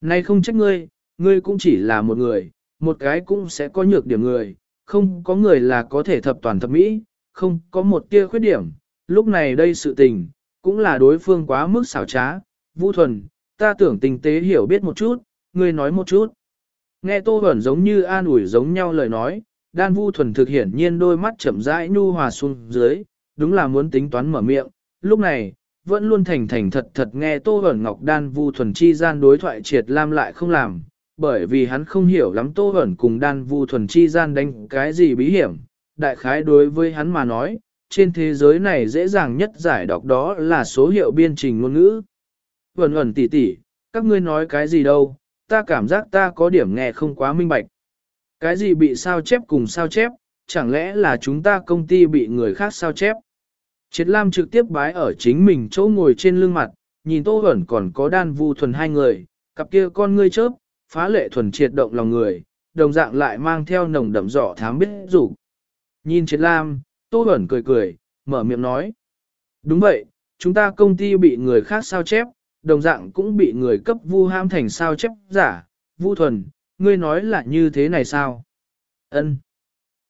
Này không trách ngươi, ngươi cũng chỉ là một người, một cái cũng sẽ có nhược điểm người, không có người là có thể thập toàn thập mỹ, không có một tia khuyết điểm Lúc này đây sự tình, cũng là đối phương quá mức xảo trá, Vu thuần, ta tưởng tình tế hiểu biết một chút, ngươi nói một chút. Nghe Tô Bẩn giống như an ủi giống nhau lời nói, đan vu thuần thực hiển nhiên đôi mắt chậm rãi nhu hòa xuống dưới, đúng là muốn tính toán mở miệng. Lúc này, vẫn luôn thành thành thật thật nghe Tô ẩn Ngọc đan vu thuần chi gian đối thoại triệt lam lại không làm, bởi vì hắn không hiểu lắm Tô ẩn cùng đan vu thuần chi gian đánh cái gì bí hiểm. Đại khái đối với hắn mà nói, trên thế giới này dễ dàng nhất giải đọc đó là số hiệu biên trình ngôn ngữ. Vẩn ẩn tỉ tỉ, các ngươi nói cái gì đâu, ta cảm giác ta có điểm nghe không quá minh bạch. Cái gì bị sao chép cùng sao chép, chẳng lẽ là chúng ta công ty bị người khác sao chép? Triệt Lam trực tiếp bái ở chính mình chỗ ngồi trên lưng mặt, nhìn Tô Hẩn còn có đan vu thuần hai người, cặp kia con ngươi chớp, phá lệ thuần triệt động lòng người, đồng dạng lại mang theo nồng đậm rõ thám biết rủ. Nhìn Triệt Lam, Tô hẩn cười cười, mở miệng nói. Đúng vậy, chúng ta công ty bị người khác sao chép, đồng dạng cũng bị người cấp vu ham thành sao chép giả, vu thuần, ngươi nói là như thế này sao? Ân,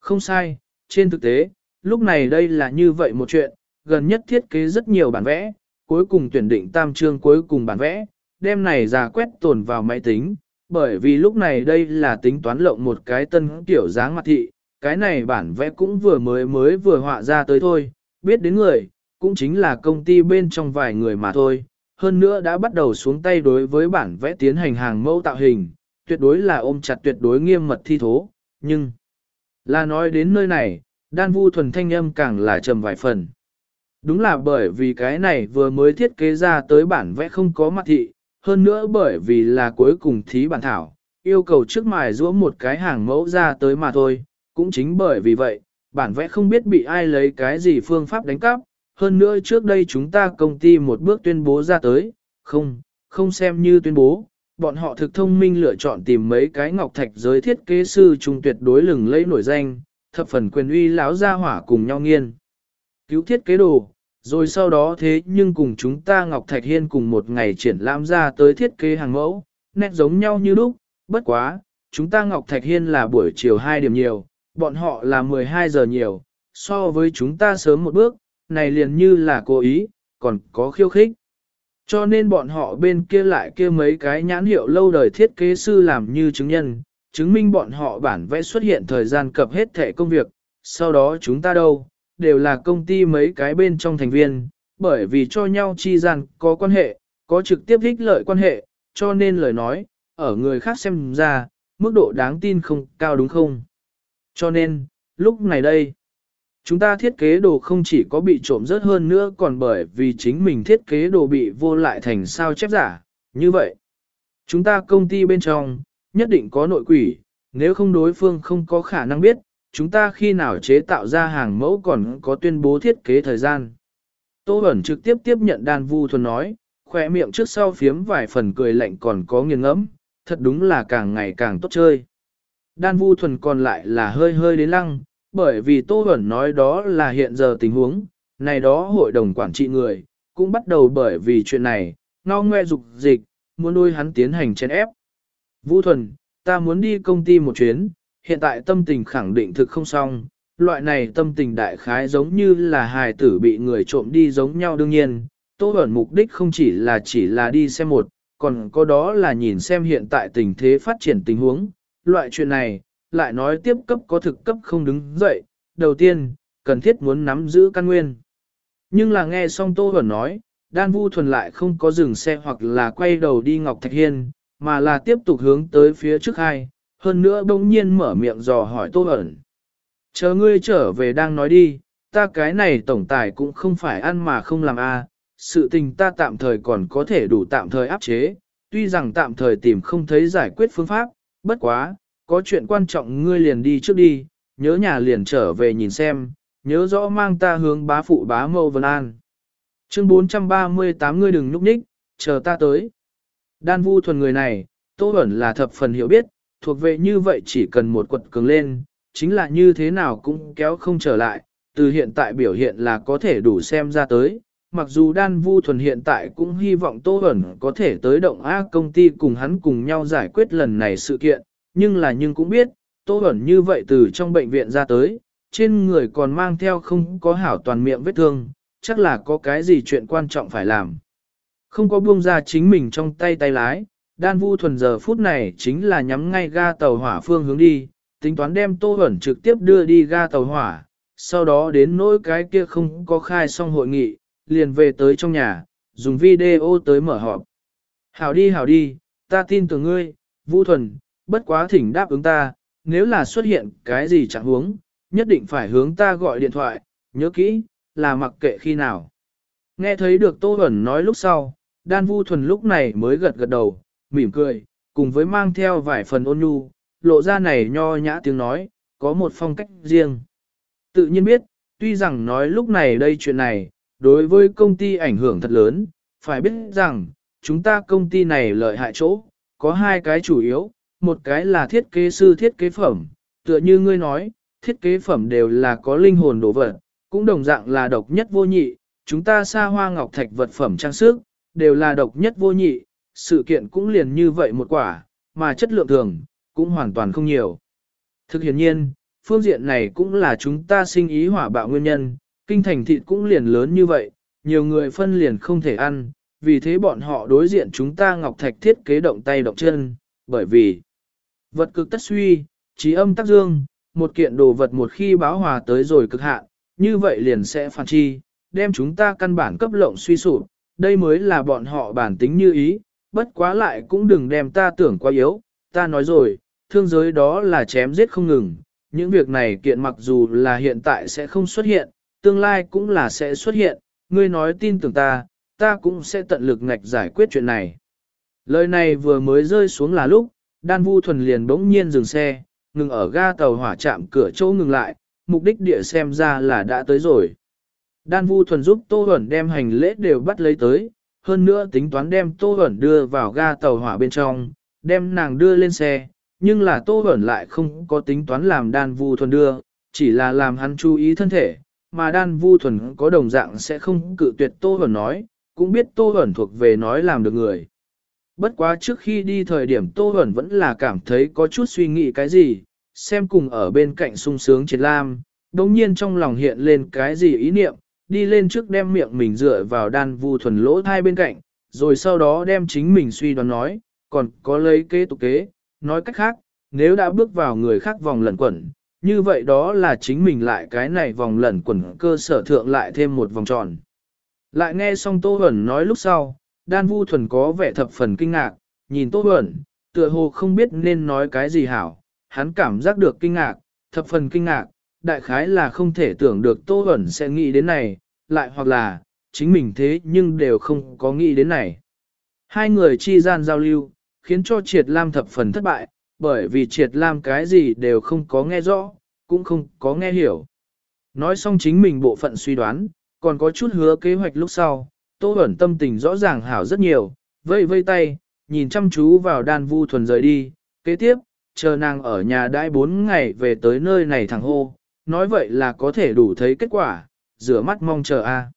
Không sai, trên thực tế, lúc này đây là như vậy một chuyện, gần nhất thiết kế rất nhiều bản vẽ, cuối cùng tuyển định tam chương cuối cùng bản vẽ, đem này ra quét tồn vào máy tính, bởi vì lúc này đây là tính toán lộng một cái tân kiểu dáng mặt thị, cái này bản vẽ cũng vừa mới mới vừa họa ra tới thôi, biết đến người, cũng chính là công ty bên trong vài người mà thôi, hơn nữa đã bắt đầu xuống tay đối với bản vẽ tiến hành hàng mẫu tạo hình, tuyệt đối là ôm chặt tuyệt đối nghiêm mật thi thố, nhưng là nói đến nơi này, đan vu thuần thanh âm càng là trầm vài phần. Đúng là bởi vì cái này vừa mới thiết kế ra tới bản vẽ không có mặt thị, hơn nữa bởi vì là cuối cùng thí bản thảo, yêu cầu trước mài rũa một cái hàng mẫu ra tới mà thôi, cũng chính bởi vì vậy, bản vẽ không biết bị ai lấy cái gì phương pháp đánh cắp, hơn nữa trước đây chúng ta công ty một bước tuyên bố ra tới, không, không xem như tuyên bố, bọn họ thực thông minh lựa chọn tìm mấy cái ngọc thạch giới thiết kế sư trung tuyệt đối lừng lẫy nổi danh, thập phần quyền uy lão gia hỏa cùng nhau nghiên. Cứu thiết kế đồ, rồi sau đó thế nhưng cùng chúng ta Ngọc Thạch Hiên cùng một ngày triển lãm ra tới thiết kế hàng mẫu, nét giống nhau như lúc, bất quá, chúng ta Ngọc Thạch Hiên là buổi chiều 2 điểm nhiều, bọn họ là 12 giờ nhiều, so với chúng ta sớm một bước, này liền như là cố ý, còn có khiêu khích. Cho nên bọn họ bên kia lại kia mấy cái nhãn hiệu lâu đời thiết kế sư làm như chứng nhân, chứng minh bọn họ bản vẽ xuất hiện thời gian cập hết thẻ công việc, sau đó chúng ta đâu, đều là công ty mấy cái bên trong thành viên, bởi vì cho nhau chi gian có quan hệ, có trực tiếp ích lợi quan hệ, cho nên lời nói, ở người khác xem ra, mức độ đáng tin không cao đúng không? Cho nên, lúc này đây, chúng ta thiết kế đồ không chỉ có bị trộm rớt hơn nữa còn bởi vì chính mình thiết kế đồ bị vô lại thành sao chép giả, như vậy. Chúng ta công ty bên trong, nhất định có nội quỷ, nếu không đối phương không có khả năng biết, chúng ta khi nào chế tạo ra hàng mẫu còn có tuyên bố thiết kế thời gian. Tô Bẩn trực tiếp tiếp nhận đàn vu thuần nói, khỏe miệng trước sau phiếm vài phần cười lạnh còn có nghiêng ngẫm, thật đúng là càng ngày càng tốt chơi. Đan vu thuần còn lại là hơi hơi đến lăng, bởi vì Tô Huẩn nói đó là hiện giờ tình huống, này đó hội đồng quản trị người, cũng bắt đầu bởi vì chuyện này, ngao ngoe dục dịch, muốn nuôi hắn tiến hành chèn ép. vũ thuần, ta muốn đi công ty một chuyến, hiện tại tâm tình khẳng định thực không xong, loại này tâm tình đại khái giống như là hài tử bị người trộm đi giống nhau đương nhiên, Tô Huẩn mục đích không chỉ là chỉ là đi xem một, còn có đó là nhìn xem hiện tại tình thế phát triển tình huống, loại chuyện này, lại nói tiếp cấp có thực cấp không đứng dậy, đầu tiên, cần thiết muốn nắm giữ căn nguyên. Nhưng là nghe xong Tô Huẩn nói, Đan Vu Thuần lại không có dừng xe hoặc là quay đầu đi Ngọc Thạch Hiên, mà là tiếp tục hướng tới phía trước hai, hơn nữa bỗng nhiên mở miệng dò hỏi Tô ẩn. Chờ ngươi trở về đang nói đi, ta cái này tổng tài cũng không phải ăn mà không làm a, sự tình ta tạm thời còn có thể đủ tạm thời áp chế, tuy rằng tạm thời tìm không thấy giải quyết phương pháp, bất quá, có chuyện quan trọng ngươi liền đi trước đi, nhớ nhà liền trở về nhìn xem, nhớ rõ mang ta hướng bá phụ bá mâu vân an. Chương 438 ngươi đừng núp nhích, chờ ta tới. Đan vu thuần người này, Tô ẩn là thập phần hiểu biết, thuộc về như vậy chỉ cần một quật cường lên, chính là như thế nào cũng kéo không trở lại, từ hiện tại biểu hiện là có thể đủ xem ra tới. Mặc dù đan vu thuần hiện tại cũng hy vọng Tô Hẩn có thể tới động A công ty cùng hắn cùng nhau giải quyết lần này sự kiện, nhưng là nhưng cũng biết, Tô Hẩn như vậy từ trong bệnh viện ra tới, trên người còn mang theo không có hảo toàn miệng vết thương, chắc là có cái gì chuyện quan trọng phải làm. Không có buông ra chính mình trong tay tay lái, Đan Vu thuần giờ phút này chính là nhắm ngay ga tàu hỏa phương hướng đi, tính toán đem Tô Huẩn trực tiếp đưa đi ga tàu hỏa, sau đó đến nỗi cái kia không có khai xong hội nghị, liền về tới trong nhà, dùng video tới mở họp. Hảo đi hảo đi, ta tin tưởng ngươi, Vu thuần, bất quá thỉnh đáp ứng ta, nếu là xuất hiện cái gì chẳng huống, nhất định phải hướng ta gọi điện thoại, nhớ kỹ, là mặc kệ khi nào. Nghe thấy được Tô Huẩn nói lúc sau, Đan Vu thuần lúc này mới gật gật đầu, mỉm cười, cùng với mang theo vài phần ôn nhu, lộ ra này nho nhã tiếng nói, có một phong cách riêng. Tự nhiên biết, tuy rằng nói lúc này đây chuyện này, đối với công ty ảnh hưởng thật lớn, phải biết rằng, chúng ta công ty này lợi hại chỗ, có hai cái chủ yếu, một cái là thiết kế sư thiết kế phẩm, tựa như ngươi nói, thiết kế phẩm đều là có linh hồn đồ vật, cũng đồng dạng là độc nhất vô nhị, chúng ta xa hoa ngọc thạch vật phẩm trang sức, đều là độc nhất vô nhị, sự kiện cũng liền như vậy một quả, mà chất lượng thường, cũng hoàn toàn không nhiều. Thực hiện nhiên, phương diện này cũng là chúng ta sinh ý hỏa bạo nguyên nhân, kinh thành thịt cũng liền lớn như vậy, nhiều người phân liền không thể ăn, vì thế bọn họ đối diện chúng ta ngọc thạch thiết kế động tay động chân, bởi vì vật cực tất suy, trí âm tác dương, một kiện đồ vật một khi báo hòa tới rồi cực hạn, như vậy liền sẽ phản chi, đem chúng ta căn bản cấp lộng suy sụp, đây mới là bọn họ bản tính như ý, bất quá lại cũng đừng đem ta tưởng quá yếu, ta nói rồi, thương giới đó là chém giết không ngừng, những việc này kiện mặc dù là hiện tại sẽ không xuất hiện, tương lai cũng là sẽ xuất hiện, ngươi nói tin tưởng ta, ta cũng sẽ tận lực ngạch giải quyết chuyện này. Lời này vừa mới rơi xuống là lúc, đan vu thuần liền bỗng nhiên dừng xe, ngừng ở ga tàu hỏa chạm cửa chỗ ngừng lại, mục đích địa xem ra là đã tới rồi. Đan vu thuần giúp Tô Huẩn đem hành lễ đều bắt lấy tới, hơn nữa tính toán đem Tô Huẩn đưa vào ga tàu hỏa bên trong, đem nàng đưa lên xe, nhưng là Tô Huẩn lại không có tính toán làm đan vu thuần đưa, chỉ là làm hắn chú ý thân thể, mà đan vu thuần có đồng dạng sẽ không cự tuyệt Tô Huẩn nói, cũng biết Tô Huẩn thuộc về nói làm được người. Bất quá trước khi đi thời điểm Tô Huẩn vẫn là cảm thấy có chút suy nghĩ cái gì, xem cùng ở bên cạnh sung sướng triệt lam, đồng nhiên trong lòng hiện lên cái gì ý niệm, đi lên trước đem miệng mình dựa vào đan vu thuần lỗ thai bên cạnh, rồi sau đó đem chính mình suy đoán nói, còn có lấy kế tục kế, nói cách khác, nếu đã bước vào người khác vòng lẩn quẩn, như vậy đó là chính mình lại cái này vòng lẩn quẩn cơ sở thượng lại thêm một vòng tròn. Lại nghe xong Tô Huẩn nói lúc sau, đan vu thuần có vẻ thập phần kinh ngạc, nhìn Tô Huẩn, tựa hồ không biết nên nói cái gì hảo, hắn cảm giác được kinh ngạc, thập phần kinh ngạc, đại khái là không thể tưởng được Tô Huẩn sẽ nghĩ đến này, lại hoặc là, chính mình thế nhưng đều không có nghĩ đến này. Hai người chi gian giao lưu, khiến cho Triệt Lam thập phần thất bại, bởi vì Triệt Lam cái gì đều không có nghe rõ, cũng không có nghe hiểu. Nói xong chính mình bộ phận suy đoán, còn có chút hứa kế hoạch lúc sau, Tô Bẩn tâm tình rõ ràng hảo rất nhiều, vây vây tay, nhìn chăm chú vào đan vu thuần rời đi, kế tiếp, chờ nàng ở nhà đãi 4 ngày về tới nơi này thằng hô, nói vậy là có thể đủ thấy kết quả, rửa mắt mong chờ a.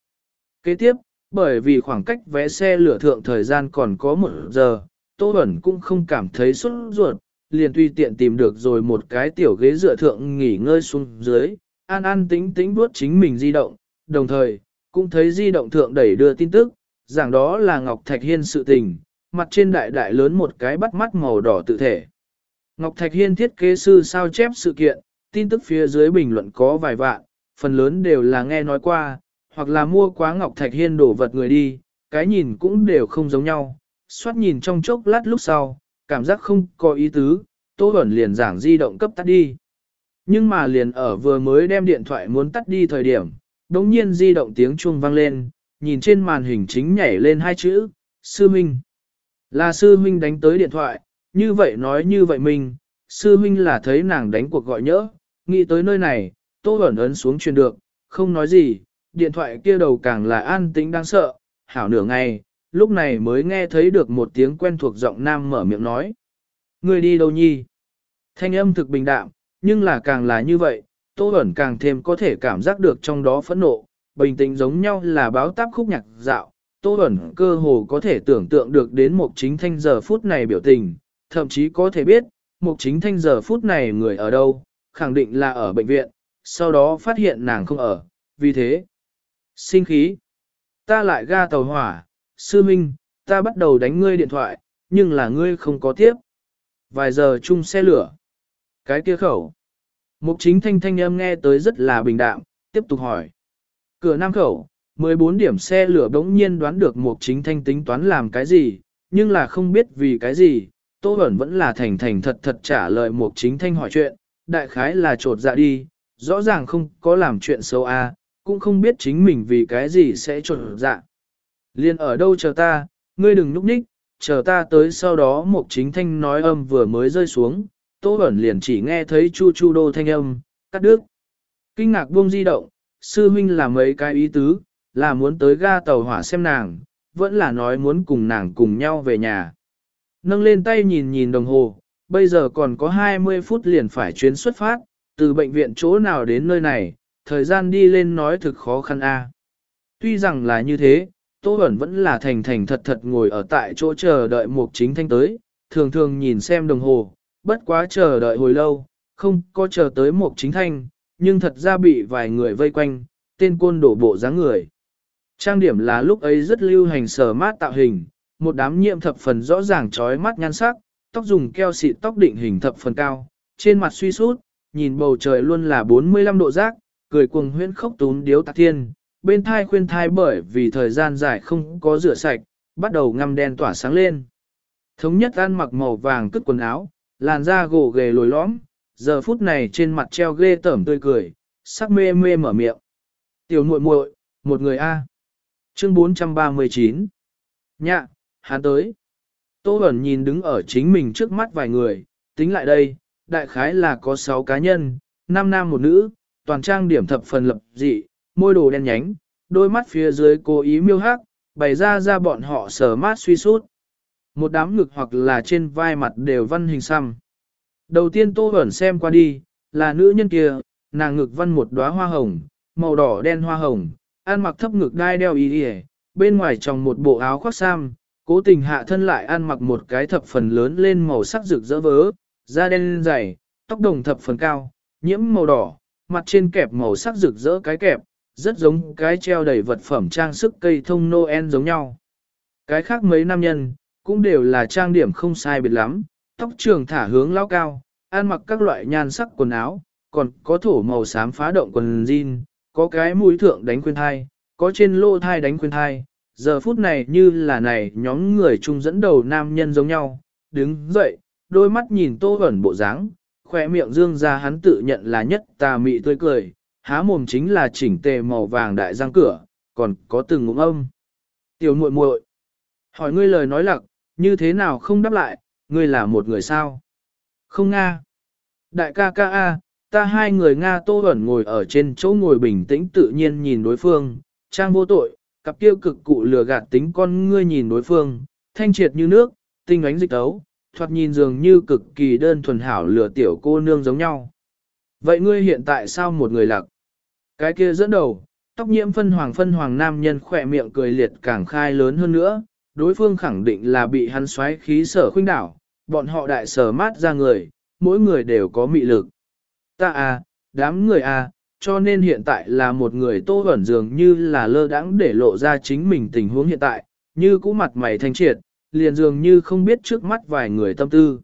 Kế tiếp, bởi vì khoảng cách vé xe lửa thượng thời gian còn có một giờ, Tô Bẩn cũng không cảm thấy xuất ruột, liền tùy tiện tìm được rồi một cái tiểu ghế dựa thượng nghỉ ngơi xuống dưới, an an tính tính vuốt chính mình di động, đồng thời, cũng thấy di động thượng đẩy đưa tin tức, rằng đó là Ngọc Thạch Hiên sự tình, mặt trên đại đại lớn một cái bắt mắt màu đỏ tự thể. Ngọc Thạch Hiên thiết kế sư sao chép sự kiện, tin tức phía dưới bình luận có vài vạn, phần lớn đều là nghe nói qua, hoặc là mua quá Ngọc Thạch Hiên đổ vật người đi, cái nhìn cũng đều không giống nhau. Xoát nhìn trong chốc lát lúc sau, cảm giác không có ý tứ, Tô Bẩn liền giảng di động cấp tắt đi. Nhưng mà liền ở vừa mới đem điện thoại muốn tắt đi thời điểm, đống nhiên di động tiếng chuông vang lên, nhìn trên màn hình chính nhảy lên hai chữ, Sư Minh. Là Sư Minh đánh tới điện thoại, như vậy nói như vậy mình, Sư Minh là thấy nàng đánh cuộc gọi nhỡ, nghĩ tới nơi này, Tô ẩn ấn xuống truyền được, không nói gì, điện thoại kia đầu càng là an tĩnh đang sợ, hảo nửa ngày, lúc này mới nghe thấy được một tiếng quen thuộc giọng nam mở miệng nói. Người đi đâu nhi? Thanh âm thực bình đạm, nhưng là càng là như vậy, Tô Bẩn càng thêm có thể cảm giác được trong đó phẫn nộ, bình tĩnh giống nhau là báo táp khúc nhạc dạo. Tô Bẩn cơ hồ có thể tưởng tượng được đến một chính thanh giờ phút này biểu tình, thậm chí có thể biết, một chính thanh giờ phút này người ở đâu, khẳng định là ở bệnh viện, sau đó phát hiện nàng không ở, vì thế. Sinh khí. Ta lại ga tàu hỏa, sư minh, ta bắt đầu đánh ngươi điện thoại, nhưng là ngươi không có tiếp. Vài giờ chung xe lửa. Cái kia khẩu. Mục chính thanh thanh âm nghe tới rất là bình đạm, tiếp tục hỏi. Cửa nam khẩu, 14 điểm xe lửa đống nhiên đoán được mục chính thanh tính toán làm cái gì, nhưng là không biết vì cái gì, Tô Bẩn vẫn là thành thành thật thật trả lời mục chính thanh hỏi chuyện, đại khái là trột dạ đi, rõ ràng không có làm chuyện xấu a, à, cũng không biết chính mình vì cái gì sẽ trột dạ. Liên ở đâu chờ ta, ngươi đừng núp ních, chờ ta tới sau đó Mục chính thanh nói âm vừa mới rơi xuống, Tô Bẩn liền chỉ nghe thấy chu chu đô thanh âm, cắt đứt. Kinh ngạc buông di động, sư huynh là mấy cái ý tứ, là muốn tới ga tàu hỏa xem nàng, vẫn là nói muốn cùng nàng cùng nhau về nhà. Nâng lên tay nhìn nhìn đồng hồ, bây giờ còn có 20 phút liền phải chuyến xuất phát, từ bệnh viện chỗ nào đến nơi này, thời gian đi lên nói thực khó khăn a. Tuy rằng là như thế, Tô Bẩn vẫn là thành thành thật thật ngồi ở tại chỗ chờ đợi Mục Chính Thanh tới, thường thường nhìn xem đồng hồ, bất quá chờ đợi hồi lâu, không có chờ tới Mục Chính Thanh, nhưng thật ra bị vài người vây quanh, tên côn đổ bộ dáng người. Trang điểm là lúc ấy rất lưu hành sở mát tạo hình, một đám nhiệm thập phần rõ ràng trói mắt nhan sắc, tóc dùng keo xịt tóc định hình thập phần cao, trên mặt suy sút, nhìn bầu trời luôn là 45 độ rác, cười cuồng huyễn khốc tún điếu tạc thiên, bên thai khuyên thai bởi vì thời gian dài không có rửa sạch, bắt đầu ngăm đen tỏa sáng lên. Thống nhất ăn mặc màu vàng cất quần áo, làn da gồ ghề lồi lõm, giờ phút này trên mặt treo ghê tởm tươi cười, sắc mê mê mở miệng. Tiểu muội muội, một người A. Chương 439 Nhạ, hắn tới. Tô Bẩn nhìn đứng ở chính mình trước mắt vài người, tính lại đây, đại khái là có 6 cá nhân, 5 nam một nữ, toàn trang điểm thập phần lập dị, môi đồ đen nhánh, đôi mắt phía dưới cố ý miêu hắc, bày ra ra bọn họ sờ mát suy sút. Một đám ngực hoặc là trên vai mặt đều văn hình xăm. Đầu tiên Tô Bẩn xem qua đi, là nữ nhân kia, nàng ngực văn một đóa hoa hồng, màu đỏ đen hoa hồng, ăn mặc thấp ngực đai đeo y đi bên ngoài trong một bộ áo khoác sam, cố tình hạ thân lại ăn mặc một cái thập phần lớn lên màu sắc rực rỡ vớ, da đen dày, tóc đồng thập phần cao, nhiễm màu đỏ, mặt trên kẹp màu sắc rực rỡ cái kẹp, rất giống cái treo đầy vật phẩm trang sức cây thông Noel giống nhau. Cái khác mấy nam nhân, cũng đều là trang điểm không sai biệt lắm, tóc trường thả hướng lao cao, ăn mặc các loại nhan sắc quần áo, còn có thổ màu xám phá động quần jean, có cái mũi thượng đánh khuyên thai, có trên lô thai đánh khuyên thai, giờ phút này như là này nhóm người chung dẫn đầu nam nhân giống nhau, đứng dậy, đôi mắt nhìn tô ẩn bộ dáng, khỏe miệng dương ra hắn tự nhận là nhất tà mị tươi cười, há mồm chính là chỉnh tề màu vàng đại răng cửa, còn có từng ngụm âm. Tiểu muội muội, hỏi ngươi lời nói lặc, như thế nào không đáp lại, ngươi là một người sao? Không Nga. Đại ca ca A, ta hai người Nga tô ẩn ngồi ở trên chỗ ngồi bình tĩnh tự nhiên nhìn đối phương, trang vô tội, cặp kia cực cụ lừa gạt tính con ngươi nhìn đối phương, thanh triệt như nước, tinh ánh dịch tấu, thoạt nhìn dường như cực kỳ đơn thuần hảo lừa tiểu cô nương giống nhau. Vậy ngươi hiện tại sao một người lạc? Cái kia dẫn đầu, tóc nhiễm phân hoàng phân hoàng nam nhân khỏe miệng cười liệt càng khai lớn hơn nữa, đối phương khẳng định là bị hắn xoáy khí sở khuynh đảo, bọn họ đại sở mát ra người, mỗi người đều có mị lực. Ta à, đám người à, cho nên hiện tại là một người tô ẩn dường như là lơ đãng để lộ ra chính mình tình huống hiện tại, như cũ mặt mày thanh triệt, liền dường như không biết trước mắt vài người tâm tư.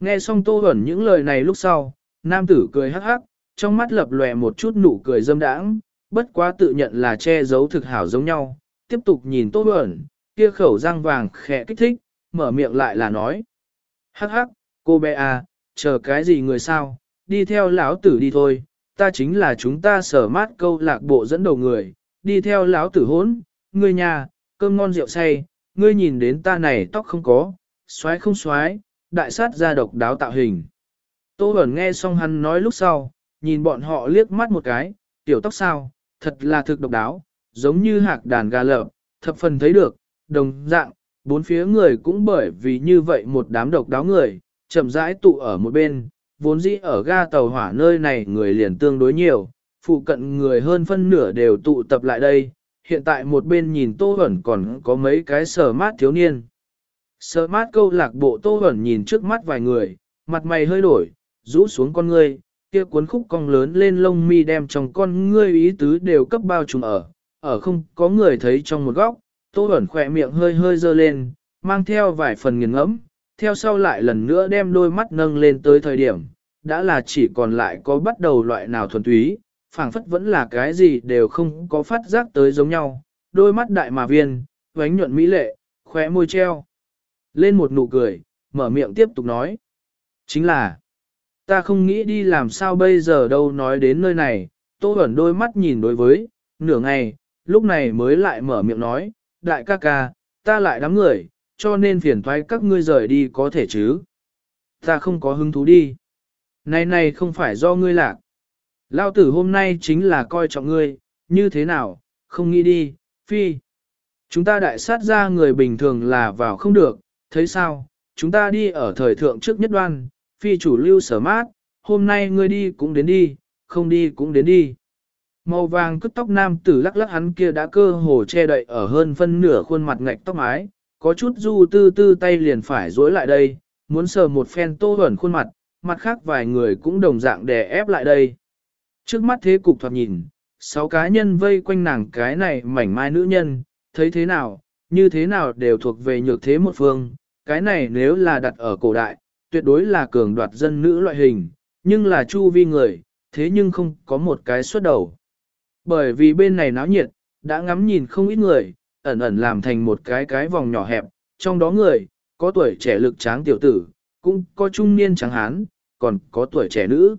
Nghe xong tô ẩn những lời này lúc sau, nam tử cười hắc hắc, trong mắt lập lòe một chút nụ cười dâm đãng, bất quá tự nhận là che giấu thực hảo giống nhau, tiếp tục nhìn tô ẩn, kia khẩu răng vàng khẽ kích thích, mở miệng lại là nói. Hắc hắc, cô bé à, chờ cái gì người sao, đi theo lão tử đi thôi, ta chính là chúng ta sở mát câu lạc bộ dẫn đầu người, đi theo lão tử hốn, ngươi nhà, cơm ngon rượu say, ngươi nhìn đến ta này tóc không có, xoái không xoái, đại sát ra độc đáo tạo hình. Tô Bẩn nghe xong hắn nói lúc sau, nhìn bọn họ liếc mắt một cái, tiểu tóc sao, thật là thực độc đáo, giống như hạc đàn gà lợp, thập phần thấy được, đồng dạng, bốn phía người cũng bởi vì như vậy một đám độc đáo người, chậm rãi tụ ở một bên, vốn dĩ ở ga tàu hỏa nơi này người liền tương đối nhiều, phụ cận người hơn phân nửa đều tụ tập lại đây, hiện tại một bên nhìn Tô Hẩn còn có mấy cái sờ mát thiếu niên. Sờ mát câu lạc bộ Tô Hẩn nhìn trước mắt vài người, mặt mày hơi đổi, rũ xuống con ngươi, kia cuốn khúc cong lớn lên lông mi đem trong con ngươi ý tứ đều cấp bao trùm ở, ở không có người thấy trong một góc, Tô Bẩn khỏe miệng hơi hơi dơ lên, mang theo vài phần nghiền ngẫm, theo sau lại lần nữa đem đôi mắt nâng lên tới thời điểm, đã là chỉ còn lại có bắt đầu loại nào thuần túy, phảng phất vẫn là cái gì đều không có phát giác tới giống nhau, đôi mắt đại mà viên, vánh nhuận mỹ lệ, khóe môi treo. Lên một nụ cười, mở miệng tiếp tục nói. Chính là, ta không nghĩ đi làm sao bây giờ đâu nói đến nơi này, tô ẩn đôi mắt nhìn đối với, nửa ngày, lúc này mới lại mở miệng nói, đại ca ca, ta lại đám người, cho nên phiền thoái các ngươi rời đi có thể chứ. Ta không có hứng thú đi. Này này không phải do ngươi lạc. Lao tử hôm nay chính là coi trọng ngươi, như thế nào, không nghĩ đi, phi. Chúng ta đại sát ra người bình thường là vào không được, thấy sao, chúng ta đi ở thời thượng trước nhất đoan, phi chủ lưu sở mát, hôm nay ngươi đi cũng đến đi, không đi cũng đến đi. Màu vàng cứt tóc nam tử lắc lắc hắn kia đã cơ hồ che đậy ở hơn phân nửa khuôn mặt ngạch tóc mái, có chút du tư tư tay liền phải dối lại đây, muốn sờ một phen tô ẩn khuôn mặt, mặt khác vài người cũng đồng dạng đè ép lại đây. Trước mắt thế cục thoạt nhìn, sáu cá nhân vây quanh nàng cái này mảnh mai nữ nhân, thấy thế nào, như thế nào đều thuộc về nhược thế một phương, cái này nếu là đặt ở cổ đại, tuyệt đối là cường đoạt dân nữ loại hình, nhưng là chu vi người, thế nhưng không có một cái xuất đầu. Bởi vì bên này náo nhiệt, đã ngắm nhìn không ít người, ẩn ẩn làm thành một cái cái vòng nhỏ hẹp, trong đó người, có tuổi trẻ lực tráng tiểu tử, cũng có trung niên tráng hán, còn có tuổi trẻ nữ.